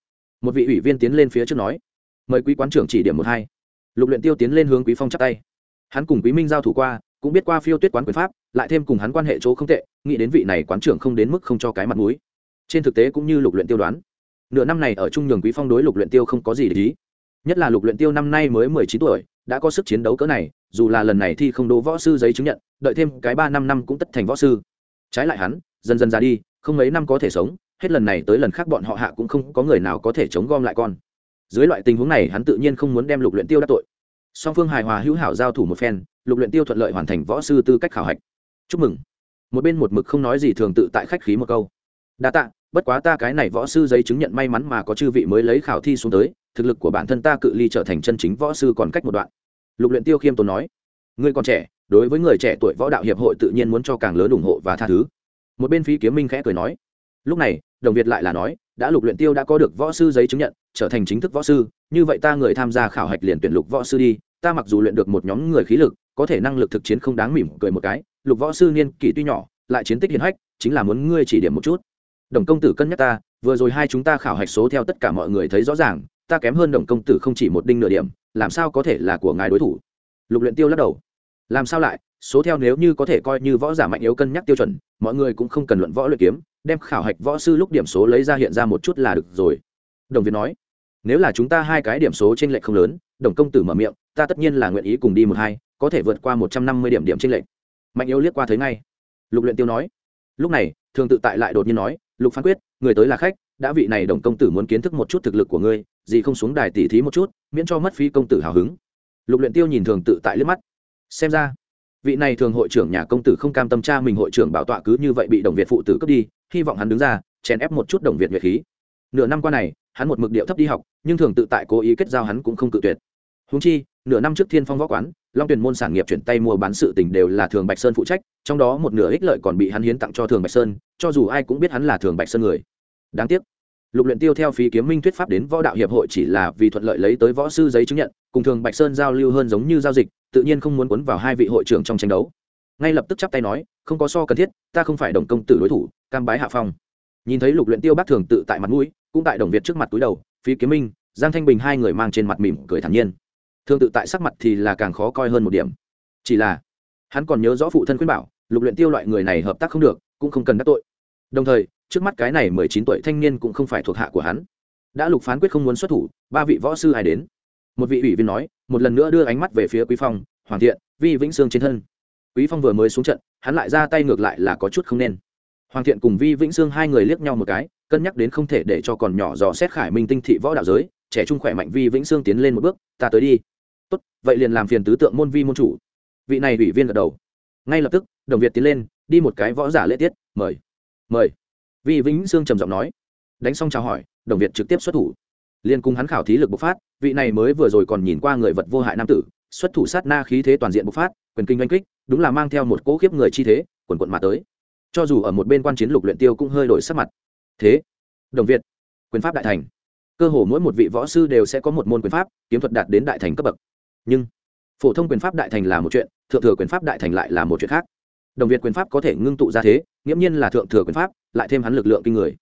Một vị ủy viên tiến lên phía trước nói, mời quý quán trưởng chỉ điểm một hai. Lục luyện tiêu tiến lên hướng quý phong chắp tay. Hắn cùng quý minh giao thủ qua, cũng biết qua phiêu tuyết quán quyền pháp, lại thêm cùng hắn quan hệ chỗ không tệ, nghĩ đến vị này quán trưởng không đến mức không cho cái mặt mũi. Trên thực tế cũng như lục luyện tiêu đoán nửa năm này ở trung nhường quý phong đối lục luyện tiêu không có gì để ý. Nhất là lục luyện tiêu năm nay mới mười chín tuổi, đã có sức chiến đấu cỡ này, dù là lần này thì không đố võ sư giấy chứng nhận, đợi thêm cái ba năm năm cũng tất thành võ sư. Trái lại hắn, dần dần ra đi, không mấy năm có thể sống, hết lần này tới lần khác bọn họ hạ cũng không có người nào có thể chống gom lại con. Dưới loại tình huống này hắn tự nhiên không muốn đem lục luyện tiêu đắc tội. Song phương hài hòa hữu hảo giao thủ một phen, lục luyện tiêu thuận lợi hoàn thành võ sư tư cách khảo hạch. Chúc mừng. Một bên một mực không nói gì thường tự tại khách khí một câu. Đa tạ bất quá ta cái này võ sư giấy chứng nhận may mắn mà có chư vị mới lấy khảo thi xuống tới, thực lực của bản thân ta cự ly trở thành chân chính võ sư còn cách một đoạn. Lục luyện tiêu khiêm tốn nói. Ngươi còn trẻ, đối với người trẻ tuổi võ đạo hiệp hội tự nhiên muốn cho càng lớn ủng hộ và tha thứ. Một bên phí kiếm minh khẽ cười nói. Lúc này, đồng việt lại là nói, đã lục luyện tiêu đã có được võ sư giấy chứng nhận, trở thành chính thức võ sư, như vậy ta người tham gia khảo hạch liền tuyển lục võ sư đi, ta mặc dù luyện được một nhóm người khí lực, có thể năng lực thực chiến không đáng mỉm cười một cái, lục võ sư niên kỷ tuy nhỏ, lại chiến tích hiển hách, chính là muốn ngươi chỉ điểm một chút đồng công tử cân nhắc ta, vừa rồi hai chúng ta khảo hạch số theo tất cả mọi người thấy rõ ràng, ta kém hơn đồng công tử không chỉ một đinh nửa điểm, làm sao có thể là của ngài đối thủ? Lục luyện tiêu lắc đầu. Làm sao lại? Số theo nếu như có thể coi như võ giả mạnh yếu cân nhắc tiêu chuẩn, mọi người cũng không cần luận võ luyện kiếm, đem khảo hạch võ sư lúc điểm số lấy ra hiện ra một chút là được rồi. Đồng việt nói, nếu là chúng ta hai cái điểm số trên lệch không lớn, đồng công tử mở miệng, ta tất nhiên là nguyện ý cùng đi một hai, có thể vượt qua một trăm năm mươi điểm điểm trên lệch. Mạnh yếu liếc qua thấy ngay. Lục luyện tiêu nói, lúc này, thường tự tại lại đột nhiên nói lục phán quyết, người tới là khách, đã vị này đồng công tử muốn kiến thức một chút thực lực của ngươi, gì không xuống đài tỉ thí một chút, miễn cho mất phí công tử hào hứng. Lục luyện tiêu nhìn thường tự tại liếc mắt. Xem ra, vị này thường hội trưởng nhà công tử không cam tâm cha mình hội trưởng bảo tọa cứ như vậy bị đồng việt phụ tử cướp đi, hy vọng hắn đứng ra, chèn ép một chút đồng việt nhuệ khí. Nửa năm qua này, hắn một mực điệu thấp đi học, nhưng thường tự tại cố ý kết giao hắn cũng không cự tuyệt. Huống chi, nửa năm trước thiên phong võ quán long tuyển môn sản nghiệp chuyển tay mua bán sự tình đều là thường bạch sơn phụ trách, trong đó một nửa ích lợi còn bị hắn hiến tặng cho thường bạch sơn, cho dù ai cũng biết hắn là thường bạch sơn người. Đáng tiếc, lục luyện tiêu theo phí kiếm minh thuyết pháp đến võ đạo hiệp hội chỉ là vì thuận lợi lấy tới võ sư giấy chứng nhận, cùng thường bạch sơn giao lưu hơn giống như giao dịch, tự nhiên không muốn cuốn vào hai vị hội trưởng trong tranh đấu. Ngay lập tức chắp tay nói, không có so cần thiết, ta không phải đồng công tử đối thủ, cam bái hạ phong. Nhìn thấy lục luyện tiêu bác thường tự tại mặt mũi, cũng tại đồng việt trước mặt túi đầu, phí kiếm minh, giang thanh bình hai người mang trên mặt mỉm cười thản nhiên thương tự tại sắc mặt thì là càng khó coi hơn một điểm. Chỉ là, hắn còn nhớ rõ phụ thân khuyên bảo, lục luyện tiêu loại người này hợp tác không được, cũng không cần đắc tội. Đồng thời, trước mắt cái này mười chín tuổi thanh niên cũng không phải thuộc hạ của hắn. Đã lục phán quyết không muốn xuất thủ, ba vị võ sư ai đến? Một vị ủy viên nói, một lần nữa đưa ánh mắt về phía quý phong, hoàng thiện, vi vĩnh sương trên thân. Quý phong vừa mới xuống trận, hắn lại ra tay ngược lại là có chút không nên. Hoàng thiện cùng vi vĩnh sương hai người liếc nhau một cái, cân nhắc đến không thể để cho còn nhỏ dò xét khải minh tinh thị võ đạo giới, trẻ trung khỏe mạnh vi vĩnh sương tiến lên một bước, ta tới đi tốt, vậy liền làm phiền tứ tượng môn vi môn chủ. Vị này ủy viên gật đầu. Ngay lập tức, đồng việt tiến lên, đi một cái võ giả lễ tiết, mời mời. Vi vĩnh sương trầm giọng nói. Đánh xong chào hỏi, đồng việt trực tiếp xuất thủ. Liên cùng hắn khảo thí lực bộc phát, vị này mới vừa rồi còn nhìn qua người vật vô hại nam tử, xuất thủ sát na khí thế toàn diện bộc phát, quyền kinh oanh kích, đúng là mang theo một cỗ khiếp người chi thế, quần quận mà tới. Cho dù ở một bên quan chiến lục luyện tiêu cũng hơi đổi sắc mặt. Thế, đồng việt, quyền pháp đại thành. Cơ hồ mỗi một vị võ sư đều sẽ có một môn quyền pháp, kiếm thuật đạt đến đại thành cấp bậc nhưng phổ thông quyền pháp đại thành là một chuyện, thượng thừa quyền pháp đại thành lại là một chuyện khác. Đồng việt quyền pháp có thể ngưng tụ ra thế, nghiễm nhiên là thượng thừa quyền pháp, lại thêm hắn lực lượng kinh người.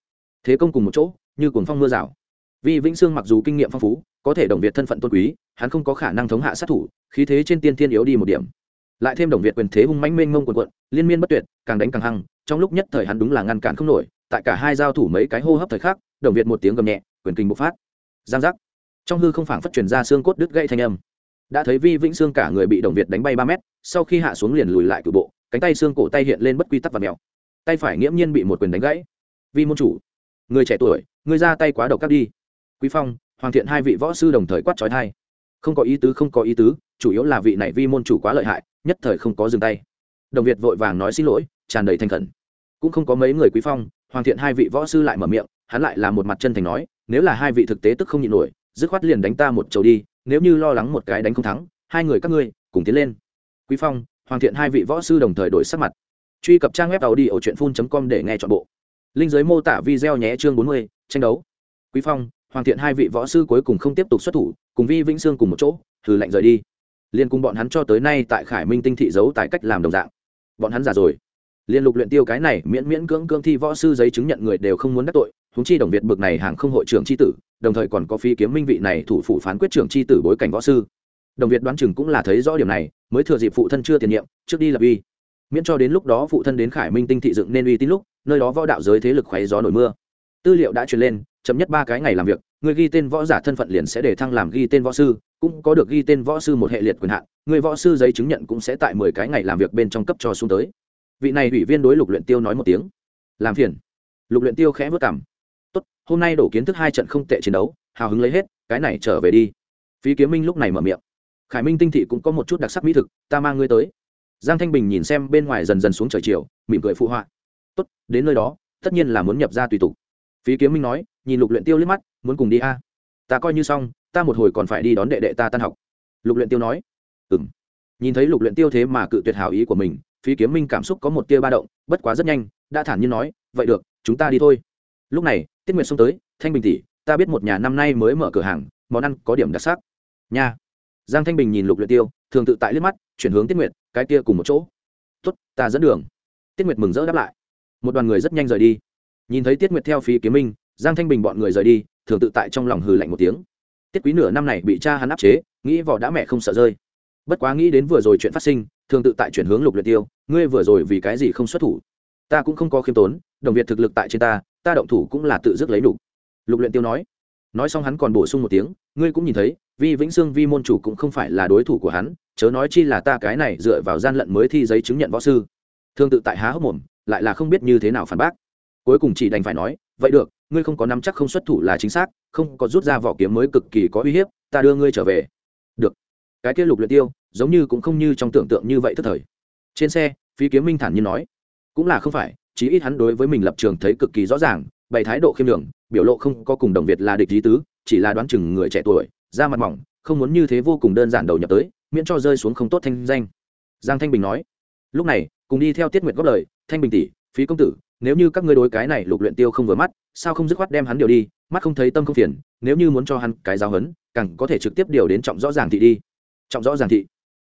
Thế công cùng một chỗ, như cuồng phong mưa rào. Vì vĩnh sương mặc dù kinh nghiệm phong phú, có thể đồng việt thân phận tôn quý, hắn không có khả năng thống hạ sát thủ, khí thế trên tiên thiên yếu đi một điểm. Lại thêm đồng việt quyền thế hung mãnh mênh mông quần quận liên miên bất tuyệt, càng đánh càng hăng, trong lúc nhất thời hắn đúng là ngăn cản không nổi, tại cả hai giao thủ mấy cái hô hấp thời khắc, đồng việt một tiếng gầm nhẹ, quyền kinh bộc phát. Giang giác. Trong hư không phảng phất truyền ra xương cốt đứt gãy thanh âm đã thấy vi vĩnh xương cả người bị đồng việt đánh bay ba mét, sau khi hạ xuống liền lùi lại cử bộ, cánh tay xương cổ tay hiện lên bất quy tắc và mèo. Tay phải nghiễm nhiên bị một quyền đánh gãy. Vi môn chủ, người trẻ tuổi, người ra tay quá độc cắt đi. Quý phong, hoàng thiện hai vị võ sư đồng thời quát trói thai. Không có ý tứ, không có ý tứ, chủ yếu là vị này vi môn chủ quá lợi hại, nhất thời không có dừng tay. Đồng việt vội vàng nói xin lỗi, tràn đầy thành khẩn. Cũng không có mấy người quý phong, hoàng thiện hai vị võ sư lại mở miệng, hắn lại là một mặt chân thành nói, nếu là hai vị thực tế tức không nhịn nổi, dứt khoát liền đánh ta một chầu đi nếu như lo lắng một cái đánh không thắng hai người các ngươi cùng tiến lên. Quý phong hoàng thiện hai vị võ sư đồng thời đổi sắc mặt. Truy cập trang web tàu đi ở truyện phun com để nghe chọn bộ. Linh giới mô tả video nhé chương 40, tranh đấu. Quý phong hoàng thiện hai vị võ sư cuối cùng không tiếp tục xuất thủ cùng vi vĩnh sương cùng một chỗ thử lạnh rời đi. Liên cùng bọn hắn cho tới nay tại khải minh tinh thị giấu tại cách làm đồng dạng. Bọn hắn già rồi liên lục luyện tiêu cái này miễn miễn cưỡng cưỡng thi võ sư giấy chứng nhận người đều không muốn đắc tội húng chi đồng việt bực này hàng không hội trưởng chi tử, đồng thời còn có phi kiếm minh vị này thủ phủ phán quyết trưởng chi tử bối cảnh võ sư. Đồng việt đoán chừng cũng là thấy rõ điểm này, mới thừa dịp phụ thân chưa tiền nhiệm, trước đi lập uy. Miễn cho đến lúc đó phụ thân đến khải minh tinh thị dựng nên uy tín lúc, nơi đó võ đạo giới thế lực khoáy gió nổi mưa. Tư liệu đã truyền lên, chậm nhất ba cái ngày làm việc, người ghi tên võ giả thân phận liền sẽ để thăng làm ghi tên võ sư, cũng có được ghi tên võ sư một hệ liệt quyền hạn, người võ sư giấy chứng nhận cũng sẽ tại mười cái ngày làm việc bên trong cấp cho xuống tới vị này ủy viên đối lục luyện tiêu nói một tiếng. Làm phiền. Lục luyện tiêu khẽ vất cảm. Tốt, hôm nay đổ kiến thức hai trận không tệ chiến đấu, hào hứng lấy hết, cái này trở về đi. Phí kiếm minh lúc này mở miệng. Khải minh tinh thị cũng có một chút đặc sắc mỹ thực, ta mang ngươi tới. Giang thanh bình nhìn xem bên ngoài dần dần xuống trời chiều, mỉm cười phụ họa. Tốt, đến nơi đó, tất nhiên là muốn nhập ra tùy tục. Phí kiếm minh nói, nhìn lục luyện tiêu liếc mắt, muốn cùng đi a. Ta coi như xong, ta một hồi còn phải đi đón đệ đệ ta tan học. Lục luyện tiêu nói. Ừm. Nhìn thấy lục luyện tiêu thế mà cự tuyệt hảo ý của mình phí kiếm minh cảm xúc có một tia ba động, bất quá rất nhanh, đã thản nhiên nói, vậy được, chúng ta đi thôi. Lúc này, tiết nguyệt xông tới, thanh bình tỷ, ta biết một nhà năm nay mới mở cửa hàng, món ăn có điểm đặc sắc. Nha. Giang thanh bình nhìn lục luyện tiêu, thường tự tại liếc mắt, chuyển hướng tiết nguyệt, cái kia cùng một chỗ. Tốt, ta dẫn đường. Tiết nguyệt mừng rỡ đáp lại. Một đoàn người rất nhanh rời đi. Nhìn thấy tiết nguyệt theo phí kiếm minh, giang thanh bình bọn người rời đi, thường tự tại trong lòng hừ lạnh một tiếng. Tiết quý nửa năm này bị cha hắn áp chế, nghĩ vỏ đã mẹ không sợ rơi. Bất quá nghĩ đến vừa rồi chuyện phát sinh thường tự tại chuyển hướng lục luyện tiêu, ngươi vừa rồi vì cái gì không xuất thủ? Ta cũng không có khiêm tốn, đồng việt thực lực tại trên ta ta động thủ cũng là tự dứt lấy đủ lục luyện tiêu nói. Nói xong hắn còn bổ sung một tiếng, ngươi cũng nhìn thấy, vi vĩnh sương vi môn chủ cũng không phải là đối thủ của hắn, chớ nói chi là ta cái này dựa vào gian lận mới thi giấy chứng nhận võ sư. Thương tự tại há hốc mồm, lại là không biết như thế nào phản bác. Cuối cùng chỉ đành phải nói, vậy được, ngươi không có nắm chắc không xuất thủ là chính xác, không có rút ra vỏ kiếm mới cực kỳ có uy hiếp, ta đưa ngươi trở về. Được. Cái kia lục luyện tiêu giống như cũng không như trong tưởng tượng như vậy tức thời. Trên xe phi kiếm minh thản nhiên nói, cũng là không phải, chí ít hắn đối với mình lập trường thấy cực kỳ rõ ràng, bày thái độ khiêm đường biểu lộ không có cùng đồng việt là địch lý tứ, chỉ là đoán chừng người trẻ tuổi, da mặt mỏng, không muốn như thế vô cùng đơn giản đầu nhập tới, miễn cho rơi xuống không tốt thanh danh. Giang thanh bình nói, lúc này, cùng đi theo tiết nguyệt góp lời, thanh bình tỷ, phí công tử, nếu như các ngươi đối cái này lục luyện tiêu không vừa mắt, sao không dứt khoát đem hắn điều đi, mắt không thấy tâm không phiền, nếu như muốn cho hắn cái giáo hấn càng có thể trực tiếp điều đến trọng rõ ràng thị đi. Trọng rõ ràng thị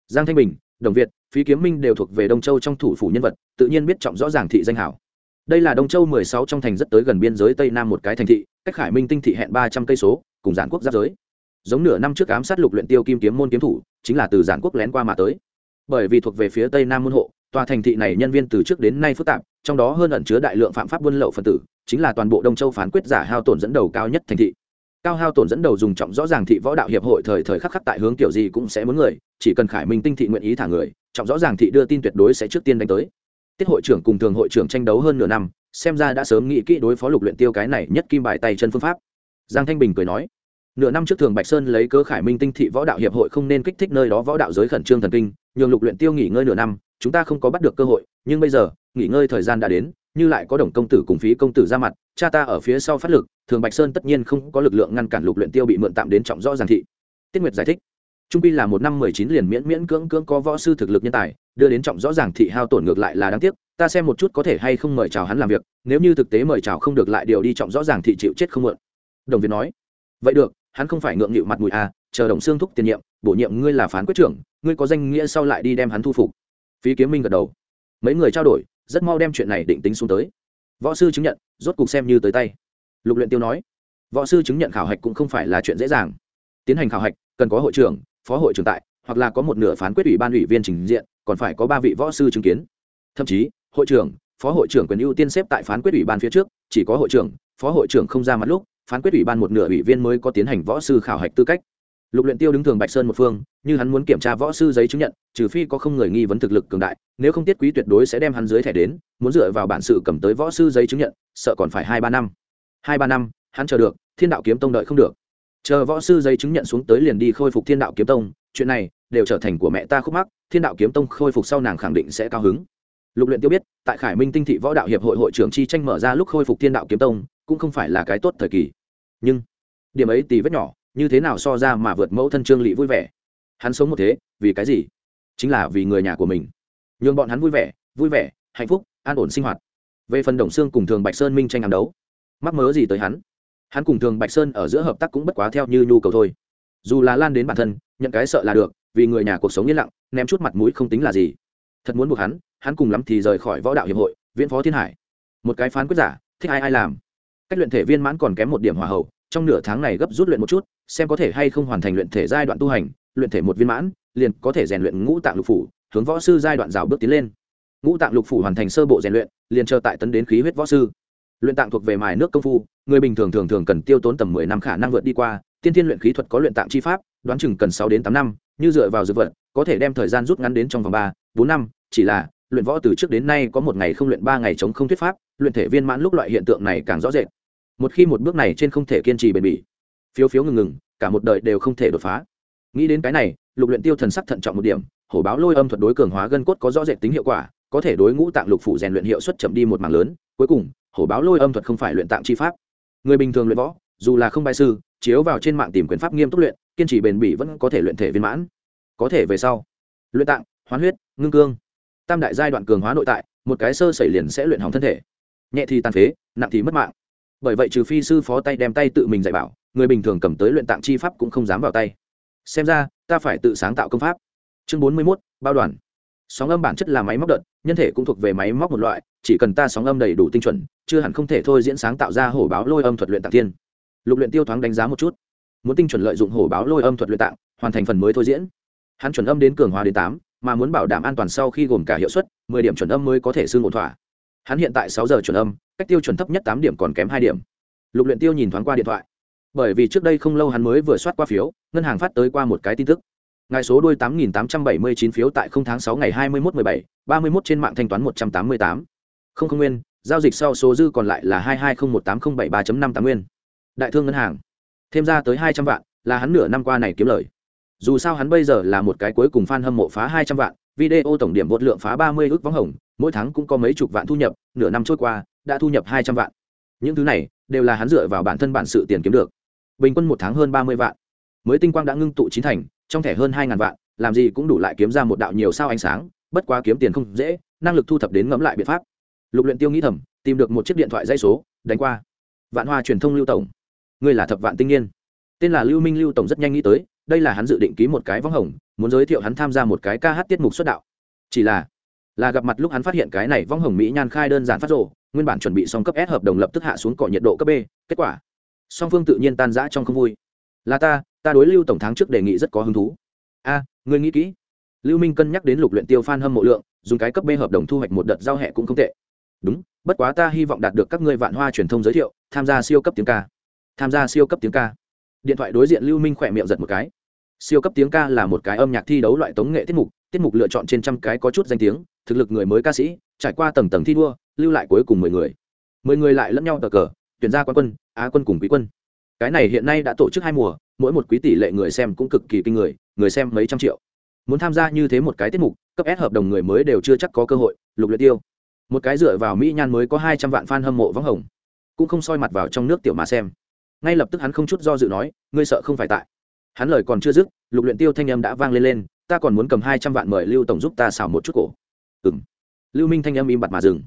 giang thanh bình, đồng việt, phí kiếm minh đều thuộc về đông châu trong thủ phủ nhân vật, tự nhiên biết trọng rõ ràng thị danh hảo. Đây là đông châu mười sáu trong thành rất tới gần biên giới tây nam một cái thành thị, cách khải minh tinh thị hẹn ba trăm cây số, cùng giản quốc giáp giới. Giống nửa năm trước ám sát lục luyện tiêu kim kiếm môn kiếm thủ, chính là từ giản quốc lén qua mà tới. Bởi vì thuộc về phía tây nam môn hộ, tòa thành thị này nhân viên từ trước đến nay phức tạp, trong đó hơn ẩn chứa đại lượng phạm pháp buôn lậu phần tử, chính là toàn bộ đông châu phán quyết giả hao tổn dẫn đầu cao nhất thành thị cao hao tổn dẫn đầu dùng trọng rõ ràng thị võ đạo hiệp hội thời thời khắc khắc tại hướng kiểu gì cũng sẽ muốn người, chỉ cần khải minh tinh thị nguyện ý thả người, trọng rõ ràng thị đưa tin tuyệt đối sẽ trước tiên đánh tới. Tiết hội trưởng cùng thường hội trưởng tranh đấu hơn nửa năm, xem ra đã sớm nghĩ kỹ đối phó lục luyện tiêu cái này nhất kim bài tay chân phương pháp. Giang thanh bình cười nói, nửa năm trước thường bạch sơn lấy cớ khải minh tinh thị võ đạo hiệp hội không nên kích thích nơi đó võ đạo giới khẩn trương thần kinh, nhường lục luyện tiêu nghỉ ngơi nửa năm, chúng ta không có bắt được cơ hội, nhưng bây giờ, nghỉ ngơi thời gian đã đến, như lại có đồng công tử cùng phí công tử ra mặt cha ta ở phía sau phát lực, thường bạch sơn tất nhiên không có lực lượng ngăn cản lục luyện tiêu bị mượn tạm đến trọng rõ giảng thị. Tiết nguyệt giải thích, trung pi là một năm mười chín liền miễn miễn cưỡng cưỡng có võ sư thực lực nhân tài, đưa đến trọng rõ ràng thị hao tổn ngược lại là đáng tiếc, ta xem một chút có thể hay không mời chào hắn làm việc, nếu như thực tế mời chào không được lại điều đi trọng rõ ràng thị chịu chết không mượn. Đồng việt nói, vậy được, hắn không phải ngượng nghịu mặt mũi à chờ đồng xương thúc tiền nhiệm, bổ nhiệm ngươi là phán quyết trưởng, ngươi có danh nghĩa sau lại đi đem hắn thu phục. Phí kiếm minh gật đầu, mấy người trao đổi, rất mau đem chuyện này định tính xuống tới võ sư chứng nhận, rốt cục xem như tới tay. Lục luyện tiêu nói, võ sư chứng nhận khảo hạch cũng không phải là chuyện dễ dàng. Tiến hành khảo hạch, cần có hội trưởng, phó hội trưởng tại, hoặc là có một nửa phán quyết ủy ban ủy viên trình diện, còn phải có ba vị võ sư chứng kiến. Thậm chí, hội trưởng, phó hội trưởng quyền ưu tiên xếp tại phán quyết ủy ban phía trước, chỉ có hội trưởng, phó hội trưởng không ra mặt lúc, phán quyết ủy ban một nửa ủy viên mới có tiến hành võ sư khảo hạch tư cách lục luyện tiêu đứng thường bạch sơn một phương, như hắn muốn kiểm tra võ sư giấy chứng nhận, trừ phi có không người nghi vấn thực lực cường đại, nếu không tiết quý tuyệt đối sẽ đem hắn dưới thẻ đến, muốn dựa vào bản sự cầm tới võ sư giấy chứng nhận, sợ còn phải hai ba năm. Hai ba năm, hắn chờ được, thiên đạo kiếm tông đợi không được. Chờ võ sư giấy chứng nhận xuống tới liền đi khôi phục thiên đạo kiếm tông, chuyện này đều trở thành của mẹ ta khúc mắc, thiên đạo kiếm tông khôi phục sau nàng khẳng định sẽ cao hứng. Lục luyện tiêu biết, tại khải minh tinh thị võ đạo hiệp hội hội trưởng chi tranh mở ra lúc khôi phục thiên đạo kiếm tông, cũng không phải là cái tốt thời kỳ. Nhưng, điểm ấy tì vết nhỏ như thế nào so ra mà vượt mẫu thân trương lị vui vẻ? Hắn sống một thế, vì cái gì? Chính là vì người nhà của mình. Nhường bọn hắn vui vẻ vui vẻ, hạnh phúc, an ổn sinh hoạt. Về phần đồng xương cùng thường bạch sơn minh tranh ám đấu, mắc mớ gì tới hắn? Hắn cùng thường bạch sơn ở giữa hợp tác cũng bất quá theo như nhu cầu thôi. Dù là lan đến bản thân, nhận cái sợ là được, vì người nhà cuộc sống yên lặng, ném chút mặt mũi không tính là gì. Thật muốn buộc hắn hắn cùng lắm thì rời khỏi võ đạo hiệp hội, viễn phó thiên hải. Một cái phán quyết giả, thích ai ai làm. Cách luyện thể viên mãn còn kém một điểm hòa hậu trong nửa tháng này gấp rút luyện một chút, xem có thể hay không hoàn thành luyện thể giai đoạn tu hành, luyện thể một viên mãn, liền có thể rèn luyện ngũ tạng lục phủ, hướng võ sư giai đoạn rào bước tiến lên. Ngũ tạng lục phủ hoàn thành sơ bộ rèn luyện, liền chờ tại tấn đến khí huyết võ sư. Luyện tạng thuộc về mài nước công phu, người bình thường thường thường cần tiêu tốn tầm mười năm khả năng vượt đi qua, tiên thiên luyện khí thuật có luyện tạng chi pháp, đoán chừng cần sáu đến tám năm, như dựa vào dược vật, có thể đem thời gian rút ngắn đến trong vòng ba, bốn năm, chỉ là, luyện võ từ trước đến nay có một ngày không luyện ba ngày chống không thuyết pháp, luyện thể viên mãn lúc loại hiện tượng này càng rõ rệt một khi một bước này trên không thể kiên trì bền bỉ, phiếu phiếu ngừng ngừng, cả một đời đều không thể đột phá. Nghĩ đến cái này, lục luyện tiêu thần sắc thận trọng một điểm, hổ báo lôi âm thuật đối cường hóa gân cốt có rõ rệt tính hiệu quả, có thể đối ngũ tạng lục phủ rèn luyện hiệu suất chậm đi một mảng lớn, cuối cùng, hổ báo lôi âm thuật không phải luyện tạng chi pháp. Người bình thường luyện võ, dù là không bài sư, chiếu vào trên mạng tìm quyền pháp nghiêm túc luyện, kiên trì bền bỉ vẫn có thể luyện thể viên mãn. Có thể về sau, luyện tạng, hoán huyết, ngưng cương, tam đại giai đoạn cường hóa nội tại, một cái sơ sẩy liền sẽ luyện hỏng thân thể. Nhẹ thì tàn phế, nặng thì mất mạng bởi vậy trừ phi sư phó tay đem tay tự mình dạy bảo, người bình thường cầm tới luyện tạng chi pháp cũng không dám vào tay. Xem ra, ta phải tự sáng tạo công pháp. Chương bốn mươi mốt, bao đoàn. Sóng âm bản chất là máy móc đợt, nhân thể cũng thuộc về máy móc một loại, chỉ cần ta sóng âm đầy đủ tinh chuẩn, chưa hẳn không thể thôi diễn sáng tạo ra hổ báo lôi âm thuật luyện tạng tiên. Lục luyện tiêu thoáng đánh giá một chút. Muốn tinh chuẩn lợi dụng hổ báo lôi âm thuật luyện tạng, hoàn thành phần mới thôi diễn. Hắn chuẩn âm đến cường hóa đến tám, mà muốn bảo đảm an toàn sau khi gồm cả hiệu suất, mười điểm chuẩn âm mới có thể xương ổn thỏa hắn hiện tại sáu giờ chuẩn âm, cách tiêu chuẩn thấp nhất tám điểm còn kém hai điểm. Lục luyện tiêu nhìn thoáng qua điện thoại. Bởi vì trước đây không lâu hắn mới vừa soát qua phiếu, ngân hàng phát tới qua một cái tin tức. Ngài số đuôi tám nghìn tám trăm bảy mươi chín phiếu tại không tháng sáu ngày hai mươi mốt mười bảy, ba mươi mốt trên mạng thanh toán một trăm tám mươi tám. Không không nguyên, giao dịch sau số dư còn lại là hai hai không một tám không bảy ba năm tám nguyên. Đại thương ngân hàng. Thêm ra tới hai trăm vạn, là hắn nửa năm qua này kiếm lời. Dù sao hắn bây giờ là một cái cuối cùng fan hâm mộ phá hai trăm vạn video tổng điểm vượt lượng phá ba mươi ước vắng hồng, mỗi tháng cũng có mấy chục vạn thu nhập, nửa năm trôi qua, đã thu nhập hai trăm vạn. Những thứ này đều là hắn dựa vào bản thân bản sự tiền kiếm được. Bình quân một tháng hơn ba mươi vạn. Mới tinh quang đã ngưng tụ chín thành, trong thẻ hơn hai ngàn vạn, làm gì cũng đủ lại kiếm ra một đạo nhiều sao ánh sáng, bất quá kiếm tiền không dễ, năng lực thu thập đến ngẫm lại biện pháp. Lục luyện tiêu nghĩ thầm, tìm được một chiếc điện thoại dây số, đánh qua. Vạn hoa truyền thông lưu tổng. Ngươi là thập vạn tinh niên. Tên là lưu minh lưu tổng rất nhanh nghĩ tới đây là hắn dự định ký một cái vắng hồng muốn giới thiệu hắn tham gia một cái ca hát tiết mục xuất đạo. Chỉ là là gặp mặt lúc hắn phát hiện cái này vong hồng mỹ nhan khai đơn giản phát rộ nguyên bản chuẩn bị xong cấp s hợp đồng lập tức hạ xuống cọ nhiệt độ cấp b kết quả song phương tự nhiên tan rã trong không vui. Là ta ta đối lưu tổng tháng trước đề nghị rất có hứng thú. A à, ngươi nghĩ kỹ. Lưu minh cân nhắc đến lục luyện tiêu phan hâm mộ lượng dùng cái cấp b hợp đồng thu hoạch một đợt giao hẹ cũng không tệ. Đúng bất quá ta hy vọng đạt được các ngươi vạn hoa truyền thông giới thiệu tham gia siêu cấp tiếng ca. Tham gia siêu cấp tiếng ca. Điện thoại đối diện lưu minh khỏe miệng giật một cái siêu cấp tiếng ca là một cái âm nhạc thi đấu loại tống nghệ tiết mục tiết mục lựa chọn trên trăm cái có chút danh tiếng, thực lực người mới ca sĩ, trải qua tầng tầng thi đua, lưu lại cuối cùng mười người. Mười người lại lẫn nhau tờ cờ, tuyển ra quan quân, á quân cùng quý quân. Cái này hiện nay đã tổ chức hai mùa, mỗi một quý tỷ lệ người xem cũng cực kỳ kinh người người xem mấy trăm triệu. Muốn tham gia như thế một cái tiết mục, cấp s hợp đồng người mới đều chưa chắc có cơ hội, lục luyện tiêu. Một cái dựa vào mỹ nhan mới có hai trăm vạn fan hâm mộ vắng hồng. Cũng không soi mặt vào trong nước tiểu mà xem. Ngay lập tức hắn không chút do dự nói, ngươi sợ không phải tại hắn lời còn chưa dứt, lục luyện tiêu thanh âm đã vang lên lên, ta còn muốn cầm hai trăm vạn mời lưu tổng giúp ta xào một chút cổ. Ừm. Lưu minh thanh âm im bặt mà dừng.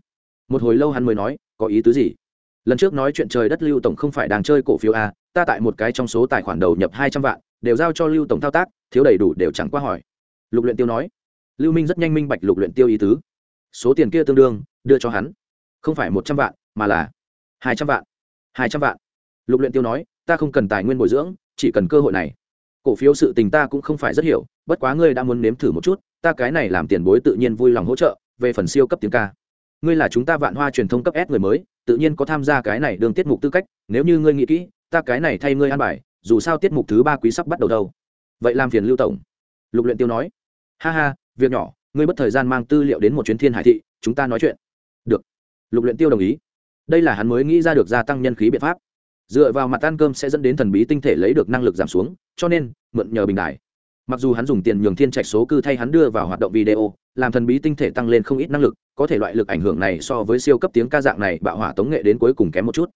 Một hồi lâu hắn mới nói, có ý tứ gì? Lần trước nói chuyện trời đất lưu tổng không phải đang chơi cổ phiếu a ta tại một cái trong số tài khoản đầu nhập hai trăm vạn, đều giao cho lưu tổng thao tác, thiếu đầy đủ đều chẳng qua hỏi. Lục luyện tiêu nói. Lưu minh rất nhanh minh bạch lục luyện tiêu ý tứ. Số tiền kia tương đương, đưa cho hắn. Không phải một trăm vạn, mà là hai trăm vạn. Hai trăm vạn. Lục luyện tiêu nói, ta không cần tài nguyên bồi dưỡng, chỉ cần cơ hội này cổ phiếu sự tình ta cũng không phải rất hiểu, bất quá ngươi đã muốn nếm thử một chút, ta cái này làm tiền bối tự nhiên vui lòng hỗ trợ, về phần siêu cấp tiếng ca. Ngươi là chúng ta vạn hoa truyền thông cấp s người mới, tự nhiên có tham gia cái này đường tiết mục tư cách, nếu như ngươi nghĩ kỹ, ta cái này thay ngươi an bài, dù sao tiết mục thứ ba quý sắp bắt đầu đâu. Vậy làm phiền lưu tổng. Lục luyện tiêu nói. Ha ha, việc nhỏ, ngươi mất thời gian mang tư liệu đến một chuyến thiên hải thị, chúng ta nói chuyện. Được. Lục luyện tiêu đồng ý. Đây là hắn mới nghĩ ra được gia tăng nhân khí biện pháp dựa vào mặt ăn cơm sẽ dẫn đến thần bí tinh thể lấy được năng lực giảm xuống, cho nên, mượn nhờ bình đại mặc dù hắn dùng tiền nhường thiên trạch số cư thay hắn đưa vào hoạt động video, làm thần bí tinh thể tăng lên không ít năng lực, có thể loại lực ảnh hưởng này so với siêu cấp tiếng ca dạng này bạo hỏa tống nghệ đến cuối cùng kém một chút.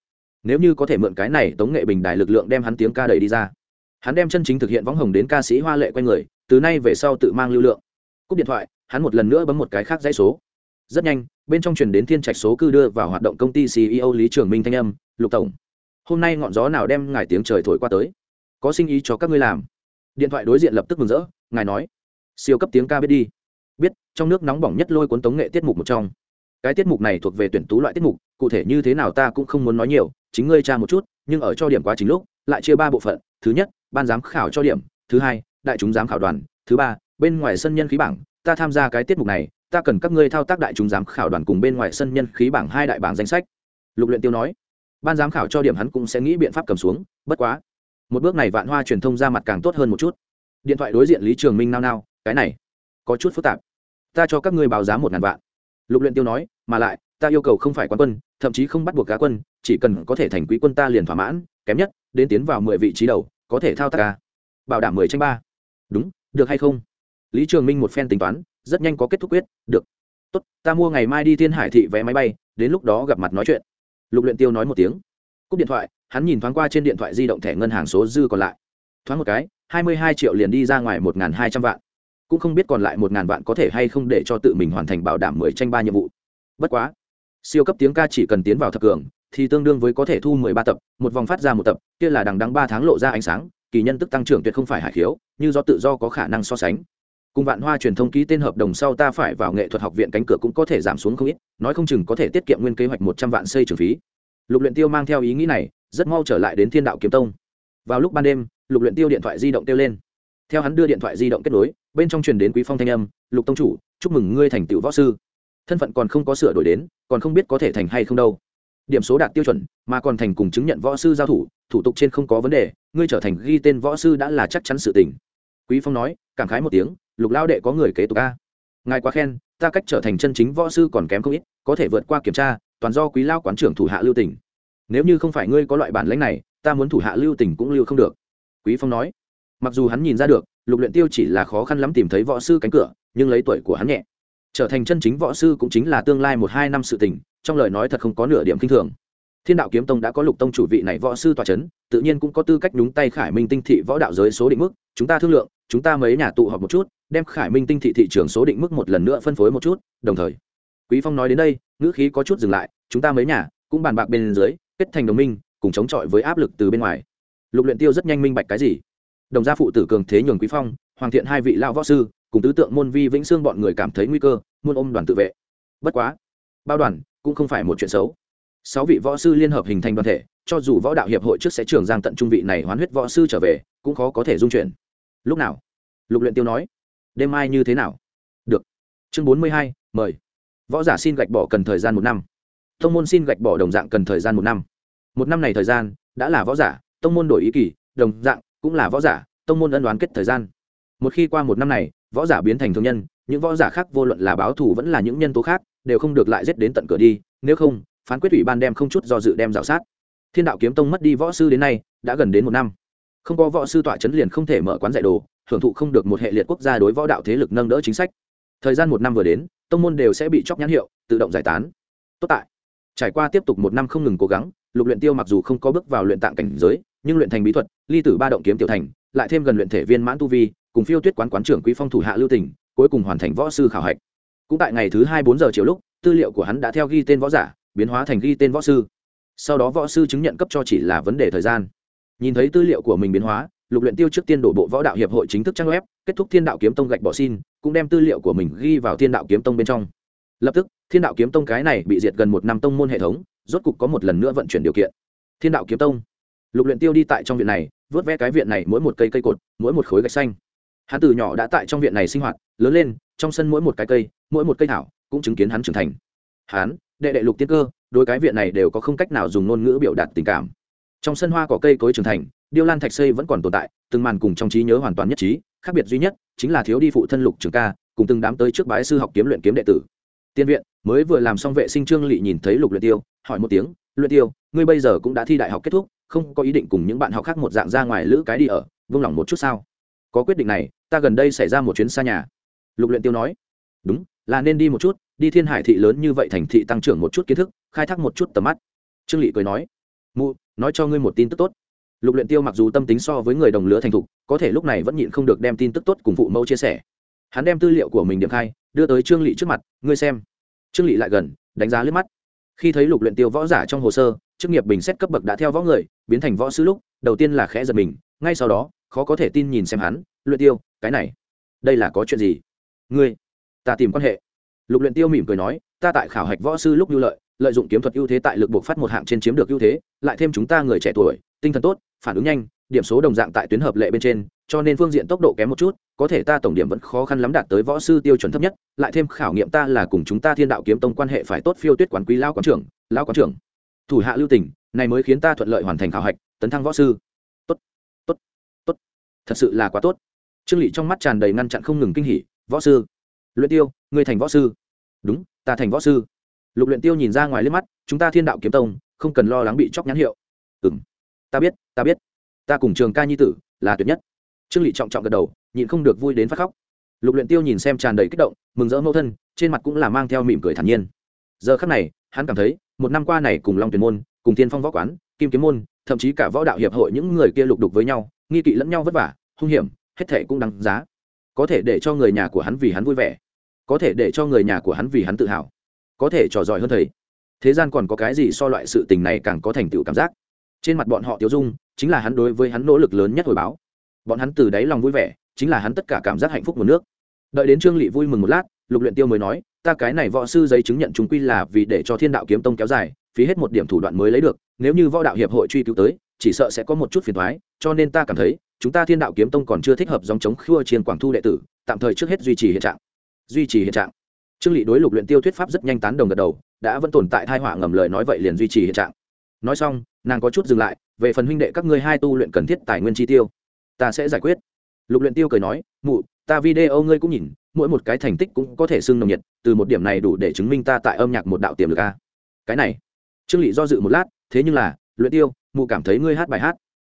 Nếu như có thể mượn cái này tống nghệ bình đài lực lượng đem hắn tiếng ca đẩy đi ra. Hắn đem chân chính thực hiện võng hồng đến ca sĩ hoa lệ q u a n người, từ nay về sau tự mang lưu lượng. Cúp điện thoại, hắn một lần nữa bấm một cái khác dãy số. Rất nhanh, bên trong truyền đến thiên trạch số cư đưa vào hoạt động công ty ceo lý trường minh thanh âm, lục tổng hôm nay ngọn gió nào đem ngài tiếng trời thổi qua tới? Có sinh ý cho các ngươi làm. Điện thoại đối diện lập tức mừng rỡ, ngài nói. Siêu cấp tiếng ca biết đi. Biết, trong nước nóng bỏng nhất lôi cuốn tống nghệ tiết mục một trong. Cái tiết mục này thuộc về tuyển tú loại tiết mục, cụ thể như thế nào ta cũng không muốn nói nhiều, chính ngươi tra một chút, nhưng ở cho điểm quá chính lúc, lại chia ba bộ phận, thứ nhất, ban giám khảo cho điểm, thứ hai, đại chúng giám khảo đoàn, thứ ba, bên ngoài sân nhân khí bảng, ta tham gia cái tiết mục này, ta cần các ngươi thao tác đại chúng giám khảo đoàn cùng bên ngoài sân nhân khí bảng hai đại bảng danh sách. Lục luyện tiêu nói ban giám khảo cho điểm hắn cũng sẽ nghĩ biện pháp cầm xuống, bất quá. Một bước này vạn hoa truyền thông ra mặt càng tốt hơn một chút. Điện thoại đối diện lý trường minh nao nao, cái này, có chút phức tạp. Ta cho các ngươi báo giá một ngàn vạn. Lục luyện tiêu nói, mà lại, ta yêu cầu không phải quán quân, thậm chí không bắt buộc cá quân, chỉ cần có thể thành quý quân ta liền thỏa mãn, kém nhất, đến tiến vào mười vị trí đầu, có thể thao tác ca. Bảo đảm mười tranh ba. Đúng, được hay không? Lý trường minh một phen tính toán, rất nhanh có kết thúc quyết, được. Tốt, ta mua ngày mai đi thiên hải thị vé máy bay, đến lúc đó gặp mặt nói chuyện lục luyện tiêu nói một tiếng. Cúp điện thoại, hắn nhìn thoáng qua trên điện thoại di động thẻ ngân hàng số dư còn lại. Thoáng một cái, hai mươi hai triệu liền đi ra ngoài một hai trăm vạn. Cũng không biết còn lại một ngàn vạn có thể hay không để cho tự mình hoàn thành bảo đảm mười tranh ba nhiệm vụ. Bất quá, siêu cấp tiếng ca chỉ cần tiến vào thập cường, thì tương đương với có thể thu mười ba tập, một vòng phát ra một tập, kia là đằng đắng ba tháng lộ ra ánh sáng, kỳ nhân tức tăng trưởng tuyệt không phải hải khiếu, như do tự do có khả năng so sánh cùng vạn hoa truyền thông ký tên hợp đồng sau ta phải vào nghệ thuật học viện cánh cửa cũng có thể giảm xuống không ít, nói không chừng có thể tiết kiệm nguyên kế hoạch một trăm vạn xây trường phí. Lục luyện tiêu mang theo ý nghĩ này, rất mau trở lại đến thiên đạo kiếm tông. Vào lúc ban đêm, lục luyện tiêu điện thoại di động tiêu lên. Theo hắn đưa điện thoại di động kết nối, bên trong truyền đến quý phong thanh âm, lục tông chủ, chúc mừng ngươi thành tựu võ sư. Thân phận còn không có sửa đổi đến, còn không biết có thể thành hay không đâu. Điểm số đạt tiêu chuẩn, mà còn thành cùng chứng nhận võ sư giao thủ thủ tục trên không có vấn đề, ngươi trở thành ghi tên võ sư đã là chắc chắn sự tình. Quý phong nói, cảm khái một tiếng lục lao đệ có người kế tục a. Ngài quá khen ta cách trở thành chân chính võ sư còn kém không ít có thể vượt qua kiểm tra toàn do quý lao quán trưởng thủ hạ lưu tỉnh nếu như không phải ngươi có loại bản lãnh này ta muốn thủ hạ lưu tỉnh cũng lưu không được. Quý phong nói. Mặc dù hắn nhìn ra được lục luyện tiêu chỉ là khó khăn lắm tìm thấy võ sư cánh cửa nhưng lấy tuổi của hắn nhẹ. Trở thành chân chính võ sư cũng chính là tương lai một hai năm sự tình trong lời nói thật không có nửa điểm kinh thường. Thiên đạo kiếm tông đã có lục tông chủ vị này võ sư tòa chấn, tự nhiên cũng có tư cách nhúng tay khải minh tinh thị võ đạo giới số định mức chúng ta thương lượng chúng ta mấy nhà tụ họp một chút đem khải minh tinh thị thị trường số định mức một lần nữa phân phối một chút, đồng thời, quý phong nói đến đây, ngữ khí có chút dừng lại, chúng ta mấy nhà cũng bàn bạc bên dưới, kết thành đồng minh, cùng chống chọi với áp lực từ bên ngoài. Lục luyện tiêu rất nhanh minh bạch cái gì? Đồng gia phụ tử cường thế nhường quý phong, hoàng thiện hai vị lao võ sư, cùng tứ tượng môn vi vĩnh xương bọn người cảm thấy nguy cơ muôn ôm đoàn tự vệ. Bất quá, bao đoàn cũng không phải một chuyện xấu. Sáu vị võ sư liên hợp hình thành đoàn thể, cho dù võ đạo hiệp hội trước sẽ trường giang tận trung vị này hoán huyết võ sư trở về, cũng khó có thể dung chuyển. Lúc nào? Lục luyện tiêu nói đêm mai như thế nào? Được. Chương bốn mươi hai, mời. Võ giả xin gạch bỏ cần thời gian một năm. Tông môn xin gạch bỏ đồng dạng cần thời gian một năm. Một năm này thời gian đã là võ giả, tông môn đổi ý kỳ, đồng dạng cũng là võ giả, tông môn ân đoán kết thời gian. Một khi qua một năm này, võ giả biến thành thương nhân, những võ giả khác vô luận là báo thù vẫn là những nhân tố khác, đều không được lại giết đến tận cửa đi, nếu không, phán quyết ủy ban đem không chút do dự đem rào sát. Thiên đạo kiếm tông mất đi võ sư đến nay, đã gần đến một năm. Không có võ sư tọa chấn liền không thể mở quán dạy đồ hưởng thụ không được một hệ liệt quốc gia đối võ đạo thế lực nâng đỡ chính sách. Thời gian một năm vừa đến, tông môn đều sẽ bị chóc nhãn hiệu, tự động giải tán. Tốt tại. Trải qua tiếp tục một năm không ngừng cố gắng, lục luyện tiêu mặc dù không có bước vào luyện tạng cảnh giới, nhưng luyện thành bí thuật, ly tử ba động kiếm tiểu thành, lại thêm gần luyện thể viên mãn tu vi, cùng phiêu tuyết quán quán trưởng quý phong thủ hạ lưu tình, cuối cùng hoàn thành võ sư khảo hạch. Cũng tại ngày thứ hai bốn giờ chiều lúc, tư liệu của hắn đã theo ghi tên võ giả, biến hóa thành ghi tên võ sư. Sau đó võ sư chứng nhận cấp cho chỉ là vấn đề thời gian. Nhìn thấy tư liệu của mình biến hóa lục luyện tiêu trước tiên đổ bộ võ đạo hiệp hội chính thức trang web, kết thúc thiên đạo kiếm tông gạch bỏ xin, cũng đem tư liệu của mình ghi vào thiên đạo kiếm tông bên trong. Lập tức, thiên đạo kiếm tông cái này bị diệt gần một năm tông môn hệ thống, rốt cục có một lần nữa vận chuyển điều kiện. Thiên đạo kiếm tông. Lục luyện tiêu đi tại trong viện này, vớt vẽ cái viện này mỗi một cây cây cột, mỗi một khối gạch xanh. Hắn từ nhỏ đã tại trong viện này sinh hoạt, lớn lên, trong sân mỗi một cái cây, mỗi một cây thảo cũng chứng kiến hắn trưởng thành. Hắn, đệ đệ lục tiên cơ đôi cái viện này đều có không cách nào dùng ngôn ngữ biểu đạt tình cảm. Trong sân hoa cỏ cây cối trưởng thành điêu lan thạch xây vẫn còn tồn tại, từng màn cùng trong trí nhớ hoàn toàn nhất trí, khác biệt duy nhất chính là thiếu đi phụ thân lục trường ca, cùng từng đám tới trước bái sư học kiếm luyện kiếm đệ tử. Tiên viện, mới vừa làm xong vệ sinh trương lỵ nhìn thấy lục luyện tiêu, hỏi một tiếng, luyện tiêu, ngươi bây giờ cũng đã thi đại học kết thúc, không có ý định cùng những bạn học khác một dạng ra ngoài lữ cái đi ở vung lòng một chút sao? Có quyết định này, ta gần đây xảy ra một chuyến xa nhà. Lục luyện tiêu nói. Đúng, là nên đi một chút, đi thiên hải thị lớn như vậy thành thị tăng trưởng một chút kiến thức, khai thác một chút tầm mắt. Trương lỵ cười nói. Mụ, nói cho ngươi một tin tức tốt lục luyện tiêu mặc dù tâm tính so với người đồng lứa thành thục, có thể lúc này vẫn nhịn không được đem tin tức tốt cùng phụ mẫu chia sẻ. Hắn đem tư liệu của mình điểm khai, đưa tới trương lỵ trước mặt, ngươi xem. Trương lỵ lại gần, đánh giá liếc mắt. Khi thấy lục luyện tiêu võ giả trong hồ sơ, chức nghiệp bình xét cấp bậc đã theo võ người, biến thành võ sư lúc, đầu tiên là khẽ giật mình, ngay sau đó, khó có thể tin nhìn xem hắn, luyện tiêu, cái này, đây là có chuyện gì? Ngươi, ta tìm quan hệ. Lục luyện tiêu mỉm cười nói, ta tại khảo hạch võ sư lúc lưu lợi lợi dụng kiếm thuật ưu thế tại lực buộc phát một hạng trên chiếm được ưu thế, lại thêm chúng ta người trẻ tuổi tinh thần tốt, phản ứng nhanh, điểm số đồng dạng tại tuyến hợp lệ bên trên, cho nên phương diện tốc độ kém một chút, có thể ta tổng điểm vẫn khó khăn lắm đạt tới võ sư tiêu chuẩn thấp nhất, lại thêm khảo nghiệm ta là cùng chúng ta thiên đạo kiếm tông quan hệ phải tốt phiêu tuyết quán quý lao quán trưởng lao quán trưởng. Thủ hạ lưu tỉnh này mới khiến ta thuận lợi hoàn thành khảo hạch, tấn thăng võ sư. Tốt tốt tốt. Thật sự là quá tốt. Trương lị trong mắt tràn đầy ngăn chặn không ngừng kinh hỉ, võ sư, luyện tiêu, ngươi thành võ sư. Đúng, ta thành võ sư. Lục luyện tiêu nhìn ra ngoài liếc mắt, chúng ta thiên đạo kiếm tông, không cần lo lắng bị chọc nhãn hiệu. Ừm ta biết ta biết. Ta cùng trường ca nhi tử là tuyệt nhất. Trương lị trọng trọng gật đầu, nhịn không được vui đến phát khóc. Lục luyện tiêu nhìn xem tràn đầy kích động, mừng rỡ mẫu thân, trên mặt cũng là mang theo mỉm cười thản nhiên. Giờ khắc này, hắn cảm thấy, một năm qua này cùng long tuyển môn, cùng tiên phong võ quán, kim kiếm môn, thậm chí cả võ đạo hiệp hội những người kia lục đục với nhau, nghi kỵ lẫn nhau vất vả, hung hiểm, hết thảy cũng đáng giá. Có thể để cho người nhà của hắn vì hắn vui vẻ, có thể để cho người nhà của hắn vì hắn tự hào, có thể trò giỏi hơn thầy. Thế gian còn có cái gì so loại sự tình này càng có thành tựu cảm giác? Trên mặt bọn họ tiêu dung, chính là hắn đối với hắn nỗ lực lớn nhất hồi báo. Bọn hắn từ đáy lòng vui vẻ, chính là hắn tất cả cảm giác hạnh phúc một nước. Đợi đến trương lị vui mừng một lát, lục luyện tiêu mới nói, ta cái này võ sư giấy chứng nhận chúng quy là vì để cho thiên đạo kiếm tông kéo dài, phí hết một điểm thủ đoạn mới lấy được, nếu như võ đạo hiệp hội truy cứu tới, chỉ sợ sẽ có một chút phiền toái, cho nên ta cảm thấy, chúng ta thiên đạo kiếm tông còn chưa thích hợp dòng chống khua chiên quảng thu đệ tử, tạm thời trước hết duy trì hiện trạng. Duy trì hiện trạng. Trương lị đối lục luyện tiêu thuyết pháp rất nhanh tán đồng gật đầu, đã vẫn tồn tại thai họa ngầm lời nói vậy liền duy trì hiện trạng. Nói xong nàng có chút dừng lại, về phần huynh đệ các ngươi hai tu luyện cần thiết tài nguyên chi tiêu, ta sẽ giải quyết. Lục luyện tiêu cười nói, mụ, ta video ngươi cũng nhìn, mỗi một cái thành tích cũng có thể xưng nồng nhiệt, từ một điểm này đủ để chứng minh ta tại âm nhạc một đạo tiềm lực a. Cái này, trương lỵ do dự một lát, thế nhưng là, luyện tiêu, mụ cảm thấy ngươi hát bài hát,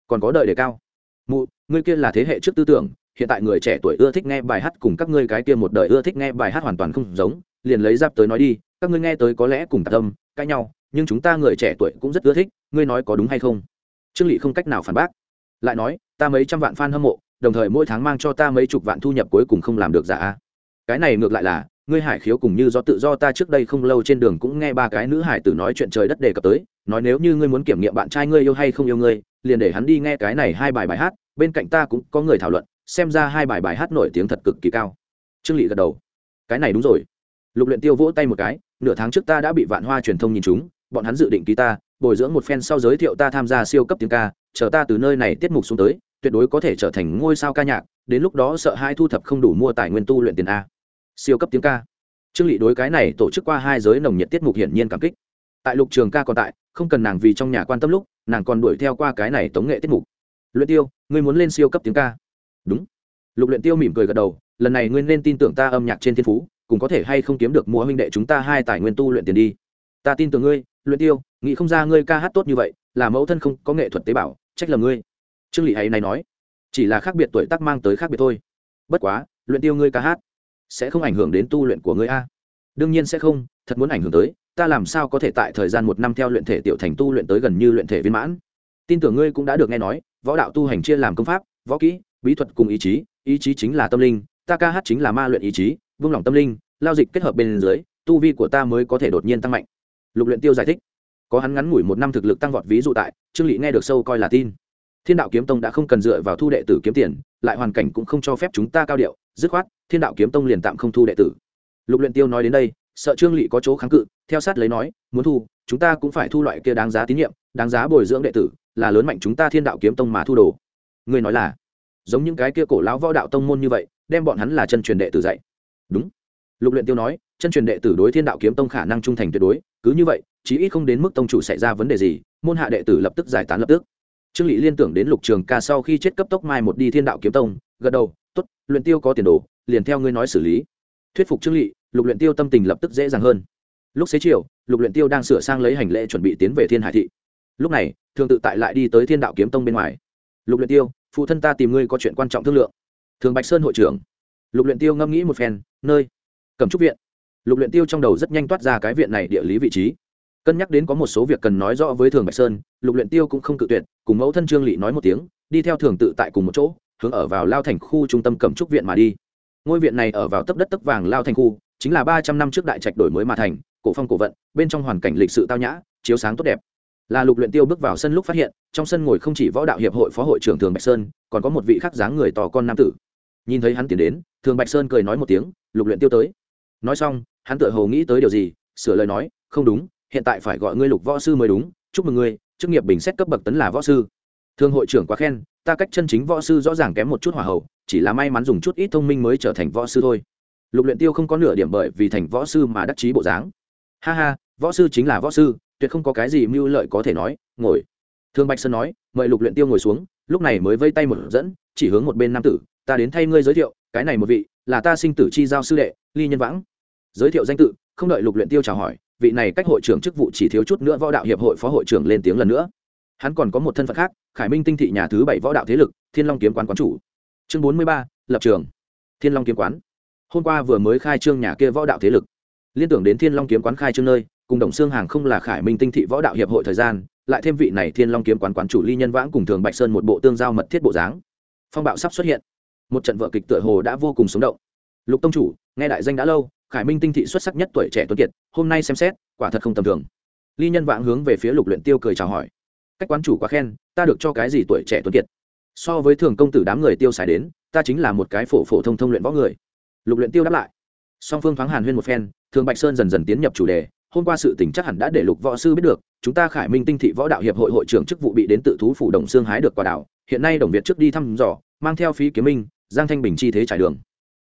còn có đợi để cao. Mụ, ngươi kia là thế hệ trước tư tưởng, hiện tại người trẻ tuổi ưa thích nghe bài hát cùng các ngươi cái kia một đời ưa thích nghe bài hát hoàn toàn không giống, liền lấy giáp tới nói đi, các ngươi nghe tới có lẽ cùng tạc tâm, cãi nhau nhưng chúng ta người trẻ tuổi cũng rất ưa thích, ngươi nói có đúng hay không? Trương lị không cách nào phản bác. Lại nói, ta mấy trăm vạn fan hâm mộ, đồng thời mỗi tháng mang cho ta mấy chục vạn thu nhập cuối cùng không làm được giả cái này ngược lại là, ngươi hải khiếu cùng như do tự do ta trước đây không lâu trên đường cũng nghe ba cái nữ hải tử nói chuyện trời đất đề cập tới, nói nếu như ngươi muốn kiểm nghiệm bạn trai ngươi yêu hay không yêu ngươi, liền để hắn đi nghe cái này hai bài bài hát, bên cạnh ta cũng có người thảo luận, xem ra hai bài bài hát nổi tiếng thật cực kỳ cao. Trương lị gật đầu. Cái này đúng rồi. Lục luyện tiêu vỗ tay một cái, nửa tháng trước ta đã bị vạn hoa truyền thông nhìn chúng bọn hắn dự định ký ta, bồi dưỡng một phen sau giới thiệu ta tham gia siêu cấp tiếng ca, chờ ta từ nơi này tiết mục xuống tới, tuyệt đối có thể trở thành ngôi sao ca nhạc, đến lúc đó sợ hai thu thập không đủ mua tài nguyên tu luyện tiền a. Siêu cấp tiếng ca. Trương lị đối cái này tổ chức qua hai giới nồng nhiệt tiết mục hiển nhiên cảm kích. Tại lục trường ca còn tại, không cần nàng vì trong nhà quan tâm lúc, nàng còn đuổi theo qua cái này tống nghệ tiết mục. Luyện tiêu, ngươi muốn lên siêu cấp tiếng ca? Đúng. Lục luyện tiêu mỉm cười gật đầu, lần này ngươi nên tin tưởng ta âm nhạc trên thiên phú cùng có thể hay không kiếm được mua huynh đệ chúng ta hai tài nguyên tu luyện tiền đi. Ta tin tưởng ngươi luyện tiêu, nghĩ không ra ngươi ca hát tốt như vậy, là mẫu thân không có nghệ thuật tế bào, trách lầm ngươi. Trương lị ấy này nói, chỉ là khác biệt tuổi tác mang tới khác biệt thôi. Bất quá, luyện tiêu ngươi ca hát sẽ không ảnh hưởng đến tu luyện của ngươi a. Đương nhiên sẽ không, thật muốn ảnh hưởng tới, ta làm sao có thể tại thời gian một năm theo luyện thể tiểu thành tu luyện tới gần như luyện thể viên mãn? Tin tưởng ngươi cũng đã được nghe nói, võ đạo tu hành chia làm công pháp, võ kỹ, bí thuật cùng ý chí ý chí chính là tâm linh, ta ca hát chính là ma luyện ý chí vương lòng tâm linh, lao dịch kết hợp bên dưới, tu vi của ta mới có thể đột nhiên tăng mạnh lục luyện tiêu giải thích. Có hắn ngắn ngủi một năm thực lực tăng vọt ví dụ tại, trương lị nghe được sâu coi là tin. Thiên đạo kiếm tông đã không cần dựa vào thu đệ tử kiếm tiền, lại hoàn cảnh cũng không cho phép chúng ta cao điệu, dứt khoát, thiên đạo kiếm tông liền tạm không thu đệ tử. Lục luyện tiêu nói đến đây, sợ trương lị có chỗ kháng cự, theo sát lấy nói, muốn thu, chúng ta cũng phải thu loại kia đáng giá tín nhiệm, đáng giá bồi dưỡng đệ tử, là lớn mạnh chúng ta thiên đạo kiếm tông mà thu đồ. Người nói là, giống những cái kia cổ lão võ đạo tông môn như vậy, đem bọn hắn là chân truyền đệ tử dạy. Đúng. Lục luyện tiêu nói chân truyền đệ tử đối thiên đạo kiếm tông khả năng trung thành tuyệt đối, cứ như vậy, chí ít không đến mức tông chủ xảy ra vấn đề gì, môn hạ đệ tử lập tức giải tán lập tức. Trương lị liên tưởng đến lục trường ca sau khi chết cấp tốc mai một đi thiên đạo kiếm tông, gật đầu, tốt, luyện tiêu có tiền đồ, liền theo ngươi nói xử lý. Thuyết phục trương lị lục luyện tiêu tâm tình lập tức dễ dàng hơn. Lúc xế chiều, lục luyện tiêu đang sửa sang lấy hành lễ chuẩn bị tiến về thiên hải thị. Lúc này, thường tự tại lại đi tới thiên đạo kiếm tông bên ngoài. Lục luyện tiêu, phụ thân ta tìm ngươi có chuyện quan trọng thương lượng. Thường bạch sơn hội trưởng. Lục luyện tiêu ngâm nghĩ một phen, nơi, cẩm trúc viện lục luyện tiêu trong đầu rất nhanh toát ra cái viện này địa lý vị trí. Cân nhắc đến có một số việc cần nói rõ với thường bạch sơn, lục luyện tiêu cũng không cự tuyệt, cùng mẫu thân trương lị nói một tiếng, đi theo thường tự tại cùng một chỗ, hướng ở vào lao thành khu trung tâm cẩm trúc viện mà đi. Ngôi viện này ở vào tấp đất tấp vàng lao thành khu, chính là ba trăm năm trước đại trạch đổi mới mà thành, cổ phong cổ vận, bên trong hoàn cảnh lịch sự tao nhã, chiếu sáng tốt đẹp. Là lục luyện tiêu bước vào sân lúc phát hiện, trong sân ngồi không chỉ võ đạo hiệp hội phó hội trưởng thường bạch sơn, còn có một vị khác dáng người to con nam tử. Nhìn thấy hắn tiến đến, thường bạch sơn cười nói một tiếng, lục luyện tiêu tới. Nói xong hắn tựa hồ nghĩ tới điều gì, sửa lời nói, không đúng, hiện tại phải gọi ngươi lục võ sư mới đúng, chúc mừng ngươi, chức nghiệp bình xét cấp bậc tấn là võ sư. Thương hội trưởng quá khen, ta cách chân chính võ sư rõ ràng kém một chút hỏa hậu chỉ là may mắn dùng chút ít thông minh mới trở thành võ sư thôi. Lục luyện tiêu không có nửa điểm bởi vì thành võ sư mà đắc chí bộ dáng. Ha ha, võ sư chính là võ sư, tuyệt không có cái gì mưu lợi có thể nói, ngồi. Thương bạch sơn nói, mời lục luyện tiêu ngồi xuống, lúc này mới vây tay một dẫn, chỉ hướng một bên nam tử, ta đến thay ngươi giới thiệu, cái này một vị là ta sinh tử chi giao sư đệ, ly nhân vãng giới thiệu danh tự, không đợi lục luyện tiêu chào hỏi, vị này cách hội trưởng chức vụ chỉ thiếu chút nữa võ đạo hiệp hội phó hội trưởng lên tiếng lần nữa. Hắn còn có một thân phận khác, khải minh tinh thị nhà thứ bảy võ đạo thế lực, thiên long kiếm quán quán chủ. Chương bốn mươi ba, lập trường. Thiên long kiếm quán. Hôm qua vừa mới khai trương nhà kia võ đạo thế lực. Liên tưởng đến thiên long kiếm quán khai trương nơi, cùng đồng xương hàng không là khải minh tinh thị võ đạo hiệp hội thời gian, lại thêm vị này thiên long kiếm quán quán chủ ly nhân vãng cùng thường bạch sơn một bộ tương giao mật thiết bộ dáng. Phong bạo sắp xuất hiện. Một trận vợ kịch tựa hồ đã vô cùng sống động. Lục tông chủ, nghe đại danh đã lâu khải minh tinh thị xuất sắc nhất tuổi trẻ tuấn kiệt, hôm nay xem xét, quả thật không tầm thường. Ly nhân vãng hướng về phía lục luyện tiêu cười chào hỏi. Cách quán chủ quá khen, ta được cho cái gì tuổi trẻ tuấn kiệt? So với thường công tử đám người tiêu xài đến, ta chính là một cái phổ phổ thông thông luyện võ người. Lục luyện tiêu đáp lại. Song phương thoáng hàn huyên một phen, thường bạch sơn dần dần tiến nhập chủ đề, hôm qua sự tình chắc hẳn đã để lục võ sư biết được, chúng ta khải minh tinh thị võ đạo hiệp hội hội trưởng chức vụ bị đến tự thú phủ đồng xương hái được quả đạo hiện nay đồng việt trước đi thăm dò, mang theo phí kiếm minh, giang thanh bình chi thế trải đường.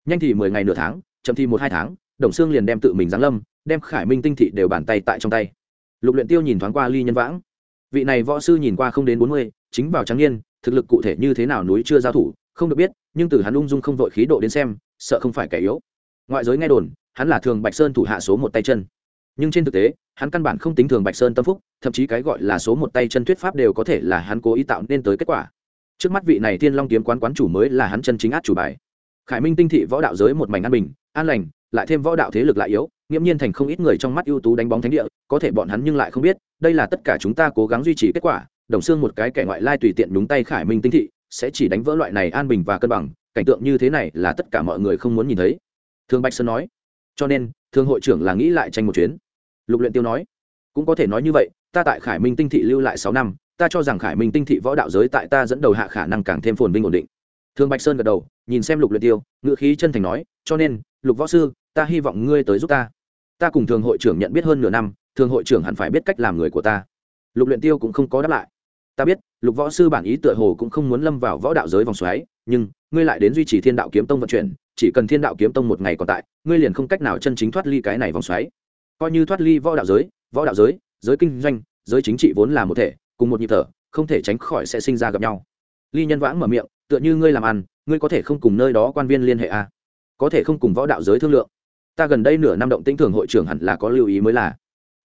Nhanh thì mười ngày nửa tháng, chậm thì một hai tháng đồng xương liền đem tự mình giáng lâm, đem khải minh tinh thị đều bàn tay tại trong tay. Lục luyện tiêu nhìn thoáng qua ly nhân vãng. Vị này võ sư nhìn qua không đến bốn mươi, chính vào trắng niên, thực lực cụ thể như thế nào núi chưa giao thủ, không được biết, nhưng từ hắn ung dung không vội khí độ đến xem, sợ không phải kẻ yếu. Ngoại giới nghe đồn, hắn là thường bạch sơn thủ hạ số một tay chân. Nhưng trên thực tế, hắn căn bản không tính thường bạch sơn tâm phúc, thậm chí cái gọi là số một tay chân thuyết pháp đều có thể là hắn cố ý tạo nên tới kết quả. Trước mắt vị này thiên long kiếm quán quán chủ mới là hắn chân chính át chủ bài. Khải minh tinh thị võ đạo giới một mảnh an bình, an lành lại thêm võ đạo thế lực lại yếu, nghiễm nhiên thành không ít người trong mắt ưu tú đánh bóng thánh địa, có thể bọn hắn nhưng lại không biết, đây là tất cả chúng ta cố gắng duy trì kết quả, đồng xương một cái kẻ ngoại lai tùy tiện nhúng tay khải minh tinh thị, sẽ chỉ đánh vỡ loại này an bình và cân bằng, cảnh tượng như thế này là tất cả mọi người không muốn nhìn thấy. Thương bạch sơn nói. Cho nên, thương hội trưởng là nghĩ lại tranh một chuyến. Lục luyện tiêu nói. Cũng có thể nói như vậy, ta tại khải minh tinh thị lưu lại sáu năm, ta cho rằng khải minh tinh thị võ đạo giới tại ta dẫn đầu hạ khả năng càng thêm phồn vinh ổn định. Thương bạch sơn gật đầu, nhìn xem lục luyện tiêu ngựa khí chân thành nói, cho nên, lục võ sư ta hy vọng ngươi tới giúp ta. Ta cùng thường hội trưởng nhận biết hơn nửa năm, thường hội trưởng hẳn phải biết cách làm người của ta. Lục luyện tiêu cũng không có đáp lại. Ta biết, lục võ sư bản ý tựa hồ cũng không muốn lâm vào võ đạo giới vòng xoáy, nhưng, ngươi lại đến duy trì thiên đạo kiếm tông vận chuyển, chỉ cần thiên đạo kiếm tông một ngày còn tại, ngươi liền không cách nào chân chính thoát ly cái này vòng xoáy. Coi như thoát ly võ đạo giới, võ đạo giới giới kinh doanh, giới chính trị vốn là một thể, cùng một nhịp thở, không thể tránh khỏi sẽ sinh ra gặp nhau. Ly nhân vãng mở miệng, tựa như ngươi làm ăn, ngươi có thể không cùng nơi đó quan viên liên hệ à? có thể không cùng võ đạo giới thương lượng ta gần đây nửa năm động tĩnh thường hội trưởng hẳn là có lưu ý mới là.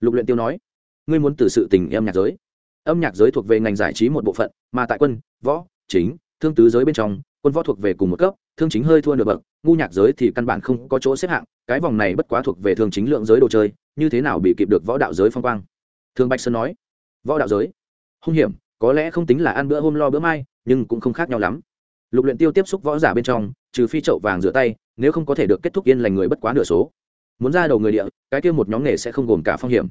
Lục luyện tiêu nói, ngươi muốn từ sự tình em nhạc giới. Âm nhạc giới thuộc về ngành giải trí một bộ phận, mà tại quân, võ, chính, thương tứ giới bên trong, quân võ thuộc về cùng một cấp, thương chính hơi thua nửa bậc, ngu nhạc giới thì căn bản không có chỗ xếp hạng, cái vòng này bất quá thuộc về thương chính lượng giới đồ chơi, như thế nào bị kịp được võ đạo giới phong quang? Thương bạch sơn nói, võ đạo giới? Hung hiểm, có lẽ không tính là ăn bữa hôm lo bữa mai, nhưng cũng không khác nhau lắm. Lục luyện tiêu tiếp xúc võ giả bên trong trừ phi chậu vàng rửa tay, nếu không có thể được kết thúc yên lành người bất quá nửa số. Muốn ra đầu người địa, cái kia một nhóm nghề sẽ không gồm cả phong hiểm.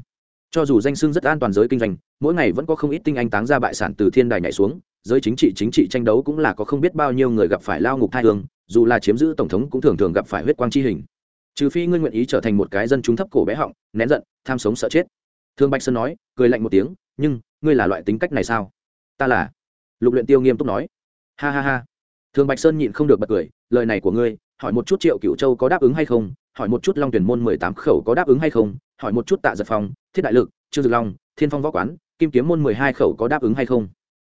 Cho dù danh xưng rất an toàn giới kinh doanh, mỗi ngày vẫn có không ít tinh anh táng ra bại sản từ thiên đài nhảy xuống, giới chính trị chính trị tranh đấu cũng là có không biết bao nhiêu người gặp phải lao ngục thai hương, dù là chiếm giữ tổng thống cũng thường thường gặp phải huyết quang chi hình. Trừ phi ngươi nguyện ý trở thành một cái dân chúng thấp cổ bé họng, nén giận, tham sống sợ chết. Thương bạch sơn nói, cười lạnh một tiếng, nhưng, ngươi là loại tính cách này sao? Ta là, lục luyện tiêu nghiêm túc nói. Ha ha ha. Thường bạch sơn nhịn không được bật cười, lời này của ngươi, hỏi một chút triệu cựu châu có đáp ứng hay không? Hỏi một chút long tuyển môn mười tám khẩu có đáp ứng hay không? Hỏi một chút tạ giật phong, thiết đại lực, trương dực long, thiên phong võ quán, kim kiếm môn mười hai khẩu có đáp ứng hay không?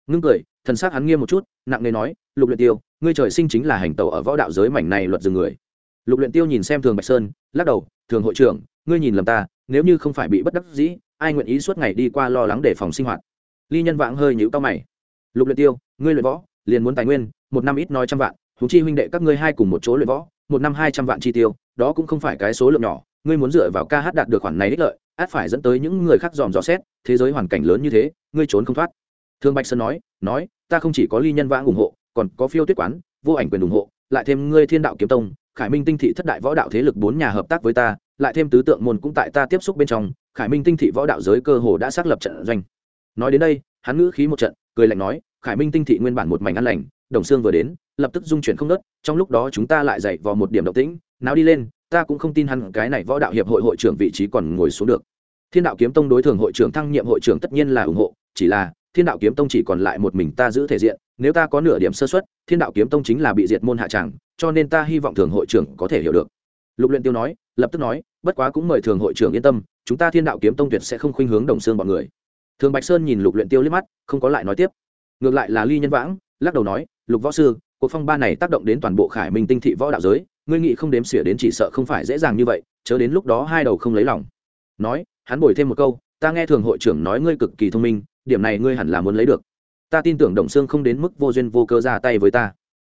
Ngưng cười, thần s á c hắn nghiêm một chút, nặng nề nói, lục luyện tiêu, ngươi trời sinh chính là hành tẩu ở võ đạo giới mảnh này luật dừng người. Lục luyện tiêu nhìn xem thường bạch sơn, lắc đầu, thường hội trưởng, ngươi nhìn lầm ta, nếu như không phải bị bất đắc dĩ, ai nguyện ý suốt ngày đi qua lo lắng để phòng sinh hoạt? Ly nhân vãng hơi nhũ cao mày, lục luyện tiêu, ngươi luyện võ, liền muốn tài nguyên một năm ít nói trăm vạn thú chi huynh đệ các ngươi hai cùng một chỗ luyện võ, một năm hai trăm vạn chi tiêu, đó cũng không phải cái số lượng nhỏ, ngươi muốn dựa vào ca hát đạt được khoản này ích lợi, át phải dẫn tới những người khác dòm dò xét, thế giới hoàn cảnh lớn như thế, ngươi trốn không thoát. Thương bạch sơn nói nói, ta không chỉ có ly nhân vãng ủng hộ, còn có phiêu tuyết quán, vô ảnh quyền ủng hộ, lại thêm ngươi thiên đạo kiếm tông, khải minh tinh thị thất đại võ đạo thế lực bốn nhà hợp tác với ta, lại thêm tứ tượng môn cũng tại ta tiếp xúc bên trong, khải minh tinh thị võ đạo giới cơ hồ đã xác lập trận doanh. Nói đến đây, hắn ngữ khí một trận, cười lạnh nói, khải minh tinh thị nguyên bản một mảnh ăn lành đồng xương vừa đến, lập tức dung chuyển không nớt, trong lúc đó chúng ta lại dậy vào một điểm động tĩnh, nào đi lên, ta cũng không tin hắn cái này võ đạo hiệp hội hội trưởng vị trí còn ngồi xuống được. Thiên đạo kiếm tông đối thường hội trưởng thăng nhiệm hội trưởng tất nhiên là ủng hộ, chỉ là, thiên đạo kiếm tông chỉ còn lại một mình ta giữ thể diện, nếu ta có nửa điểm sơ xuất thiên đạo kiếm tông chính là bị diệt môn hạ tràng cho nên ta hy vọng thường hội trưởng có thể hiểu được. Lục luyện tiêu nói, lập tức nói, bất quá cũng mời thường hội trưởng yên tâm, chúng ta thiên đạo kiếm tông tuyệt sẽ không khuynh hướng đồng xương bọn người. Thường bạch sơn nhìn lục luyện tiêu liếc mắt, không có lại nói tiếp. Ngược lại là ly nhân vãng lắc đầu nói, lục võ sư, cuộc phong ba này tác động đến toàn bộ khải minh tinh thị võ đạo giới, ngươi nghĩ không đếm xỉa đến chỉ sợ không phải dễ dàng như vậy, chớ đến lúc đó hai đầu không lấy lòng. Nói, hắn bồi thêm một câu, ta nghe thường hội trưởng nói ngươi cực kỳ thông minh, điểm này ngươi hẳn là muốn lấy được. Ta tin tưởng đồng xương không đến mức vô duyên vô cơ ra tay với ta.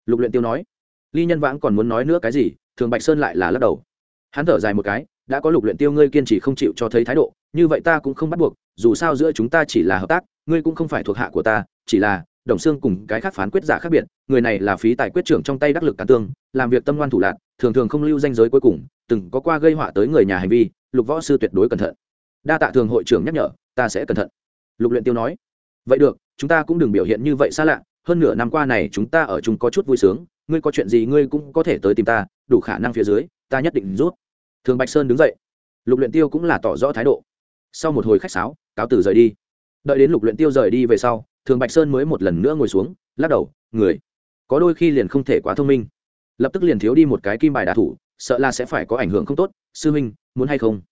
Lục luyện tiêu nói. Ly nhân vãng còn muốn nói nữa cái gì, thường bạch sơn lại là lắc đầu. Hắn thở dài một cái, đã có lục luyện tiêu ngươi kiên trì không chịu cho thấy thái độ, như vậy ta cũng không bắt buộc, dù sao giữa chúng ta chỉ là hợp tác, ngươi cũng không phải thuộc hạ của ta, chỉ là đồng xương cùng cái khác phán quyết giả khác biệt, người này là phí tài quyết trưởng trong tay đắc lực cán tương, làm việc tâm ngoan thủ lạc thường thường không lưu danh giới cuối cùng, từng có qua gây họa tới người nhà hành vi, lục võ sư tuyệt đối cẩn thận. Đa tạ thường hội trưởng nhắc nhở, ta sẽ cẩn thận. Lục luyện tiêu nói, vậy được, chúng ta cũng đừng biểu hiện như vậy xa lạ, hơn nửa năm qua này chúng ta ở chung có chút vui sướng, ngươi có chuyện gì ngươi cũng có thể tới tìm ta, đủ khả năng phía dưới, ta nhất định rút. Thường bạch sơn đứng dậy. Lục luyện tiêu cũng là tỏ rõ thái độ. Sau một hồi khách sáo, cáo từ rời đi. Đợi đến lục luyện tiêu rời đi về sau thường bạch sơn mới một lần nữa ngồi xuống, lắc đầu, người, có đôi khi liền không thể quá thông minh. Lập tức liền thiếu đi một cái kim bài đả thủ, sợ là sẽ phải có ảnh hưởng không tốt, sư minh muốn hay không?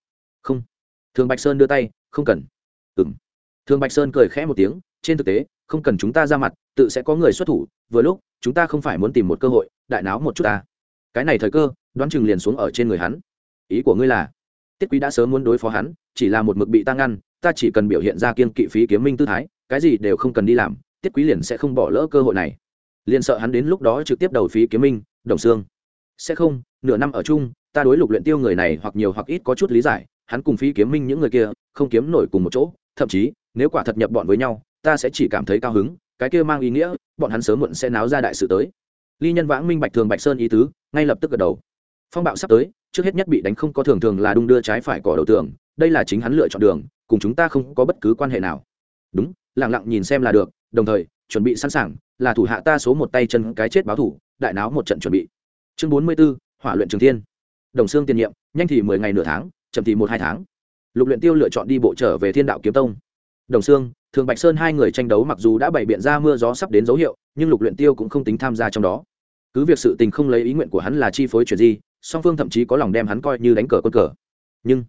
Không. Thường bạch sơn đưa tay, không cần. Ừm. Thường bạch sơn cười khẽ một tiếng, trên thực tế, không cần chúng ta ra mặt, tự sẽ có người xuất thủ, vừa lúc, chúng ta không phải muốn tìm một cơ hội, đại náo một chút ta. Cái này thời cơ, đoán chừng liền xuống ở trên người hắn. Ý của ngươi là, tiết quý đã sớm muốn đối phó hắn chỉ là một mực bị ta ngăn, ta chỉ cần biểu hiện ra kiên kỵ phí kiếm minh tư thái, cái gì đều không cần đi làm, tiết quý liền sẽ không bỏ lỡ cơ hội này. Liền sợ hắn đến lúc đó trực tiếp đầu phí kiếm minh, đồng xương. Sẽ không, nửa năm ở chung, ta đối lục luyện tiêu người này hoặc nhiều hoặc ít có chút lý giải, hắn cùng phí kiếm minh những người kia, không kiếm nổi cùng một chỗ, thậm chí, nếu quả thật nhập bọn với nhau, ta sẽ chỉ cảm thấy cao hứng, cái kia mang ý nghĩa, bọn hắn sớm muộn sẽ náo ra đại sự tới. Ly nhân vãng minh bạch thường bạch sơn ý tứ, ngay lập tức gật đầu phong bạo sắp tới, trước hết nhất bị đánh không có thường thường là đung đưa trái phải cỏ đầu tường. đây là chính hắn lựa chọn đường, cùng chúng ta không có bất cứ quan hệ nào. Đúng lẳng lặng nhìn xem là được, đồng thời, chuẩn bị sẵn sàng, là thủ hạ ta số một tay chân cái chết báo thủ, đại náo một trận chuẩn bị. Chương bốn mươi b ố hỏa luyện trường thiên. Đồng xương tiền nhiệm, nhanh thì mười ngày nửa tháng, chậm thì một hai tháng. Lục luyện tiêu lựa chọn đi bộ trở về thiên đạo kiếm tông. Đồng xương, thường bạch sơn hai người tranh đấu mặc dù đã bày biện ra mưa gió sắp đến dấu hiệu, nhưng lục luyện tiêu cũng không tính tham gia trong đó. Cứ việc sự tình không lấy ý nguyện của hắn là chi phối chuyện gì song phương thậm chí có lòng đem hắn coi như đánh cờ quân cờ. Nhưng